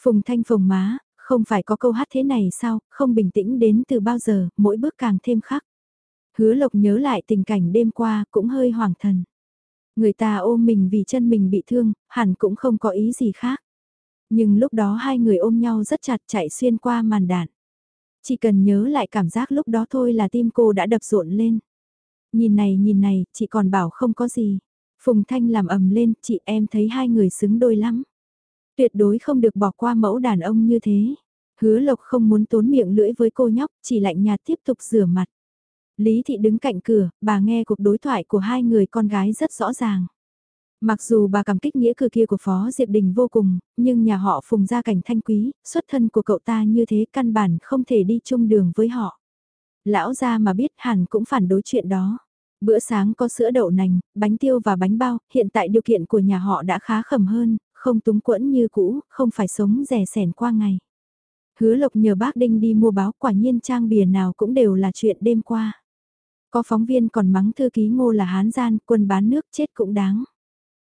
Phùng thanh phồng má, không phải có câu hát thế này sao, không bình tĩnh đến từ bao giờ, mỗi bước càng thêm khắc. Hứa lộc nhớ lại tình cảnh đêm qua cũng hơi hoàng thần. Người ta ôm mình vì chân mình bị thương, hẳn cũng không có ý gì khác. Nhưng lúc đó hai người ôm nhau rất chặt chạy xuyên qua màn đạn. Chỉ cần nhớ lại cảm giác lúc đó thôi là tim cô đã đập rộn lên. Nhìn này nhìn này, chị còn bảo không có gì. Phùng Thanh làm ầm lên, chị em thấy hai người xứng đôi lắm. Tuyệt đối không được bỏ qua mẫu đàn ông như thế. Hứa Lộc không muốn tốn miệng lưỡi với cô nhóc, chỉ lạnh nhạt tiếp tục rửa mặt. Lý Thị đứng cạnh cửa, bà nghe cuộc đối thoại của hai người con gái rất rõ ràng. Mặc dù bà cảm kích nghĩa cử kia của Phó Diệp Đình vô cùng, nhưng nhà họ phùng ra cảnh thanh quý, xuất thân của cậu ta như thế căn bản không thể đi chung đường với họ. Lão gia mà biết hẳn cũng phản đối chuyện đó. Bữa sáng có sữa đậu nành, bánh tiêu và bánh bao, hiện tại điều kiện của nhà họ đã khá khẩm hơn, không túng quẫn như cũ, không phải sống rẻ sẻn qua ngày. Hứa Lộc nhờ bác Đinh đi mua báo quả nhiên trang bìa nào cũng đều là chuyện đêm qua. Có phóng viên còn mắng thư ký ngô là hán gian, quân bán nước chết cũng đáng.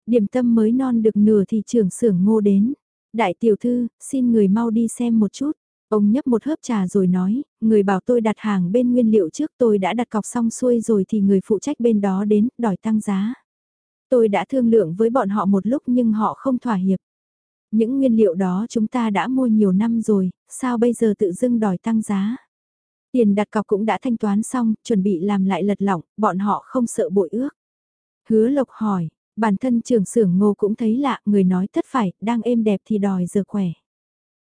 Điểm tâm mới non được nửa thì trưởng xưởng ngô đến. Đại tiểu thư, xin người mau đi xem một chút. Ông nhấp một hớp trà rồi nói, người bảo tôi đặt hàng bên nguyên liệu trước tôi đã đặt cọc xong xuôi rồi thì người phụ trách bên đó đến, đòi tăng giá. Tôi đã thương lượng với bọn họ một lúc nhưng họ không thỏa hiệp. Những nguyên liệu đó chúng ta đã mua nhiều năm rồi, sao bây giờ tự dưng đòi tăng giá? Tiền đặt cọc cũng đã thanh toán xong, chuẩn bị làm lại lật lỏng, bọn họ không sợ bội ước. Hứa Lộc hỏi, bản thân trưởng xưởng ngô cũng thấy lạ, người nói tất phải, đang êm đẹp thì đòi giờ khỏe.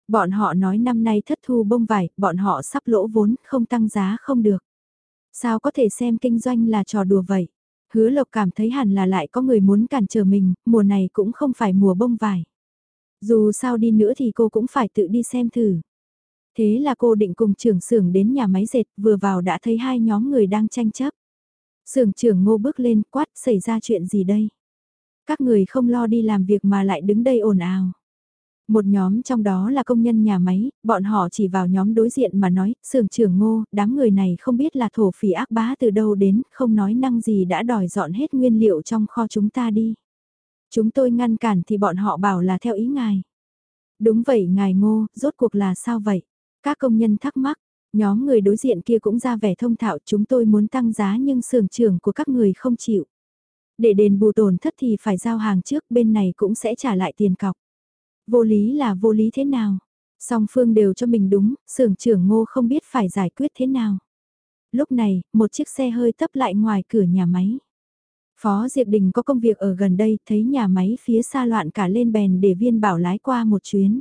Bọn họ nói năm nay thất thu bông vải, bọn họ sắp lỗ vốn, không tăng giá không được. Sao có thể xem kinh doanh là trò đùa vậy? Hứa Lộc cảm thấy hẳn là lại có người muốn cản trở mình, mùa này cũng không phải mùa bông vải. Dù sao đi nữa thì cô cũng phải tự đi xem thử. Thế là cô định cùng trưởng xưởng đến nhà máy dệt, vừa vào đã thấy hai nhóm người đang tranh chấp. xưởng trưởng ngô bước lên quát xảy ra chuyện gì đây? Các người không lo đi làm việc mà lại đứng đây ồn ào. Một nhóm trong đó là công nhân nhà máy, bọn họ chỉ vào nhóm đối diện mà nói, sưởng trưởng ngô, đám người này không biết là thổ phỉ ác bá từ đâu đến, không nói năng gì đã đòi dọn hết nguyên liệu trong kho chúng ta đi. Chúng tôi ngăn cản thì bọn họ bảo là theo ý ngài. Đúng vậy ngài ngô, rốt cuộc là sao vậy? Các công nhân thắc mắc, nhóm người đối diện kia cũng ra vẻ thông thạo chúng tôi muốn tăng giá nhưng sưởng trưởng của các người không chịu. Để đền bù tổn thất thì phải giao hàng trước bên này cũng sẽ trả lại tiền cọc. Vô lý là vô lý thế nào? Song phương đều cho mình đúng, sưởng trưởng ngô không biết phải giải quyết thế nào. Lúc này, một chiếc xe hơi tấp lại ngoài cửa nhà máy. Phó Diệp Đình có công việc ở gần đây, thấy nhà máy phía xa loạn cả lên bèn để viên bảo lái qua một chuyến.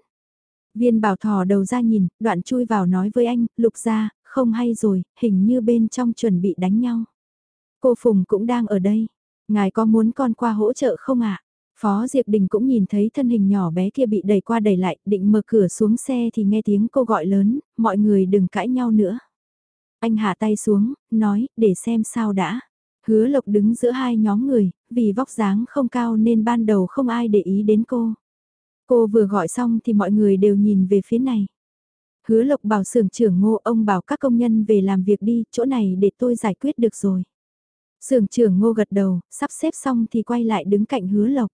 Viên bảo thò đầu ra nhìn, đoạn chui vào nói với anh, lục ra, không hay rồi, hình như bên trong chuẩn bị đánh nhau. Cô Phùng cũng đang ở đây, ngài có muốn con qua hỗ trợ không ạ? Phó Diệp Đình cũng nhìn thấy thân hình nhỏ bé kia bị đẩy qua đẩy lại, định mở cửa xuống xe thì nghe tiếng cô gọi lớn, mọi người đừng cãi nhau nữa. Anh hạ tay xuống, nói, để xem sao đã. Hứa lộc đứng giữa hai nhóm người, vì vóc dáng không cao nên ban đầu không ai để ý đến cô. Cô vừa gọi xong thì mọi người đều nhìn về phía này. Hứa lộc bảo sưởng trưởng ngô ông bảo các công nhân về làm việc đi, chỗ này để tôi giải quyết được rồi. Sưởng trưởng ngô gật đầu, sắp xếp xong thì quay lại đứng cạnh hứa lộc.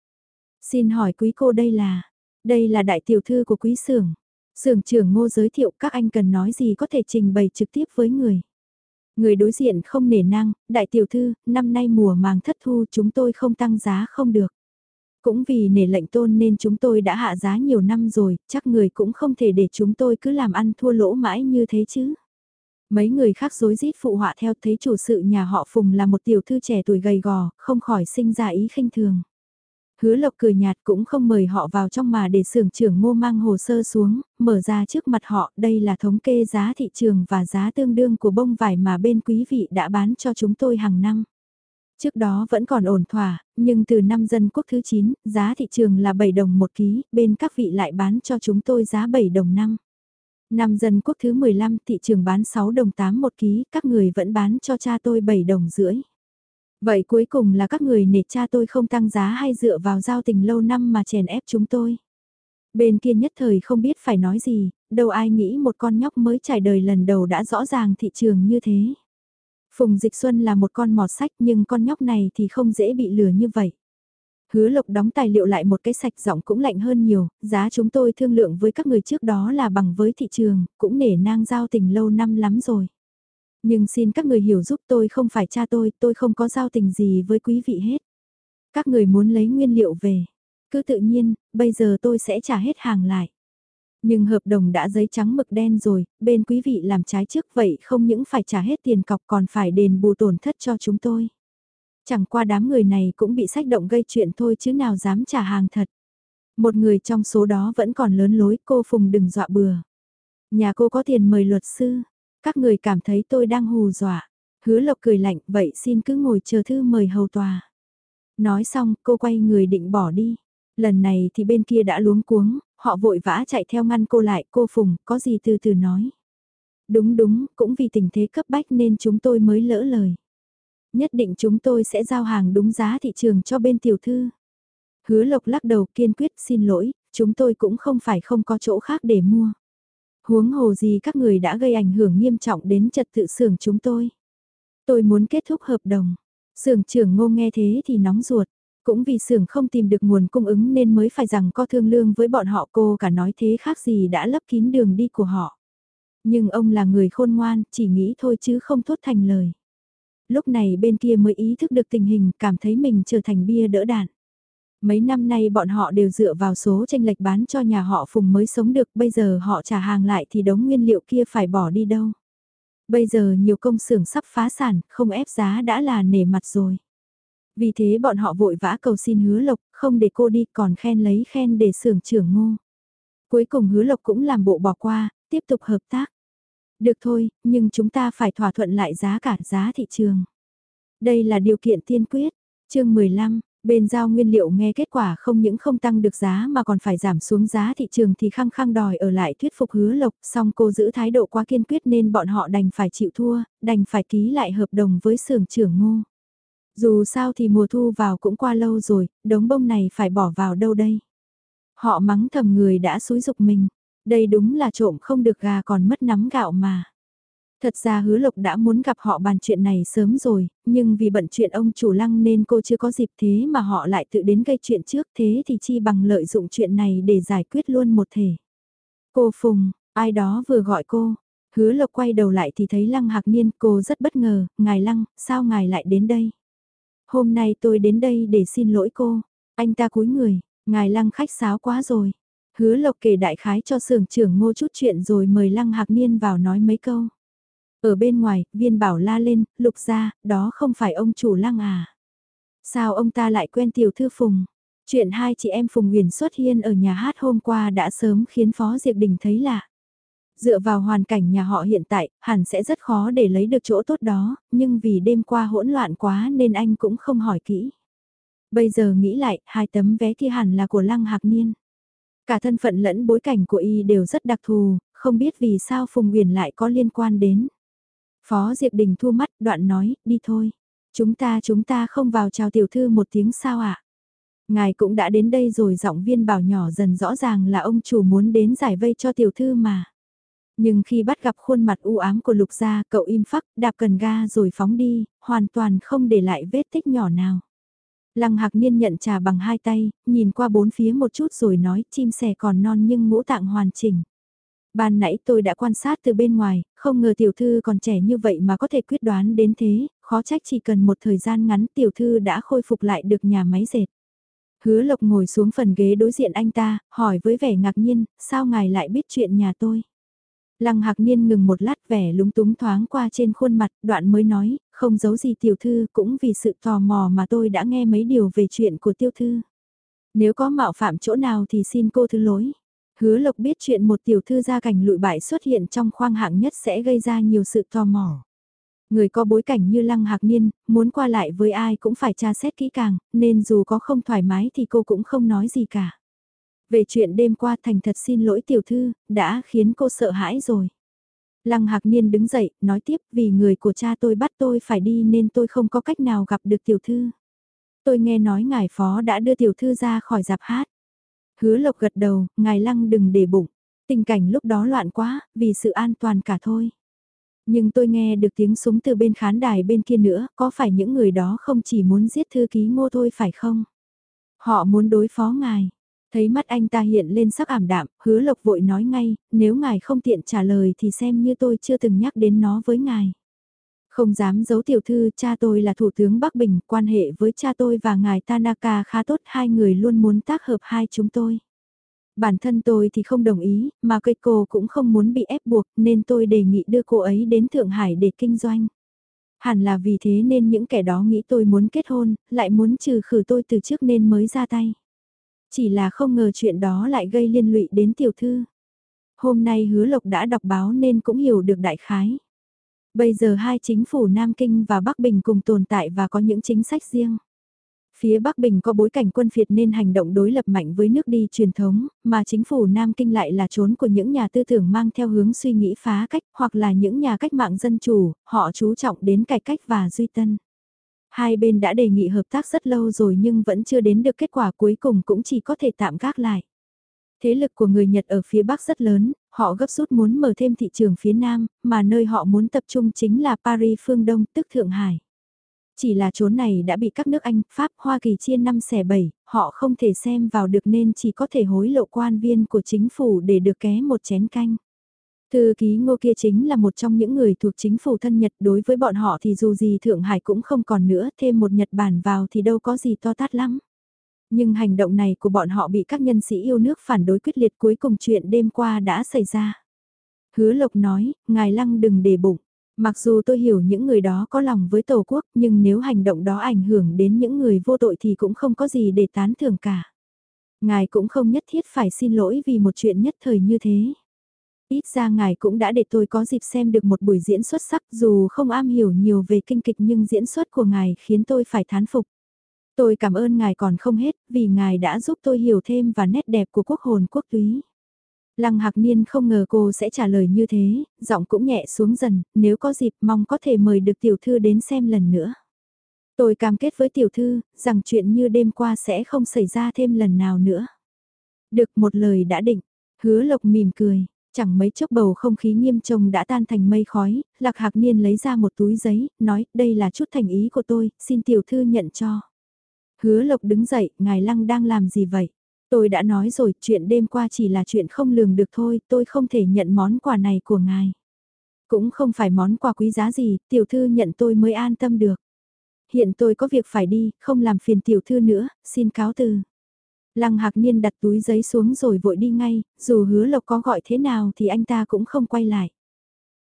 Xin hỏi quý cô đây là, đây là đại tiểu thư của quý sưởng. Sưởng trưởng ngô giới thiệu các anh cần nói gì có thể trình bày trực tiếp với người. Người đối diện không nể năng đại tiểu thư, năm nay mùa màng thất thu chúng tôi không tăng giá không được. Cũng vì nể lệnh tôn nên chúng tôi đã hạ giá nhiều năm rồi, chắc người cũng không thể để chúng tôi cứ làm ăn thua lỗ mãi như thế chứ. Mấy người khác rối rít phụ họa theo thấy chủ sự nhà họ Phùng là một tiểu thư trẻ tuổi gầy gò, không khỏi sinh ra ý khinh thường. Hứa lộc cười nhạt cũng không mời họ vào trong mà để xưởng trưởng ngô mang hồ sơ xuống, mở ra trước mặt họ, đây là thống kê giá thị trường và giá tương đương của bông vải mà bên quý vị đã bán cho chúng tôi hàng năm. Trước đó vẫn còn ổn thỏa, nhưng từ năm dân quốc thứ 9, giá thị trường là 7 đồng một ký, bên các vị lại bán cho chúng tôi giá 7 đồng năm. Năm dân quốc thứ 15 thị trường bán 6 đồng 8 một ký, các người vẫn bán cho cha tôi 7 đồng rưỡi. Vậy cuối cùng là các người nể cha tôi không tăng giá hay dựa vào giao tình lâu năm mà chèn ép chúng tôi. Bên kia nhất thời không biết phải nói gì, đâu ai nghĩ một con nhóc mới trải đời lần đầu đã rõ ràng thị trường như thế. Phùng Dịch Xuân là một con mọt sách nhưng con nhóc này thì không dễ bị lừa như vậy. Hứa lộc đóng tài liệu lại một cái sạch giọng cũng lạnh hơn nhiều, giá chúng tôi thương lượng với các người trước đó là bằng với thị trường, cũng nể nang giao tình lâu năm lắm rồi. Nhưng xin các người hiểu giúp tôi không phải cha tôi, tôi không có giao tình gì với quý vị hết. Các người muốn lấy nguyên liệu về, cứ tự nhiên, bây giờ tôi sẽ trả hết hàng lại. Nhưng hợp đồng đã giấy trắng mực đen rồi, bên quý vị làm trái trước vậy không những phải trả hết tiền cọc còn phải đền bù tổn thất cho chúng tôi. Chẳng qua đám người này cũng bị sách động gây chuyện thôi chứ nào dám trả hàng thật. Một người trong số đó vẫn còn lớn lối cô Phùng đừng dọa bừa. Nhà cô có tiền mời luật sư, các người cảm thấy tôi đang hù dọa. Hứa lộc cười lạnh vậy xin cứ ngồi chờ thư mời hầu tòa. Nói xong cô quay người định bỏ đi. Lần này thì bên kia đã luống cuống, họ vội vã chạy theo ngăn cô lại, cô Phùng, có gì từ từ nói. Đúng đúng, cũng vì tình thế cấp bách nên chúng tôi mới lỡ lời. Nhất định chúng tôi sẽ giao hàng đúng giá thị trường cho bên tiểu thư. Hứa lộc lắc đầu kiên quyết xin lỗi, chúng tôi cũng không phải không có chỗ khác để mua. Huống hồ gì các người đã gây ảnh hưởng nghiêm trọng đến trật tự xưởng chúng tôi. Tôi muốn kết thúc hợp đồng. Xưởng trưởng ngô nghe thế thì nóng ruột. Cũng vì xưởng không tìm được nguồn cung ứng nên mới phải rằng co thương lương với bọn họ cô cả nói thế khác gì đã lấp kín đường đi của họ. Nhưng ông là người khôn ngoan, chỉ nghĩ thôi chứ không thốt thành lời. Lúc này bên kia mới ý thức được tình hình, cảm thấy mình trở thành bia đỡ đạn. Mấy năm nay bọn họ đều dựa vào số tranh lệch bán cho nhà họ Phùng mới sống được, bây giờ họ trả hàng lại thì đống nguyên liệu kia phải bỏ đi đâu. Bây giờ nhiều công xưởng sắp phá sản, không ép giá đã là nể mặt rồi. Vì thế bọn họ vội vã cầu xin hứa lộc, không để cô đi còn khen lấy khen để xưởng trưởng ngô. Cuối cùng hứa lộc cũng làm bộ bỏ qua, tiếp tục hợp tác. Được thôi, nhưng chúng ta phải thỏa thuận lại giá cả giá thị trường. Đây là điều kiện tiên quyết. chương 15, bên giao nguyên liệu nghe kết quả không những không tăng được giá mà còn phải giảm xuống giá thị trường thì khăng khăng đòi ở lại thuyết phục hứa lộc, song cô giữ thái độ quá kiên quyết nên bọn họ đành phải chịu thua, đành phải ký lại hợp đồng với xưởng trưởng ngô. Dù sao thì mùa thu vào cũng qua lâu rồi, đống bông này phải bỏ vào đâu đây? Họ mắng thầm người đã xúi dục mình, đây đúng là trộm không được gà còn mất nắm gạo mà. Thật ra hứa lộc đã muốn gặp họ bàn chuyện này sớm rồi, nhưng vì bận chuyện ông chủ lăng nên cô chưa có dịp thế mà họ lại tự đến gây chuyện trước thế thì chi bằng lợi dụng chuyện này để giải quyết luôn một thể. Cô Phùng, ai đó vừa gọi cô, hứa lộc quay đầu lại thì thấy lăng hạc niên cô rất bất ngờ, ngài lăng, sao ngài lại đến đây? Hôm nay tôi đến đây để xin lỗi cô, anh ta cúi người, ngài lăng khách sáo quá rồi. Hứa lộc kể đại khái cho sưởng trưởng ngô chút chuyện rồi mời lăng hạc niên vào nói mấy câu. Ở bên ngoài, viên bảo la lên, lục ra, đó không phải ông chủ lăng à. Sao ông ta lại quen tiểu thư Phùng? Chuyện hai chị em Phùng Huyền xuất hiên ở nhà hát hôm qua đã sớm khiến Phó Diệp Đình thấy lạ. Dựa vào hoàn cảnh nhà họ hiện tại, hẳn sẽ rất khó để lấy được chỗ tốt đó, nhưng vì đêm qua hỗn loạn quá nên anh cũng không hỏi kỹ. Bây giờ nghĩ lại, hai tấm vé kia hẳn là của Lăng Hạc Niên. Cả thân phận lẫn bối cảnh của y đều rất đặc thù, không biết vì sao Phùng Huyền lại có liên quan đến. Phó Diệp Đình thua mắt, đoạn nói, đi thôi. Chúng ta chúng ta không vào chào tiểu thư một tiếng sao ạ? Ngài cũng đã đến đây rồi giọng viên bảo nhỏ dần rõ ràng là ông chủ muốn đến giải vây cho tiểu thư mà. Nhưng khi bắt gặp khuôn mặt u ám của lục gia, cậu im phắc, đạp cần ga rồi phóng đi, hoàn toàn không để lại vết tích nhỏ nào. Lăng Hạc Niên nhận trà bằng hai tay, nhìn qua bốn phía một chút rồi nói chim sẻ còn non nhưng ngũ tạng hoàn chỉnh. Ban nãy tôi đã quan sát từ bên ngoài, không ngờ tiểu thư còn trẻ như vậy mà có thể quyết đoán đến thế, khó trách chỉ cần một thời gian ngắn tiểu thư đã khôi phục lại được nhà máy dệt. Hứa Lộc ngồi xuống phần ghế đối diện anh ta, hỏi với vẻ ngạc nhiên, sao ngài lại biết chuyện nhà tôi? Lăng Hạc Niên ngừng một lát vẻ lúng túng thoáng qua trên khuôn mặt, đoạn mới nói, không giấu gì tiểu thư cũng vì sự tò mò mà tôi đã nghe mấy điều về chuyện của tiêu thư. Nếu có mạo phạm chỗ nào thì xin cô thứ lỗi. Hứa Lộc biết chuyện một tiểu thư gia cảnh lụi bại xuất hiện trong khoang hạng nhất sẽ gây ra nhiều sự tò mò. Người có bối cảnh như Lăng Hạc Niên, muốn qua lại với ai cũng phải tra xét kỹ càng, nên dù có không thoải mái thì cô cũng không nói gì cả. Về chuyện đêm qua thành thật xin lỗi tiểu thư, đã khiến cô sợ hãi rồi. Lăng Hạc Niên đứng dậy, nói tiếp vì người của cha tôi bắt tôi phải đi nên tôi không có cách nào gặp được tiểu thư. Tôi nghe nói ngài phó đã đưa tiểu thư ra khỏi giạp hát. Hứa lộc gật đầu, ngài Lăng đừng để bụng. Tình cảnh lúc đó loạn quá, vì sự an toàn cả thôi. Nhưng tôi nghe được tiếng súng từ bên khán đài bên kia nữa, có phải những người đó không chỉ muốn giết thư ký ngô thôi phải không? Họ muốn đối phó ngài. Thấy mắt anh ta hiện lên sắc ảm đạm, hứa lộc vội nói ngay, nếu ngài không tiện trả lời thì xem như tôi chưa từng nhắc đến nó với ngài. Không dám giấu tiểu thư, cha tôi là thủ tướng Bắc Bình, quan hệ với cha tôi và ngài Tanaka khá tốt, hai người luôn muốn tác hợp hai chúng tôi. Bản thân tôi thì không đồng ý, mà cây cô cũng không muốn bị ép buộc, nên tôi đề nghị đưa cô ấy đến Thượng Hải để kinh doanh. Hẳn là vì thế nên những kẻ đó nghĩ tôi muốn kết hôn, lại muốn trừ khử tôi từ trước nên mới ra tay. Chỉ là không ngờ chuyện đó lại gây liên lụy đến tiểu thư. Hôm nay hứa lộc đã đọc báo nên cũng hiểu được đại khái. Bây giờ hai chính phủ Nam Kinh và Bắc Bình cùng tồn tại và có những chính sách riêng. Phía Bắc Bình có bối cảnh quân phiệt nên hành động đối lập mạnh với nước đi truyền thống, mà chính phủ Nam Kinh lại là trốn của những nhà tư tưởng mang theo hướng suy nghĩ phá cách hoặc là những nhà cách mạng dân chủ, họ chú trọng đến cải cách và duy tân. Hai bên đã đề nghị hợp tác rất lâu rồi nhưng vẫn chưa đến được kết quả cuối cùng cũng chỉ có thể tạm gác lại. Thế lực của người Nhật ở phía Bắc rất lớn, họ gấp rút muốn mở thêm thị trường phía Nam, mà nơi họ muốn tập trung chính là Paris phương Đông tức Thượng Hải. Chỉ là chốn này đã bị các nước Anh, Pháp, Hoa Kỳ chia năm xẻ bảy, họ không thể xem vào được nên chỉ có thể hối lộ quan viên của chính phủ để được ké một chén canh. Thư ký ngô kia chính là một trong những người thuộc chính phủ thân Nhật đối với bọn họ thì dù gì Thượng Hải cũng không còn nữa, thêm một Nhật Bản vào thì đâu có gì to tát lắm. Nhưng hành động này của bọn họ bị các nhân sĩ yêu nước phản đối quyết liệt cuối cùng chuyện đêm qua đã xảy ra. Hứa Lộc nói, Ngài Lăng đừng để bụng. Mặc dù tôi hiểu những người đó có lòng với Tổ quốc nhưng nếu hành động đó ảnh hưởng đến những người vô tội thì cũng không có gì để tán thưởng cả. Ngài cũng không nhất thiết phải xin lỗi vì một chuyện nhất thời như thế. Ít ra ngài cũng đã để tôi có dịp xem được một buổi diễn xuất sắc dù không am hiểu nhiều về kinh kịch nhưng diễn xuất của ngài khiến tôi phải thán phục. Tôi cảm ơn ngài còn không hết vì ngài đã giúp tôi hiểu thêm và nét đẹp của quốc hồn quốc túy. Lăng Hạc Niên không ngờ cô sẽ trả lời như thế, giọng cũng nhẹ xuống dần, nếu có dịp mong có thể mời được tiểu thư đến xem lần nữa. Tôi cam kết với tiểu thư, rằng chuyện như đêm qua sẽ không xảy ra thêm lần nào nữa. Được một lời đã định, hứa lộc mỉm cười, chẳng mấy chốc bầu không khí nghiêm trông đã tan thành mây khói, lạc hạc niên lấy ra một túi giấy, nói đây là chút thành ý của tôi, xin tiểu thư nhận cho. Hứa lộc đứng dậy, ngài lăng đang làm gì vậy? Tôi đã nói rồi, chuyện đêm qua chỉ là chuyện không lường được thôi, tôi không thể nhận món quà này của ngài. Cũng không phải món quà quý giá gì, tiểu thư nhận tôi mới an tâm được. Hiện tôi có việc phải đi, không làm phiền tiểu thư nữa, xin cáo từ. Lăng Hạc Niên đặt túi giấy xuống rồi vội đi ngay, dù hứa lộc có gọi thế nào thì anh ta cũng không quay lại.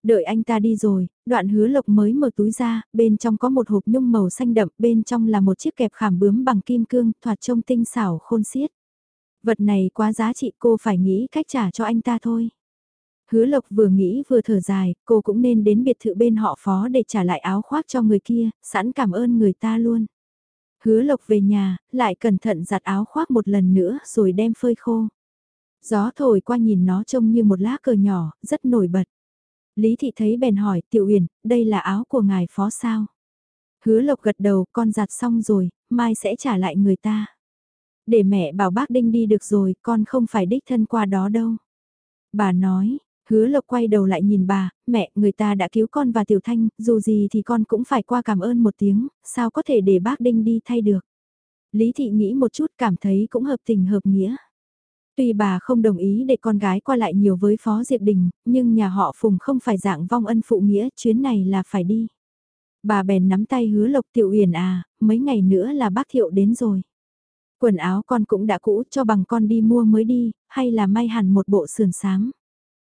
Đợi anh ta đi rồi, đoạn hứa lộc mới mở túi ra, bên trong có một hộp nhung màu xanh đậm, bên trong là một chiếc kẹp khảm bướm bằng kim cương, thoạt trông tinh xảo khôn xiết. Vật này quá giá trị cô phải nghĩ cách trả cho anh ta thôi. Hứa Lộc vừa nghĩ vừa thở dài, cô cũng nên đến biệt thự bên họ phó để trả lại áo khoác cho người kia, sẵn cảm ơn người ta luôn. Hứa Lộc về nhà, lại cẩn thận giặt áo khoác một lần nữa rồi đem phơi khô. Gió thổi qua nhìn nó trông như một lá cờ nhỏ, rất nổi bật. Lý Thị thấy bèn hỏi, Tiểu Uyển, đây là áo của ngài phó sao? Hứa lộc gật đầu con giặt xong rồi, mai sẽ trả lại người ta. Để mẹ bảo bác Đinh đi được rồi, con không phải đích thân qua đó đâu. Bà nói, hứa lộc quay đầu lại nhìn bà, mẹ, người ta đã cứu con và Tiểu Thanh, dù gì thì con cũng phải qua cảm ơn một tiếng, sao có thể để bác Đinh đi thay được. Lý Thị nghĩ một chút cảm thấy cũng hợp tình hợp nghĩa. Tuy bà không đồng ý để con gái qua lại nhiều với Phó Diệp Đình, nhưng nhà họ Phùng không phải dạng vong ân phụ nghĩa, chuyến này là phải đi. Bà bèn nắm tay hứa Lộc Tiểu Uyển à, mấy ngày nữa là bác Thiệu đến rồi. Quần áo con cũng đã cũ cho bằng con đi mua mới đi, hay là may hẳn một bộ sườn sám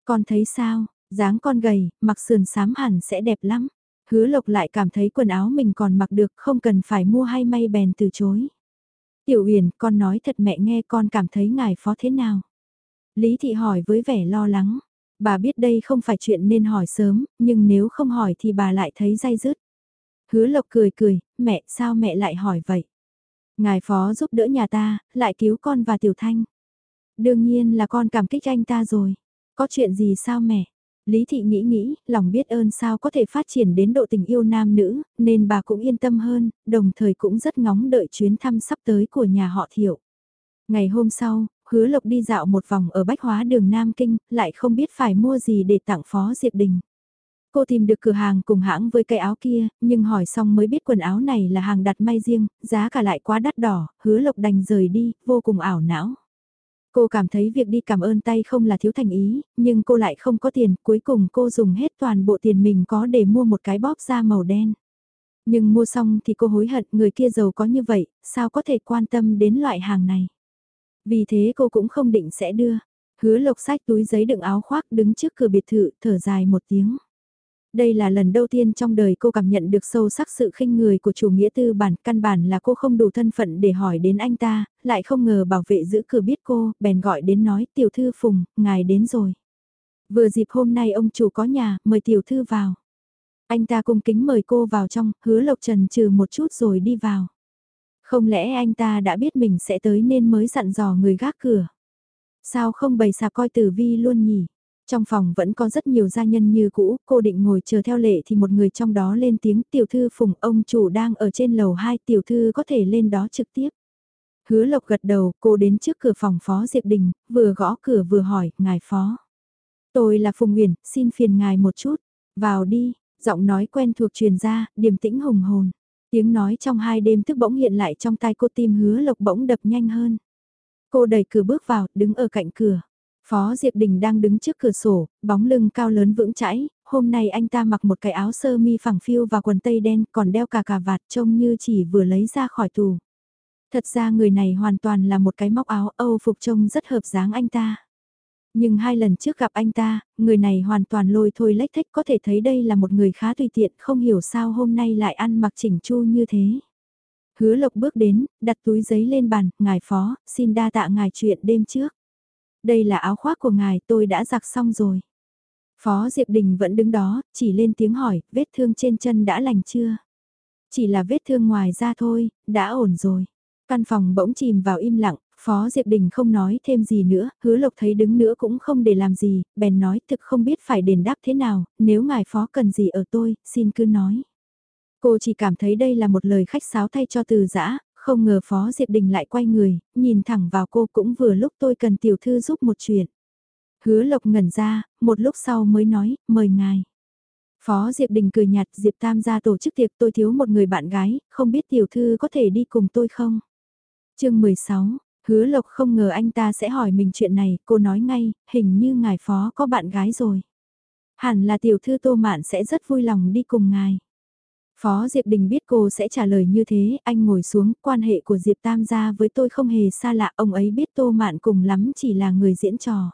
Con thấy sao, dáng con gầy, mặc sườn sám hẳn sẽ đẹp lắm. Hứa Lộc lại cảm thấy quần áo mình còn mặc được không cần phải mua hay may bèn từ chối. Tiểu Uyển, con nói thật mẹ nghe con cảm thấy ngài phó thế nào? Lý Thị hỏi với vẻ lo lắng. Bà biết đây không phải chuyện nên hỏi sớm, nhưng nếu không hỏi thì bà lại thấy dai dứt. Hứa Lộc cười cười, mẹ sao mẹ lại hỏi vậy? Ngài phó giúp đỡ nhà ta, lại cứu con và Tiểu Thanh. Đương nhiên là con cảm kích anh ta rồi. Có chuyện gì sao mẹ? Lý Thị nghĩ nghĩ, lòng biết ơn sao có thể phát triển đến độ tình yêu nam nữ, nên bà cũng yên tâm hơn, đồng thời cũng rất ngóng đợi chuyến thăm sắp tới của nhà họ Thiệu. Ngày hôm sau, Hứa Lộc đi dạo một vòng ở Bách Hóa đường Nam Kinh, lại không biết phải mua gì để tặng Phó Diệp Đình. Cô tìm được cửa hàng cùng hãng với cây áo kia, nhưng hỏi xong mới biết quần áo này là hàng đặt may riêng, giá cả lại quá đắt đỏ, hứa lộc đành rời đi, vô cùng ảo não. Cô cảm thấy việc đi cảm ơn tay không là thiếu thành ý, nhưng cô lại không có tiền, cuối cùng cô dùng hết toàn bộ tiền mình có để mua một cái bóp da màu đen. Nhưng mua xong thì cô hối hận người kia giàu có như vậy, sao có thể quan tâm đến loại hàng này. Vì thế cô cũng không định sẽ đưa. Hứa lộc sách túi giấy đựng áo khoác đứng trước cửa biệt thự, thở dài một tiếng. Đây là lần đầu tiên trong đời cô cảm nhận được sâu sắc sự khinh người của chủ nghĩa tư bản, căn bản là cô không đủ thân phận để hỏi đến anh ta, lại không ngờ bảo vệ giữ cửa biết cô, bèn gọi đến nói tiểu thư Phùng, ngài đến rồi. Vừa dịp hôm nay ông chủ có nhà, mời tiểu thư vào. Anh ta cung kính mời cô vào trong, hứa lộc trần trừ một chút rồi đi vào. Không lẽ anh ta đã biết mình sẽ tới nên mới dặn dò người gác cửa. Sao không bày sạp coi tử vi luôn nhỉ? Trong phòng vẫn có rất nhiều gia nhân như cũ, cô định ngồi chờ theo lệ thì một người trong đó lên tiếng tiểu thư phùng ông chủ đang ở trên lầu 2 tiểu thư có thể lên đó trực tiếp. Hứa lộc gật đầu, cô đến trước cửa phòng phó Diệp Đình, vừa gõ cửa vừa hỏi, ngài phó. Tôi là Phùng Nguyễn, xin phiền ngài một chút, vào đi, giọng nói quen thuộc truyền ra, điềm tĩnh hùng hồn. Tiếng nói trong hai đêm thức bỗng hiện lại trong tai cô tim hứa lộc bỗng đập nhanh hơn. Cô đẩy cửa bước vào, đứng ở cạnh cửa. Phó Diệp Đình đang đứng trước cửa sổ, bóng lưng cao lớn vững chãi, hôm nay anh ta mặc một cái áo sơ mi phẳng phiu và quần tây đen còn đeo cả cà vạt trông như chỉ vừa lấy ra khỏi tù. Thật ra người này hoàn toàn là một cái móc áo Âu phục trông rất hợp dáng anh ta. Nhưng hai lần trước gặp anh ta, người này hoàn toàn lôi thôi lách thách có thể thấy đây là một người khá tùy tiện không hiểu sao hôm nay lại ăn mặc chỉnh chu như thế. Hứa lộc bước đến, đặt túi giấy lên bàn, ngài phó, xin đa tạ ngài chuyện đêm trước. Đây là áo khoác của ngài tôi đã giặt xong rồi. Phó Diệp Đình vẫn đứng đó, chỉ lên tiếng hỏi, vết thương trên chân đã lành chưa? Chỉ là vết thương ngoài da thôi, đã ổn rồi. Căn phòng bỗng chìm vào im lặng, Phó Diệp Đình không nói thêm gì nữa, hứa lộc thấy đứng nữa cũng không để làm gì, bèn nói thực không biết phải đền đáp thế nào, nếu ngài Phó cần gì ở tôi, xin cứ nói. Cô chỉ cảm thấy đây là một lời khách sáo thay cho từ giã, không ngờ Phó Diệp Đình lại quay người, nhìn thẳng vào cô cũng vừa lúc tôi cần tiểu thư giúp một chuyện. Hứa Lộc ngẩn ra, một lúc sau mới nói, mời ngài. Phó Diệp Đình cười nhạt, Diệp Tam gia tổ chức tiệc tôi thiếu một người bạn gái, không biết tiểu thư có thể đi cùng tôi không? chương 16, hứa Lộc không ngờ anh ta sẽ hỏi mình chuyện này, cô nói ngay, hình như ngài Phó có bạn gái rồi. Hẳn là tiểu thư Tô Mạn sẽ rất vui lòng đi cùng ngài. Phó Diệp Đình biết cô sẽ trả lời như thế, anh ngồi xuống, quan hệ của Diệp Tam gia với tôi không hề xa lạ, ông ấy biết Tô Mạn cùng lắm chỉ là người diễn trò.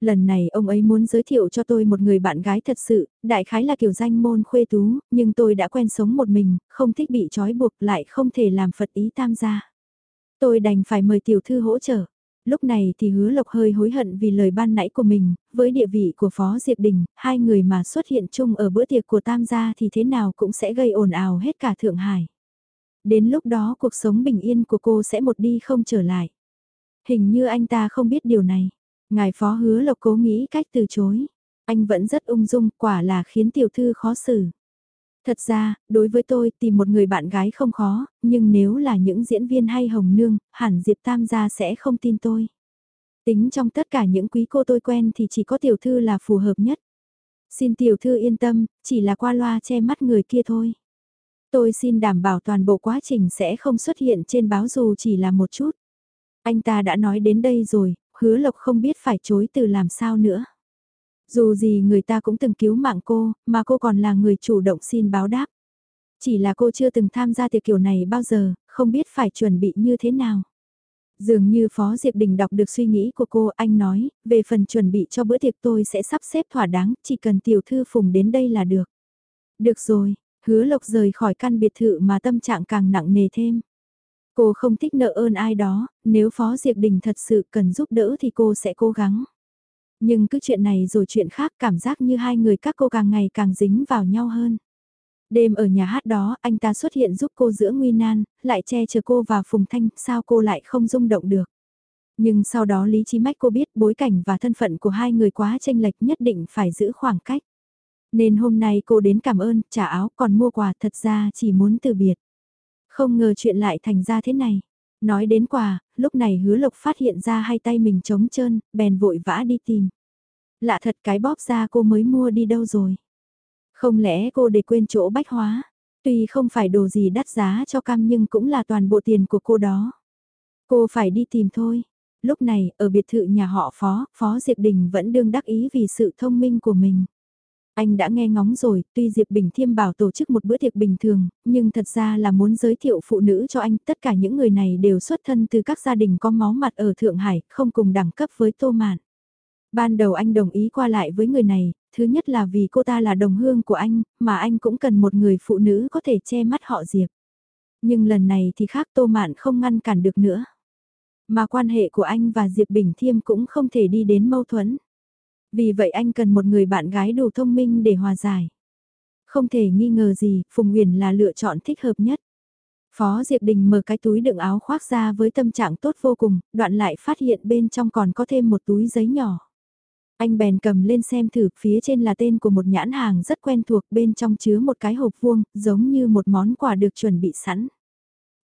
Lần này ông ấy muốn giới thiệu cho tôi một người bạn gái thật sự, đại khái là kiểu danh môn khuê tú, nhưng tôi đã quen sống một mình, không thích bị trói buộc lại không thể làm Phật ý tam gia. Tôi đành phải mời tiểu thư hỗ trợ lúc này thì hứa lộc hơi hối hận vì lời ban nãy của mình, với địa vị của Phó Diệp Đình, hai người mà xuất hiện chung ở bữa tiệc của Tam gia thì thế nào cũng sẽ gây ồn ào hết cả Thượng Hải. Đến lúc đó cuộc sống bình yên của cô sẽ một đi không trở lại. Hình như anh ta không biết điều này. Ngài Phó hứa lộc cố nghĩ cách từ chối. Anh vẫn rất ung dung, quả là khiến tiểu thư khó xử. Thật ra, đối với tôi tìm một người bạn gái không khó, nhưng nếu là những diễn viên hay hồng nương, hẳn Diệp Tam gia sẽ không tin tôi. Tính trong tất cả những quý cô tôi quen thì chỉ có tiểu thư là phù hợp nhất. Xin tiểu thư yên tâm, chỉ là qua loa che mắt người kia thôi. Tôi xin đảm bảo toàn bộ quá trình sẽ không xuất hiện trên báo dù chỉ là một chút. Anh ta đã nói đến đây rồi, hứa lộc không biết phải chối từ làm sao nữa. Dù gì người ta cũng từng cứu mạng cô, mà cô còn là người chủ động xin báo đáp. Chỉ là cô chưa từng tham gia tiệc kiểu này bao giờ, không biết phải chuẩn bị như thế nào. Dường như Phó Diệp Đình đọc được suy nghĩ của cô, anh nói, về phần chuẩn bị cho bữa tiệc tôi sẽ sắp xếp thỏa đáng, chỉ cần tiểu thư phùng đến đây là được. Được rồi, hứa lộc rời khỏi căn biệt thự mà tâm trạng càng nặng nề thêm. Cô không thích nợ ơn ai đó, nếu Phó Diệp Đình thật sự cần giúp đỡ thì cô sẽ cố gắng. Nhưng cứ chuyện này rồi chuyện khác cảm giác như hai người các cô càng ngày càng dính vào nhau hơn. Đêm ở nhà hát đó, anh ta xuất hiện giúp cô giữa nguy nan, lại che chở cô và Phùng Thanh, sao cô lại không rung động được. Nhưng sau đó Lý trí Mách cô biết bối cảnh và thân phận của hai người quá tranh lệch nhất định phải giữ khoảng cách. Nên hôm nay cô đến cảm ơn, trả áo còn mua quà thật ra chỉ muốn từ biệt. Không ngờ chuyện lại thành ra thế này. Nói đến quà, lúc này hứa lộc phát hiện ra hai tay mình trống trơn, bèn vội vã đi tìm. Lạ thật cái bóp ra cô mới mua đi đâu rồi. Không lẽ cô để quên chỗ bách hóa? Tuy không phải đồ gì đắt giá cho cam nhưng cũng là toàn bộ tiền của cô đó. Cô phải đi tìm thôi. Lúc này, ở biệt thự nhà họ Phó, Phó Diệp Đình vẫn đương đắc ý vì sự thông minh của mình. Anh đã nghe ngóng rồi, tuy Diệp Bình Thiêm bảo tổ chức một bữa tiệc bình thường, nhưng thật ra là muốn giới thiệu phụ nữ cho anh. Tất cả những người này đều xuất thân từ các gia đình có máu mặt ở Thượng Hải, không cùng đẳng cấp với Tô Mạn. Ban đầu anh đồng ý qua lại với người này, thứ nhất là vì cô ta là đồng hương của anh, mà anh cũng cần một người phụ nữ có thể che mắt họ Diệp. Nhưng lần này thì khác Tô Mạn không ngăn cản được nữa. Mà quan hệ của anh và Diệp Bình Thiêm cũng không thể đi đến mâu thuẫn. Vì vậy anh cần một người bạn gái đủ thông minh để hòa giải. Không thể nghi ngờ gì, Phùng Nguyền là lựa chọn thích hợp nhất. Phó Diệp Đình mở cái túi đựng áo khoác ra với tâm trạng tốt vô cùng, đoạn lại phát hiện bên trong còn có thêm một túi giấy nhỏ. Anh bèn cầm lên xem thử, phía trên là tên của một nhãn hàng rất quen thuộc, bên trong chứa một cái hộp vuông, giống như một món quà được chuẩn bị sẵn.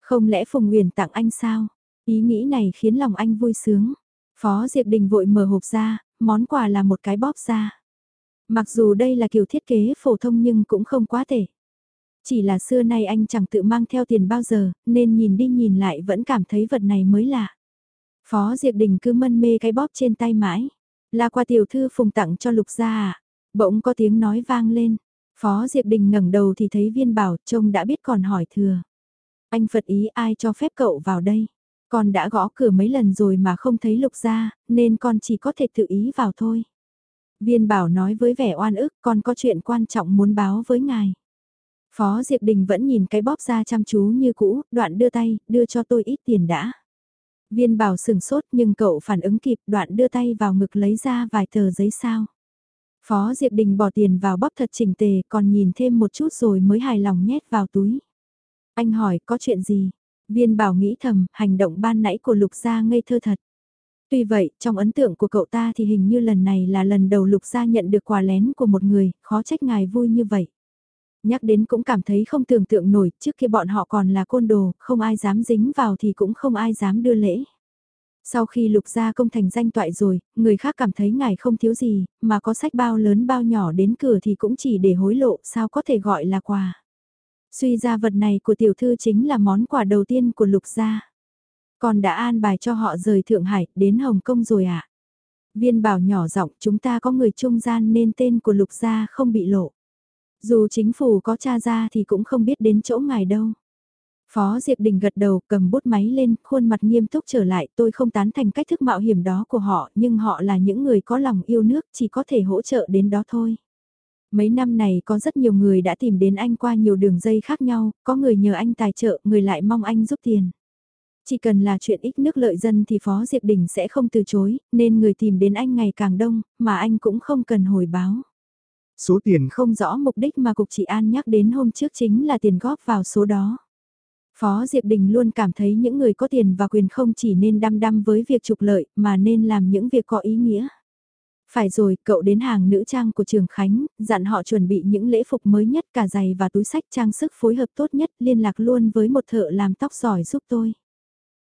Không lẽ Phùng Nguyền tặng anh sao? Ý nghĩ này khiến lòng anh vui sướng. Phó Diệp Đình vội mở hộp ra, món quà là một cái bóp ra. Mặc dù đây là kiểu thiết kế phổ thông nhưng cũng không quá tệ. Chỉ là xưa nay anh chẳng tự mang theo tiền bao giờ, nên nhìn đi nhìn lại vẫn cảm thấy vật này mới lạ. Phó Diệp Đình cứ mân mê cái bóp trên tay mãi. Là qua tiểu thư phùng tặng cho lục gia à? Bỗng có tiếng nói vang lên. Phó Diệp Đình ngẩng đầu thì thấy viên bảo trông đã biết còn hỏi thừa. Anh Phật ý ai cho phép cậu vào đây? Con đã gõ cửa mấy lần rồi mà không thấy lục gia, nên con chỉ có thể tự ý vào thôi. Viên bảo nói với vẻ oan ức con có chuyện quan trọng muốn báo với ngài. Phó Diệp Đình vẫn nhìn cái bóp ra chăm chú như cũ, đoạn đưa tay, đưa cho tôi ít tiền đã. Viên bảo sừng sốt nhưng cậu phản ứng kịp đoạn đưa tay vào ngực lấy ra vài tờ giấy sao. Phó Diệp Đình bỏ tiền vào bóp thật chỉnh tề còn nhìn thêm một chút rồi mới hài lòng nhét vào túi. Anh hỏi có chuyện gì? Viên bảo nghĩ thầm, hành động ban nãy của Lục Gia ngây thơ thật. Tuy vậy, trong ấn tượng của cậu ta thì hình như lần này là lần đầu Lục Gia nhận được quà lén của một người, khó trách ngài vui như vậy. Nhắc đến cũng cảm thấy không tưởng tượng nổi, trước kia bọn họ còn là côn đồ, không ai dám dính vào thì cũng không ai dám đưa lễ. Sau khi lục gia công thành danh toại rồi, người khác cảm thấy ngài không thiếu gì, mà có sách bao lớn bao nhỏ đến cửa thì cũng chỉ để hối lộ, sao có thể gọi là quà. Suy ra vật này của tiểu thư chính là món quà đầu tiên của lục gia. Còn đã an bài cho họ rời Thượng Hải, đến Hồng Kông rồi ạ. À? Viên bảo nhỏ giọng chúng ta có người trung gian nên tên của lục gia không bị lộ. Dù chính phủ có tra ra thì cũng không biết đến chỗ ngài đâu. Phó Diệp Đình gật đầu cầm bút máy lên, khuôn mặt nghiêm túc trở lại, tôi không tán thành cách thức mạo hiểm đó của họ, nhưng họ là những người có lòng yêu nước, chỉ có thể hỗ trợ đến đó thôi. Mấy năm này có rất nhiều người đã tìm đến anh qua nhiều đường dây khác nhau, có người nhờ anh tài trợ, người lại mong anh giúp tiền. Chỉ cần là chuyện ích nước lợi dân thì Phó Diệp Đình sẽ không từ chối, nên người tìm đến anh ngày càng đông, mà anh cũng không cần hồi báo. Số tiền không rõ mục đích mà Cục Trị An nhắc đến hôm trước chính là tiền góp vào số đó. Phó Diệp Đình luôn cảm thấy những người có tiền và quyền không chỉ nên đăm đăm với việc trục lợi mà nên làm những việc có ý nghĩa. Phải rồi, cậu đến hàng nữ trang của trường Khánh, dặn họ chuẩn bị những lễ phục mới nhất cả giày và túi sách trang sức phối hợp tốt nhất, liên lạc luôn với một thợ làm tóc giỏi giúp tôi.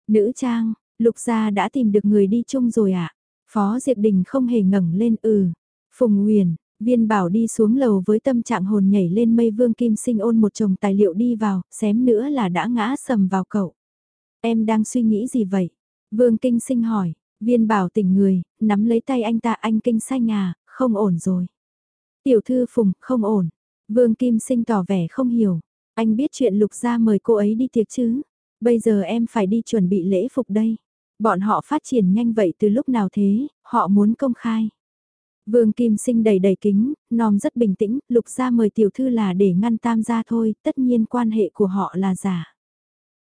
Nữ trang, Lục Gia đã tìm được người đi chung rồi ạ. À? Phó Diệp Đình không hề ngẩng lên ừ. Phùng Nguyền, viên bảo đi xuống lầu với tâm trạng hồn nhảy lên mây vương kim sinh ôn một chồng tài liệu đi vào, xém nữa là đã ngã sầm vào cậu. Em đang suy nghĩ gì vậy? Vương kinh sinh hỏi, viên bảo tỉnh người, nắm lấy tay anh ta anh kinh xanh à, không ổn rồi. Tiểu thư Phùng, không ổn. Vương Kim Sinh tỏ vẻ không hiểu. Anh biết chuyện Lục Gia mời cô ấy đi tiệc chứ. Bây giờ em phải đi chuẩn bị lễ phục đây. Bọn họ phát triển nhanh vậy từ lúc nào thế, họ muốn công khai. Vương Kim Sinh đầy đầy kính, nom rất bình tĩnh, lục gia mời tiểu thư là để ngăn tam gia thôi, tất nhiên quan hệ của họ là giả.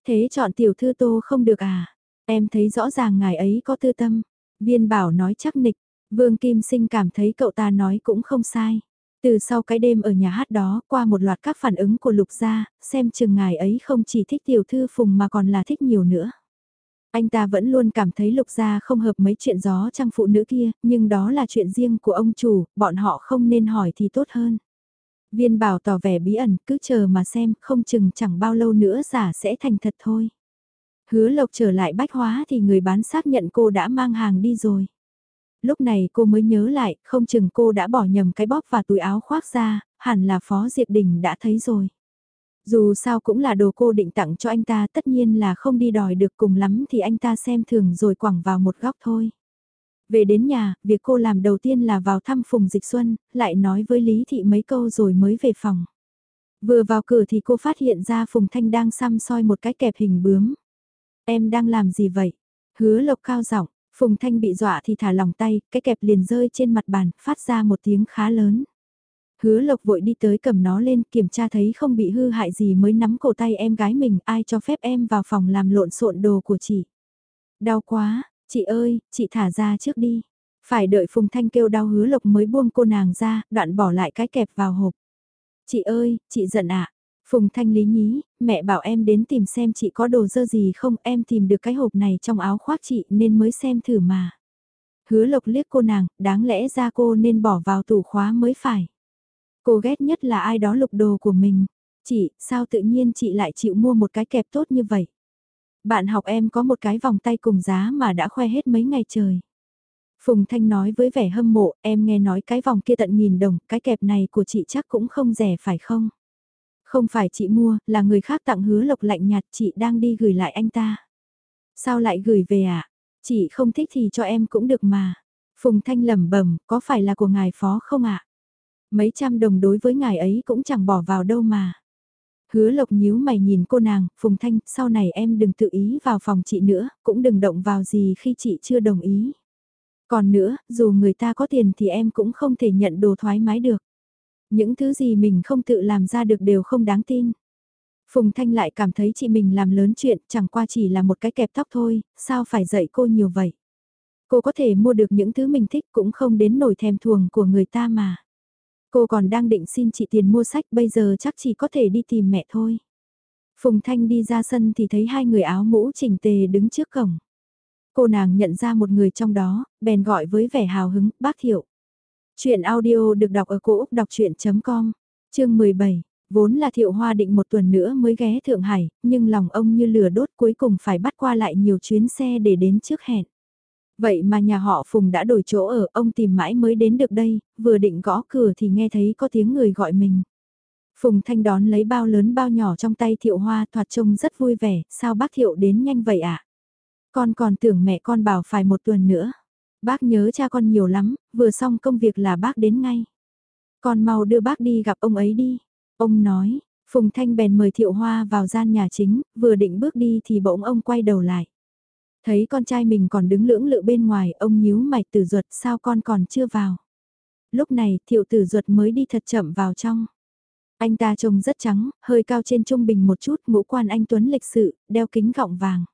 Thế chọn tiểu thư tô không được à? Em thấy rõ ràng ngài ấy có tư tâm. Viên bảo nói chắc nịch, Vương Kim Sinh cảm thấy cậu ta nói cũng không sai. Từ sau cái đêm ở nhà hát đó, qua một loạt các phản ứng của lục gia, xem chừng ngài ấy không chỉ thích tiểu thư phùng mà còn là thích nhiều nữa. Anh ta vẫn luôn cảm thấy lục gia không hợp mấy chuyện gió trăng phụ nữ kia, nhưng đó là chuyện riêng của ông chủ, bọn họ không nên hỏi thì tốt hơn. Viên bảo tỏ vẻ bí ẩn, cứ chờ mà xem, không chừng chẳng bao lâu nữa giả sẽ thành thật thôi. Hứa lộc trở lại bách hóa thì người bán xác nhận cô đã mang hàng đi rồi. Lúc này cô mới nhớ lại, không chừng cô đã bỏ nhầm cái bóp và túi áo khoác ra, hẳn là Phó Diệp Đình đã thấy rồi. Dù sao cũng là đồ cô định tặng cho anh ta tất nhiên là không đi đòi được cùng lắm thì anh ta xem thường rồi quẳng vào một góc thôi. Về đến nhà, việc cô làm đầu tiên là vào thăm Phùng Dịch Xuân, lại nói với Lý Thị mấy câu rồi mới về phòng. Vừa vào cửa thì cô phát hiện ra Phùng Thanh đang xăm soi một cái kẹp hình bướm. Em đang làm gì vậy? Hứa lộc cao giọng Phùng Thanh bị dọa thì thả lòng tay, cái kẹp liền rơi trên mặt bàn, phát ra một tiếng khá lớn. Hứa lộc vội đi tới cầm nó lên kiểm tra thấy không bị hư hại gì mới nắm cổ tay em gái mình ai cho phép em vào phòng làm lộn xộn đồ của chị. Đau quá, chị ơi, chị thả ra trước đi. Phải đợi Phùng Thanh kêu đau hứa lộc mới buông cô nàng ra, đoạn bỏ lại cái kẹp vào hộp. Chị ơi, chị giận ạ. À? Phùng Thanh lý nhí, mẹ bảo em đến tìm xem chị có đồ dơ gì không, em tìm được cái hộp này trong áo khoác chị nên mới xem thử mà. Hứa lộc liếc cô nàng, đáng lẽ ra cô nên bỏ vào tủ khóa mới phải. Cô ghét nhất là ai đó lục đồ của mình. Chị, sao tự nhiên chị lại chịu mua một cái kẹp tốt như vậy? Bạn học em có một cái vòng tay cùng giá mà đã khoe hết mấy ngày trời. Phùng Thanh nói với vẻ hâm mộ, em nghe nói cái vòng kia tận nghìn đồng, cái kẹp này của chị chắc cũng không rẻ phải không? Không phải chị mua, là người khác tặng hứa lộc lạnh nhạt chị đang đi gửi lại anh ta. Sao lại gửi về ạ? À? Chị không thích thì cho em cũng được mà. Phùng Thanh lẩm bẩm, có phải là của ngài phó không ạ? À? Mấy trăm đồng đối với ngài ấy cũng chẳng bỏ vào đâu mà. Hứa lộc nhíu mày nhìn cô nàng, Phùng Thanh, sau này em đừng tự ý vào phòng chị nữa, cũng đừng động vào gì khi chị chưa đồng ý. Còn nữa, dù người ta có tiền thì em cũng không thể nhận đồ thoải mái được. Những thứ gì mình không tự làm ra được đều không đáng tin. Phùng Thanh lại cảm thấy chị mình làm lớn chuyện, chẳng qua chỉ là một cái kẹp tóc thôi, sao phải dạy cô nhiều vậy. Cô có thể mua được những thứ mình thích cũng không đến nổi thèm thuồng của người ta mà. Cô còn đang định xin chị tiền mua sách bây giờ chắc chỉ có thể đi tìm mẹ thôi. Phùng Thanh đi ra sân thì thấy hai người áo mũ chỉnh tề đứng trước cổng. Cô nàng nhận ra một người trong đó, bèn gọi với vẻ hào hứng, bác Thiệu. Chuyện audio được đọc ở cổ Úc đọc chuyện.com, chương 17. Vốn là thiệu hoa định một tuần nữa mới ghé Thượng Hải, nhưng lòng ông như lửa đốt cuối cùng phải bắt qua lại nhiều chuyến xe để đến trước hẹn. Vậy mà nhà họ Phùng đã đổi chỗ ở, ông tìm mãi mới đến được đây, vừa định gõ cửa thì nghe thấy có tiếng người gọi mình. Phùng Thanh đón lấy bao lớn bao nhỏ trong tay Thiệu Hoa thoạt trông rất vui vẻ, sao bác Thiệu đến nhanh vậy ạ? À? Con còn tưởng mẹ con bảo phải một tuần nữa. Bác nhớ cha con nhiều lắm, vừa xong công việc là bác đến ngay. Con mau đưa bác đi gặp ông ấy đi. Ông nói, Phùng Thanh bèn mời Thiệu Hoa vào gian nhà chính, vừa định bước đi thì bỗng ông quay đầu lại. Thấy con trai mình còn đứng lưỡng lự bên ngoài, ông nhíu mày tử ruột sao con còn chưa vào. Lúc này thiệu tử ruột mới đi thật chậm vào trong. Anh ta trông rất trắng, hơi cao trên trung bình một chút, ngũ quan anh Tuấn lịch sự, đeo kính gọng vàng.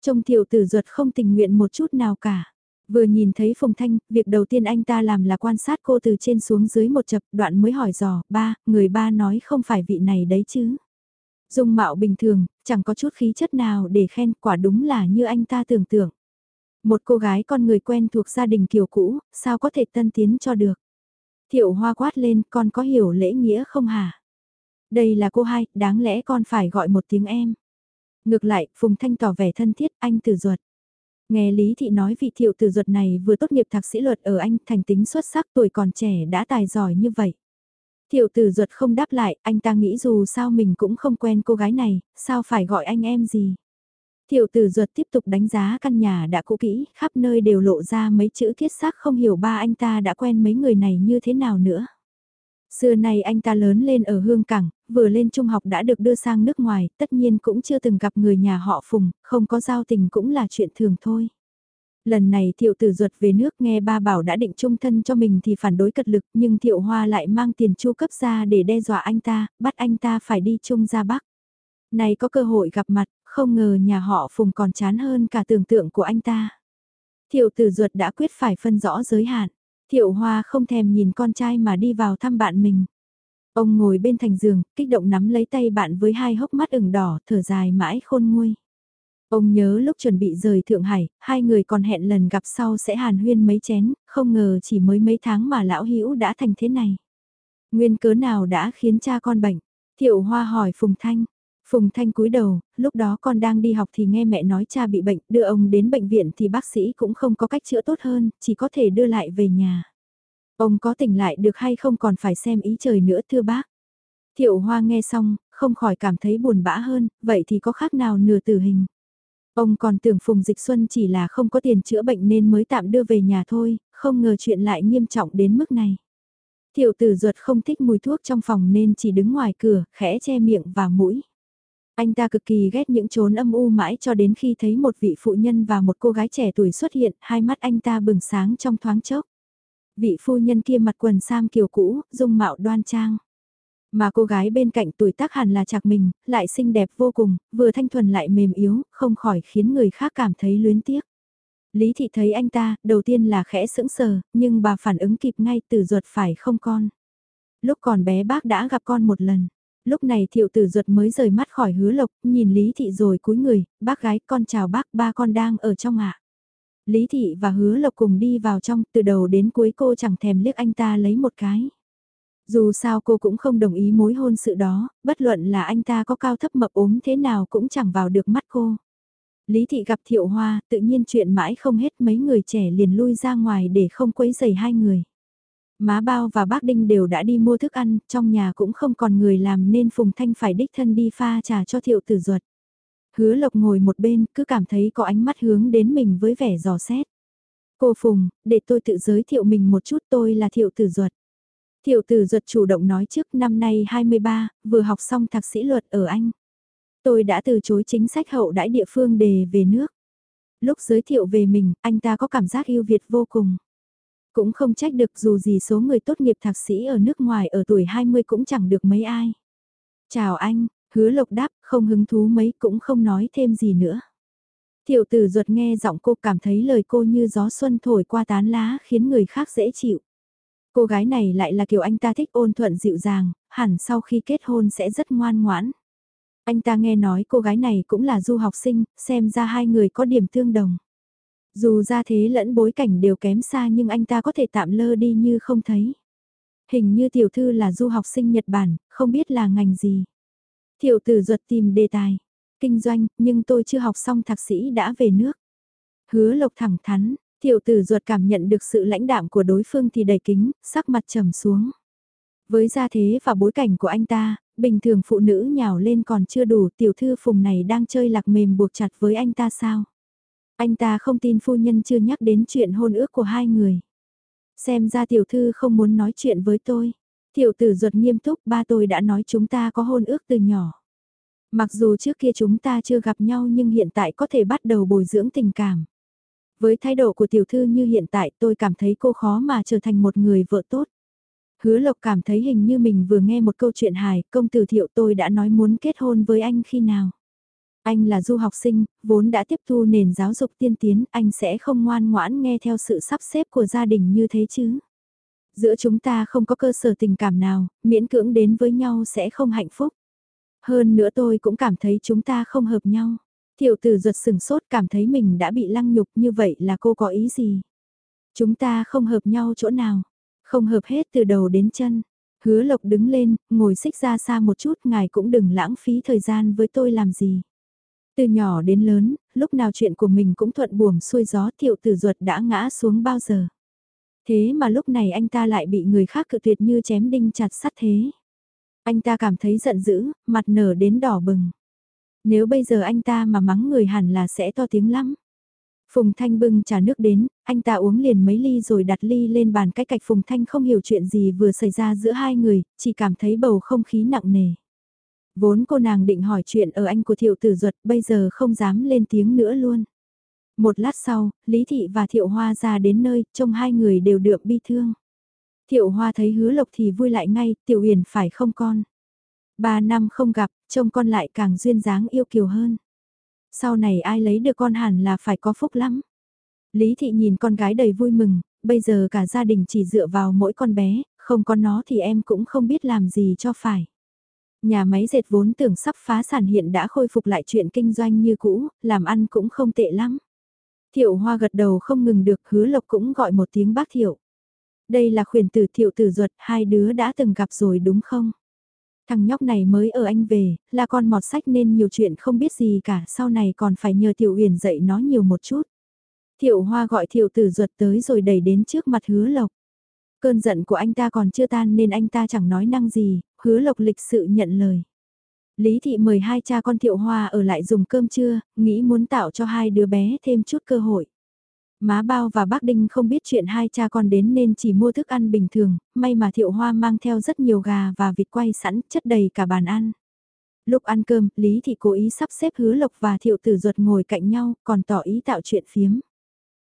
Trông thiệu tử ruột không tình nguyện một chút nào cả. Vừa nhìn thấy Phùng Thanh, việc đầu tiên anh ta làm là quan sát cô từ trên xuống dưới một chập đoạn mới hỏi dò, ba, người ba nói không phải vị này đấy chứ. Dung mạo bình thường, chẳng có chút khí chất nào để khen quả đúng là như anh ta tưởng tượng. Một cô gái con người quen thuộc gia đình kiểu cũ, sao có thể tân tiến cho được. Thiệu hoa quát lên, con có hiểu lễ nghĩa không hả? Đây là cô hai, đáng lẽ con phải gọi một tiếng em. Ngược lại, Phùng Thanh tỏ vẻ thân thiết, anh tử ruột. Nghe Lý Thị nói vị thiệu tử ruột này vừa tốt nghiệp thạc sĩ luật ở Anh, thành tính xuất sắc tuổi còn trẻ đã tài giỏi như vậy. Thiệu tử ruột không đáp lại, anh ta nghĩ dù sao mình cũng không quen cô gái này, sao phải gọi anh em gì. Thiệu tử ruột tiếp tục đánh giá căn nhà đã cũ kỹ, khắp nơi đều lộ ra mấy chữ thiết xác không hiểu ba anh ta đã quen mấy người này như thế nào nữa. Xưa nay anh ta lớn lên ở Hương Cảng, vừa lên trung học đã được đưa sang nước ngoài, tất nhiên cũng chưa từng gặp người nhà họ Phùng, không có giao tình cũng là chuyện thường thôi. Lần này thiệu tử ruột về nước nghe ba bảo đã định trung thân cho mình thì phản đối cật lực nhưng thiệu hoa lại mang tiền chu cấp ra để đe dọa anh ta, bắt anh ta phải đi chung ra Bắc. Này có cơ hội gặp mặt, không ngờ nhà họ Phùng còn chán hơn cả tưởng tượng của anh ta. Thiệu tử ruột đã quyết phải phân rõ giới hạn. Thiệu Hoa không thèm nhìn con trai mà đi vào thăm bạn mình. Ông ngồi bên thành giường, kích động nắm lấy tay bạn với hai hốc mắt ửng đỏ, thở dài mãi khôn nguôi. Ông nhớ lúc chuẩn bị rời Thượng Hải, hai người còn hẹn lần gặp sau sẽ hàn huyên mấy chén, không ngờ chỉ mới mấy tháng mà lão hữu đã thành thế này. Nguyên cớ nào đã khiến cha con bệnh? Thiệu Hoa hỏi Phùng Thanh, Phùng Thanh cúi đầu, lúc đó con đang đi học thì nghe mẹ nói cha bị bệnh, đưa ông đến bệnh viện thì bác sĩ cũng không có cách chữa tốt hơn, chỉ có thể đưa lại về nhà. Ông có tỉnh lại được hay không còn phải xem ý trời nữa thưa bác. Thiệu Hoa nghe xong, không khỏi cảm thấy buồn bã hơn, vậy thì có khác nào nửa tử hình. Ông còn tưởng Phùng Dịch Xuân chỉ là không có tiền chữa bệnh nên mới tạm đưa về nhà thôi, không ngờ chuyện lại nghiêm trọng đến mức này. Thiệu tử ruột không thích mùi thuốc trong phòng nên chỉ đứng ngoài cửa, khẽ che miệng và mũi. Anh ta cực kỳ ghét những chốn âm u mãi cho đến khi thấy một vị phụ nhân và một cô gái trẻ tuổi xuất hiện, hai mắt anh ta bừng sáng trong thoáng chốc. Vị phu nhân kia mặt quần sam kiều cũ, dung mạo đoan trang. Mà cô gái bên cạnh tuổi tác hẳn là chạc mình, lại xinh đẹp vô cùng, vừa thanh thuần lại mềm yếu, không khỏi khiến người khác cảm thấy luyến tiếc. Lý thị thấy anh ta, đầu tiên là khẽ sững sờ, nhưng bà phản ứng kịp ngay từ ruột phải không con. Lúc còn bé bác đã gặp con một lần. Lúc này thiệu tử ruột mới rời mắt khỏi hứa lộc, nhìn Lý Thị rồi cúi người, bác gái con chào bác ba con đang ở trong ạ. Lý Thị và hứa lộc cùng đi vào trong, từ đầu đến cuối cô chẳng thèm liếc anh ta lấy một cái. Dù sao cô cũng không đồng ý mối hôn sự đó, bất luận là anh ta có cao thấp mập ốm thế nào cũng chẳng vào được mắt cô. Lý Thị gặp Thiệu Hoa, tự nhiên chuyện mãi không hết mấy người trẻ liền lui ra ngoài để không quấy rầy hai người. Má Bao và bác Đinh đều đã đi mua thức ăn, trong nhà cũng không còn người làm nên Phùng Thanh phải đích thân đi pha trà cho thiệu tử ruột. Hứa Lộc ngồi một bên, cứ cảm thấy có ánh mắt hướng đến mình với vẻ dò xét. Cô Phùng, để tôi tự giới thiệu mình một chút tôi là thiệu tử ruột. Thiệu tử ruột chủ động nói trước năm nay 23, vừa học xong thạc sĩ luật ở Anh. Tôi đã từ chối chính sách hậu đãi địa phương đề về nước. Lúc giới thiệu về mình, anh ta có cảm giác yêu Việt vô cùng. Cũng không trách được dù gì số người tốt nghiệp thạc sĩ ở nước ngoài ở tuổi 20 cũng chẳng được mấy ai. Chào anh, hứa lộc đáp, không hứng thú mấy cũng không nói thêm gì nữa. Tiểu tử ruột nghe giọng cô cảm thấy lời cô như gió xuân thổi qua tán lá khiến người khác dễ chịu. Cô gái này lại là kiểu anh ta thích ôn thuận dịu dàng, hẳn sau khi kết hôn sẽ rất ngoan ngoãn. Anh ta nghe nói cô gái này cũng là du học sinh, xem ra hai người có điểm tương đồng. Dù ra thế lẫn bối cảnh đều kém xa nhưng anh ta có thể tạm lơ đi như không thấy. Hình như tiểu thư là du học sinh Nhật Bản, không biết là ngành gì. Tiểu tử ruột tìm đề tài. Kinh doanh, nhưng tôi chưa học xong thạc sĩ đã về nước. Hứa lộc thẳng thắn, tiểu tử ruột cảm nhận được sự lãnh đạm của đối phương thì đầy kính, sắc mặt trầm xuống. Với gia thế và bối cảnh của anh ta, bình thường phụ nữ nhào lên còn chưa đủ tiểu thư phùng này đang chơi lạc mềm buộc chặt với anh ta sao? Anh ta không tin phu nhân chưa nhắc đến chuyện hôn ước của hai người. Xem ra tiểu thư không muốn nói chuyện với tôi. Tiểu tử ruột nghiêm túc ba tôi đã nói chúng ta có hôn ước từ nhỏ. Mặc dù trước kia chúng ta chưa gặp nhau nhưng hiện tại có thể bắt đầu bồi dưỡng tình cảm. Với thái độ của tiểu thư như hiện tại tôi cảm thấy cô khó mà trở thành một người vợ tốt. Hứa Lộc cảm thấy hình như mình vừa nghe một câu chuyện hài, công tử thiệu tôi đã nói muốn kết hôn với anh khi nào. Anh là du học sinh, vốn đã tiếp thu nền giáo dục tiên tiến, anh sẽ không ngoan ngoãn nghe theo sự sắp xếp của gia đình như thế chứ. Giữa chúng ta không có cơ sở tình cảm nào, miễn cưỡng đến với nhau sẽ không hạnh phúc. Hơn nữa tôi cũng cảm thấy chúng ta không hợp nhau. Thiệu tử ruột sừng sốt cảm thấy mình đã bị lăng nhục như vậy là cô có ý gì? Chúng ta không hợp nhau chỗ nào, không hợp hết từ đầu đến chân. Hứa lộc đứng lên, ngồi xích ra xa một chút, ngài cũng đừng lãng phí thời gian với tôi làm gì. Từ nhỏ đến lớn, lúc nào chuyện của mình cũng thuận buồm xuôi gió thiệu tử ruột đã ngã xuống bao giờ. Thế mà lúc này anh ta lại bị người khác cự tuyệt như chém đinh chặt sắt thế. Anh ta cảm thấy giận dữ, mặt nở đến đỏ bừng. Nếu bây giờ anh ta mà mắng người hẳn là sẽ to tiếng lắm. Phùng Thanh bưng trà nước đến, anh ta uống liền mấy ly rồi đặt ly lên bàn cái cạch Phùng Thanh không hiểu chuyện gì vừa xảy ra giữa hai người, chỉ cảm thấy bầu không khí nặng nề. Vốn cô nàng định hỏi chuyện ở anh của thiệu tử duật bây giờ không dám lên tiếng nữa luôn. Một lát sau, Lý Thị và Thiệu Hoa ra đến nơi, trông hai người đều đượm bi thương. Thiệu Hoa thấy hứa lộc thì vui lại ngay, Tiểu Huyền phải không con? Ba năm không gặp, trông con lại càng duyên dáng yêu kiều hơn. Sau này ai lấy được con hẳn là phải có phúc lắm. Lý Thị nhìn con gái đầy vui mừng, bây giờ cả gia đình chỉ dựa vào mỗi con bé, không có nó thì em cũng không biết làm gì cho phải. Nhà máy dệt vốn tưởng sắp phá sản hiện đã khôi phục lại chuyện kinh doanh như cũ, làm ăn cũng không tệ lắm. Thiệu Hoa gật đầu không ngừng được, hứa lộc cũng gọi một tiếng bác Thiệu. Đây là khuyển tử Thiệu tử ruột, hai đứa đã từng gặp rồi đúng không? Thằng nhóc này mới ở anh về, là con mọt sách nên nhiều chuyện không biết gì cả, sau này còn phải nhờ Thiệu Huyền dạy nó nhiều một chút. Thiệu Hoa gọi Thiệu tử ruột tới rồi đẩy đến trước mặt hứa lộc. Cơn giận của anh ta còn chưa tan nên anh ta chẳng nói năng gì, hứa lộc lịch sự nhận lời. Lý Thị mời hai cha con Thiệu Hoa ở lại dùng cơm trưa, nghĩ muốn tạo cho hai đứa bé thêm chút cơ hội. Má Bao và bác Đinh không biết chuyện hai cha con đến nên chỉ mua thức ăn bình thường, may mà Thiệu Hoa mang theo rất nhiều gà và vịt quay sẵn chất đầy cả bàn ăn. Lúc ăn cơm, Lý Thị cố ý sắp xếp hứa lộc và Thiệu Tử Duật ngồi cạnh nhau, còn tỏ ý tạo chuyện phiếm.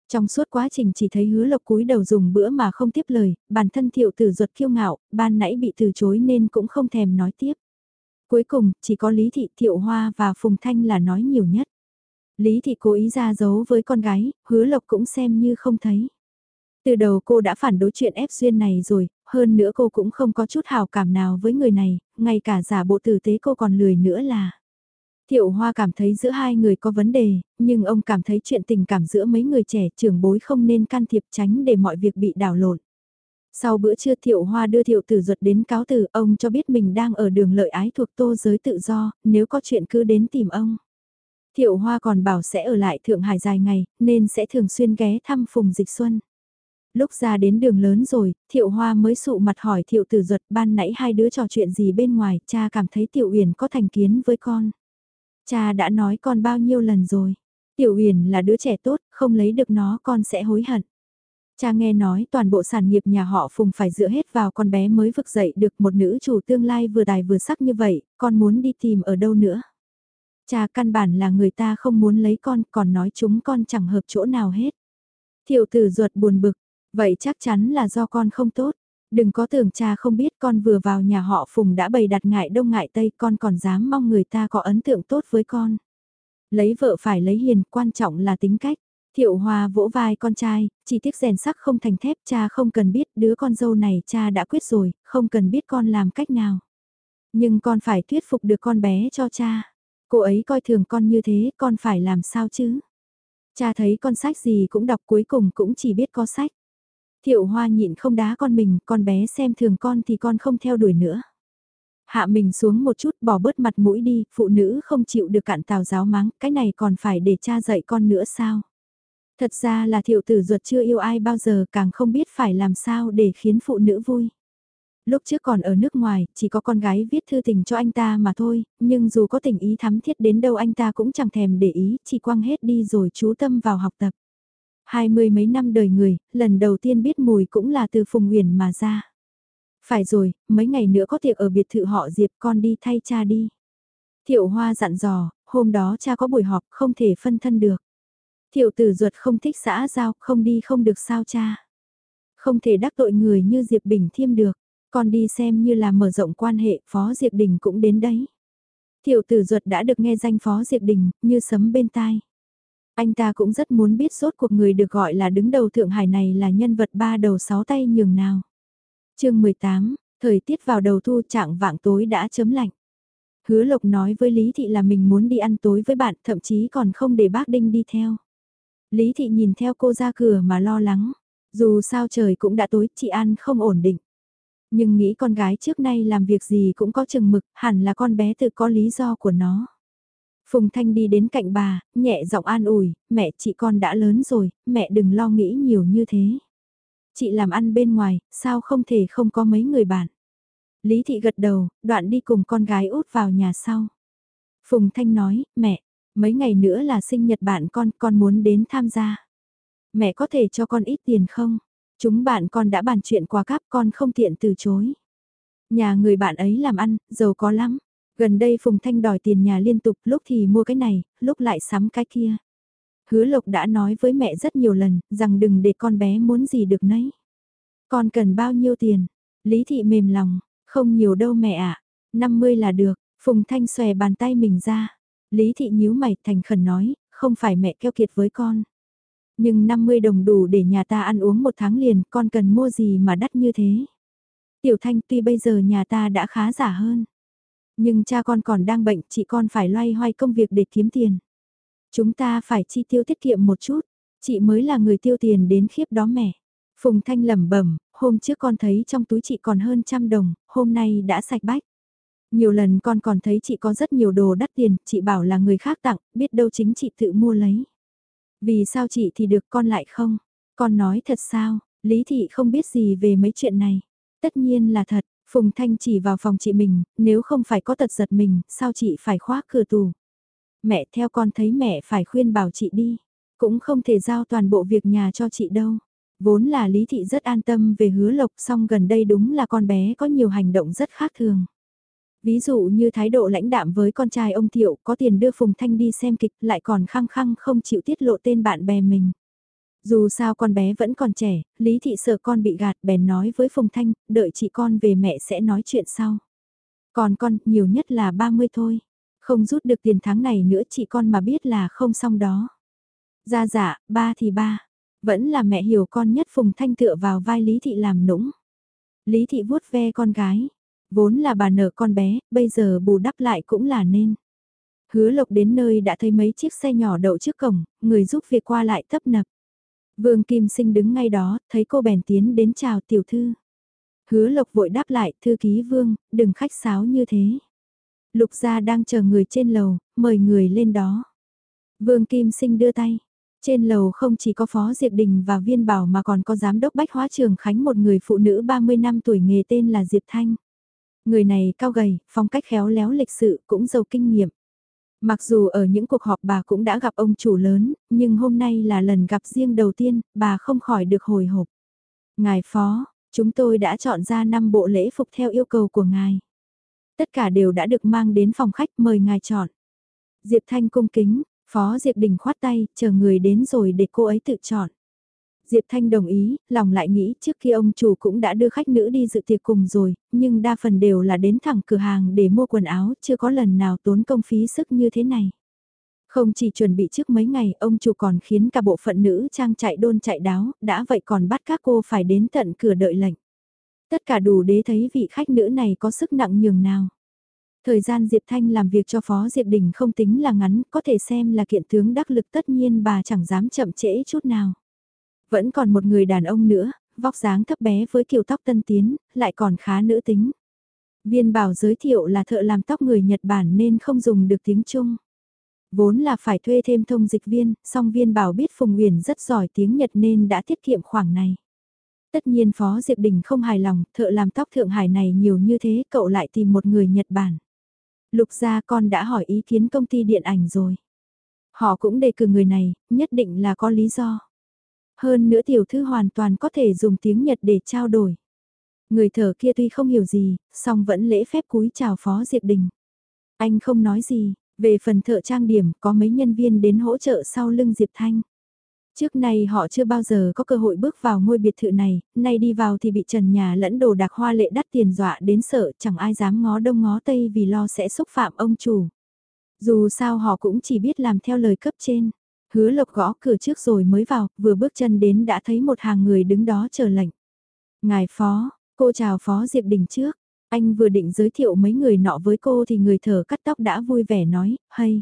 Trong suốt quá trình chỉ thấy hứa lộc cúi đầu dùng bữa mà không tiếp lời, bản thân Thiệu Tử ruột kiêu ngạo, ban nãy bị từ chối nên cũng không thèm nói tiếp. Cuối cùng, chỉ có Lý Thị Thiệu Hoa và Phùng Thanh là nói nhiều nhất. Lý Thị cố ý ra giấu với con gái, hứa lộc cũng xem như không thấy. Từ đầu cô đã phản đối chuyện ép duyên này rồi, hơn nữa cô cũng không có chút hào cảm nào với người này, ngay cả giả bộ tử tế cô còn lười nữa là. Thiệu Hoa cảm thấy giữa hai người có vấn đề, nhưng ông cảm thấy chuyện tình cảm giữa mấy người trẻ trưởng bối không nên can thiệp tránh để mọi việc bị đảo lộn. Sau bữa trưa Thiệu Hoa đưa Thiệu Tử Duật đến cáo từ, ông cho biết mình đang ở đường lợi ái thuộc tô giới tự do, nếu có chuyện cứ đến tìm ông. Thiệu Hoa còn bảo sẽ ở lại Thượng Hải dài ngày, nên sẽ thường xuyên ghé thăm Phùng Dịch Xuân. Lúc ra đến đường lớn rồi, Thiệu Hoa mới sụ mặt hỏi Thiệu Tử Duật ban nãy hai đứa trò chuyện gì bên ngoài, cha cảm thấy Tiểu Uyển có thành kiến với con. Cha đã nói con bao nhiêu lần rồi. Tiểu Uyển là đứa trẻ tốt, không lấy được nó con sẽ hối hận. Cha nghe nói toàn bộ sản nghiệp nhà họ Phùng phải dựa hết vào con bé mới vực dậy được một nữ chủ tương lai vừa tài vừa sắc như vậy, con muốn đi tìm ở đâu nữa. Cha căn bản là người ta không muốn lấy con còn nói chúng con chẳng hợp chỗ nào hết. Thiệu tử ruột buồn bực, vậy chắc chắn là do con không tốt. Đừng có tưởng cha không biết con vừa vào nhà họ Phùng đã bày đặt ngại đông ngại tây con còn dám mong người ta có ấn tượng tốt với con. Lấy vợ phải lấy hiền, quan trọng là tính cách. Thiệu Hòa vỗ vai con trai, chỉ tiếc rèn sắc không thành thép cha không cần biết đứa con dâu này cha đã quyết rồi, không cần biết con làm cách nào. Nhưng con phải thuyết phục được con bé cho cha. Cô ấy coi thường con như thế, con phải làm sao chứ? Cha thấy con sách gì cũng đọc cuối cùng cũng chỉ biết có sách. Thiệu Hoa nhịn không đá con mình, con bé xem thường con thì con không theo đuổi nữa. Hạ mình xuống một chút bỏ bớt mặt mũi đi, phụ nữ không chịu được cạn tào giáo mắng, cái này còn phải để cha dạy con nữa sao? Thật ra là thiệu tử ruột chưa yêu ai bao giờ càng không biết phải làm sao để khiến phụ nữ vui. Lúc trước còn ở nước ngoài, chỉ có con gái viết thư tình cho anh ta mà thôi, nhưng dù có tình ý thắm thiết đến đâu anh ta cũng chẳng thèm để ý, chỉ quăng hết đi rồi chú tâm vào học tập. Hai mươi mấy năm đời người, lần đầu tiên biết mùi cũng là từ Phùng Huyền mà ra. Phải rồi, mấy ngày nữa có tiệc ở biệt thự họ Diệp con đi thay cha đi. Thiệu Hoa dặn dò, hôm đó cha có buổi họp không thể phân thân được. Thiệu tử ruột không thích xã giao, không đi không được sao cha. Không thể đắc tội người như Diệp Bình Thiêm được, con đi xem như là mở rộng quan hệ, Phó Diệp Đình cũng đến đấy. Thiệu tử ruột đã được nghe danh Phó Diệp Đình, như sấm bên tai. Anh ta cũng rất muốn biết sốt cuộc người được gọi là đứng đầu Thượng Hải này là nhân vật ba đầu sáu tay nhường nào. chương 18, thời tiết vào đầu thu trạng vạng tối đã chấm lạnh. Hứa Lộc nói với Lý Thị là mình muốn đi ăn tối với bạn, thậm chí còn không để bác Đinh đi theo. Lý Thị nhìn theo cô ra cửa mà lo lắng. Dù sao trời cũng đã tối, chị An không ổn định. Nhưng nghĩ con gái trước nay làm việc gì cũng có chừng mực, hẳn là con bé tự có lý do của nó. Phùng Thanh đi đến cạnh bà, nhẹ giọng an ủi, mẹ chị con đã lớn rồi, mẹ đừng lo nghĩ nhiều như thế. Chị làm ăn bên ngoài, sao không thể không có mấy người bạn. Lý Thị gật đầu, đoạn đi cùng con gái út vào nhà sau. Phùng Thanh nói, mẹ, mấy ngày nữa là sinh nhật bạn con, con muốn đến tham gia. Mẹ có thể cho con ít tiền không? Chúng bạn con đã bàn chuyện qua cáp con không tiện từ chối. Nhà người bạn ấy làm ăn, giàu có lắm. Gần đây Phùng Thanh đòi tiền nhà liên tục lúc thì mua cái này, lúc lại sắm cái kia. Hứa Lộc đã nói với mẹ rất nhiều lần, rằng đừng để con bé muốn gì được nấy. Con cần bao nhiêu tiền? Lý Thị mềm lòng, không nhiều đâu mẹ ạ, à. 50 là được, Phùng Thanh xòe bàn tay mình ra. Lý Thị nhíu mày thành khẩn nói, không phải mẹ keo kiệt với con. Nhưng 50 đồng đủ để nhà ta ăn uống một tháng liền, con cần mua gì mà đắt như thế. Tiểu Thanh tuy bây giờ nhà ta đã khá giả hơn. Nhưng cha con còn đang bệnh, chị con phải loay hoay công việc để kiếm tiền. Chúng ta phải chi tiêu tiết kiệm một chút, chị mới là người tiêu tiền đến khiếp đó mẹ. Phùng Thanh lẩm bẩm, hôm trước con thấy trong túi chị còn hơn trăm đồng, hôm nay đã sạch bách. Nhiều lần con còn thấy chị có rất nhiều đồ đắt tiền, chị bảo là người khác tặng, biết đâu chính chị tự mua lấy. Vì sao chị thì được con lại không? Con nói thật sao, Lý Thị không biết gì về mấy chuyện này. Tất nhiên là thật, Phùng Thanh chỉ vào phòng chị mình, nếu không phải có tật giật mình, sao chị phải khóa cửa tù? Mẹ theo con thấy mẹ phải khuyên bảo chị đi, cũng không thể giao toàn bộ việc nhà cho chị đâu. Vốn là Lý Thị rất an tâm về hứa lộc song gần đây đúng là con bé có nhiều hành động rất khác thường. Ví dụ như thái độ lãnh đạm với con trai ông Thiệu có tiền đưa Phùng Thanh đi xem kịch lại còn khăng khăng không chịu tiết lộ tên bạn bè mình. Dù sao con bé vẫn còn trẻ, Lý Thị sợ con bị gạt bèn nói với Phùng Thanh, đợi chị con về mẹ sẽ nói chuyện sau. Còn con, nhiều nhất là 30 thôi. Không rút được tiền tháng này nữa chị con mà biết là không xong đó. Ra dạ, ba thì ba. Vẫn là mẹ hiểu con nhất Phùng Thanh tựa vào vai Lý Thị làm nũng. Lý Thị vuốt ve con gái. Vốn là bà nợ con bé, bây giờ bù đắp lại cũng là nên. Hứa lộc đến nơi đã thấy mấy chiếc xe nhỏ đậu trước cổng, người giúp việc qua lại tấp nập. Vương Kim Sinh đứng ngay đó, thấy cô bèn tiến đến chào tiểu thư. Hứa lộc vội đáp lại, thư ký Vương, đừng khách sáo như thế. Lục gia đang chờ người trên lầu, mời người lên đó. Vương Kim Sinh đưa tay. Trên lầu không chỉ có Phó Diệp Đình và Viên Bảo mà còn có Giám đốc Bách Hóa Trường Khánh một người phụ nữ 30 năm tuổi nghề tên là Diệp Thanh. Người này cao gầy, phong cách khéo léo lịch sự, cũng giàu kinh nghiệm. Mặc dù ở những cuộc họp bà cũng đã gặp ông chủ lớn, nhưng hôm nay là lần gặp riêng đầu tiên, bà không khỏi được hồi hộp. Ngài Phó, chúng tôi đã chọn ra 5 bộ lễ phục theo yêu cầu của ngài. Tất cả đều đã được mang đến phòng khách mời ngài chọn. Diệp Thanh cung kính, Phó Diệp Đình khoát tay, chờ người đến rồi để cô ấy tự chọn. Diệp Thanh đồng ý, lòng lại nghĩ trước khi ông chủ cũng đã đưa khách nữ đi dự tiệc cùng rồi, nhưng đa phần đều là đến thẳng cửa hàng để mua quần áo, chưa có lần nào tốn công phí sức như thế này. Không chỉ chuẩn bị trước mấy ngày, ông chủ còn khiến cả bộ phận nữ trang chạy đôn chạy đáo, đã vậy còn bắt các cô phải đến tận cửa đợi lệnh. Tất cả đủ để thấy vị khách nữ này có sức nặng nhường nào. Thời gian Diệp Thanh làm việc cho Phó Diệp Đình không tính là ngắn, có thể xem là kiện tướng đắc lực tất nhiên bà chẳng dám chậm trễ chút nào. Vẫn còn một người đàn ông nữa, vóc dáng thấp bé với kiểu tóc tân tiến, lại còn khá nữ tính. Viên bảo giới thiệu là thợ làm tóc người Nhật Bản nên không dùng được tiếng Trung. Vốn là phải thuê thêm thông dịch viên, song viên bảo biết Phùng Uyển rất giỏi tiếng Nhật nên đã tiết kiệm khoảng này. Tất nhiên Phó Diệp Đình không hài lòng, thợ làm tóc Thượng Hải này nhiều như thế, cậu lại tìm một người Nhật Bản. Lục gia con đã hỏi ý kiến công ty điện ảnh rồi. Họ cũng đề cử người này, nhất định là có lý do. Hơn nữa tiểu thư hoàn toàn có thể dùng tiếng Nhật để trao đổi. Người thở kia tuy không hiểu gì, song vẫn lễ phép cúi chào Phó Diệp Đình. Anh không nói gì, về phần thợ trang điểm có mấy nhân viên đến hỗ trợ sau lưng Diệp Thanh. Trước nay họ chưa bao giờ có cơ hội bước vào ngôi biệt thự này, nay đi vào thì bị trần nhà lẫn đồ đạc hoa lệ đắt tiền dọa đến sợ chẳng ai dám ngó đông ngó tây vì lo sẽ xúc phạm ông chủ. Dù sao họ cũng chỉ biết làm theo lời cấp trên. Hứa lộc gõ cửa trước rồi mới vào, vừa bước chân đến đã thấy một hàng người đứng đó chờ lệnh. Ngài phó, cô chào phó Diệp Đình trước. Anh vừa định giới thiệu mấy người nọ với cô thì người thở cắt tóc đã vui vẻ nói, hay.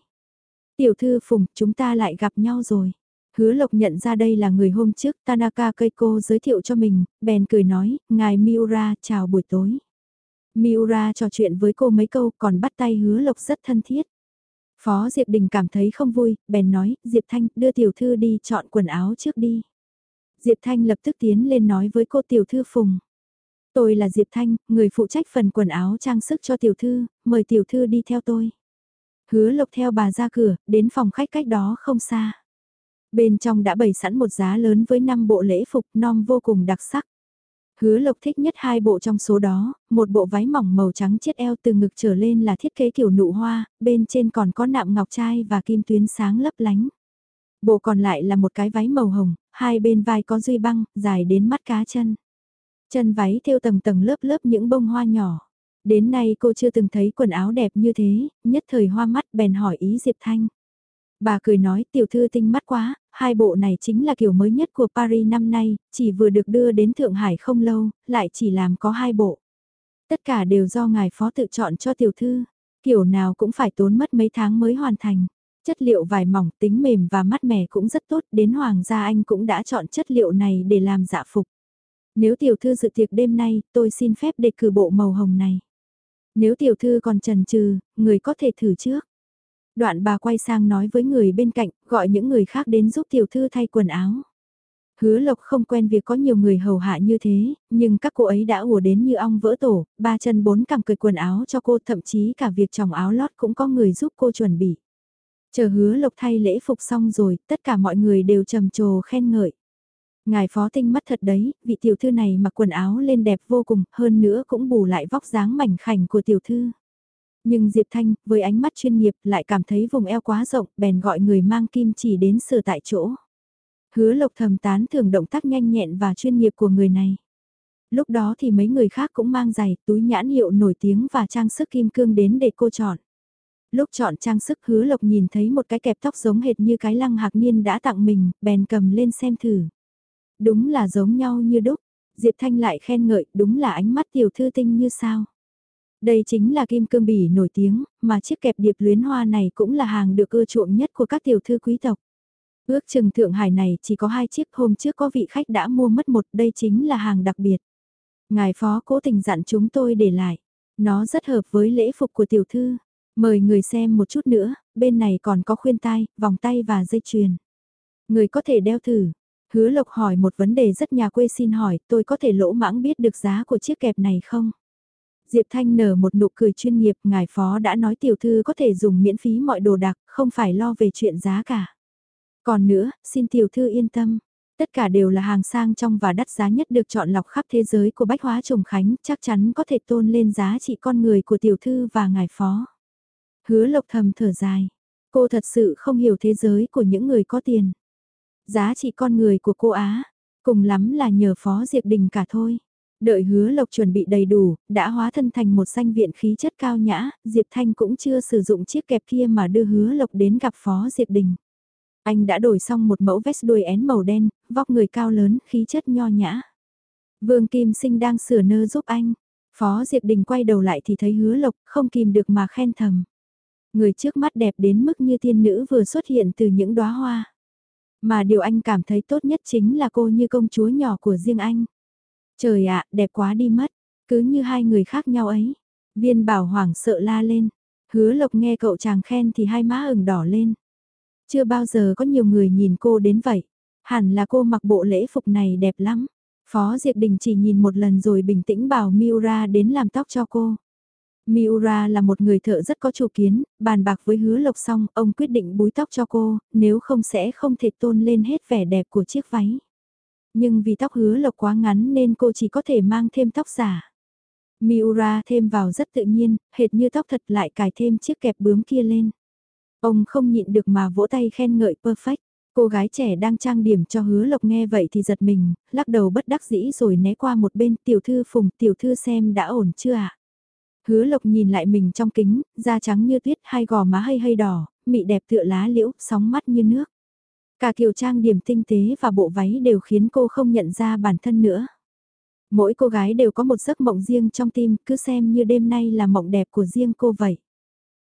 Tiểu thư Phùng, chúng ta lại gặp nhau rồi. Hứa Lộc nhận ra đây là người hôm trước Tanaka Keiko giới thiệu cho mình, bèn cười nói, ngài Miura chào buổi tối. Miura trò chuyện với cô mấy câu còn bắt tay Hứa Lộc rất thân thiết. Phó Diệp Đình cảm thấy không vui, bèn nói, Diệp Thanh đưa tiểu thư đi chọn quần áo trước đi. Diệp Thanh lập tức tiến lên nói với cô tiểu thư Phùng. Tôi là Diệp Thanh, người phụ trách phần quần áo trang sức cho tiểu thư, mời tiểu thư đi theo tôi. Hứa Lộc theo bà ra cửa, đến phòng khách cách đó không xa. Bên trong đã bày sẵn một giá lớn với 5 bộ lễ phục non vô cùng đặc sắc. Hứa Lộc thích nhất hai bộ trong số đó, một bộ váy mỏng màu trắng chiết eo từ ngực trở lên là thiết kế kiểu nụ hoa, bên trên còn có nạm ngọc trai và kim tuyến sáng lấp lánh. Bộ còn lại là một cái váy màu hồng, hai bên vai có duy băng, dài đến mắt cá chân. Chân váy thêu tầng tầng lớp lớp những bông hoa nhỏ. Đến nay cô chưa từng thấy quần áo đẹp như thế, nhất thời hoa mắt bèn hỏi ý Diệp Thanh. Bà cười nói tiểu thư tinh mắt quá, hai bộ này chính là kiểu mới nhất của Paris năm nay, chỉ vừa được đưa đến Thượng Hải không lâu, lại chỉ làm có hai bộ. Tất cả đều do ngài phó tự chọn cho tiểu thư, kiểu nào cũng phải tốn mất mấy tháng mới hoàn thành. Chất liệu vải mỏng tính mềm và mát mẻ cũng rất tốt, đến Hoàng gia Anh cũng đã chọn chất liệu này để làm dạ phục. Nếu tiểu thư dự tiệc đêm nay, tôi xin phép đề cử bộ màu hồng này. Nếu tiểu thư còn trần trừ, người có thể thử trước. Đoạn bà quay sang nói với người bên cạnh, gọi những người khác đến giúp tiểu thư thay quần áo. Hứa lộc không quen việc có nhiều người hầu hạ như thế, nhưng các cô ấy đã ùa đến như ong vỡ tổ, ba chân bốn cẳng cười quần áo cho cô thậm chí cả việc tròng áo lót cũng có người giúp cô chuẩn bị. Chờ hứa lộc thay lễ phục xong rồi, tất cả mọi người đều trầm trồ khen ngợi. Ngài phó tinh mắt thật đấy, vị tiểu thư này mặc quần áo lên đẹp vô cùng, hơn nữa cũng bù lại vóc dáng mảnh khảnh của tiểu thư. Nhưng Diệp Thanh, với ánh mắt chuyên nghiệp, lại cảm thấy vùng eo quá rộng, bèn gọi người mang kim chỉ đến sửa tại chỗ. Hứa lộc thầm tán thưởng động tác nhanh nhẹn và chuyên nghiệp của người này. Lúc đó thì mấy người khác cũng mang giày, túi nhãn hiệu nổi tiếng và trang sức kim cương đến để cô chọn. Lúc chọn trang sức hứa lộc nhìn thấy một cái kẹp tóc giống hệt như cái lăng hạc niên đã tặng mình, bèn cầm lên xem thử. Đúng là giống nhau như đúc, Diệp Thanh lại khen ngợi, đúng là ánh mắt tiểu thư tinh như sao. Đây chính là kim cương bỉ nổi tiếng, mà chiếc kẹp điệp luyến hoa này cũng là hàng được ưa chuộng nhất của các tiểu thư quý tộc. Ước chừng Thượng Hải này chỉ có hai chiếc hôm trước có vị khách đã mua mất một, đây chính là hàng đặc biệt. Ngài phó cố tình dặn chúng tôi để lại. Nó rất hợp với lễ phục của tiểu thư. Mời người xem một chút nữa, bên này còn có khuyên tai, vòng tay và dây chuyền. Người có thể đeo thử. Hứa Lộc hỏi một vấn đề rất nhà quê xin hỏi, tôi có thể lỗ mãng biết được giá của chiếc kẹp này không? Diệp Thanh nở một nụ cười chuyên nghiệp, ngài phó đã nói tiểu thư có thể dùng miễn phí mọi đồ đạc, không phải lo về chuyện giá cả. Còn nữa, xin tiểu thư yên tâm, tất cả đều là hàng sang trong và đắt giá nhất được chọn lọc khắp thế giới của Bách Hóa Trùng Khánh, chắc chắn có thể tôn lên giá trị con người của tiểu thư và ngài phó. Hứa lộc thầm thở dài, cô thật sự không hiểu thế giới của những người có tiền. Giá trị con người của cô Á, cùng lắm là nhờ phó Diệp Đình cả thôi. Đợi hứa lộc chuẩn bị đầy đủ, đã hóa thân thành một danh viện khí chất cao nhã, Diệp Thanh cũng chưa sử dụng chiếc kẹp kia mà đưa hứa lộc đến gặp Phó Diệp Đình. Anh đã đổi xong một mẫu vest đuôi én màu đen, vóc người cao lớn, khí chất nho nhã. Vương Kim Sinh đang sửa nơ giúp anh. Phó Diệp Đình quay đầu lại thì thấy hứa lộc, không kìm được mà khen thầm. Người trước mắt đẹp đến mức như tiên nữ vừa xuất hiện từ những đóa hoa. Mà điều anh cảm thấy tốt nhất chính là cô như công chúa nhỏ của riêng anh. Trời ạ, đẹp quá đi mất, cứ như hai người khác nhau ấy. Viên bảo hoảng sợ la lên, hứa lộc nghe cậu chàng khen thì hai má ửng đỏ lên. Chưa bao giờ có nhiều người nhìn cô đến vậy, hẳn là cô mặc bộ lễ phục này đẹp lắm. Phó Diệp Đình chỉ nhìn một lần rồi bình tĩnh bảo Miura đến làm tóc cho cô. Miura là một người thợ rất có chủ kiến, bàn bạc với hứa lộc xong, ông quyết định búi tóc cho cô, nếu không sẽ không thể tôn lên hết vẻ đẹp của chiếc váy. Nhưng vì tóc hứa lộc quá ngắn nên cô chỉ có thể mang thêm tóc giả. Miura thêm vào rất tự nhiên, hệt như tóc thật lại cài thêm chiếc kẹp bướm kia lên. Ông không nhịn được mà vỗ tay khen ngợi perfect. Cô gái trẻ đang trang điểm cho hứa lộc nghe vậy thì giật mình, lắc đầu bất đắc dĩ rồi né qua một bên tiểu thư phùng tiểu thư xem đã ổn chưa ạ. Hứa lộc nhìn lại mình trong kính, da trắng như tuyết hai gò má hơi hơi đỏ, mị đẹp tựa lá liễu, sóng mắt như nước. Cả kiểu trang điểm tinh tế và bộ váy đều khiến cô không nhận ra bản thân nữa. Mỗi cô gái đều có một giấc mộng riêng trong tim, cứ xem như đêm nay là mộng đẹp của riêng cô vậy.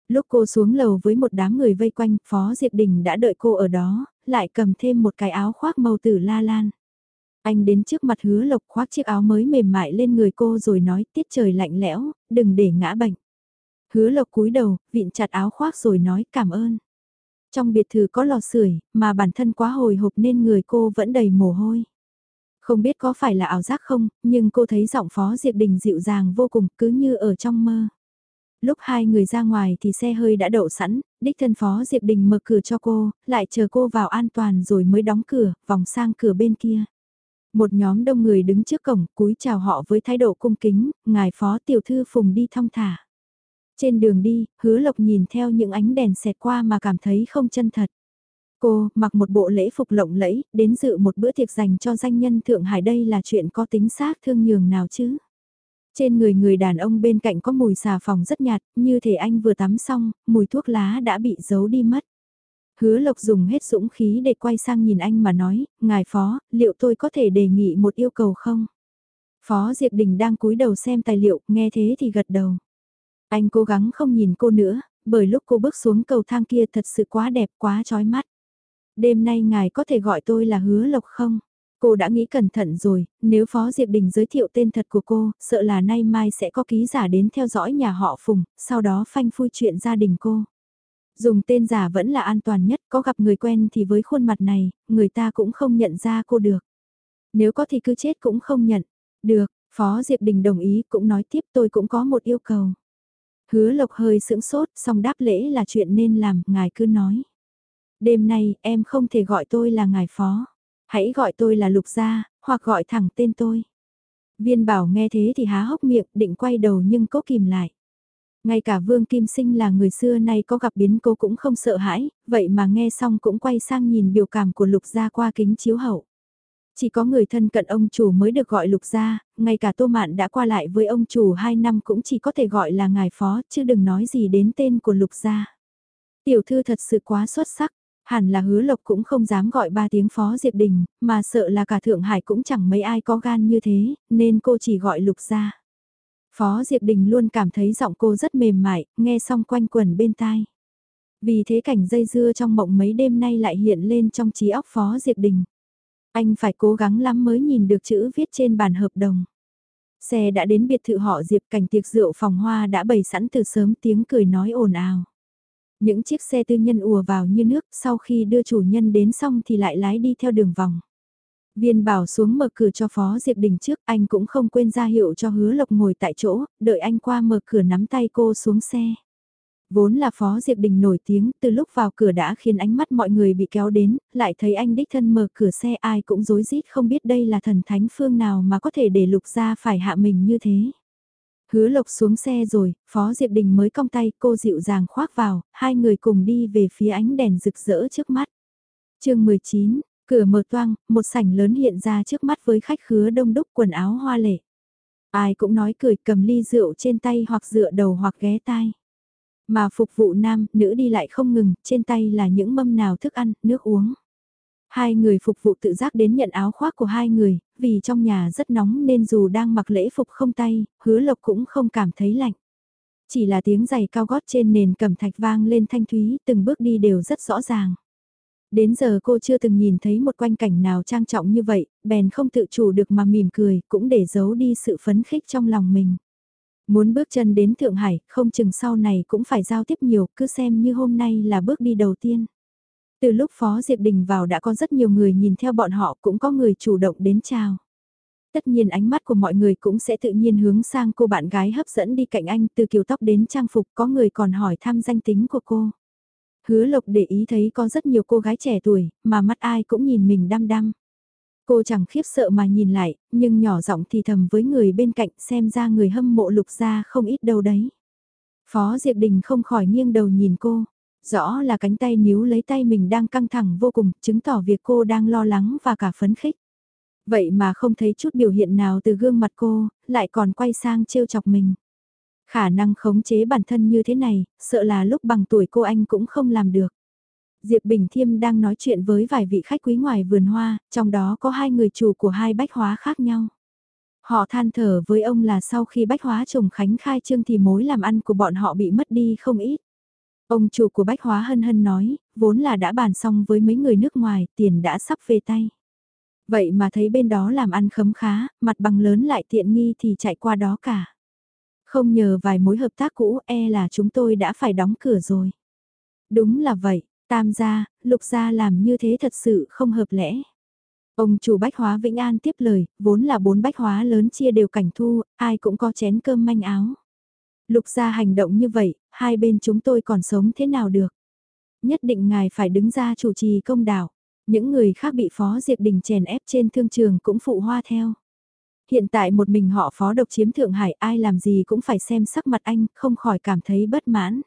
Lúc cô xuống lầu với một đám người vây quanh, Phó Diệp Đình đã đợi cô ở đó, lại cầm thêm một cái áo khoác màu tử la lan. Anh đến trước mặt hứa lộc khoác chiếc áo mới mềm mại lên người cô rồi nói tiết trời lạnh lẽo, đừng để ngã bệnh. Hứa lộc cúi đầu, vịn chặt áo khoác rồi nói cảm ơn. Trong biệt thự có lò sưởi mà bản thân quá hồi hộp nên người cô vẫn đầy mồ hôi. Không biết có phải là ảo giác không, nhưng cô thấy giọng Phó Diệp Đình dịu dàng vô cùng cứ như ở trong mơ. Lúc hai người ra ngoài thì xe hơi đã đậu sẵn, đích thân Phó Diệp Đình mở cửa cho cô, lại chờ cô vào an toàn rồi mới đóng cửa, vòng sang cửa bên kia. Một nhóm đông người đứng trước cổng, cúi chào họ với thái độ cung kính, ngài Phó Tiểu Thư Phùng đi thong thả. Trên đường đi, hứa lộc nhìn theo những ánh đèn xẹt qua mà cảm thấy không chân thật. Cô, mặc một bộ lễ phục lộng lẫy, đến dự một bữa tiệc dành cho danh nhân Thượng Hải đây là chuyện có tính xác thương nhường nào chứ? Trên người người đàn ông bên cạnh có mùi xà phòng rất nhạt, như thể anh vừa tắm xong, mùi thuốc lá đã bị giấu đi mất. Hứa Lộc dùng hết dũng khí để quay sang nhìn anh mà nói, ngài phó, liệu tôi có thể đề nghị một yêu cầu không? Phó Diệp Đình đang cúi đầu xem tài liệu, nghe thế thì gật đầu. Anh cố gắng không nhìn cô nữa, bởi lúc cô bước xuống cầu thang kia thật sự quá đẹp quá chói mắt. Đêm nay ngài có thể gọi tôi là hứa lộc không? Cô đã nghĩ cẩn thận rồi, nếu Phó Diệp Đình giới thiệu tên thật của cô, sợ là nay mai sẽ có ký giả đến theo dõi nhà họ Phùng, sau đó phanh phui chuyện gia đình cô. Dùng tên giả vẫn là an toàn nhất, có gặp người quen thì với khuôn mặt này, người ta cũng không nhận ra cô được. Nếu có thì cứ chết cũng không nhận. Được, Phó Diệp Đình đồng ý cũng nói tiếp tôi cũng có một yêu cầu. Hứa Lộc hơi sững sốt, song đáp lễ là chuyện nên làm, ngài cứ nói. Đêm nay, em không thể gọi tôi là ngài phó. Hãy gọi tôi là Lục Gia, hoặc gọi thẳng tên tôi. Viên bảo nghe thế thì há hốc miệng, định quay đầu nhưng cố kìm lại. Ngay cả Vương Kim Sinh là người xưa nay có gặp biến cô cũng không sợ hãi, vậy mà nghe xong cũng quay sang nhìn biểu cảm của Lục Gia qua kính chiếu hậu. Chỉ có người thân cận ông chủ mới được gọi Lục Gia, ngay cả Tô Mạn đã qua lại với ông chủ 2 năm cũng chỉ có thể gọi là ngài phó, chứ đừng nói gì đến tên của Lục Gia. Tiểu thư thật sự quá xuất sắc, hẳn là hứa lộc cũng không dám gọi ba tiếng phó Diệp Đình, mà sợ là cả Thượng Hải cũng chẳng mấy ai có gan như thế, nên cô chỉ gọi Lục Gia. Phó Diệp Đình luôn cảm thấy giọng cô rất mềm mại, nghe xong quanh quẩn bên tai. Vì thế cảnh dây dưa trong mộng mấy đêm nay lại hiện lên trong trí óc Phó Diệp Đình. Anh phải cố gắng lắm mới nhìn được chữ viết trên bản hợp đồng. Xe đã đến biệt thự họ Diệp cảnh tiệc rượu phòng hoa đã bày sẵn từ sớm tiếng cười nói ồn ào. Những chiếc xe tư nhân ùa vào như nước sau khi đưa chủ nhân đến xong thì lại lái đi theo đường vòng. Viên bảo xuống mở cửa cho Phó Diệp Đình trước, anh cũng không quên ra hiệu cho hứa lộc ngồi tại chỗ, đợi anh qua mở cửa nắm tay cô xuống xe. Vốn là Phó Diệp Đình nổi tiếng, từ lúc vào cửa đã khiến ánh mắt mọi người bị kéo đến, lại thấy anh đích thân mở cửa xe ai cũng rối rít không biết đây là thần thánh phương nào mà có thể để lục ra phải hạ mình như thế. Hứa lộc xuống xe rồi, Phó Diệp Đình mới cong tay, cô dịu dàng khoác vào, hai người cùng đi về phía ánh đèn rực rỡ trước mắt. chương 19, cửa mở toang, một sảnh lớn hiện ra trước mắt với khách khứa đông đúc quần áo hoa lệ. Ai cũng nói cười cầm ly rượu trên tay hoặc dựa đầu hoặc ghé tai. Mà phục vụ nam, nữ đi lại không ngừng, trên tay là những mâm nào thức ăn, nước uống. Hai người phục vụ tự giác đến nhận áo khoác của hai người, vì trong nhà rất nóng nên dù đang mặc lễ phục không tay, hứa lộc cũng không cảm thấy lạnh. Chỉ là tiếng giày cao gót trên nền cẩm thạch vang lên thanh thúy từng bước đi đều rất rõ ràng. Đến giờ cô chưa từng nhìn thấy một quanh cảnh nào trang trọng như vậy, bèn không tự chủ được mà mỉm cười, cũng để giấu đi sự phấn khích trong lòng mình. Muốn bước chân đến Thượng Hải, không chừng sau này cũng phải giao tiếp nhiều, cứ xem như hôm nay là bước đi đầu tiên. Từ lúc Phó Diệp Đình vào đã có rất nhiều người nhìn theo bọn họ cũng có người chủ động đến chào. Tất nhiên ánh mắt của mọi người cũng sẽ tự nhiên hướng sang cô bạn gái hấp dẫn đi cạnh anh từ kiểu tóc đến trang phục có người còn hỏi thăm danh tính của cô. Hứa Lộc để ý thấy có rất nhiều cô gái trẻ tuổi mà mắt ai cũng nhìn mình đăm đăm. Cô chẳng khiếp sợ mà nhìn lại, nhưng nhỏ giọng thì thầm với người bên cạnh xem ra người hâm mộ lục gia không ít đâu đấy. Phó Diệp Đình không khỏi nghiêng đầu nhìn cô, rõ là cánh tay níu lấy tay mình đang căng thẳng vô cùng, chứng tỏ việc cô đang lo lắng và cả phấn khích. Vậy mà không thấy chút biểu hiện nào từ gương mặt cô, lại còn quay sang trêu chọc mình. Khả năng khống chế bản thân như thế này, sợ là lúc bằng tuổi cô anh cũng không làm được. Diệp Bình Thiêm đang nói chuyện với vài vị khách quý ngoài vườn hoa, trong đó có hai người chủ của hai bách hóa khác nhau. Họ than thở với ông là sau khi bách hóa trồng khánh khai trương thì mối làm ăn của bọn họ bị mất đi không ít. Ông chủ của bách hóa hân hân nói, vốn là đã bàn xong với mấy người nước ngoài, tiền đã sắp về tay. Vậy mà thấy bên đó làm ăn khấm khá, mặt bằng lớn lại tiện nghi thì chạy qua đó cả. Không nhờ vài mối hợp tác cũ e là chúng tôi đã phải đóng cửa rồi. Đúng là vậy, tam gia, lục gia làm như thế thật sự không hợp lẽ. Ông chủ bách hóa Vĩnh An tiếp lời, vốn là bốn bách hóa lớn chia đều cảnh thu, ai cũng có chén cơm manh áo. Lục gia hành động như vậy, hai bên chúng tôi còn sống thế nào được. Nhất định ngài phải đứng ra chủ trì công đạo. Những người khác bị Phó Diệp Đình chèn ép trên thương trường cũng phụ hoa theo. Hiện tại một mình họ phó độc chiếm Thượng Hải ai làm gì cũng phải xem sắc mặt anh, không khỏi cảm thấy bất mãn.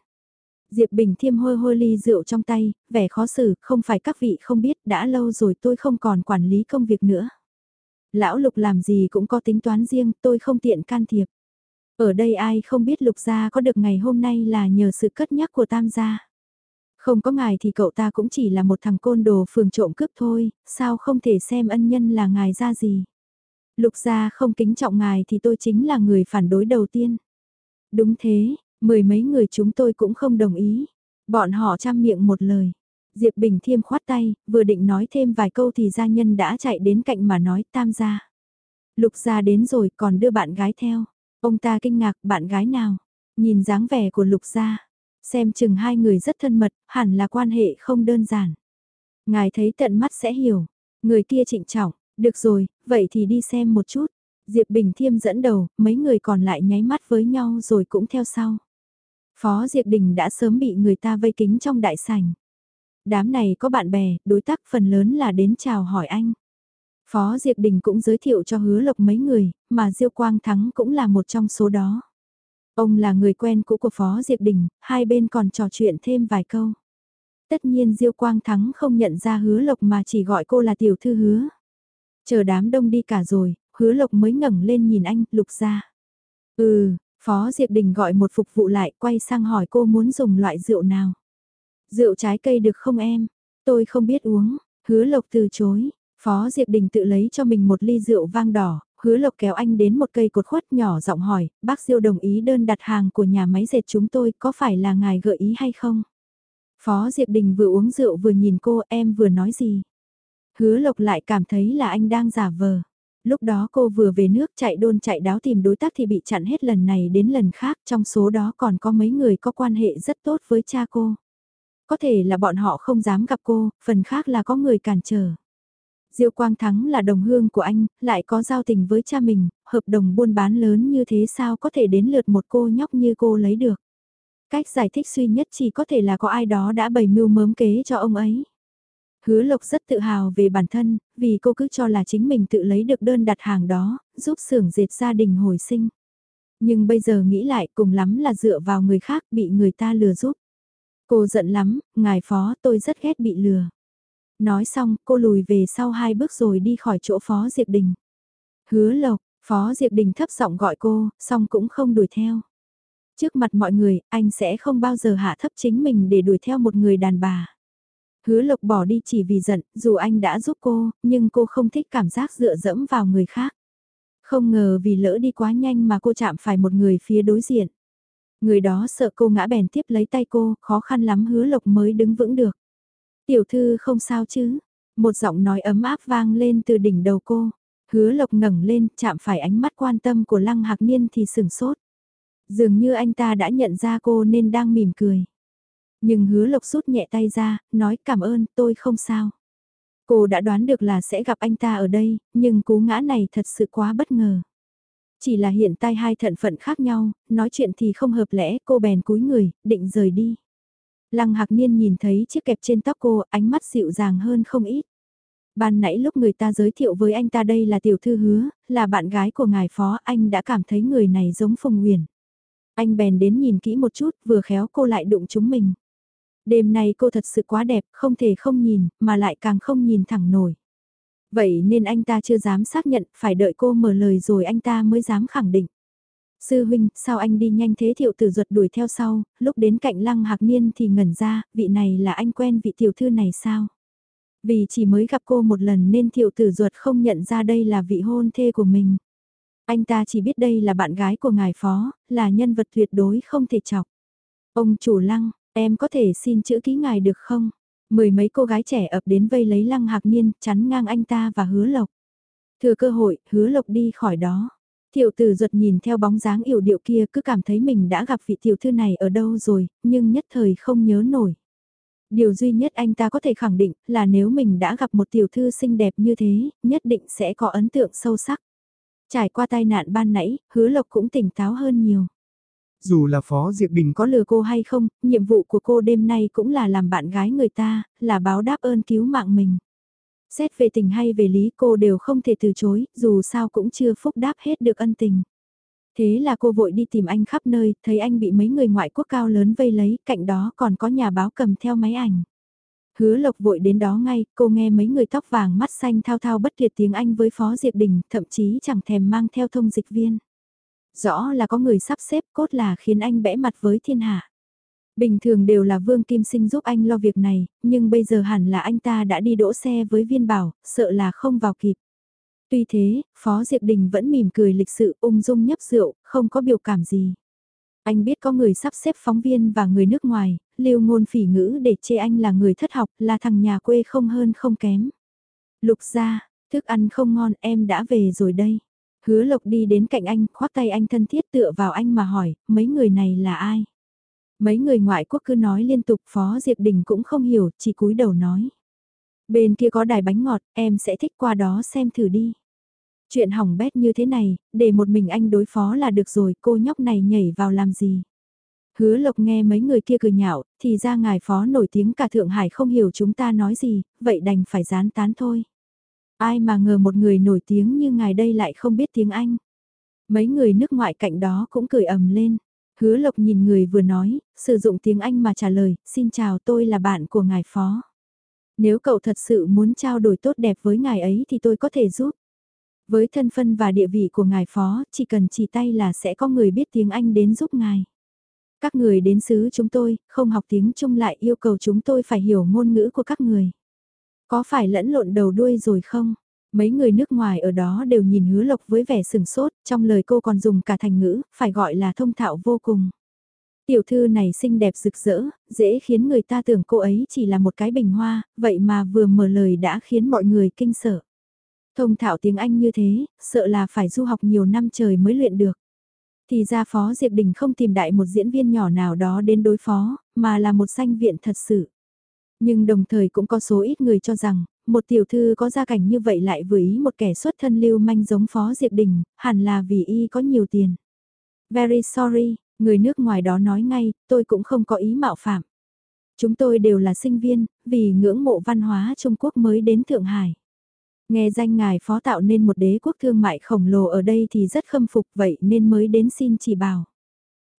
Diệp Bình thiêm hôi hôi ly rượu trong tay, vẻ khó xử, không phải các vị không biết, đã lâu rồi tôi không còn quản lý công việc nữa. Lão Lục làm gì cũng có tính toán riêng, tôi không tiện can thiệp. Ở đây ai không biết Lục gia có được ngày hôm nay là nhờ sự cất nhắc của Tam gia. Không có ngài thì cậu ta cũng chỉ là một thằng côn đồ phường trộm cướp thôi, sao không thể xem ân nhân là ngài ra gì. Lục gia không kính trọng ngài thì tôi chính là người phản đối đầu tiên. Đúng thế, mười mấy người chúng tôi cũng không đồng ý. Bọn họ chăm miệng một lời. Diệp Bình Thiêm khoát tay, vừa định nói thêm vài câu thì gia nhân đã chạy đến cạnh mà nói tam gia. Lục gia đến rồi còn đưa bạn gái theo. Ông ta kinh ngạc bạn gái nào? Nhìn dáng vẻ của lục gia. Xem chừng hai người rất thân mật, hẳn là quan hệ không đơn giản. Ngài thấy tận mắt sẽ hiểu. Người kia trịnh trọng, được rồi, vậy thì đi xem một chút. Diệp Bình Thiêm dẫn đầu, mấy người còn lại nháy mắt với nhau rồi cũng theo sau. Phó Diệp Đình đã sớm bị người ta vây kính trong đại sảnh. Đám này có bạn bè, đối tác phần lớn là đến chào hỏi anh. Phó Diệp Đình cũng giới thiệu cho hứa lộc mấy người, mà Diêu Quang Thắng cũng là một trong số đó. Ông là người quen cũ của Phó Diệp Đình, hai bên còn trò chuyện thêm vài câu. Tất nhiên Diêu Quang Thắng không nhận ra hứa lộc mà chỉ gọi cô là tiểu thư hứa. Chờ đám đông đi cả rồi, hứa lộc mới ngẩng lên nhìn anh, lục ra. Ừ, Phó Diệp Đình gọi một phục vụ lại quay sang hỏi cô muốn dùng loại rượu nào. Rượu trái cây được không em? Tôi không biết uống, hứa lộc từ chối. Phó Diệp Đình tự lấy cho mình một ly rượu vang đỏ, hứa lộc kéo anh đến một cây cột khuất nhỏ giọng hỏi, bác Diêu đồng ý đơn đặt hàng của nhà máy dệt chúng tôi có phải là ngài gợi ý hay không? Phó Diệp Đình vừa uống rượu vừa nhìn cô em vừa nói gì? Hứa lộc lại cảm thấy là anh đang giả vờ. Lúc đó cô vừa về nước chạy đôn chạy đáo tìm đối tác thì bị chặn hết lần này đến lần khác trong số đó còn có mấy người có quan hệ rất tốt với cha cô. Có thể là bọn họ không dám gặp cô, phần khác là có người cản trở. diệu Quang Thắng là đồng hương của anh, lại có giao tình với cha mình, hợp đồng buôn bán lớn như thế sao có thể đến lượt một cô nhóc như cô lấy được. Cách giải thích duy nhất chỉ có thể là có ai đó đã bày mưu mớm kế cho ông ấy. Hứa Lộc rất tự hào về bản thân, vì cô cứ cho là chính mình tự lấy được đơn đặt hàng đó, giúp xưởng dệt gia đình hồi sinh. Nhưng bây giờ nghĩ lại cùng lắm là dựa vào người khác bị người ta lừa giúp. Cô giận lắm, ngài phó tôi rất ghét bị lừa. Nói xong, cô lùi về sau hai bước rồi đi khỏi chỗ Phó Diệp Đình. Hứa Lộc, Phó Diệp Đình thấp giọng gọi cô, xong cũng không đuổi theo. Trước mặt mọi người, anh sẽ không bao giờ hạ thấp chính mình để đuổi theo một người đàn bà. Hứa Lộc bỏ đi chỉ vì giận, dù anh đã giúp cô, nhưng cô không thích cảm giác dựa dẫm vào người khác. Không ngờ vì lỡ đi quá nhanh mà cô chạm phải một người phía đối diện. Người đó sợ cô ngã bèn tiếp lấy tay cô, khó khăn lắm hứa Lộc mới đứng vững được. Tiểu thư không sao chứ? Một giọng nói ấm áp vang lên từ đỉnh đầu cô. Hứa lộc ngẩng lên, chạm phải ánh mắt quan tâm của lăng hạc niên thì sừng sốt. Dường như anh ta đã nhận ra cô nên đang mỉm cười. Nhưng hứa lộc rút nhẹ tay ra, nói cảm ơn, tôi không sao. Cô đã đoán được là sẽ gặp anh ta ở đây, nhưng cú ngã này thật sự quá bất ngờ. Chỉ là hiện tại hai thận phận khác nhau, nói chuyện thì không hợp lẽ, cô bèn cúi người, định rời đi. Lăng Hạc Niên nhìn thấy chiếc kẹp trên tóc cô, ánh mắt dịu dàng hơn không ít. Ban nãy lúc người ta giới thiệu với anh ta đây là tiểu thư hứa, là bạn gái của ngài phó, anh đã cảm thấy người này giống Phùng Nguyền. Anh bèn đến nhìn kỹ một chút, vừa khéo cô lại đụng chúng mình. Đêm nay cô thật sự quá đẹp, không thể không nhìn, mà lại càng không nhìn thẳng nổi. Vậy nên anh ta chưa dám xác nhận, phải đợi cô mở lời rồi anh ta mới dám khẳng định. Sư huynh, sao anh đi nhanh thế thiệu tử ruột đuổi theo sau, lúc đến cạnh lăng hạc niên thì ngẩn ra, vị này là anh quen vị tiểu thư này sao? Vì chỉ mới gặp cô một lần nên thiệu tử ruột không nhận ra đây là vị hôn thê của mình. Anh ta chỉ biết đây là bạn gái của ngài phó, là nhân vật tuyệt đối không thể chọc. Ông chủ lăng, em có thể xin chữ ký ngài được không? Mười mấy cô gái trẻ ập đến vây lấy lăng hạc niên, chắn ngang anh ta và hứa lộc. Thừa cơ hội, hứa lộc đi khỏi đó. Thiệu tử ruột nhìn theo bóng dáng yểu điệu kia cứ cảm thấy mình đã gặp vị tiểu thư này ở đâu rồi, nhưng nhất thời không nhớ nổi. Điều duy nhất anh ta có thể khẳng định là nếu mình đã gặp một tiểu thư xinh đẹp như thế, nhất định sẽ có ấn tượng sâu sắc. Trải qua tai nạn ban nãy, hứa lộc cũng tỉnh táo hơn nhiều. Dù là Phó Diệp Đình có lừa cô hay không, nhiệm vụ của cô đêm nay cũng là làm bạn gái người ta, là báo đáp ơn cứu mạng mình. Xét về tình hay về lý cô đều không thể từ chối, dù sao cũng chưa phúc đáp hết được ân tình. Thế là cô vội đi tìm anh khắp nơi, thấy anh bị mấy người ngoại quốc cao lớn vây lấy, cạnh đó còn có nhà báo cầm theo máy ảnh. Hứa lộc vội đến đó ngay, cô nghe mấy người tóc vàng mắt xanh thao thao bất tuyệt tiếng Anh với Phó Diệp Đình, thậm chí chẳng thèm mang theo thông dịch viên. Rõ là có người sắp xếp cốt là khiến anh bẽ mặt với thiên hạ. Bình thường đều là Vương Kim Sinh giúp anh lo việc này, nhưng bây giờ hẳn là anh ta đã đi đỗ xe với viên bảo, sợ là không vào kịp. Tuy thế, Phó Diệp Đình vẫn mỉm cười lịch sự ung dung nhấp rượu, không có biểu cảm gì. Anh biết có người sắp xếp phóng viên và người nước ngoài, lưu ngôn phỉ ngữ để chê anh là người thất học, là thằng nhà quê không hơn không kém. Lục ra, thức ăn không ngon em đã về rồi đây. Hứa lộc đi đến cạnh anh, khoác tay anh thân thiết tựa vào anh mà hỏi, mấy người này là ai? Mấy người ngoại quốc cứ nói liên tục Phó Diệp Đình cũng không hiểu, chỉ cúi đầu nói. Bên kia có đài bánh ngọt, em sẽ thích qua đó xem thử đi. Chuyện hỏng bét như thế này, để một mình anh đối phó là được rồi, cô nhóc này nhảy vào làm gì? Hứa lộc nghe mấy người kia cười nhạo, thì ra ngài phó nổi tiếng cả Thượng Hải không hiểu chúng ta nói gì, vậy đành phải gián tán thôi. Ai mà ngờ một người nổi tiếng như ngài đây lại không biết tiếng Anh. Mấy người nước ngoại cạnh đó cũng cười ầm lên. Hứa lộc nhìn người vừa nói, sử dụng tiếng Anh mà trả lời, xin chào tôi là bạn của ngài phó. Nếu cậu thật sự muốn trao đổi tốt đẹp với ngài ấy thì tôi có thể giúp. Với thân phân và địa vị của ngài phó, chỉ cần chỉ tay là sẽ có người biết tiếng Anh đến giúp ngài. Các người đến xứ chúng tôi, không học tiếng Trung lại yêu cầu chúng tôi phải hiểu ngôn ngữ của các người. Có phải lẫn lộn đầu đuôi rồi không? Mấy người nước ngoài ở đó đều nhìn hứa lộc với vẻ sừng sốt, trong lời cô còn dùng cả thành ngữ, phải gọi là thông thạo vô cùng. Tiểu thư này xinh đẹp rực rỡ, dễ khiến người ta tưởng cô ấy chỉ là một cái bình hoa, vậy mà vừa mở lời đã khiến mọi người kinh sợ. Thông thạo tiếng Anh như thế, sợ là phải du học nhiều năm trời mới luyện được. Thì ra Phó Diệp Đình không tìm đại một diễn viên nhỏ nào đó đến đối phó, mà là một danh viện thật sự. Nhưng đồng thời cũng có số ít người cho rằng, một tiểu thư có gia cảnh như vậy lại vừa ý một kẻ xuất thân lưu manh giống Phó Diệp Đình, hẳn là vì y có nhiều tiền. Very sorry, người nước ngoài đó nói ngay, tôi cũng không có ý mạo phạm. Chúng tôi đều là sinh viên, vì ngưỡng mộ văn hóa Trung Quốc mới đến Thượng Hải. Nghe danh ngài phó tạo nên một đế quốc thương mại khổng lồ ở đây thì rất khâm phục vậy nên mới đến xin chỉ bảo.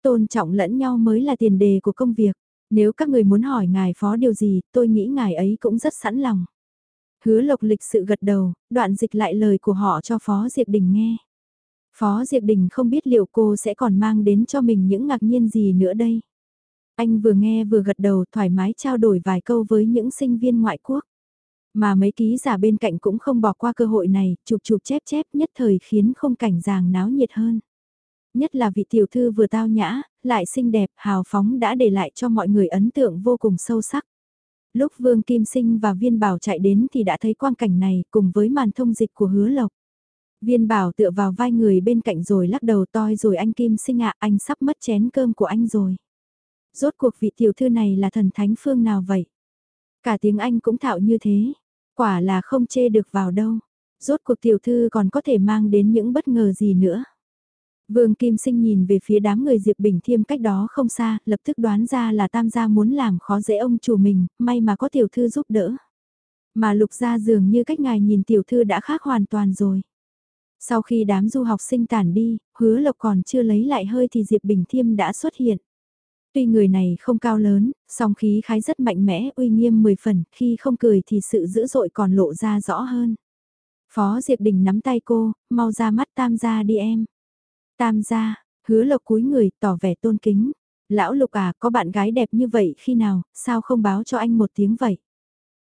Tôn trọng lẫn nhau mới là tiền đề của công việc. Nếu các người muốn hỏi ngài phó điều gì, tôi nghĩ ngài ấy cũng rất sẵn lòng. Hứa lộc lịch sự gật đầu, đoạn dịch lại lời của họ cho Phó Diệp Đình nghe. Phó Diệp Đình không biết liệu cô sẽ còn mang đến cho mình những ngạc nhiên gì nữa đây. Anh vừa nghe vừa gật đầu thoải mái trao đổi vài câu với những sinh viên ngoại quốc. Mà mấy ký giả bên cạnh cũng không bỏ qua cơ hội này, chụp chụp chép chép nhất thời khiến không cảnh giàng náo nhiệt hơn. Nhất là vị tiểu thư vừa tao nhã, lại xinh đẹp, hào phóng đã để lại cho mọi người ấn tượng vô cùng sâu sắc. Lúc Vương Kim Sinh và Viên Bảo chạy đến thì đã thấy quang cảnh này cùng với màn thông dịch của hứa lộc. Viên Bảo tựa vào vai người bên cạnh rồi lắc đầu toi rồi anh Kim Sinh ạ anh sắp mất chén cơm của anh rồi. Rốt cuộc vị tiểu thư này là thần thánh phương nào vậy? Cả tiếng Anh cũng thạo như thế. Quả là không chê được vào đâu. Rốt cuộc tiểu thư còn có thể mang đến những bất ngờ gì nữa. Vương Kim Sinh nhìn về phía đám người Diệp Bình Thiêm cách đó không xa, lập tức đoán ra là tam gia muốn làm khó dễ ông chủ mình, may mà có tiểu thư giúp đỡ. Mà lục gia dường như cách ngài nhìn tiểu thư đã khác hoàn toàn rồi. Sau khi đám du học sinh tản đi, hứa lộc còn chưa lấy lại hơi thì Diệp Bình Thiêm đã xuất hiện. Tuy người này không cao lớn, song khí khái rất mạnh mẽ, uy nghiêm mười phần, khi không cười thì sự dữ dội còn lộ ra rõ hơn. Phó Diệp Đình nắm tay cô, mau ra mắt tam gia đi em. Tam gia, hứa lộc cúi người tỏ vẻ tôn kính. Lão lục à, có bạn gái đẹp như vậy khi nào, sao không báo cho anh một tiếng vậy?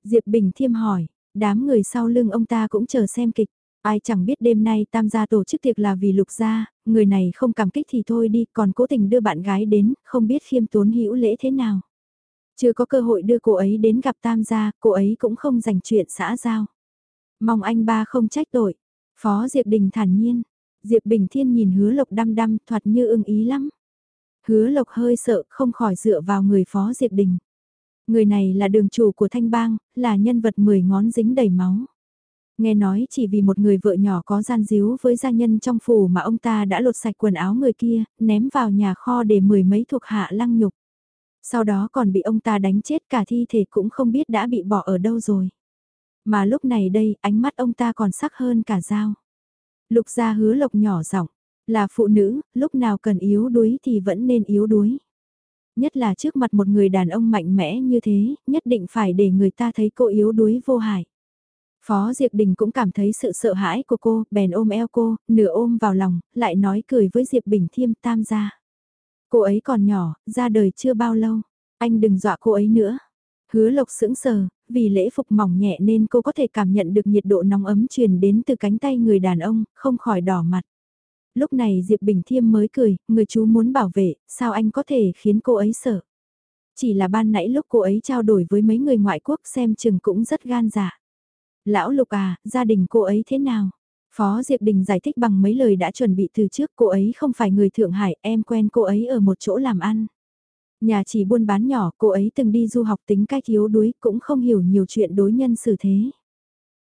Diệp Bình thiêm hỏi, đám người sau lưng ông ta cũng chờ xem kịch. Ai chẳng biết đêm nay tam gia tổ chức tiệc là vì lục gia, người này không cảm kích thì thôi đi, còn cố tình đưa bạn gái đến, không biết khiêm tốn hữu lễ thế nào. Chưa có cơ hội đưa cô ấy đến gặp tam gia, cô ấy cũng không dành chuyện xã giao. Mong anh ba không trách tội. Phó Diệp Đình thản nhiên. Diệp Bình Thiên nhìn hứa lộc đăm đăm thoạt như ưng ý lắm. Hứa lộc hơi sợ không khỏi dựa vào người Phó Diệp Đình. Người này là đường chủ của Thanh Bang, là nhân vật mười ngón dính đầy máu. Nghe nói chỉ vì một người vợ nhỏ có gian díu với gia nhân trong phủ mà ông ta đã lột sạch quần áo người kia, ném vào nhà kho để mười mấy thuộc hạ lăng nhục. Sau đó còn bị ông ta đánh chết cả thi thể cũng không biết đã bị bỏ ở đâu rồi. Mà lúc này đây, ánh mắt ông ta còn sắc hơn cả dao. Lục gia hứa lộc nhỏ giọng là phụ nữ, lúc nào cần yếu đuối thì vẫn nên yếu đuối. Nhất là trước mặt một người đàn ông mạnh mẽ như thế, nhất định phải để người ta thấy cô yếu đuối vô hại. Phó Diệp Đình cũng cảm thấy sự sợ hãi của cô, bèn ôm eo cô, nửa ôm vào lòng, lại nói cười với Diệp Bình Thiêm tam gia. Cô ấy còn nhỏ, ra đời chưa bao lâu, anh đừng dọa cô ấy nữa. Hứa lộc sững sờ, vì lễ phục mỏng nhẹ nên cô có thể cảm nhận được nhiệt độ nóng ấm truyền đến từ cánh tay người đàn ông, không khỏi đỏ mặt. Lúc này Diệp Bình Thiêm mới cười, người chú muốn bảo vệ, sao anh có thể khiến cô ấy sợ. Chỉ là ban nãy lúc cô ấy trao đổi với mấy người ngoại quốc xem chừng cũng rất gan dạ. Lão Lục à, gia đình cô ấy thế nào? Phó Diệp Đình giải thích bằng mấy lời đã chuẩn bị từ trước cô ấy không phải người Thượng Hải, em quen cô ấy ở một chỗ làm ăn. Nhà chỉ buôn bán nhỏ, cô ấy từng đi du học tính cách yếu đuối, cũng không hiểu nhiều chuyện đối nhân xử thế.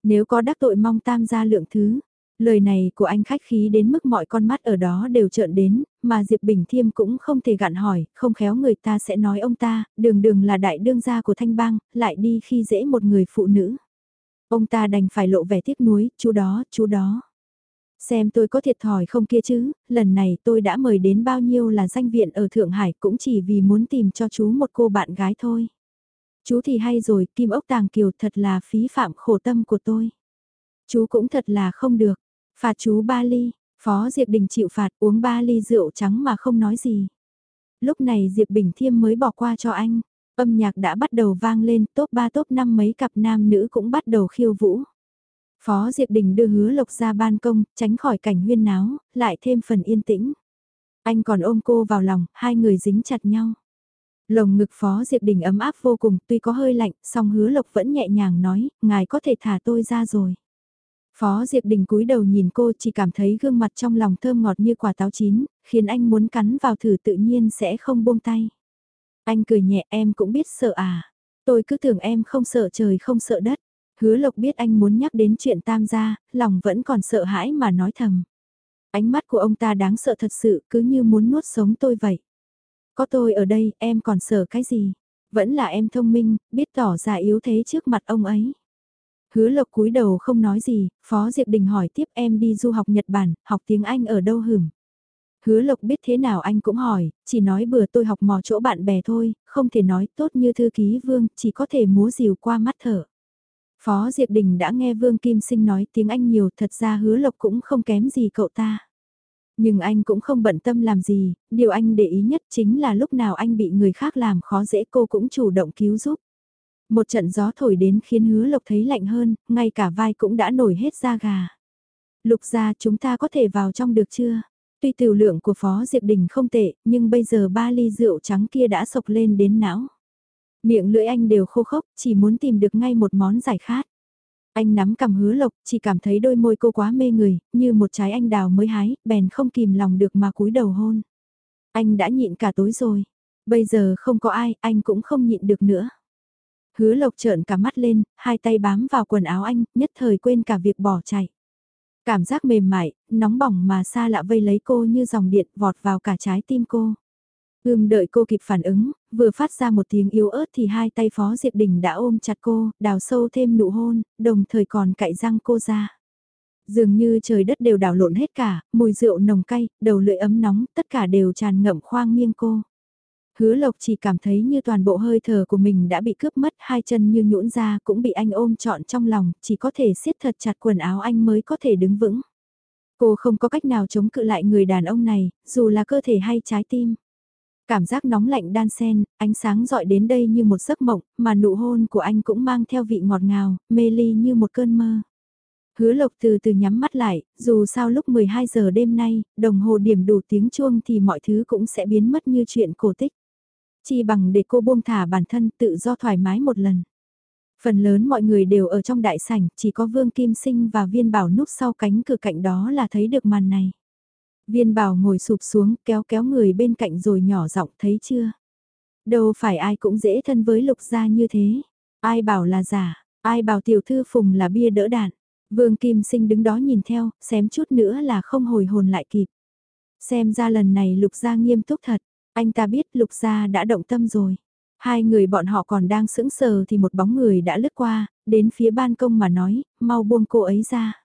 Nếu có đắc tội mong tam gia lượng thứ, lời này của anh khách khí đến mức mọi con mắt ở đó đều trợn đến, mà Diệp Bình Thiêm cũng không thể gặn hỏi, không khéo người ta sẽ nói ông ta, đường đường là đại đương gia của Thanh Bang, lại đi khi dễ một người phụ nữ. Ông ta đành phải lộ vẻ tiếc nuối, chú đó, chú đó. Xem tôi có thiệt thòi không kia chứ, lần này tôi đã mời đến bao nhiêu là danh viện ở Thượng Hải cũng chỉ vì muốn tìm cho chú một cô bạn gái thôi. Chú thì hay rồi, kim ốc tàng kiều thật là phí phạm khổ tâm của tôi. Chú cũng thật là không được. Phạt chú ba ly, Phó Diệp Đình chịu phạt uống ba ly rượu trắng mà không nói gì. Lúc này Diệp Bình Thiêm mới bỏ qua cho anh. Âm nhạc đã bắt đầu vang lên, top 3 top 5 mấy cặp nam nữ cũng bắt đầu khiêu vũ. Phó Diệp Đình đưa hứa lộc ra ban công, tránh khỏi cảnh huyên náo, lại thêm phần yên tĩnh. Anh còn ôm cô vào lòng, hai người dính chặt nhau. Lồng ngực Phó Diệp Đình ấm áp vô cùng, tuy có hơi lạnh, song hứa lộc vẫn nhẹ nhàng nói, ngài có thể thả tôi ra rồi. Phó Diệp Đình cúi đầu nhìn cô chỉ cảm thấy gương mặt trong lòng thơm ngọt như quả táo chín, khiến anh muốn cắn vào thử tự nhiên sẽ không buông tay. Anh cười nhẹ em cũng biết sợ à. Tôi cứ tưởng em không sợ trời không sợ đất. Hứa lộc biết anh muốn nhắc đến chuyện tam gia, lòng vẫn còn sợ hãi mà nói thầm. Ánh mắt của ông ta đáng sợ thật sự cứ như muốn nuốt sống tôi vậy. Có tôi ở đây em còn sợ cái gì? Vẫn là em thông minh, biết tỏ ra yếu thế trước mặt ông ấy. Hứa lộc cúi đầu không nói gì, Phó Diệp Đình hỏi tiếp em đi du học Nhật Bản, học tiếng Anh ở đâu hửm? Hứa lộc biết thế nào anh cũng hỏi, chỉ nói bữa tôi học mò chỗ bạn bè thôi, không thể nói tốt như thư ký vương, chỉ có thể múa rìu qua mắt thở. Phó Diệp Đình đã nghe Vương Kim Sinh nói tiếng Anh nhiều, thật ra hứa lộc cũng không kém gì cậu ta. Nhưng anh cũng không bận tâm làm gì, điều anh để ý nhất chính là lúc nào anh bị người khác làm khó dễ cô cũng chủ động cứu giúp. Một trận gió thổi đến khiến hứa lộc thấy lạnh hơn, ngay cả vai cũng đã nổi hết da gà. Lục ra chúng ta có thể vào trong được chưa? Tuy tiểu lượng của Phó Diệp Đình không tệ, nhưng bây giờ ba ly rượu trắng kia đã sộc lên đến não. Miệng lưỡi anh đều khô khốc, chỉ muốn tìm được ngay một món giải khát. Anh nắm cầm hứa lộc, chỉ cảm thấy đôi môi cô quá mê người, như một trái anh đào mới hái, bèn không kìm lòng được mà cúi đầu hôn. Anh đã nhịn cả tối rồi, bây giờ không có ai, anh cũng không nhịn được nữa. Hứa lộc trợn cả mắt lên, hai tay bám vào quần áo anh, nhất thời quên cả việc bỏ chạy. Cảm giác mềm mại, nóng bỏng mà xa lạ vây lấy cô như dòng điện vọt vào cả trái tim cô. Ưm đợi cô kịp phản ứng, vừa phát ra một tiếng yếu ớt thì hai tay Phó Diệp Đình đã ôm chặt cô, đào sâu thêm nụ hôn, đồng thời còn cạy răng cô ra. Dường như trời đất đều đảo lộn hết cả, mùi rượu nồng cay, đầu lưỡi ấm nóng, tất cả đều tràn ngậm khoang miên cô. Hứa Lộc chỉ cảm thấy như toàn bộ hơi thở của mình đã bị cướp mất, hai chân như nhũn ra cũng bị anh ôm trọn trong lòng, chỉ có thể siết thật chặt quần áo anh mới có thể đứng vững. Cô không có cách nào chống cự lại người đàn ông này, dù là cơ thể hay trái tim. Cảm giác nóng lạnh đan sen, ánh sáng dọi đến đây như một giấc mộng, mà nụ hôn của anh cũng mang theo vị ngọt ngào, mê ly như một cơn mơ. Hứa Lộc từ từ nhắm mắt lại, dù sao lúc 12 giờ đêm nay, đồng hồ điểm đủ tiếng chuông thì mọi thứ cũng sẽ biến mất như chuyện cổ tích. Chi bằng để cô buông thả bản thân tự do thoải mái một lần. Phần lớn mọi người đều ở trong đại sảnh, chỉ có Vương Kim Sinh và Viên Bảo núp sau cánh cửa cạnh đó là thấy được màn này. Viên Bảo ngồi sụp xuống, kéo kéo người bên cạnh rồi nhỏ giọng thấy chưa? Đâu phải ai cũng dễ thân với lục gia như thế. Ai bảo là giả, ai bảo tiểu thư phùng là bia đỡ đạn. Vương Kim Sinh đứng đó nhìn theo, xém chút nữa là không hồi hồn lại kịp. Xem ra lần này lục gia nghiêm túc thật, anh ta biết lục gia đã động tâm rồi. Hai người bọn họ còn đang sững sờ thì một bóng người đã lướt qua, đến phía ban công mà nói, mau buông cô ấy ra.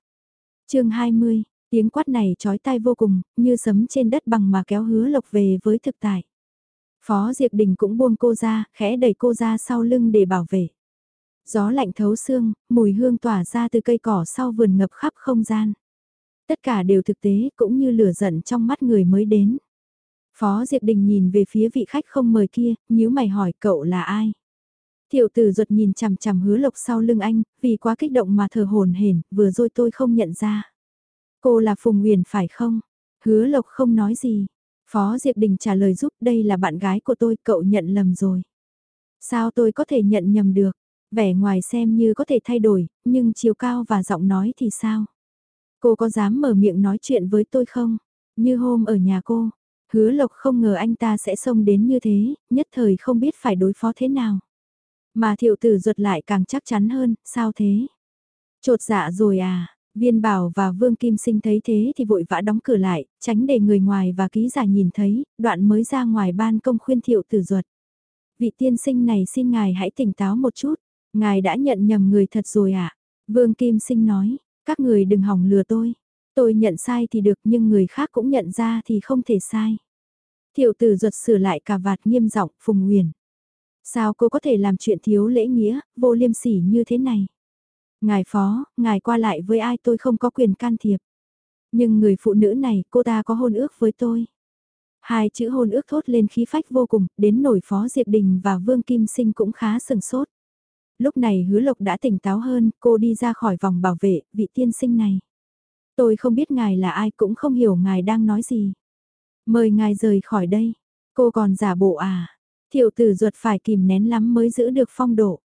chương 20, tiếng quát này chói tai vô cùng, như sấm trên đất bằng mà kéo hứa lộc về với thực tại. Phó Diệp Đình cũng buông cô ra, khẽ đẩy cô ra sau lưng để bảo vệ. Gió lạnh thấu xương, mùi hương tỏa ra từ cây cỏ sau vườn ngập khắp không gian. Tất cả đều thực tế cũng như lửa giận trong mắt người mới đến. Phó Diệp Đình nhìn về phía vị khách không mời kia, nhíu mày hỏi cậu là ai? Tiểu tử ruột nhìn chằm chằm hứa lộc sau lưng anh, vì quá kích động mà thờ hồn hển, vừa rồi tôi không nhận ra. Cô là Phùng Huyền phải không? Hứa lộc không nói gì. Phó Diệp Đình trả lời giúp đây là bạn gái của tôi, cậu nhận lầm rồi. Sao tôi có thể nhận nhầm được? Vẻ ngoài xem như có thể thay đổi, nhưng chiều cao và giọng nói thì sao? Cô có dám mở miệng nói chuyện với tôi không? Như hôm ở nhà cô, hứa lộc không ngờ anh ta sẽ xông đến như thế, nhất thời không biết phải đối phó thế nào. Mà thiệu tử ruột lại càng chắc chắn hơn, sao thế? Chột dạ rồi à? Viên Bảo và Vương Kim Sinh thấy thế thì vội vã đóng cửa lại, tránh để người ngoài và ký giả nhìn thấy, đoạn mới ra ngoài ban công khuyên thiệu tử ruột. Vị tiên sinh này xin ngài hãy tỉnh táo một chút, ngài đã nhận nhầm người thật rồi ạ. À? Vương Kim Sinh nói, các người đừng hỏng lừa tôi. Tôi nhận sai thì được nhưng người khác cũng nhận ra thì không thể sai. Thiệu tử ruột sửa lại cà vạt nghiêm giọng Phùng Nguyền. Sao cô có thể làm chuyện thiếu lễ nghĩa, vô liêm sỉ như thế này? Ngài phó, ngài qua lại với ai tôi không có quyền can thiệp. Nhưng người phụ nữ này, cô ta có hôn ước với tôi. Hai chữ hôn ước thốt lên khí phách vô cùng, đến nổi phó Diệp Đình và Vương Kim Sinh cũng khá sừng sốt. Lúc này hứa lộc đã tỉnh táo hơn, cô đi ra khỏi vòng bảo vệ, vị tiên sinh này. Tôi không biết ngài là ai cũng không hiểu ngài đang nói gì. Mời ngài rời khỏi đây. Cô còn giả bộ à. Thiệu tử ruột phải kìm nén lắm mới giữ được phong độ.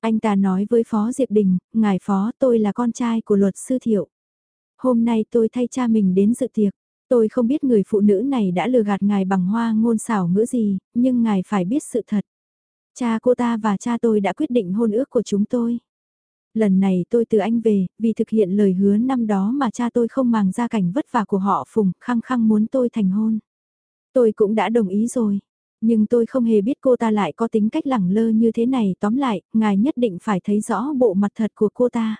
Anh ta nói với Phó Diệp Đình, ngài Phó tôi là con trai của luật sư Thiệu. Hôm nay tôi thay cha mình đến dự tiệc. Tôi không biết người phụ nữ này đã lừa gạt ngài bằng hoa ngôn xảo ngữ gì, nhưng ngài phải biết sự thật. Cha cô ta và cha tôi đã quyết định hôn ước của chúng tôi. Lần này tôi từ anh về, vì thực hiện lời hứa năm đó mà cha tôi không màng ra cảnh vất vả của họ Phùng, khăng khăng muốn tôi thành hôn. Tôi cũng đã đồng ý rồi. Nhưng tôi không hề biết cô ta lại có tính cách lẳng lơ như thế này, tóm lại, ngài nhất định phải thấy rõ bộ mặt thật của cô ta.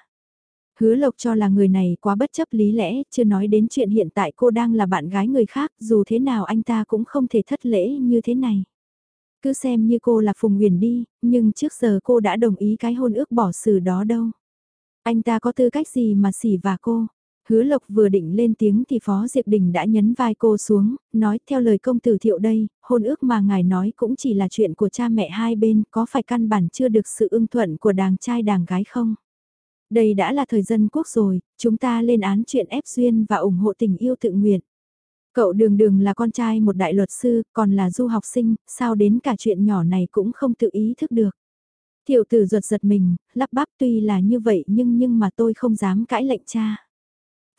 Hứa Lộc cho là người này quá bất chấp lý lẽ, chưa nói đến chuyện hiện tại cô đang là bạn gái người khác, dù thế nào anh ta cũng không thể thất lễ như thế này. Cứ xem như cô là Phùng Nguyền đi, nhưng trước giờ cô đã đồng ý cái hôn ước bỏ xử đó đâu. Anh ta có tư cách gì mà xỉ và cô? Hứa Lộc vừa định lên tiếng thì Phó Diệp Đình đã nhấn vai cô xuống, nói theo lời công tử thiệu đây, hôn ước mà ngài nói cũng chỉ là chuyện của cha mẹ hai bên, có phải căn bản chưa được sự ưng thuận của đàng trai đàng gái không? Đây đã là thời dân quốc rồi, chúng ta lên án chuyện ép duyên và ủng hộ tình yêu tự nguyện. Cậu đường đường là con trai một đại luật sư, còn là du học sinh, sao đến cả chuyện nhỏ này cũng không tự ý thức được. Tiểu tử ruột giật mình, lắp bắp tuy là như vậy nhưng nhưng mà tôi không dám cãi lệnh cha.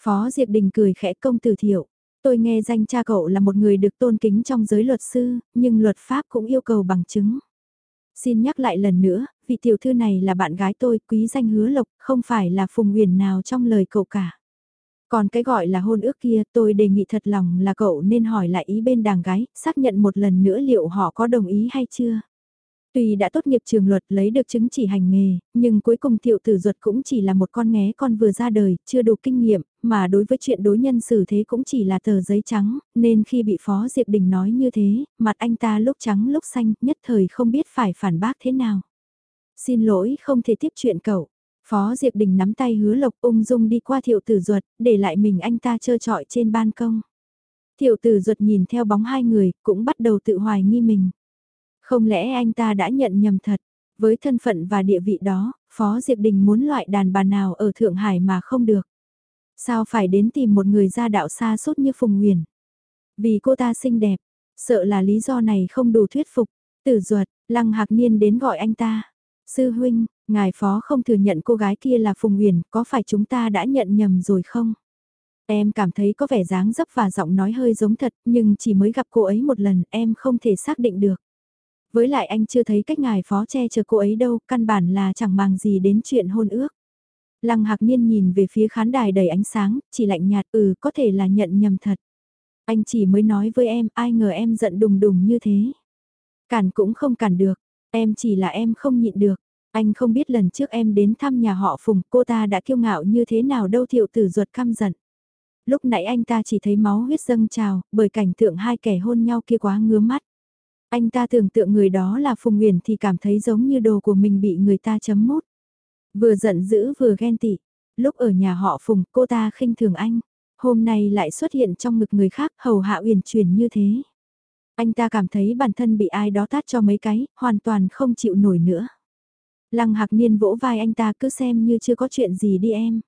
Phó Diệp Đình cười khẽ công tử thiệu. Tôi nghe danh cha cậu là một người được tôn kính trong giới luật sư, nhưng luật pháp cũng yêu cầu bằng chứng. Xin nhắc lại lần nữa, vị tiểu thư này là bạn gái tôi, quý danh hứa lộc, không phải là phùng huyền nào trong lời cậu cả. Còn cái gọi là hôn ước kia tôi đề nghị thật lòng là cậu nên hỏi lại ý bên đàng gái, xác nhận một lần nữa liệu họ có đồng ý hay chưa. Tuy đã tốt nghiệp trường luật lấy được chứng chỉ hành nghề, nhưng cuối cùng thiệu tử ruột cũng chỉ là một con nghé con vừa ra đời, chưa đủ kinh nghiệm, mà đối với chuyện đối nhân xử thế cũng chỉ là tờ giấy trắng, nên khi bị Phó Diệp Đình nói như thế, mặt anh ta lúc trắng lúc xanh, nhất thời không biết phải phản bác thế nào. Xin lỗi không thể tiếp chuyện cậu. Phó Diệp Đình nắm tay hứa lộc ung dung đi qua thiệu tử ruột, để lại mình anh ta trơ trọi trên ban công. Thiệu tử ruột nhìn theo bóng hai người, cũng bắt đầu tự hoài nghi mình. Không lẽ anh ta đã nhận nhầm thật? Với thân phận và địa vị đó, Phó Diệp Đình muốn loại đàn bà nào ở Thượng Hải mà không được. Sao phải đến tìm một người gia đạo xa suốt như Phùng Nguyền? Vì cô ta xinh đẹp, sợ là lý do này không đủ thuyết phục. Tử ruột, Lăng Hạc Niên đến gọi anh ta. Sư huynh, ngài phó không thừa nhận cô gái kia là Phùng Nguyền, có phải chúng ta đã nhận nhầm rồi không? Em cảm thấy có vẻ dáng dấp và giọng nói hơi giống thật, nhưng chỉ mới gặp cô ấy một lần, em không thể xác định được. Với lại anh chưa thấy cách ngài phó che chở cô ấy đâu, căn bản là chẳng màng gì đến chuyện hôn ước. Lăng Hạc Niên nhìn về phía khán đài đầy ánh sáng, chỉ lạnh nhạt ừ có thể là nhận nhầm thật. Anh chỉ mới nói với em, ai ngờ em giận đùng đùng như thế. Cản cũng không cản được, em chỉ là em không nhịn được. Anh không biết lần trước em đến thăm nhà họ Phùng cô ta đã kiêu ngạo như thế nào đâu thiệu tử ruột căm giận. Lúc nãy anh ta chỉ thấy máu huyết dâng trào, bởi cảnh tượng hai kẻ hôn nhau kia quá ngứa mắt. Anh ta tưởng tượng người đó là Phùng Nguyễn thì cảm thấy giống như đồ của mình bị người ta chấm mút. Vừa giận dữ vừa ghen tị. Lúc ở nhà họ Phùng cô ta khinh thường anh. Hôm nay lại xuất hiện trong ngực người khác hầu hạ uyển chuyển như thế. Anh ta cảm thấy bản thân bị ai đó tát cho mấy cái, hoàn toàn không chịu nổi nữa. Lăng Hạc Niên vỗ vai anh ta cứ xem như chưa có chuyện gì đi em.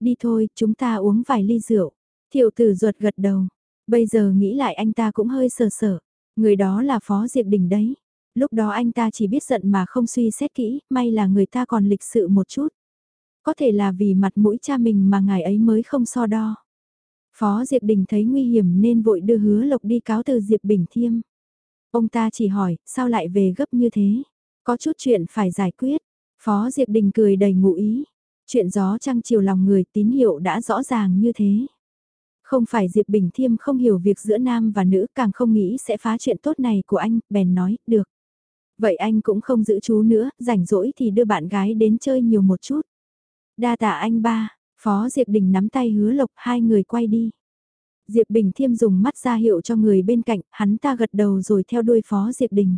Đi thôi, chúng ta uống vài ly rượu. Thiệu tử ruột gật đầu. Bây giờ nghĩ lại anh ta cũng hơi sờ sở. Người đó là Phó Diệp Đình đấy. Lúc đó anh ta chỉ biết giận mà không suy xét kỹ, may là người ta còn lịch sự một chút. Có thể là vì mặt mũi cha mình mà ngài ấy mới không so đo. Phó Diệp Đình thấy nguy hiểm nên vội đưa hứa lộc đi cáo từ Diệp Bình Thiêm. Ông ta chỉ hỏi, sao lại về gấp như thế? Có chút chuyện phải giải quyết. Phó Diệp Đình cười đầy ngụ ý. Chuyện gió trăng chiều lòng người tín hiệu đã rõ ràng như thế. Không phải Diệp Bình Thiêm không hiểu việc giữa nam và nữ càng không nghĩ sẽ phá chuyện tốt này của anh, bèn nói, được. Vậy anh cũng không giữ chú nữa, rảnh rỗi thì đưa bạn gái đến chơi nhiều một chút. Đa tạ anh ba, Phó Diệp Đình nắm tay hứa lộc hai người quay đi. Diệp Bình Thiêm dùng mắt ra hiệu cho người bên cạnh, hắn ta gật đầu rồi theo đuôi Phó Diệp Đình.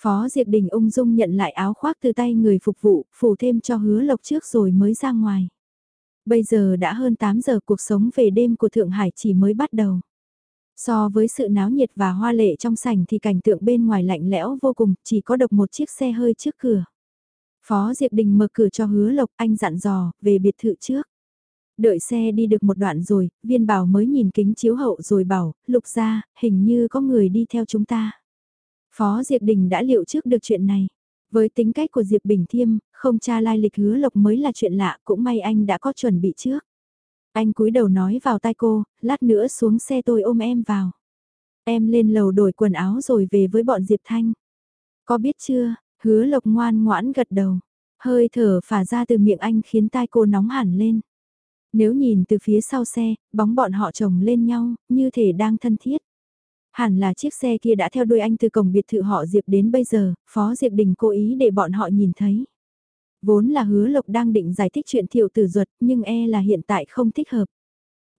Phó Diệp Đình ung dung nhận lại áo khoác từ tay người phục vụ, phủ thêm cho hứa lộc trước rồi mới ra ngoài. Bây giờ đã hơn 8 giờ cuộc sống về đêm của Thượng Hải chỉ mới bắt đầu. So với sự náo nhiệt và hoa lệ trong sảnh thì cảnh tượng bên ngoài lạnh lẽo vô cùng, chỉ có độc một chiếc xe hơi trước cửa. Phó Diệp Đình mở cửa cho hứa lộc anh dặn dò, về biệt thự trước. Đợi xe đi được một đoạn rồi, viên bảo mới nhìn kính chiếu hậu rồi bảo, lục ra, hình như có người đi theo chúng ta. Phó Diệp Đình đã liệu trước được chuyện này. Với tính cách của Diệp Bình Thiêm, không tra lai lịch hứa lộc mới là chuyện lạ, cũng may anh đã có chuẩn bị trước. Anh cúi đầu nói vào tai cô, lát nữa xuống xe tôi ôm em vào. Em lên lầu đổi quần áo rồi về với bọn Diệp Thanh. Có biết chưa, hứa lộc ngoan ngoãn gật đầu. Hơi thở phả ra từ miệng anh khiến tai cô nóng hẳn lên. Nếu nhìn từ phía sau xe, bóng bọn họ chồng lên nhau, như thể đang thân thiết. Hẳn là chiếc xe kia đã theo đuôi anh từ cổng biệt thự họ Diệp đến bây giờ, Phó Diệp Đình cố ý để bọn họ nhìn thấy. Vốn là hứa lộc đang định giải thích chuyện thiệu tử ruột, nhưng e là hiện tại không thích hợp.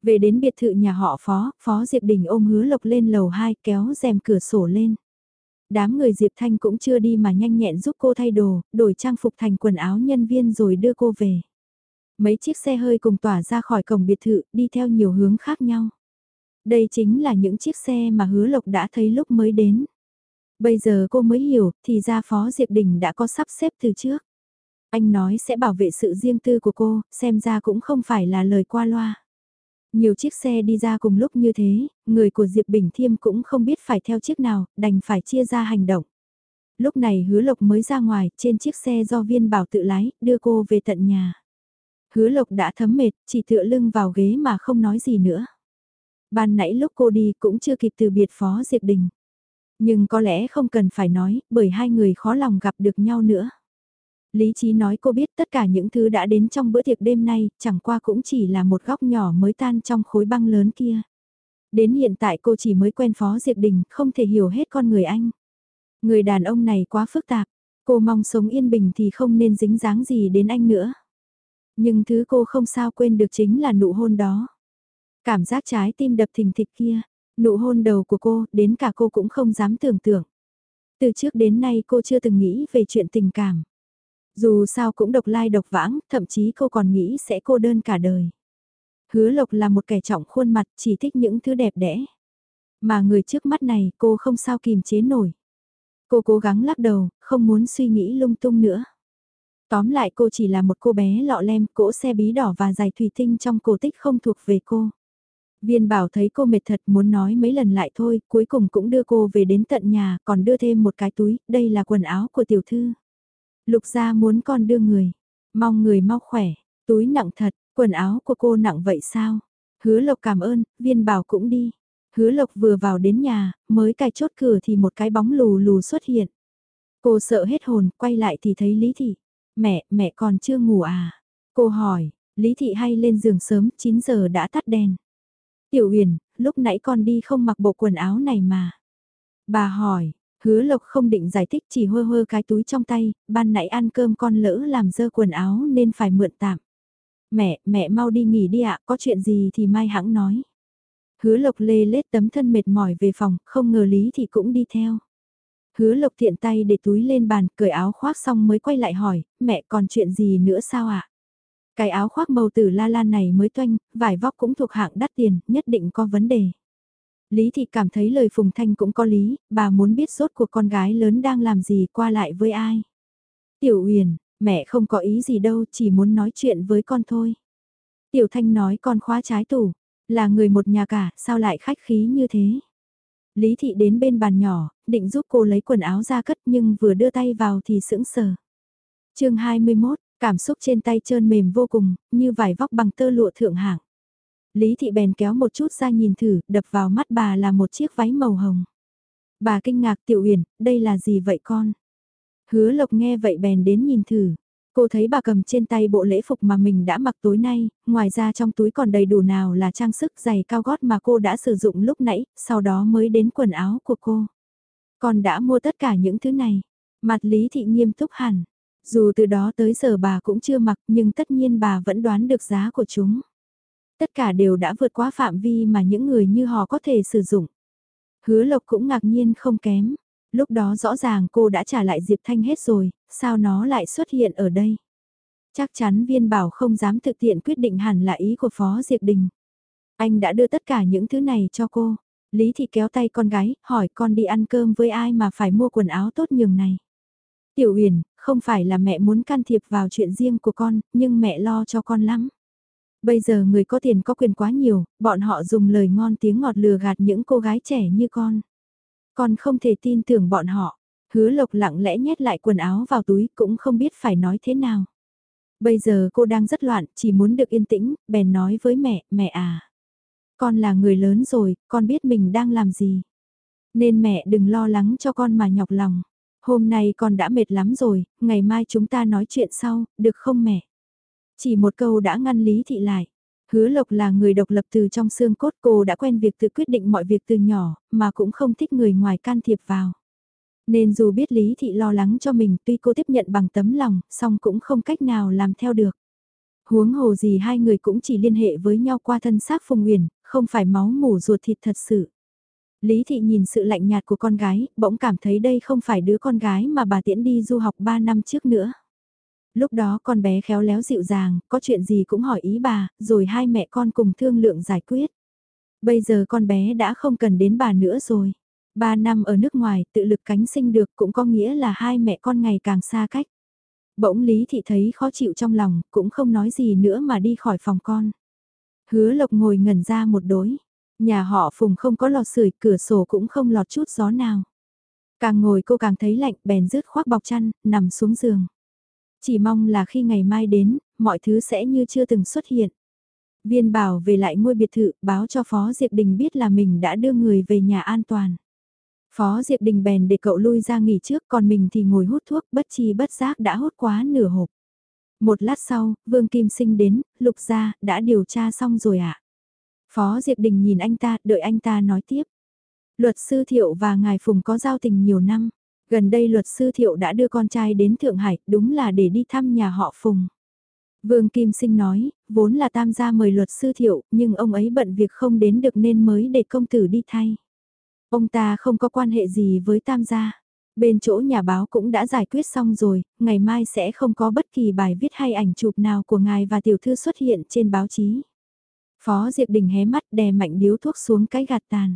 Về đến biệt thự nhà họ Phó, Phó Diệp Đình ôm hứa lộc lên lầu 2 kéo rèm cửa sổ lên. Đám người Diệp Thanh cũng chưa đi mà nhanh nhẹn giúp cô thay đồ, đổi trang phục thành quần áo nhân viên rồi đưa cô về. Mấy chiếc xe hơi cùng tỏa ra khỏi cổng biệt thự, đi theo nhiều hướng khác nhau. Đây chính là những chiếc xe mà hứa lộc đã thấy lúc mới đến. Bây giờ cô mới hiểu, thì ra Phó Diệp Đình đã có sắp xếp từ trước. Anh nói sẽ bảo vệ sự riêng tư của cô, xem ra cũng không phải là lời qua loa. Nhiều chiếc xe đi ra cùng lúc như thế, người của Diệp Bình Thiêm cũng không biết phải theo chiếc nào, đành phải chia ra hành động. Lúc này hứa lộc mới ra ngoài, trên chiếc xe do viên bảo tự lái, đưa cô về tận nhà. Hứa lộc đã thấm mệt, chỉ tựa lưng vào ghế mà không nói gì nữa. Ban nãy lúc cô đi cũng chưa kịp từ biệt Phó Diệp Đình. Nhưng có lẽ không cần phải nói, bởi hai người khó lòng gặp được nhau nữa. Lý trí nói cô biết tất cả những thứ đã đến trong bữa tiệc đêm nay, chẳng qua cũng chỉ là một góc nhỏ mới tan trong khối băng lớn kia. Đến hiện tại cô chỉ mới quen Phó Diệp Đình, không thể hiểu hết con người anh. Người đàn ông này quá phức tạp, cô mong sống yên bình thì không nên dính dáng gì đến anh nữa. Nhưng thứ cô không sao quên được chính là nụ hôn đó. Cảm giác trái tim đập thình thịch kia, nụ hôn đầu của cô, đến cả cô cũng không dám tưởng tượng. Từ trước đến nay cô chưa từng nghĩ về chuyện tình cảm. Dù sao cũng độc lai độc vãng, thậm chí cô còn nghĩ sẽ cô đơn cả đời. Hứa Lộc là một kẻ trọng khuôn mặt, chỉ thích những thứ đẹp đẽ. Mà người trước mắt này cô không sao kìm chế nổi. Cô cố gắng lắc đầu, không muốn suy nghĩ lung tung nữa. Tóm lại cô chỉ là một cô bé lọ lem, cỗ xe bí đỏ và dài thủy tinh trong cổ tích không thuộc về cô. Viên bảo thấy cô mệt thật muốn nói mấy lần lại thôi, cuối cùng cũng đưa cô về đến tận nhà, còn đưa thêm một cái túi, đây là quần áo của tiểu thư. Lục gia muốn con đưa người, mong người mau khỏe, túi nặng thật, quần áo của cô nặng vậy sao? Hứa lộc cảm ơn, viên bảo cũng đi. Hứa lộc vừa vào đến nhà, mới cài chốt cửa thì một cái bóng lù lù xuất hiện. Cô sợ hết hồn, quay lại thì thấy Lý Thị. Mẹ, mẹ còn chưa ngủ à? Cô hỏi, Lý Thị hay lên giường sớm, 9 giờ đã tắt đèn. Tiểu Huyền, lúc nãy con đi không mặc bộ quần áo này mà. Bà hỏi, hứa lộc không định giải thích chỉ hơ hơ cái túi trong tay, ban nãy ăn cơm con lỡ làm dơ quần áo nên phải mượn tạm. Mẹ, mẹ mau đi nghỉ đi ạ, có chuyện gì thì mai hãng nói. Hứa lộc lê lết tấm thân mệt mỏi về phòng, không ngờ Lý thì cũng đi theo. Hứa lộc thiện tay để túi lên bàn, cởi áo khoác xong mới quay lại hỏi, mẹ còn chuyện gì nữa sao ạ? Cái áo khoác màu tử la lan này mới toanh, vải vóc cũng thuộc hạng đắt tiền, nhất định có vấn đề. Lý Thị cảm thấy lời Phùng Thanh cũng có lý, bà muốn biết sốt của con gái lớn đang làm gì qua lại với ai. Tiểu Uyển, mẹ không có ý gì đâu, chỉ muốn nói chuyện với con thôi. Tiểu Thanh nói con khóa trái tủ, là người một nhà cả, sao lại khách khí như thế? Lý Thị đến bên bàn nhỏ, định giúp cô lấy quần áo ra cất nhưng vừa đưa tay vào thì sững sờ. chương 21, cảm xúc trên tay trơn mềm vô cùng, như vải vóc bằng tơ lụa thượng hạng. Lý Thị bèn kéo một chút ra nhìn thử, đập vào mắt bà là một chiếc váy màu hồng. Bà kinh ngạc Tiểu Uyển, đây là gì vậy con? Hứa Lộc nghe vậy bèn đến nhìn thử. Cô thấy bà cầm trên tay bộ lễ phục mà mình đã mặc tối nay, ngoài ra trong túi còn đầy đủ nào là trang sức giày cao gót mà cô đã sử dụng lúc nãy, sau đó mới đến quần áo của cô. Con đã mua tất cả những thứ này. Mặt Lý Thị nghiêm túc hẳn. Dù từ đó tới giờ bà cũng chưa mặc nhưng tất nhiên bà vẫn đoán được giá của chúng. Tất cả đều đã vượt quá phạm vi mà những người như họ có thể sử dụng. Hứa Lộc cũng ngạc nhiên không kém. Lúc đó rõ ràng cô đã trả lại Diệp Thanh hết rồi, sao nó lại xuất hiện ở đây? Chắc chắn viên bảo không dám thực hiện quyết định hẳn là ý của Phó Diệp Đình. Anh đã đưa tất cả những thứ này cho cô. Lý thì kéo tay con gái, hỏi con đi ăn cơm với ai mà phải mua quần áo tốt nhường này. Tiểu Uyển, không phải là mẹ muốn can thiệp vào chuyện riêng của con, nhưng mẹ lo cho con lắm. Bây giờ người có tiền có quyền quá nhiều, bọn họ dùng lời ngon tiếng ngọt lừa gạt những cô gái trẻ như con. Con không thể tin tưởng bọn họ. Hứa lộc lặng lẽ nhét lại quần áo vào túi cũng không biết phải nói thế nào. Bây giờ cô đang rất loạn, chỉ muốn được yên tĩnh, bèn nói với mẹ, mẹ à. Con là người lớn rồi, con biết mình đang làm gì. Nên mẹ đừng lo lắng cho con mà nhọc lòng. Hôm nay con đã mệt lắm rồi, ngày mai chúng ta nói chuyện sau, được không mẹ? Chỉ một câu đã ngăn Lý Thị lại. Hứa Lộc là người độc lập từ trong xương cốt cô đã quen việc tự quyết định mọi việc từ nhỏ, mà cũng không thích người ngoài can thiệp vào. Nên dù biết Lý Thị lo lắng cho mình tuy cô tiếp nhận bằng tấm lòng, song cũng không cách nào làm theo được. Huống hồ gì hai người cũng chỉ liên hệ với nhau qua thân xác Phùng Uyển, không phải máu mủ ruột thịt thật sự. Lý Thị nhìn sự lạnh nhạt của con gái, bỗng cảm thấy đây không phải đứa con gái mà bà tiễn đi du học 3 năm trước nữa. Lúc đó con bé khéo léo dịu dàng, có chuyện gì cũng hỏi ý bà, rồi hai mẹ con cùng thương lượng giải quyết. Bây giờ con bé đã không cần đến bà nữa rồi. Ba năm ở nước ngoài tự lực cánh sinh được cũng có nghĩa là hai mẹ con ngày càng xa cách. Bỗng Lý Thị thấy khó chịu trong lòng, cũng không nói gì nữa mà đi khỏi phòng con. Hứa Lộc ngồi ngẩn ra một đối. Nhà họ Phùng không có lò sưởi, cửa sổ cũng không lọt chút gió nào. Càng ngồi cô càng thấy lạnh, bèn rứt khoác bọc chăn, nằm xuống giường. Chỉ mong là khi ngày mai đến, mọi thứ sẽ như chưa từng xuất hiện. Viên bảo về lại ngôi biệt thự, báo cho Phó Diệp Đình biết là mình đã đưa người về nhà an toàn. Phó Diệp Đình bèn để cậu lui ra nghỉ trước còn mình thì ngồi hút thuốc bất chi bất giác đã hút quá nửa hộp. Một lát sau, Vương Kim Sinh đến, lục ra, đã điều tra xong rồi ạ. À? Phó Diệp Đình nhìn anh ta, đợi anh ta nói tiếp. Luật sư Thiệu và Ngài Phùng có giao tình nhiều năm. Gần đây luật sư Thiệu đã đưa con trai đến Thượng Hải, đúng là để đi thăm nhà họ Phùng. Vương Kim Sinh nói, vốn là tam gia mời luật sư Thiệu, nhưng ông ấy bận việc không đến được nên mới để công tử đi thay. Ông ta không có quan hệ gì với tam gia. Bên chỗ nhà báo cũng đã giải quyết xong rồi, ngày mai sẽ không có bất kỳ bài viết hay ảnh chụp nào của ngài và tiểu thư xuất hiện trên báo chí. Phó Diệp Đình hé mắt đè mạnh điếu thuốc xuống cái gạt tàn.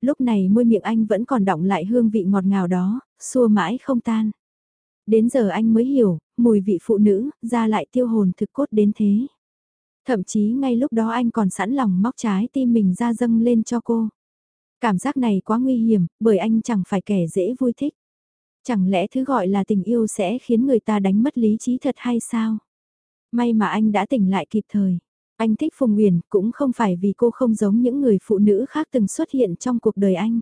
Lúc này môi miệng anh vẫn còn đọng lại hương vị ngọt ngào đó, xua mãi không tan. Đến giờ anh mới hiểu, mùi vị phụ nữ, ra lại tiêu hồn thực cốt đến thế. Thậm chí ngay lúc đó anh còn sẵn lòng móc trái tim mình ra dâng lên cho cô. Cảm giác này quá nguy hiểm, bởi anh chẳng phải kẻ dễ vui thích. Chẳng lẽ thứ gọi là tình yêu sẽ khiến người ta đánh mất lý trí thật hay sao? May mà anh đã tỉnh lại kịp thời. Anh thích Phùng Uyển cũng không phải vì cô không giống những người phụ nữ khác từng xuất hiện trong cuộc đời anh.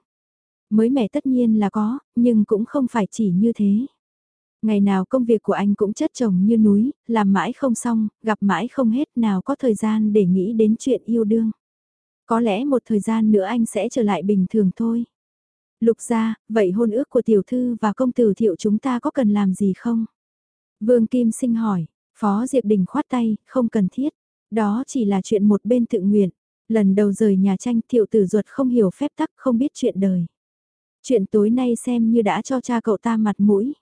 Mới mẻ tất nhiên là có, nhưng cũng không phải chỉ như thế. Ngày nào công việc của anh cũng chất chồng như núi, làm mãi không xong, gặp mãi không hết nào có thời gian để nghĩ đến chuyện yêu đương. Có lẽ một thời gian nữa anh sẽ trở lại bình thường thôi. Lục ra, vậy hôn ước của tiểu thư và công tử thiệu chúng ta có cần làm gì không? Vương Kim Sinh hỏi, Phó Diệp Đình khoát tay, không cần thiết. Đó chỉ là chuyện một bên tự nguyện. Lần đầu rời nhà tranh thiệu tử ruột không hiểu phép tắc không biết chuyện đời. Chuyện tối nay xem như đã cho cha cậu ta mặt mũi.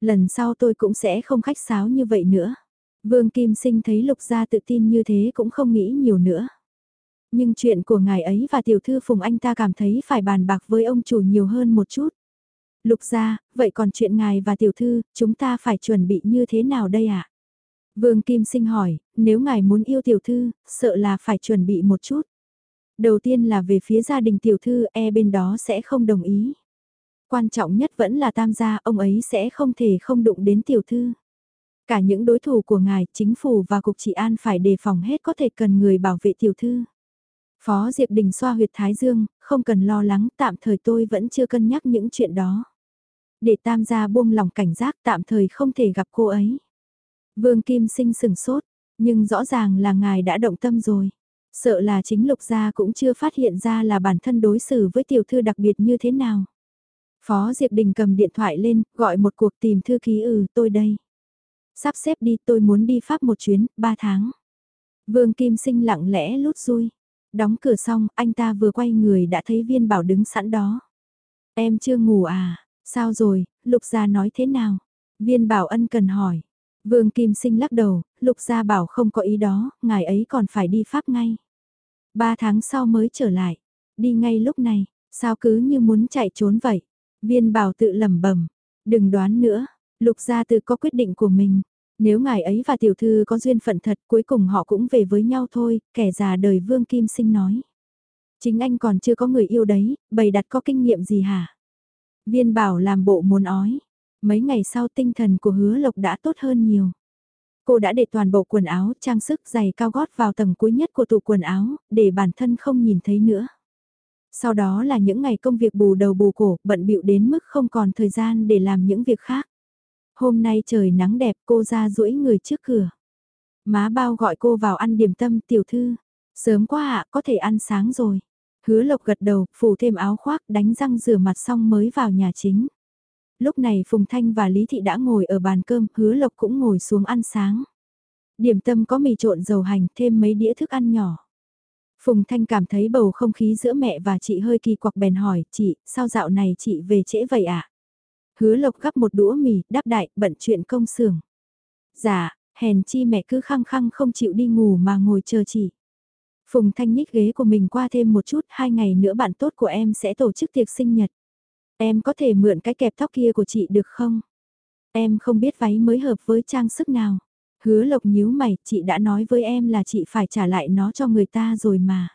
Lần sau tôi cũng sẽ không khách sáo như vậy nữa. Vương Kim Sinh thấy Lục Gia tự tin như thế cũng không nghĩ nhiều nữa. Nhưng chuyện của ngài ấy và tiểu thư Phùng anh ta cảm thấy phải bàn bạc với ông chủ nhiều hơn một chút. Lục Gia, vậy còn chuyện ngài và tiểu thư, chúng ta phải chuẩn bị như thế nào đây ạ? À? Vương Kim Sinh hỏi, nếu ngài muốn yêu tiểu thư, sợ là phải chuẩn bị một chút. Đầu tiên là về phía gia đình tiểu thư, e bên đó sẽ không đồng ý. Quan trọng nhất vẫn là tam gia, ông ấy sẽ không thể không đụng đến tiểu thư. Cả những đối thủ của ngài, chính phủ và cục trị an phải đề phòng hết có thể cần người bảo vệ tiểu thư. Phó Diệp Đình xoa huyệt Thái Dương, không cần lo lắng, tạm thời tôi vẫn chưa cân nhắc những chuyện đó. Để tam gia buông lòng cảnh giác tạm thời không thể gặp cô ấy. Vương Kim Sinh sừng sốt, nhưng rõ ràng là ngài đã động tâm rồi. Sợ là chính lục gia cũng chưa phát hiện ra là bản thân đối xử với tiểu thư đặc biệt như thế nào. Phó Diệp Đình cầm điện thoại lên, gọi một cuộc tìm thư ký ừ tôi đây. Sắp xếp đi tôi muốn đi Pháp một chuyến, ba tháng. Vương Kim Sinh lặng lẽ lút rui. Đóng cửa xong, anh ta vừa quay người đã thấy viên bảo đứng sẵn đó. Em chưa ngủ à, sao rồi, lục gia nói thế nào? Viên bảo ân cần hỏi. Vương Kim Sinh lắc đầu, lục gia bảo không có ý đó, ngài ấy còn phải đi Pháp ngay. Ba tháng sau mới trở lại, đi ngay lúc này, sao cứ như muốn chạy trốn vậy? Viên bảo tự lẩm bẩm, đừng đoán nữa, lục gia tự có quyết định của mình. Nếu ngài ấy và tiểu thư có duyên phận thật cuối cùng họ cũng về với nhau thôi, kẻ già đời Vương Kim Sinh nói. Chính anh còn chưa có người yêu đấy, bày đặt có kinh nghiệm gì hả? Viên bảo làm bộ muốn ói. Mấy ngày sau tinh thần của hứa lộc đã tốt hơn nhiều. Cô đã để toàn bộ quần áo, trang sức giày cao gót vào tầng cuối nhất của tủ quần áo, để bản thân không nhìn thấy nữa. Sau đó là những ngày công việc bù đầu bù cổ, bận bịu đến mức không còn thời gian để làm những việc khác. Hôm nay trời nắng đẹp cô ra duỗi người trước cửa. Má bao gọi cô vào ăn điểm tâm tiểu thư. Sớm quá ạ, có thể ăn sáng rồi. Hứa lộc gật đầu, phủ thêm áo khoác, đánh răng rửa mặt xong mới vào nhà chính. Lúc này Phùng Thanh và Lý Thị đã ngồi ở bàn cơm, hứa lộc cũng ngồi xuống ăn sáng. Điểm tâm có mì trộn dầu hành, thêm mấy đĩa thức ăn nhỏ. Phùng Thanh cảm thấy bầu không khí giữa mẹ và chị hơi kỳ quặc bèn hỏi, chị, sao dạo này chị về trễ vậy ạ? À? Hứa lộc gắp một đũa mì, đáp đại, bận chuyện công xưởng. Dạ, hèn chi mẹ cứ khăng khăng không chịu đi ngủ mà ngồi chờ chị. Phùng Thanh nhích ghế của mình qua thêm một chút, hai ngày nữa bạn tốt của em sẽ tổ chức tiệc sinh nhật. Em có thể mượn cái kẹp tóc kia của chị được không? Em không biết váy mới hợp với trang sức nào. Hứa lộc nhíu mày, chị đã nói với em là chị phải trả lại nó cho người ta rồi mà.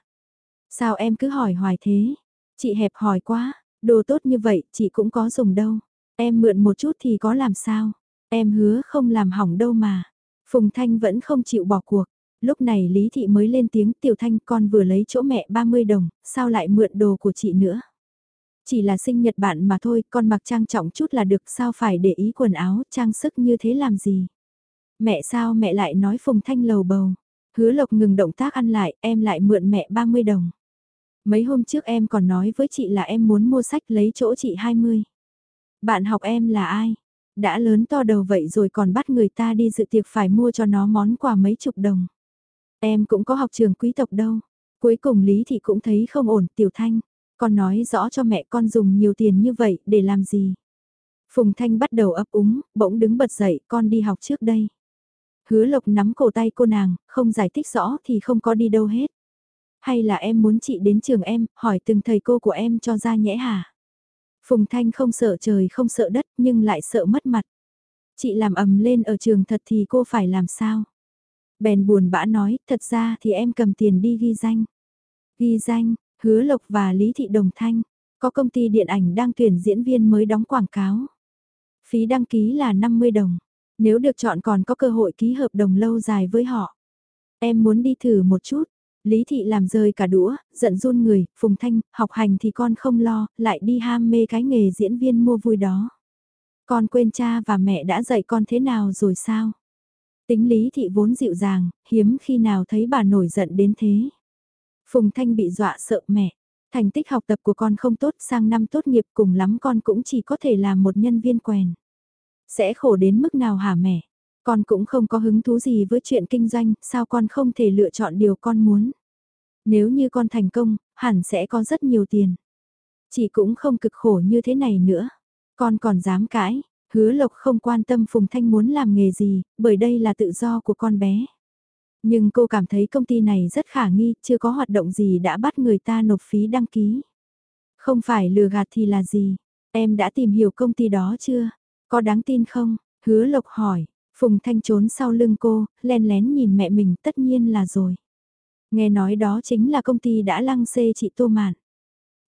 Sao em cứ hỏi hoài thế? Chị hẹp hỏi quá, đồ tốt như vậy chị cũng có dùng đâu. Em mượn một chút thì có làm sao? Em hứa không làm hỏng đâu mà. Phùng Thanh vẫn không chịu bỏ cuộc. Lúc này Lý Thị mới lên tiếng Tiểu Thanh con vừa lấy chỗ mẹ 30 đồng, sao lại mượn đồ của chị nữa? Chỉ là sinh nhật bạn mà thôi, con mặc trang trọng chút là được sao phải để ý quần áo, trang sức như thế làm gì? Mẹ sao mẹ lại nói Phùng Thanh lầu bầu? Hứa Lộc ngừng động tác ăn lại, em lại mượn mẹ 30 đồng. Mấy hôm trước em còn nói với chị là em muốn mua sách lấy chỗ chị 20. Bạn học em là ai? Đã lớn to đầu vậy rồi còn bắt người ta đi dự tiệc phải mua cho nó món quà mấy chục đồng. Em cũng có học trường quý tộc đâu. Cuối cùng Lý Thị cũng thấy không ổn, Tiểu Thanh. Con nói rõ cho mẹ con dùng nhiều tiền như vậy để làm gì? Phùng Thanh bắt đầu ấp úng, bỗng đứng bật dậy, con đi học trước đây. Hứa Lộc nắm cổ tay cô nàng, không giải thích rõ thì không có đi đâu hết. Hay là em muốn chị đến trường em, hỏi từng thầy cô của em cho ra nhẽ hả? Phùng Thanh không sợ trời không sợ đất nhưng lại sợ mất mặt. Chị làm ầm lên ở trường thật thì cô phải làm sao? Bèn buồn bã nói, thật ra thì em cầm tiền đi ghi danh. Ghi danh, hứa lộc và Lý Thị Đồng Thanh, có công ty điện ảnh đang tuyển diễn viên mới đóng quảng cáo. Phí đăng ký là 50 đồng, nếu được chọn còn có cơ hội ký hợp đồng lâu dài với họ. Em muốn đi thử một chút, Lý Thị làm rơi cả đũa, giận run người, Phùng Thanh, học hành thì con không lo, lại đi ham mê cái nghề diễn viên mua vui đó. Con quên cha và mẹ đã dạy con thế nào rồi sao? Tính Lý Thị vốn dịu dàng, hiếm khi nào thấy bà nổi giận đến thế. Phùng Thanh bị dọa sợ mẹ. Thành tích học tập của con không tốt sang năm tốt nghiệp cùng lắm con cũng chỉ có thể làm một nhân viên quèn. Sẽ khổ đến mức nào hả mẹ? Con cũng không có hứng thú gì với chuyện kinh doanh, sao con không thể lựa chọn điều con muốn? Nếu như con thành công, hẳn sẽ có rất nhiều tiền. Chỉ cũng không cực khổ như thế này nữa. Con còn dám cãi, hứa lộc không quan tâm Phùng Thanh muốn làm nghề gì, bởi đây là tự do của con bé. Nhưng cô cảm thấy công ty này rất khả nghi, chưa có hoạt động gì đã bắt người ta nộp phí đăng ký. Không phải lừa gạt thì là gì? Em đã tìm hiểu công ty đó chưa? Có đáng tin không? Hứa Lộc hỏi. Phùng Thanh trốn sau lưng cô, len lén nhìn mẹ mình tất nhiên là rồi. Nghe nói đó chính là công ty đã lăng xê chị Tô Mạn.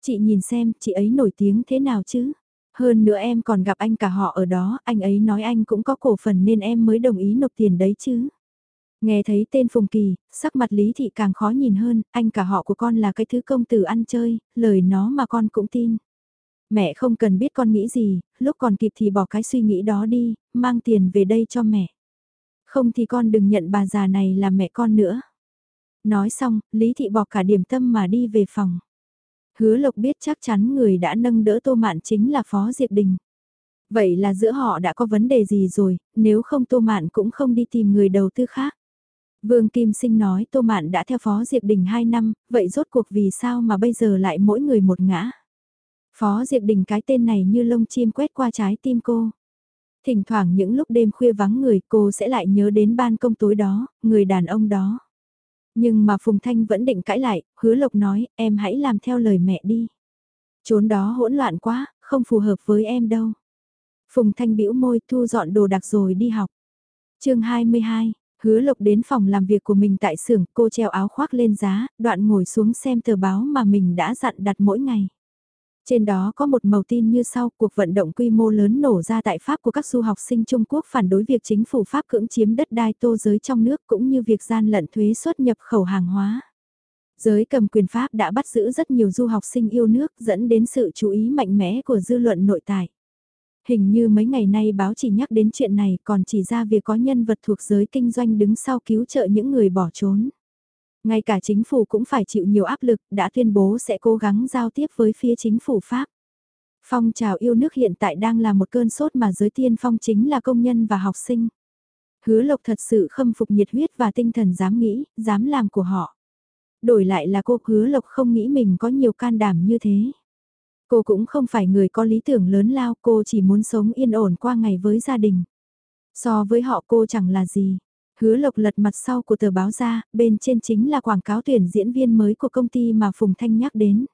Chị nhìn xem, chị ấy nổi tiếng thế nào chứ? Hơn nữa em còn gặp anh cả họ ở đó, anh ấy nói anh cũng có cổ phần nên em mới đồng ý nộp tiền đấy chứ. Nghe thấy tên Phùng Kỳ, sắc mặt Lý Thị càng khó nhìn hơn, anh cả họ của con là cái thứ công tử ăn chơi, lời nó mà con cũng tin. Mẹ không cần biết con nghĩ gì, lúc còn kịp thì bỏ cái suy nghĩ đó đi, mang tiền về đây cho mẹ. Không thì con đừng nhận bà già này là mẹ con nữa. Nói xong, Lý Thị bỏ cả điểm tâm mà đi về phòng. Hứa Lộc biết chắc chắn người đã nâng đỡ Tô Mạn chính là Phó Diệp Đình. Vậy là giữa họ đã có vấn đề gì rồi, nếu không Tô Mạn cũng không đi tìm người đầu tư khác. Vương Kim Sinh nói Tô Mạn đã theo Phó Diệp Đình 2 năm, vậy rốt cuộc vì sao mà bây giờ lại mỗi người một ngã. Phó Diệp Đình cái tên này như lông chim quét qua trái tim cô. Thỉnh thoảng những lúc đêm khuya vắng người cô sẽ lại nhớ đến ban công tối đó, người đàn ông đó. Nhưng mà Phùng Thanh vẫn định cãi lại, hứa lộc nói, em hãy làm theo lời mẹ đi. Chốn đó hỗn loạn quá, không phù hợp với em đâu. Phùng Thanh bĩu môi thu dọn đồ đạc rồi đi học. chương 22, hứa lộc đến phòng làm việc của mình tại xưởng, cô treo áo khoác lên giá, đoạn ngồi xuống xem tờ báo mà mình đã dặn đặt mỗi ngày. Trên đó có một màu tin như sau, cuộc vận động quy mô lớn nổ ra tại Pháp của các du học sinh Trung Quốc phản đối việc chính phủ Pháp cưỡng chiếm đất đai tô giới trong nước cũng như việc gian lận thuế xuất nhập khẩu hàng hóa. Giới cầm quyền Pháp đã bắt giữ rất nhiều du học sinh yêu nước dẫn đến sự chú ý mạnh mẽ của dư luận nội tại. Hình như mấy ngày nay báo chỉ nhắc đến chuyện này còn chỉ ra việc có nhân vật thuộc giới kinh doanh đứng sau cứu trợ những người bỏ trốn. Ngay cả chính phủ cũng phải chịu nhiều áp lực, đã tuyên bố sẽ cố gắng giao tiếp với phía chính phủ Pháp. Phong trào yêu nước hiện tại đang là một cơn sốt mà giới tiên phong chính là công nhân và học sinh. Hứa Lộc thật sự khâm phục nhiệt huyết và tinh thần dám nghĩ, dám làm của họ. Đổi lại là cô Hứa Lộc không nghĩ mình có nhiều can đảm như thế. Cô cũng không phải người có lý tưởng lớn lao, cô chỉ muốn sống yên ổn qua ngày với gia đình. So với họ cô chẳng là gì, Hứa Lộc lật mặt sau của tờ báo ra, bên trên chính là quảng cáo tuyển diễn viên mới của công ty mà Phùng Thanh nhắc đến.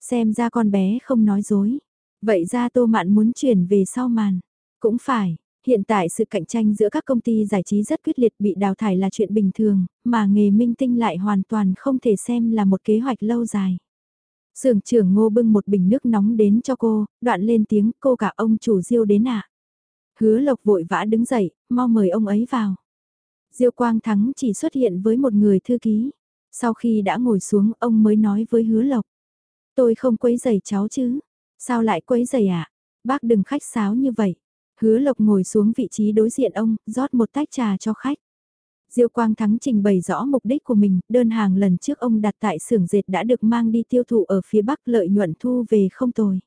Xem ra con bé không nói dối. Vậy ra Tô Mạn muốn chuyển về sau màn. Cũng phải, hiện tại sự cạnh tranh giữa các công ty giải trí rất quyết liệt bị đào thải là chuyện bình thường, mà nghề minh tinh lại hoàn toàn không thể xem là một kế hoạch lâu dài. Sưởng trưởng ngô bưng một bình nước nóng đến cho cô, đoạn lên tiếng cô cả ông chủ diêu đến ạ. Hứa lộc vội vã đứng dậy, mau mời ông ấy vào. Diêu Quang Thắng chỉ xuất hiện với một người thư ký. Sau khi đã ngồi xuống ông mới nói với hứa lộc. Tôi không quấy giày cháu chứ. Sao lại quấy giày ạ? À? Bác đừng khách sáo như vậy. Hứa lộc ngồi xuống vị trí đối diện ông, rót một tách trà cho khách. Diêu Quang Thắng trình bày rõ mục đích của mình, đơn hàng lần trước ông đặt tại xưởng dệt đã được mang đi tiêu thụ ở phía Bắc lợi nhuận thu về không tồi.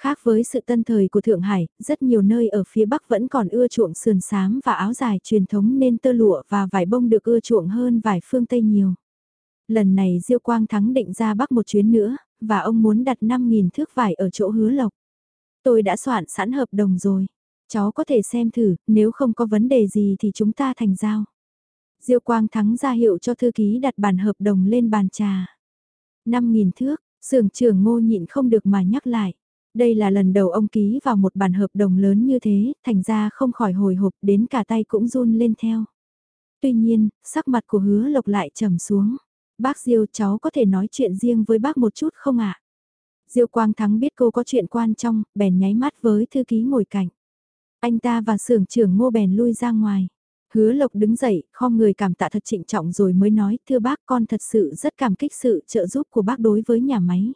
Khác với sự tân thời của Thượng Hải, rất nhiều nơi ở phía Bắc vẫn còn ưa chuộng sườn xám và áo dài truyền thống nên tơ lụa và vải bông được ưa chuộng hơn vải phương Tây nhiều. Lần này Diêu Quang Thắng định ra Bắc một chuyến nữa, và ông muốn đặt 5.000 thước vải ở chỗ hứa lộc. Tôi đã soạn sẵn hợp đồng rồi. Cháu có thể xem thử, nếu không có vấn đề gì thì chúng ta thành giao. Diêu Quang Thắng ra hiệu cho thư ký đặt bản hợp đồng lên bàn trà. 5.000 thước, sưởng trưởng ngô nhịn không được mà nhắc lại. Đây là lần đầu ông ký vào một bản hợp đồng lớn như thế, thành ra không khỏi hồi hộp đến cả tay cũng run lên theo. Tuy nhiên, sắc mặt của hứa lộc lại trầm xuống. Bác Diêu cháu có thể nói chuyện riêng với bác một chút không ạ? Diêu Quang Thắng biết cô có chuyện quan trọng, bèn nháy mắt với thư ký ngồi cạnh. Anh ta và sưởng trưởng ngô bèn lui ra ngoài. Hứa Lộc đứng dậy, khom người cảm tạ thật trịnh trọng rồi mới nói, thưa bác con thật sự rất cảm kích sự trợ giúp của bác đối với nhà máy.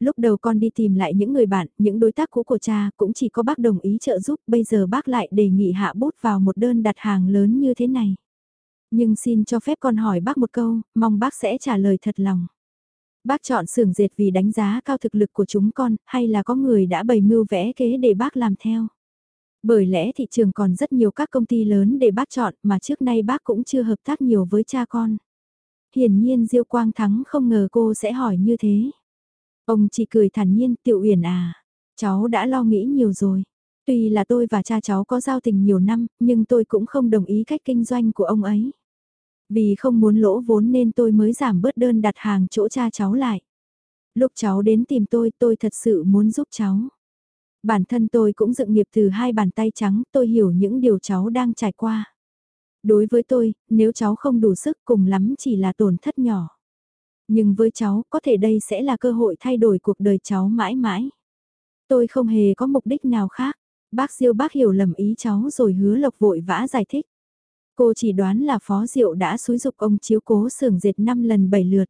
Lúc đầu con đi tìm lại những người bạn, những đối tác cũ của cha cũng chỉ có bác đồng ý trợ giúp, bây giờ bác lại đề nghị hạ bút vào một đơn đặt hàng lớn như thế này. Nhưng xin cho phép con hỏi bác một câu, mong bác sẽ trả lời thật lòng. Bác chọn xưởng dệt vì đánh giá cao thực lực của chúng con, hay là có người đã bày mưu vẽ kế để bác làm theo? Bởi lẽ thị trường còn rất nhiều các công ty lớn để bác chọn mà trước nay bác cũng chưa hợp tác nhiều với cha con. Hiển nhiên Diêu Quang Thắng không ngờ cô sẽ hỏi như thế. Ông chỉ cười thản nhiên tiểu uyển à, cháu đã lo nghĩ nhiều rồi. Tuy là tôi và cha cháu có giao tình nhiều năm, nhưng tôi cũng không đồng ý cách kinh doanh của ông ấy. Vì không muốn lỗ vốn nên tôi mới giảm bớt đơn đặt hàng chỗ cha cháu lại. Lúc cháu đến tìm tôi, tôi thật sự muốn giúp cháu. Bản thân tôi cũng dựng nghiệp từ hai bàn tay trắng, tôi hiểu những điều cháu đang trải qua. Đối với tôi, nếu cháu không đủ sức cùng lắm chỉ là tổn thất nhỏ. Nhưng với cháu, có thể đây sẽ là cơ hội thay đổi cuộc đời cháu mãi mãi. Tôi không hề có mục đích nào khác. Bác Diêu bác hiểu lầm ý cháu rồi hứa lộc vội vã giải thích. Cô chỉ đoán là Phó Diệu đã xúi dục ông chiếu cố sưởng dệt 5 lần 7 lượt.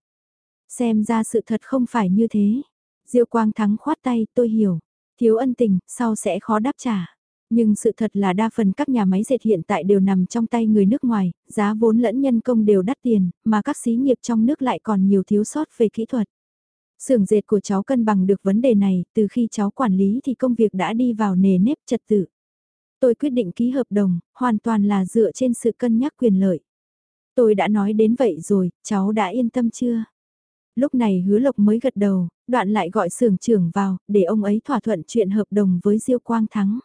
Xem ra sự thật không phải như thế. Diệu Quang Thắng khoát tay, tôi hiểu. Thiếu ân tình, sau sẽ khó đáp trả. Nhưng sự thật là đa phần các nhà máy dệt hiện tại đều nằm trong tay người nước ngoài, giá vốn lẫn nhân công đều đắt tiền, mà các xí nghiệp trong nước lại còn nhiều thiếu sót về kỹ thuật. Sưởng dệt của cháu cân bằng được vấn đề này, từ khi cháu quản lý thì công việc đã đi vào nề nếp trật tự. Tôi quyết định ký hợp đồng, hoàn toàn là dựa trên sự cân nhắc quyền lợi. Tôi đã nói đến vậy rồi, cháu đã yên tâm chưa? Lúc này hứa lộc mới gật đầu, đoạn lại gọi xưởng trưởng vào, để ông ấy thỏa thuận chuyện hợp đồng với Diêu Quang Thắng.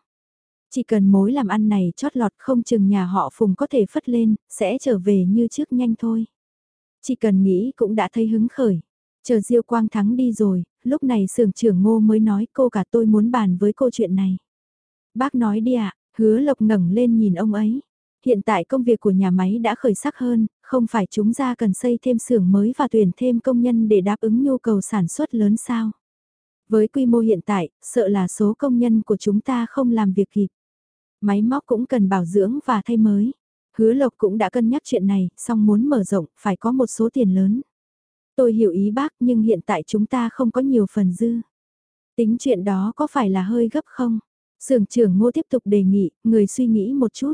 Chỉ cần mối làm ăn này chót lọt không chừng nhà họ Phùng có thể phất lên, sẽ trở về như trước nhanh thôi. Chỉ cần nghĩ cũng đã thấy hứng khởi. Chờ Diêu Quang Thắng đi rồi, lúc này xưởng trưởng ngô mới nói cô cả tôi muốn bàn với cô chuyện này. Bác nói đi ạ, hứa lộc ngẩng lên nhìn ông ấy. Hiện tại công việc của nhà máy đã khởi sắc hơn, không phải chúng ta cần xây thêm xưởng mới và tuyển thêm công nhân để đáp ứng nhu cầu sản xuất lớn sao. Với quy mô hiện tại, sợ là số công nhân của chúng ta không làm việc kịp. Máy móc cũng cần bảo dưỡng và thay mới. Hứa Lộc cũng đã cân nhắc chuyện này, song muốn mở rộng, phải có một số tiền lớn. Tôi hiểu ý bác nhưng hiện tại chúng ta không có nhiều phần dư. Tính chuyện đó có phải là hơi gấp không? Sưởng trưởng ngô tiếp tục đề nghị, người suy nghĩ một chút.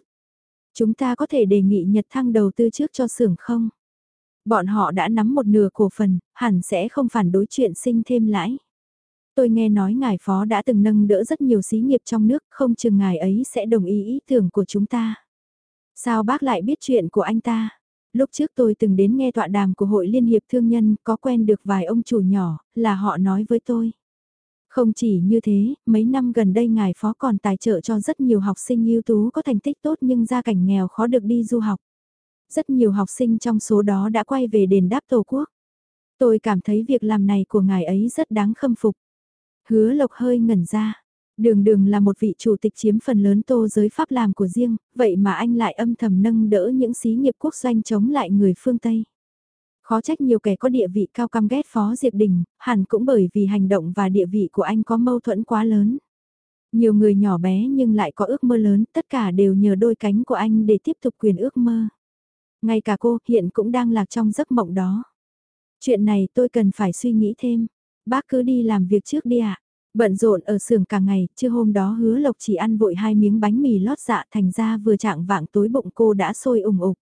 Chúng ta có thể đề nghị Nhật Thăng đầu tư trước cho xưởng không? Bọn họ đã nắm một nửa cổ phần, hẳn sẽ không phản đối chuyện sinh thêm lãi. Tôi nghe nói ngài phó đã từng nâng đỡ rất nhiều xí nghiệp trong nước, không chừng ngài ấy sẽ đồng ý ý tưởng của chúng ta. Sao bác lại biết chuyện của anh ta? Lúc trước tôi từng đến nghe tọa đàm của Hội Liên hiệp Thương nhân, có quen được vài ông chủ nhỏ, là họ nói với tôi. Không chỉ như thế, mấy năm gần đây ngài phó còn tài trợ cho rất nhiều học sinh ưu tú có thành tích tốt nhưng gia cảnh nghèo khó được đi du học. Rất nhiều học sinh trong số đó đã quay về đền đáp Tổ quốc. Tôi cảm thấy việc làm này của ngài ấy rất đáng khâm phục. Hứa lộc hơi ngẩn ra. Đường đường là một vị chủ tịch chiếm phần lớn tô giới pháp làm của riêng, vậy mà anh lại âm thầm nâng đỡ những xí nghiệp quốc doanh chống lại người phương Tây. Khó trách nhiều kẻ có địa vị cao căm ghét Phó Diệp Đình, hẳn cũng bởi vì hành động và địa vị của anh có mâu thuẫn quá lớn. Nhiều người nhỏ bé nhưng lại có ước mơ lớn, tất cả đều nhờ đôi cánh của anh để tiếp tục quyền ước mơ. Ngay cả cô hiện cũng đang lạc trong giấc mộng đó. Chuyện này tôi cần phải suy nghĩ thêm. Bác cứ đi làm việc trước đi ạ. Bận rộn ở xưởng cả ngày, chưa hôm đó hứa lộc chỉ ăn vội hai miếng bánh mì lót dạ thành ra vừa trạng vạng tối bụng cô đã sôi ủng ục.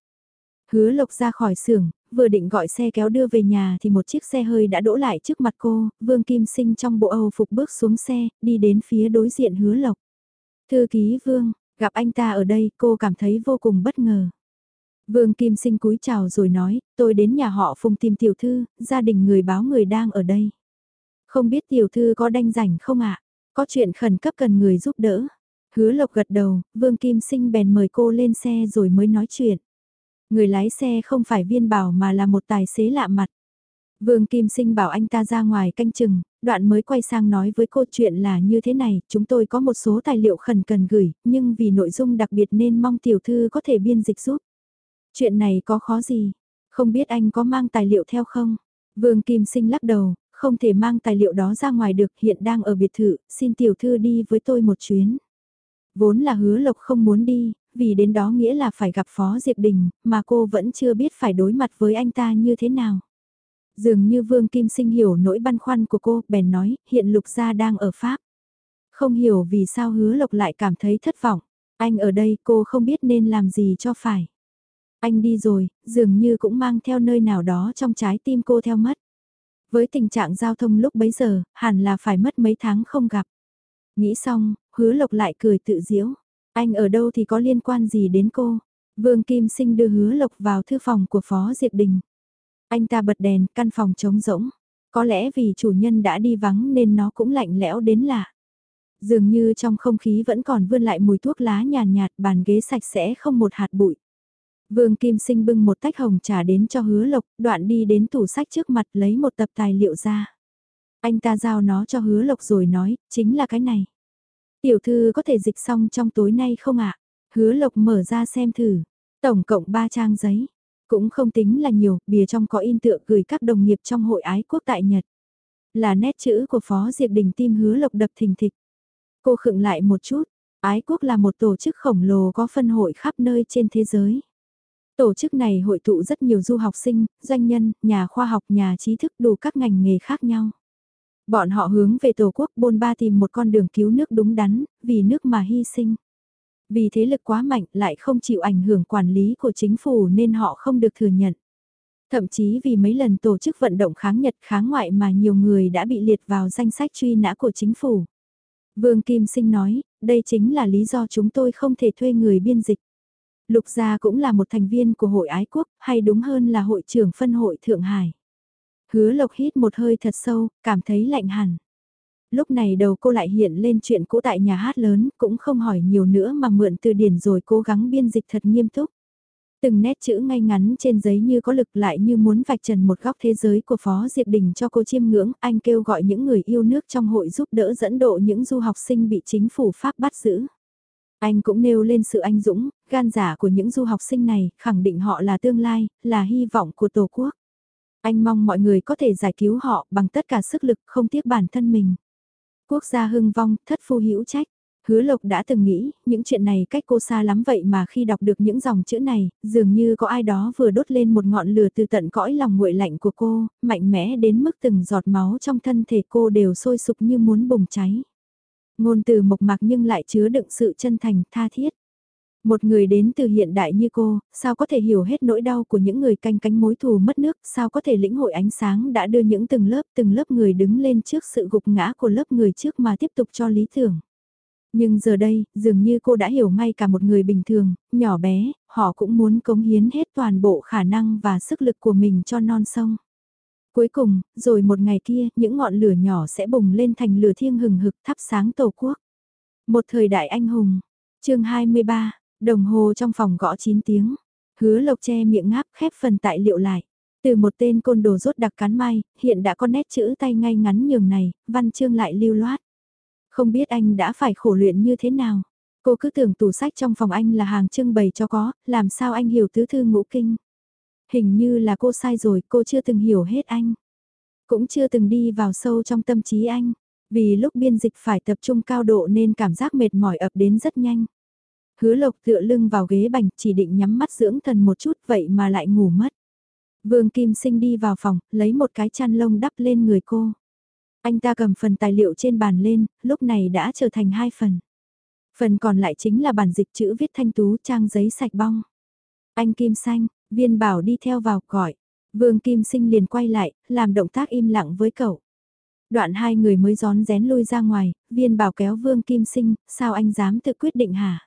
Hứa lộc ra khỏi xưởng, vừa định gọi xe kéo đưa về nhà thì một chiếc xe hơi đã đỗ lại trước mặt cô, Vương Kim Sinh trong bộ Âu phục bước xuống xe, đi đến phía đối diện hứa lộc. Thư ký Vương, gặp anh ta ở đây cô cảm thấy vô cùng bất ngờ. Vương Kim Sinh cúi chào rồi nói, tôi đến nhà họ Phùng tìm tiểu thư, gia đình người báo người đang ở đây. Không biết tiểu thư có đanh rảnh không ạ? Có chuyện khẩn cấp cần người giúp đỡ. Hứa Lộc gật đầu, Vương Kim Sinh bèn mời cô lên xe rồi mới nói chuyện. Người lái xe không phải viên bảo mà là một tài xế lạ mặt. Vương Kim Sinh bảo anh ta ra ngoài canh chừng, đoạn mới quay sang nói với cô chuyện là như thế này, chúng tôi có một số tài liệu khẩn cần gửi, nhưng vì nội dung đặc biệt nên mong tiểu thư có thể biên dịch giúp. Chuyện này có khó gì? Không biết anh có mang tài liệu theo không? Vương Kim Sinh lắc đầu, không thể mang tài liệu đó ra ngoài được, hiện đang ở biệt thự, xin tiểu thư đi với tôi một chuyến. Vốn là hứa lộc không muốn đi, vì đến đó nghĩa là phải gặp Phó Diệp Đình, mà cô vẫn chưa biết phải đối mặt với anh ta như thế nào. Dường như Vương Kim Sinh hiểu nỗi băn khoăn của cô, bèn nói, hiện Lục Gia đang ở Pháp. Không hiểu vì sao hứa Lộc lại cảm thấy thất vọng. Anh ở đây cô không biết nên làm gì cho phải. Anh đi rồi, dường như cũng mang theo nơi nào đó trong trái tim cô theo mất. Với tình trạng giao thông lúc bấy giờ, hẳn là phải mất mấy tháng không gặp. Nghĩ xong, hứa lộc lại cười tự diễu. Anh ở đâu thì có liên quan gì đến cô? Vương Kim Sinh đưa hứa lộc vào thư phòng của Phó Diệp Đình. Anh ta bật đèn, căn phòng trống rỗng. Có lẽ vì chủ nhân đã đi vắng nên nó cũng lạnh lẽo đến lạ. Dường như trong không khí vẫn còn vươn lại mùi thuốc lá nhàn nhạt, nhạt, bàn ghế sạch sẽ không một hạt bụi. Vương Kim Sinh bưng một tách hồng trà đến cho hứa lộc, đoạn đi đến tủ sách trước mặt lấy một tập tài liệu ra. Anh ta giao nó cho hứa lộc rồi nói, chính là cái này. Tiểu thư có thể dịch xong trong tối nay không ạ? Hứa lộc mở ra xem thử. Tổng cộng 3 trang giấy. Cũng không tính là nhiều, bìa trong có in tựa gửi các đồng nghiệp trong hội ái quốc tại Nhật. Là nét chữ của Phó Diệp Đình tim hứa lộc đập thình thịch. Cô khựng lại một chút, ái quốc là một tổ chức khổng lồ có phân hội khắp nơi trên thế giới. Tổ chức này hội tụ rất nhiều du học sinh, doanh nhân, nhà khoa học, nhà trí thức đủ các ngành nghề khác nhau. Bọn họ hướng về Tổ quốc bôn ba tìm một con đường cứu nước đúng đắn, vì nước mà hy sinh. Vì thế lực quá mạnh lại không chịu ảnh hưởng quản lý của chính phủ nên họ không được thừa nhận. Thậm chí vì mấy lần tổ chức vận động kháng Nhật kháng ngoại mà nhiều người đã bị liệt vào danh sách truy nã của chính phủ. Vương Kim Sinh nói, đây chính là lý do chúng tôi không thể thuê người biên dịch. Lục Gia cũng là một thành viên của hội ái quốc, hay đúng hơn là hội trưởng phân hội Thượng Hải. Hứa Lộc hít một hơi thật sâu, cảm thấy lạnh hẳn. Lúc này đầu cô lại hiện lên chuyện cũ tại nhà hát lớn, cũng không hỏi nhiều nữa mà mượn từ điển rồi cố gắng biên dịch thật nghiêm túc. Từng nét chữ ngay ngắn trên giấy như có lực lại như muốn vạch trần một góc thế giới của Phó Diệp Đình cho cô chiêm ngưỡng, anh kêu gọi những người yêu nước trong hội giúp đỡ dẫn độ những du học sinh bị chính phủ Pháp bắt giữ. Anh cũng nêu lên sự anh dũng, gan giả của những du học sinh này, khẳng định họ là tương lai, là hy vọng của Tổ quốc. Anh mong mọi người có thể giải cứu họ bằng tất cả sức lực không tiếc bản thân mình. Quốc gia hưng vong, thất phu hữu trách. Hứa Lộc đã từng nghĩ, những chuyện này cách cô xa lắm vậy mà khi đọc được những dòng chữ này, dường như có ai đó vừa đốt lên một ngọn lửa từ tận cõi lòng nguội lạnh của cô, mạnh mẽ đến mức từng giọt máu trong thân thể cô đều sôi sục như muốn bùng cháy. Ngôn từ mộc mạc nhưng lại chứa đựng sự chân thành, tha thiết. Một người đến từ hiện đại như cô, sao có thể hiểu hết nỗi đau của những người canh cánh mối thù mất nước, sao có thể lĩnh hội ánh sáng đã đưa những từng lớp từng lớp người đứng lên trước sự gục ngã của lớp người trước mà tiếp tục cho lý tưởng. Nhưng giờ đây, dường như cô đã hiểu ngay cả một người bình thường, nhỏ bé, họ cũng muốn cống hiến hết toàn bộ khả năng và sức lực của mình cho non sông. Cuối cùng, rồi một ngày kia, những ngọn lửa nhỏ sẽ bùng lên thành lửa thiêng hừng hực thắp sáng tổ quốc. Một thời đại anh hùng. chương 23, đồng hồ trong phòng gõ 9 tiếng. Hứa lộc che miệng ngáp khép phần tài liệu lại. Từ một tên côn đồ rốt đặc cán mai, hiện đã có nét chữ tay ngay ngắn nhường này, văn chương lại lưu loát. Không biết anh đã phải khổ luyện như thế nào. Cô cứ tưởng tủ sách trong phòng anh là hàng trưng bày cho có, làm sao anh hiểu tứ thư ngũ kinh. Hình như là cô sai rồi, cô chưa từng hiểu hết anh. Cũng chưa từng đi vào sâu trong tâm trí anh. Vì lúc biên dịch phải tập trung cao độ nên cảm giác mệt mỏi ập đến rất nhanh. Hứa lộc tựa lưng vào ghế bành chỉ định nhắm mắt dưỡng thần một chút vậy mà lại ngủ mất. Vương Kim Sinh đi vào phòng, lấy một cái chăn lông đắp lên người cô. Anh ta cầm phần tài liệu trên bàn lên, lúc này đã trở thành hai phần. Phần còn lại chính là bản dịch chữ viết thanh tú trang giấy sạch bong. Anh Kim Xanh, viên bảo đi theo vào gọi. Vương Kim Sinh liền quay lại, làm động tác im lặng với cậu. Đoạn hai người mới gión rén lui ra ngoài, viên bảo kéo Vương Kim Sinh, sao anh dám tự quyết định hả?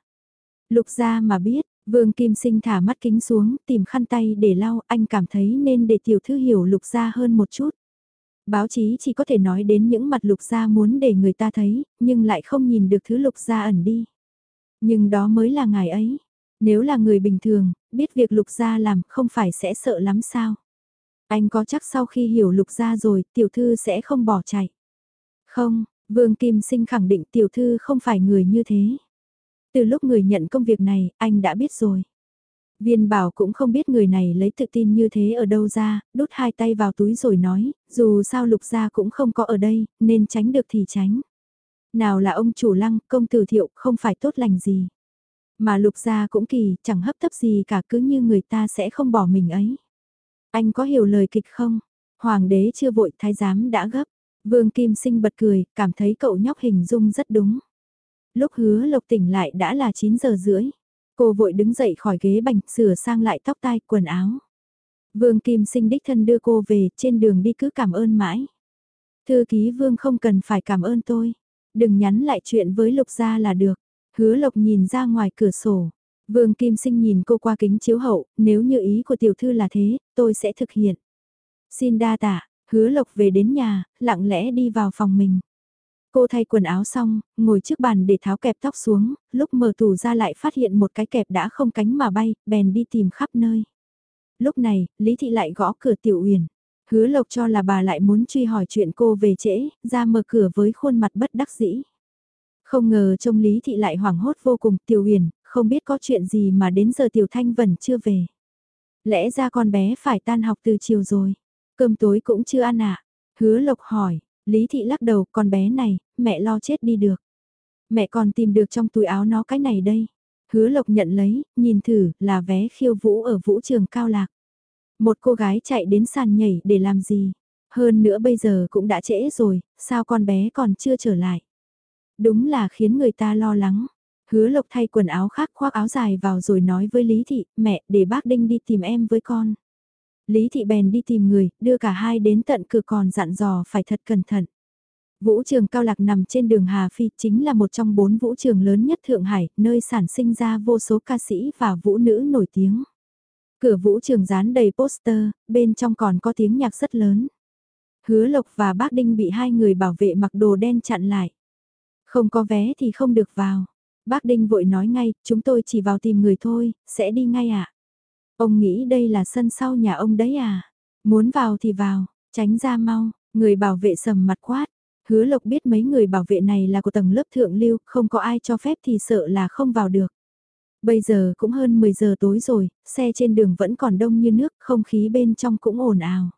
Lục ra mà biết, Vương Kim Sinh thả mắt kính xuống, tìm khăn tay để lau, anh cảm thấy nên để tiểu thư hiểu lục ra hơn một chút. Báo chí chỉ có thể nói đến những mặt lục gia muốn để người ta thấy, nhưng lại không nhìn được thứ lục gia ẩn đi. Nhưng đó mới là ngài ấy. Nếu là người bình thường, biết việc lục gia làm không phải sẽ sợ lắm sao. Anh có chắc sau khi hiểu lục gia rồi, tiểu thư sẽ không bỏ chạy. Không, Vương Kim Sinh khẳng định tiểu thư không phải người như thế. Từ lúc người nhận công việc này, anh đã biết rồi. Viên bảo cũng không biết người này lấy tự tin như thế ở đâu ra, đút hai tay vào túi rồi nói, dù sao lục gia cũng không có ở đây, nên tránh được thì tránh. Nào là ông chủ lăng, công tử thiệu, không phải tốt lành gì. Mà lục gia cũng kỳ, chẳng hấp tấp gì cả cứ như người ta sẽ không bỏ mình ấy. Anh có hiểu lời kịch không? Hoàng đế chưa vội, thái giám đã gấp. Vương Kim Sinh bật cười, cảm thấy cậu nhóc hình dung rất đúng. Lúc hứa lộc tỉnh lại đã là 9 giờ rưỡi. Cô vội đứng dậy khỏi ghế bành, sửa sang lại tóc tai, quần áo. Vương Kim Sinh đích thân đưa cô về, trên đường đi cứ cảm ơn mãi. Thư ký Vương không cần phải cảm ơn tôi. Đừng nhắn lại chuyện với Lục Gia là được. Hứa Lộc nhìn ra ngoài cửa sổ. Vương Kim Sinh nhìn cô qua kính chiếu hậu, nếu như ý của tiểu thư là thế, tôi sẽ thực hiện. Xin đa tạ, hứa Lộc về đến nhà, lặng lẽ đi vào phòng mình. Cô thay quần áo xong, ngồi trước bàn để tháo kẹp tóc xuống, lúc mở tủ ra lại phát hiện một cái kẹp đã không cánh mà bay, bèn đi tìm khắp nơi. Lúc này, Lý Thị lại gõ cửa Tiểu Uyển. Hứa Lộc cho là bà lại muốn truy hỏi chuyện cô về trễ, ra mở cửa với khuôn mặt bất đắc dĩ. Không ngờ trông Lý Thị lại hoảng hốt vô cùng Tiểu Uyển, không biết có chuyện gì mà đến giờ Tiểu Thanh vẫn chưa về. Lẽ ra con bé phải tan học từ chiều rồi, cơm tối cũng chưa ăn ạ. À? Hứa Lộc hỏi, Lý Thị lắc đầu, con bé này, mẹ lo chết đi được. Mẹ còn tìm được trong túi áo nó cái này đây. Hứa Lộc nhận lấy, nhìn thử, là vé khiêu vũ ở vũ trường cao lạc. Một cô gái chạy đến sàn nhảy để làm gì? Hơn nữa bây giờ cũng đã trễ rồi, sao con bé còn chưa trở lại? Đúng là khiến người ta lo lắng. Hứa Lộc thay quần áo khác khoác áo dài vào rồi nói với Lý Thị, mẹ, để bác Đinh đi tìm em với con. Lý Thị bèn đi tìm người, đưa cả hai đến tận cửa còn dặn dò phải thật cẩn thận. Vũ trường Cao Lạc nằm trên đường Hà Phi chính là một trong bốn vũ trường lớn nhất Thượng Hải, nơi sản sinh ra vô số ca sĩ và vũ nữ nổi tiếng. Cửa vũ trường dán đầy poster, bên trong còn có tiếng nhạc rất lớn. Hứa Lộc và bác Đinh bị hai người bảo vệ mặc đồ đen chặn lại. Không có vé thì không được vào. Bác Đinh vội nói ngay, chúng tôi chỉ vào tìm người thôi, sẽ đi ngay ạ. À? Ông nghĩ đây là sân sau nhà ông đấy à? Muốn vào thì vào, tránh ra mau, người bảo vệ sầm mặt quát. Hứa Lộc biết mấy người bảo vệ này là của tầng lớp thượng lưu, không có ai cho phép thì sợ là không vào được. Bây giờ cũng hơn 10 giờ tối rồi, xe trên đường vẫn còn đông như nước, không khí bên trong cũng ồn ào.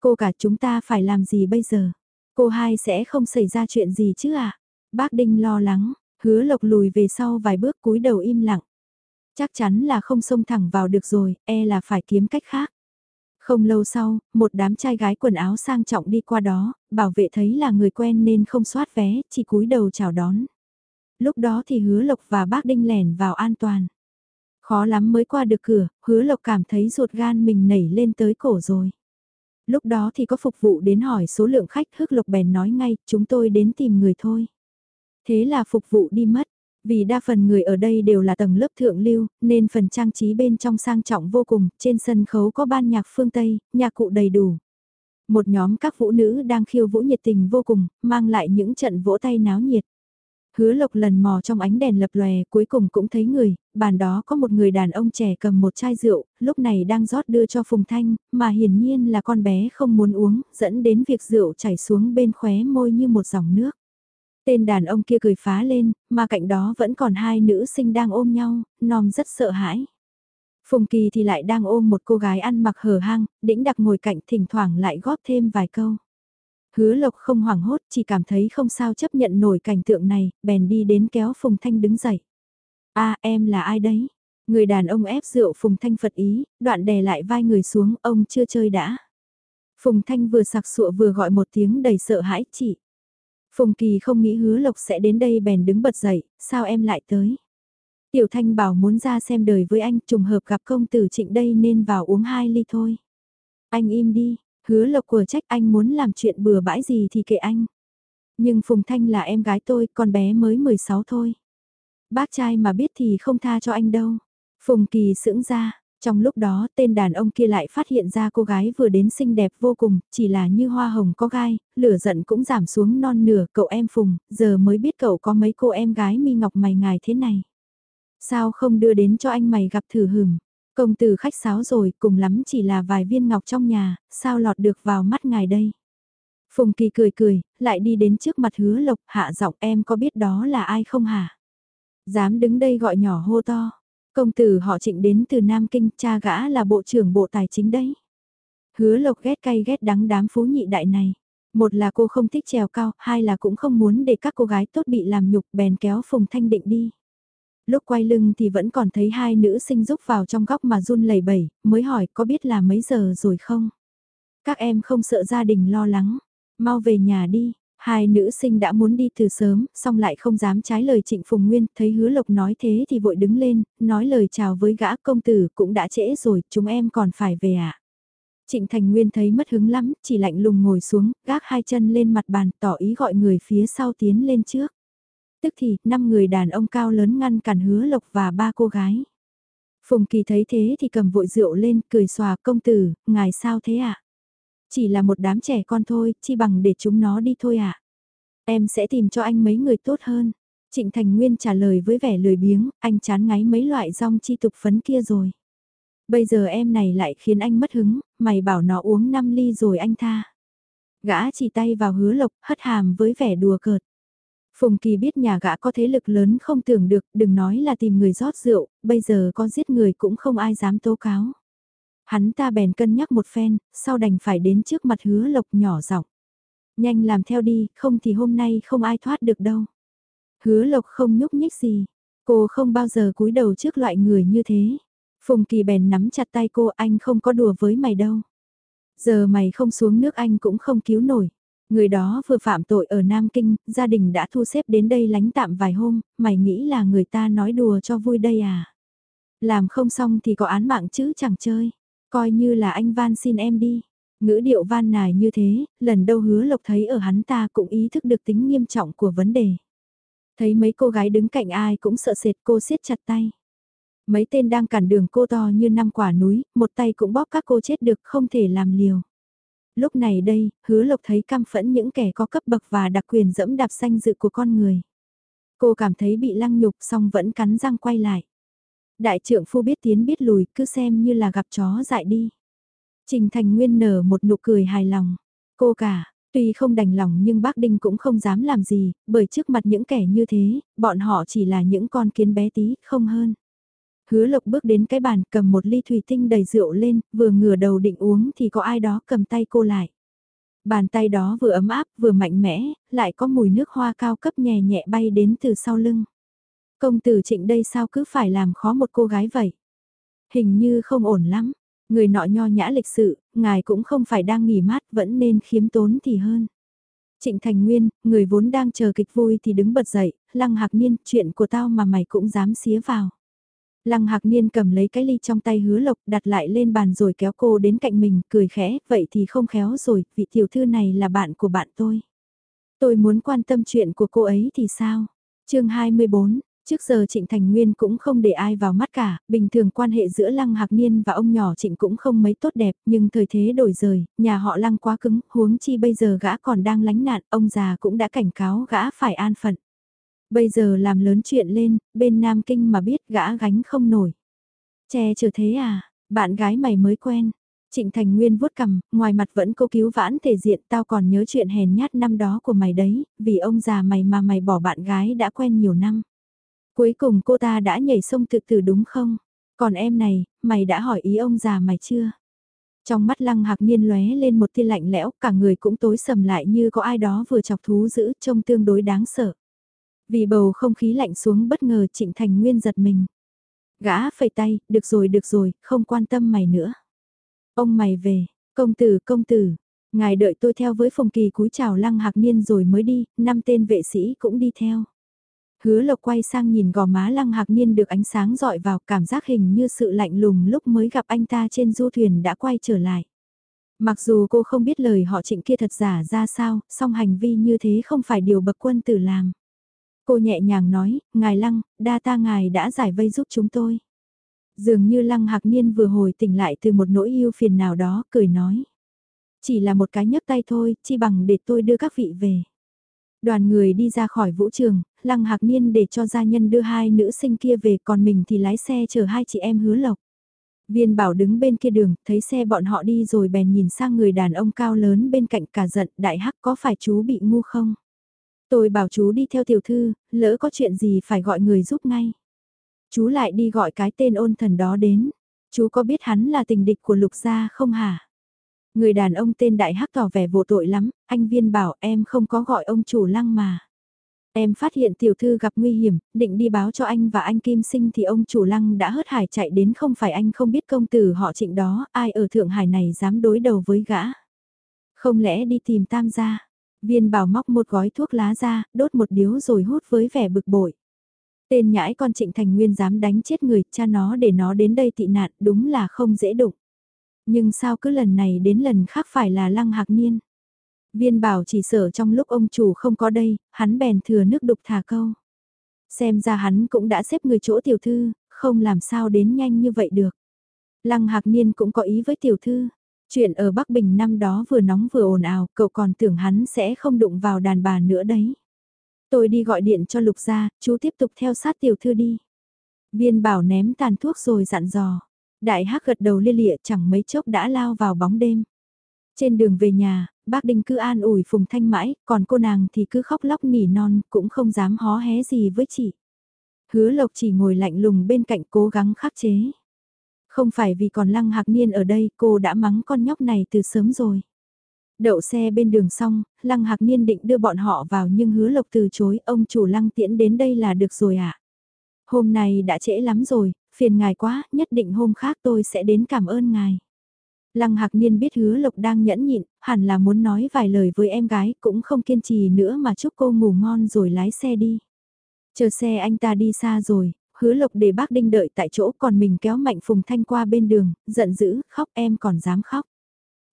Cô cả chúng ta phải làm gì bây giờ? Cô hai sẽ không xảy ra chuyện gì chứ à? Bác Đinh lo lắng, hứa lộc lùi về sau vài bước cúi đầu im lặng. Chắc chắn là không xông thẳng vào được rồi, e là phải kiếm cách khác. Không lâu sau, một đám trai gái quần áo sang trọng đi qua đó, bảo vệ thấy là người quen nên không soát vé, chỉ cúi đầu chào đón. Lúc đó thì hứa lộc và bác đinh lẻn vào an toàn. Khó lắm mới qua được cửa, hứa lộc cảm thấy ruột gan mình nảy lên tới cổ rồi. Lúc đó thì có phục vụ đến hỏi số lượng khách hức lộc bèn nói ngay, chúng tôi đến tìm người thôi. Thế là phục vụ đi mất, vì đa phần người ở đây đều là tầng lớp thượng lưu, nên phần trang trí bên trong sang trọng vô cùng, trên sân khấu có ban nhạc phương Tây, nhạc cụ đầy đủ. Một nhóm các vũ nữ đang khiêu vũ nhiệt tình vô cùng, mang lại những trận vỗ tay náo nhiệt. Hứa lộc lần mò trong ánh đèn lập lòe cuối cùng cũng thấy người, bàn đó có một người đàn ông trẻ cầm một chai rượu, lúc này đang rót đưa cho Phùng Thanh, mà hiển nhiên là con bé không muốn uống, dẫn đến việc rượu chảy xuống bên khóe môi như một dòng nước. Tên đàn ông kia cười phá lên, mà cạnh đó vẫn còn hai nữ sinh đang ôm nhau, nom rất sợ hãi. Phùng Kỳ thì lại đang ôm một cô gái ăn mặc hở hang, đĩnh đặc ngồi cạnh thỉnh thoảng lại góp thêm vài câu. Hứa Lộc không hoảng hốt, chỉ cảm thấy không sao chấp nhận nổi cảnh tượng này, bèn đi đến kéo Phùng Thanh đứng dậy. a em là ai đấy? Người đàn ông ép rượu Phùng Thanh Phật ý, đoạn đè lại vai người xuống, ông chưa chơi đã. Phùng Thanh vừa sặc sụa vừa gọi một tiếng đầy sợ hãi chị. Phùng Kỳ không nghĩ hứa lộc sẽ đến đây bèn đứng bật dậy, sao em lại tới? Tiểu Thanh bảo muốn ra xem đời với anh, trùng hợp gặp công tử trịnh đây nên vào uống hai ly thôi. Anh im đi, hứa lộc của trách anh muốn làm chuyện bừa bãi gì thì kệ anh. Nhưng Phùng Thanh là em gái tôi, con bé mới 16 thôi. Bác trai mà biết thì không tha cho anh đâu. Phùng Kỳ sững ra, trong lúc đó tên đàn ông kia lại phát hiện ra cô gái vừa đến xinh đẹp vô cùng, chỉ là như hoa hồng có gai, lửa giận cũng giảm xuống non nửa cậu em Phùng, giờ mới biết cậu có mấy cô em gái mi ngọc mày ngài thế này. Sao không đưa đến cho anh mày gặp thử hửm, công tử khách sáo rồi cùng lắm chỉ là vài viên ngọc trong nhà, sao lọt được vào mắt ngài đây. Phùng Kỳ cười cười, lại đi đến trước mặt hứa lộc hạ giọng em có biết đó là ai không hả? Dám đứng đây gọi nhỏ hô to. Công tử họ trịnh đến từ Nam Kinh, cha gã là bộ trưởng bộ tài chính đấy. Hứa lộc ghét cay ghét đắng đám phú nhị đại này. Một là cô không thích trèo cao, hai là cũng không muốn để các cô gái tốt bị làm nhục bèn kéo Phùng Thanh Định đi. Lúc quay lưng thì vẫn còn thấy hai nữ sinh rúc vào trong góc mà run lẩy bẩy, mới hỏi có biết là mấy giờ rồi không? Các em không sợ gia đình lo lắng, mau về nhà đi, Hai nữ sinh đã muốn đi từ sớm, xong lại không dám trái lời Trịnh Phùng Nguyên, thấy hứa lộc nói thế thì vội đứng lên, nói lời chào với gã công tử cũng đã trễ rồi, chúng em còn phải về ạ. À? Trịnh Thành Nguyên thấy mất hứng lắm, chỉ lạnh lùng ngồi xuống, gác hai chân lên mặt bàn, tỏ ý gọi người phía sau tiến lên trước. Tức thì, năm người đàn ông cao lớn ngăn cản hứa lộc và ba cô gái. Phùng Kỳ thấy thế thì cầm vội rượu lên, cười xòa công tử, ngài sao thế ạ? À? Chỉ là một đám trẻ con thôi, chi bằng để chúng nó đi thôi ạ. À? Em sẽ tìm cho anh mấy người tốt hơn. Trịnh Thành Nguyên trả lời với vẻ lười biếng, anh chán ngáy mấy loại rong chi tục phấn kia rồi. Bây giờ em này lại khiến anh mất hứng, mày bảo nó uống 5 ly rồi anh tha. Gã chỉ tay vào hứa lộc, hất hàm với vẻ đùa cợt. Phùng Kỳ biết nhà gã có thế lực lớn không tưởng được, đừng nói là tìm người rót rượu, bây giờ có giết người cũng không ai dám tố cáo. Hắn ta bèn cân nhắc một phen, sau đành phải đến trước mặt hứa lộc nhỏ giọng. Nhanh làm theo đi, không thì hôm nay không ai thoát được đâu. Hứa lộc không nhúc nhích gì, cô không bao giờ cúi đầu trước loại người như thế. Phùng Kỳ bèn nắm chặt tay cô anh không có đùa với mày đâu. Giờ mày không xuống nước anh cũng không cứu nổi. Người đó vừa phạm tội ở Nam Kinh, gia đình đã thu xếp đến đây lánh tạm vài hôm, mày nghĩ là người ta nói đùa cho vui đây à? Làm không xong thì có án mạng chứ chẳng chơi. Coi như là anh van xin em đi. Ngữ điệu van nài như thế, lần đâu hứa lộc thấy ở hắn ta cũng ý thức được tính nghiêm trọng của vấn đề. Thấy mấy cô gái đứng cạnh ai cũng sợ sệt cô siết chặt tay. Mấy tên đang cản đường cô to như năm quả núi, một tay cũng bóp các cô chết được không thể làm liều. Lúc này đây, hứa lộc thấy căm phẫn những kẻ có cấp bậc và đặc quyền dẫm đạp xanh dự của con người. Cô cảm thấy bị lăng nhục xong vẫn cắn răng quay lại. Đại trưởng phu biết tiến biết lùi cứ xem như là gặp chó dại đi. Trình Thành Nguyên nở một nụ cười hài lòng. Cô cả, tuy không đành lòng nhưng bác Đinh cũng không dám làm gì, bởi trước mặt những kẻ như thế, bọn họ chỉ là những con kiến bé tí, không hơn. Hứa lộc bước đến cái bàn cầm một ly thủy tinh đầy rượu lên, vừa ngửa đầu định uống thì có ai đó cầm tay cô lại. Bàn tay đó vừa ấm áp vừa mạnh mẽ, lại có mùi nước hoa cao cấp nhẹ nhẹ bay đến từ sau lưng. Công tử trịnh đây sao cứ phải làm khó một cô gái vậy? Hình như không ổn lắm. Người nọ nho nhã lịch sự, ngài cũng không phải đang nghỉ mát vẫn nên khiếm tốn thì hơn. Trịnh Thành Nguyên, người vốn đang chờ kịch vui thì đứng bật dậy, lăng hạc niên, chuyện của tao mà mày cũng dám xía vào. Lăng hạc niên cầm lấy cái ly trong tay hứa lộc đặt lại lên bàn rồi kéo cô đến cạnh mình, cười khẽ, vậy thì không khéo rồi, vị tiểu thư này là bạn của bạn tôi. Tôi muốn quan tâm chuyện của cô ấy thì sao? chương 24, Trước giờ Trịnh Thành Nguyên cũng không để ai vào mắt cả, bình thường quan hệ giữa Lăng Hạc Niên và ông nhỏ Trịnh cũng không mấy tốt đẹp, nhưng thời thế đổi rời, nhà họ Lăng quá cứng, huống chi bây giờ gã còn đang lánh nạn, ông già cũng đã cảnh cáo gã phải an phận. Bây giờ làm lớn chuyện lên, bên Nam Kinh mà biết gã gánh không nổi. Che chở thế à, bạn gái mày mới quen. Trịnh Thành Nguyên vuốt cầm, ngoài mặt vẫn cố cứu vãn thể diện tao còn nhớ chuyện hèn nhát năm đó của mày đấy, vì ông già mày mà mày bỏ bạn gái đã quen nhiều năm. Cuối cùng cô ta đã nhảy sông tự tử đúng không? Còn em này, mày đã hỏi ý ông già mày chưa? Trong mắt lăng hạc niên lóe lên một tia lạnh lẽo, cả người cũng tối sầm lại như có ai đó vừa chọc thú giữ trông tương đối đáng sợ. Vì bầu không khí lạnh xuống bất ngờ Trịnh Thành Nguyên giật mình. Gã phẩy tay, được rồi được rồi, không quan tâm mày nữa. Ông mày về, công tử công tử, ngài đợi tôi theo với phòng kỳ cúi chào lăng hạc niên rồi mới đi, năm tên vệ sĩ cũng đi theo. Hứa lộc quay sang nhìn gò má lăng hạc niên được ánh sáng dọi vào cảm giác hình như sự lạnh lùng lúc mới gặp anh ta trên du thuyền đã quay trở lại. Mặc dù cô không biết lời họ trịnh kia thật giả ra sao, song hành vi như thế không phải điều bậc quân tử làm. Cô nhẹ nhàng nói, ngài lăng, đa ta ngài đã giải vây giúp chúng tôi. Dường như lăng hạc niên vừa hồi tỉnh lại từ một nỗi yêu phiền nào đó, cười nói. Chỉ là một cái nhấc tay thôi, chi bằng để tôi đưa các vị về. Đoàn người đi ra khỏi vũ trường, Lăng Hạc Niên để cho gia nhân đưa hai nữ sinh kia về còn mình thì lái xe chở hai chị em hứa lộc. Viên bảo đứng bên kia đường, thấy xe bọn họ đi rồi bèn nhìn sang người đàn ông cao lớn bên cạnh cả giận, đại hắc có phải chú bị ngu không? Tôi bảo chú đi theo tiểu thư, lỡ có chuyện gì phải gọi người giúp ngay. Chú lại đi gọi cái tên ôn thần đó đến, chú có biết hắn là tình địch của lục gia không hả? Người đàn ông tên đại hắc tỏ vẻ vô tội lắm, anh viên bảo em không có gọi ông chủ lăng mà. Em phát hiện tiểu thư gặp nguy hiểm, định đi báo cho anh và anh Kim Sinh thì ông chủ lăng đã hớt hải chạy đến không phải anh không biết công tử họ trịnh đó, ai ở Thượng Hải này dám đối đầu với gã. Không lẽ đi tìm tam gia, viên bảo móc một gói thuốc lá ra, đốt một điếu rồi hút với vẻ bực bội. Tên nhãi con trịnh thành nguyên dám đánh chết người, cha nó để nó đến đây tị nạn, đúng là không dễ đụng. Nhưng sao cứ lần này đến lần khác phải là lăng hạc niên. Viên bảo chỉ sợ trong lúc ông chủ không có đây, hắn bèn thừa nước đục thả câu. Xem ra hắn cũng đã xếp người chỗ tiểu thư, không làm sao đến nhanh như vậy được. Lăng Hạc Niên cũng có ý với tiểu thư. Chuyện ở Bắc Bình năm đó vừa nóng vừa ồn ào, cậu còn tưởng hắn sẽ không đụng vào đàn bà nữa đấy. Tôi đi gọi điện cho Lục gia, chú tiếp tục theo sát tiểu thư đi. Viên bảo ném tàn thuốc rồi dặn dò. Đại hắc gật đầu lia lịa chẳng mấy chốc đã lao vào bóng đêm. Trên đường về nhà, bác Đinh cứ an ủi Phùng Thanh mãi, còn cô nàng thì cứ khóc lóc nỉ non, cũng không dám hó hé gì với chị. Hứa Lộc chỉ ngồi lạnh lùng bên cạnh cố gắng khắc chế. Không phải vì còn Lăng Hạc Niên ở đây, cô đã mắng con nhóc này từ sớm rồi. Đậu xe bên đường xong, Lăng Hạc Niên định đưa bọn họ vào nhưng hứa Lộc từ chối, ông chủ Lăng tiễn đến đây là được rồi ạ. À? Hôm nay đã trễ lắm rồi, phiền ngài quá, nhất định hôm khác tôi sẽ đến cảm ơn ngài. Lăng Hạc Niên biết hứa Lộc đang nhẫn nhịn, hẳn là muốn nói vài lời với em gái, cũng không kiên trì nữa mà chúc cô ngủ ngon rồi lái xe đi. Chờ xe anh ta đi xa rồi, hứa Lộc để bác Đinh đợi tại chỗ còn mình kéo Mạnh Phùng Thanh qua bên đường, giận dữ, khóc em còn dám khóc.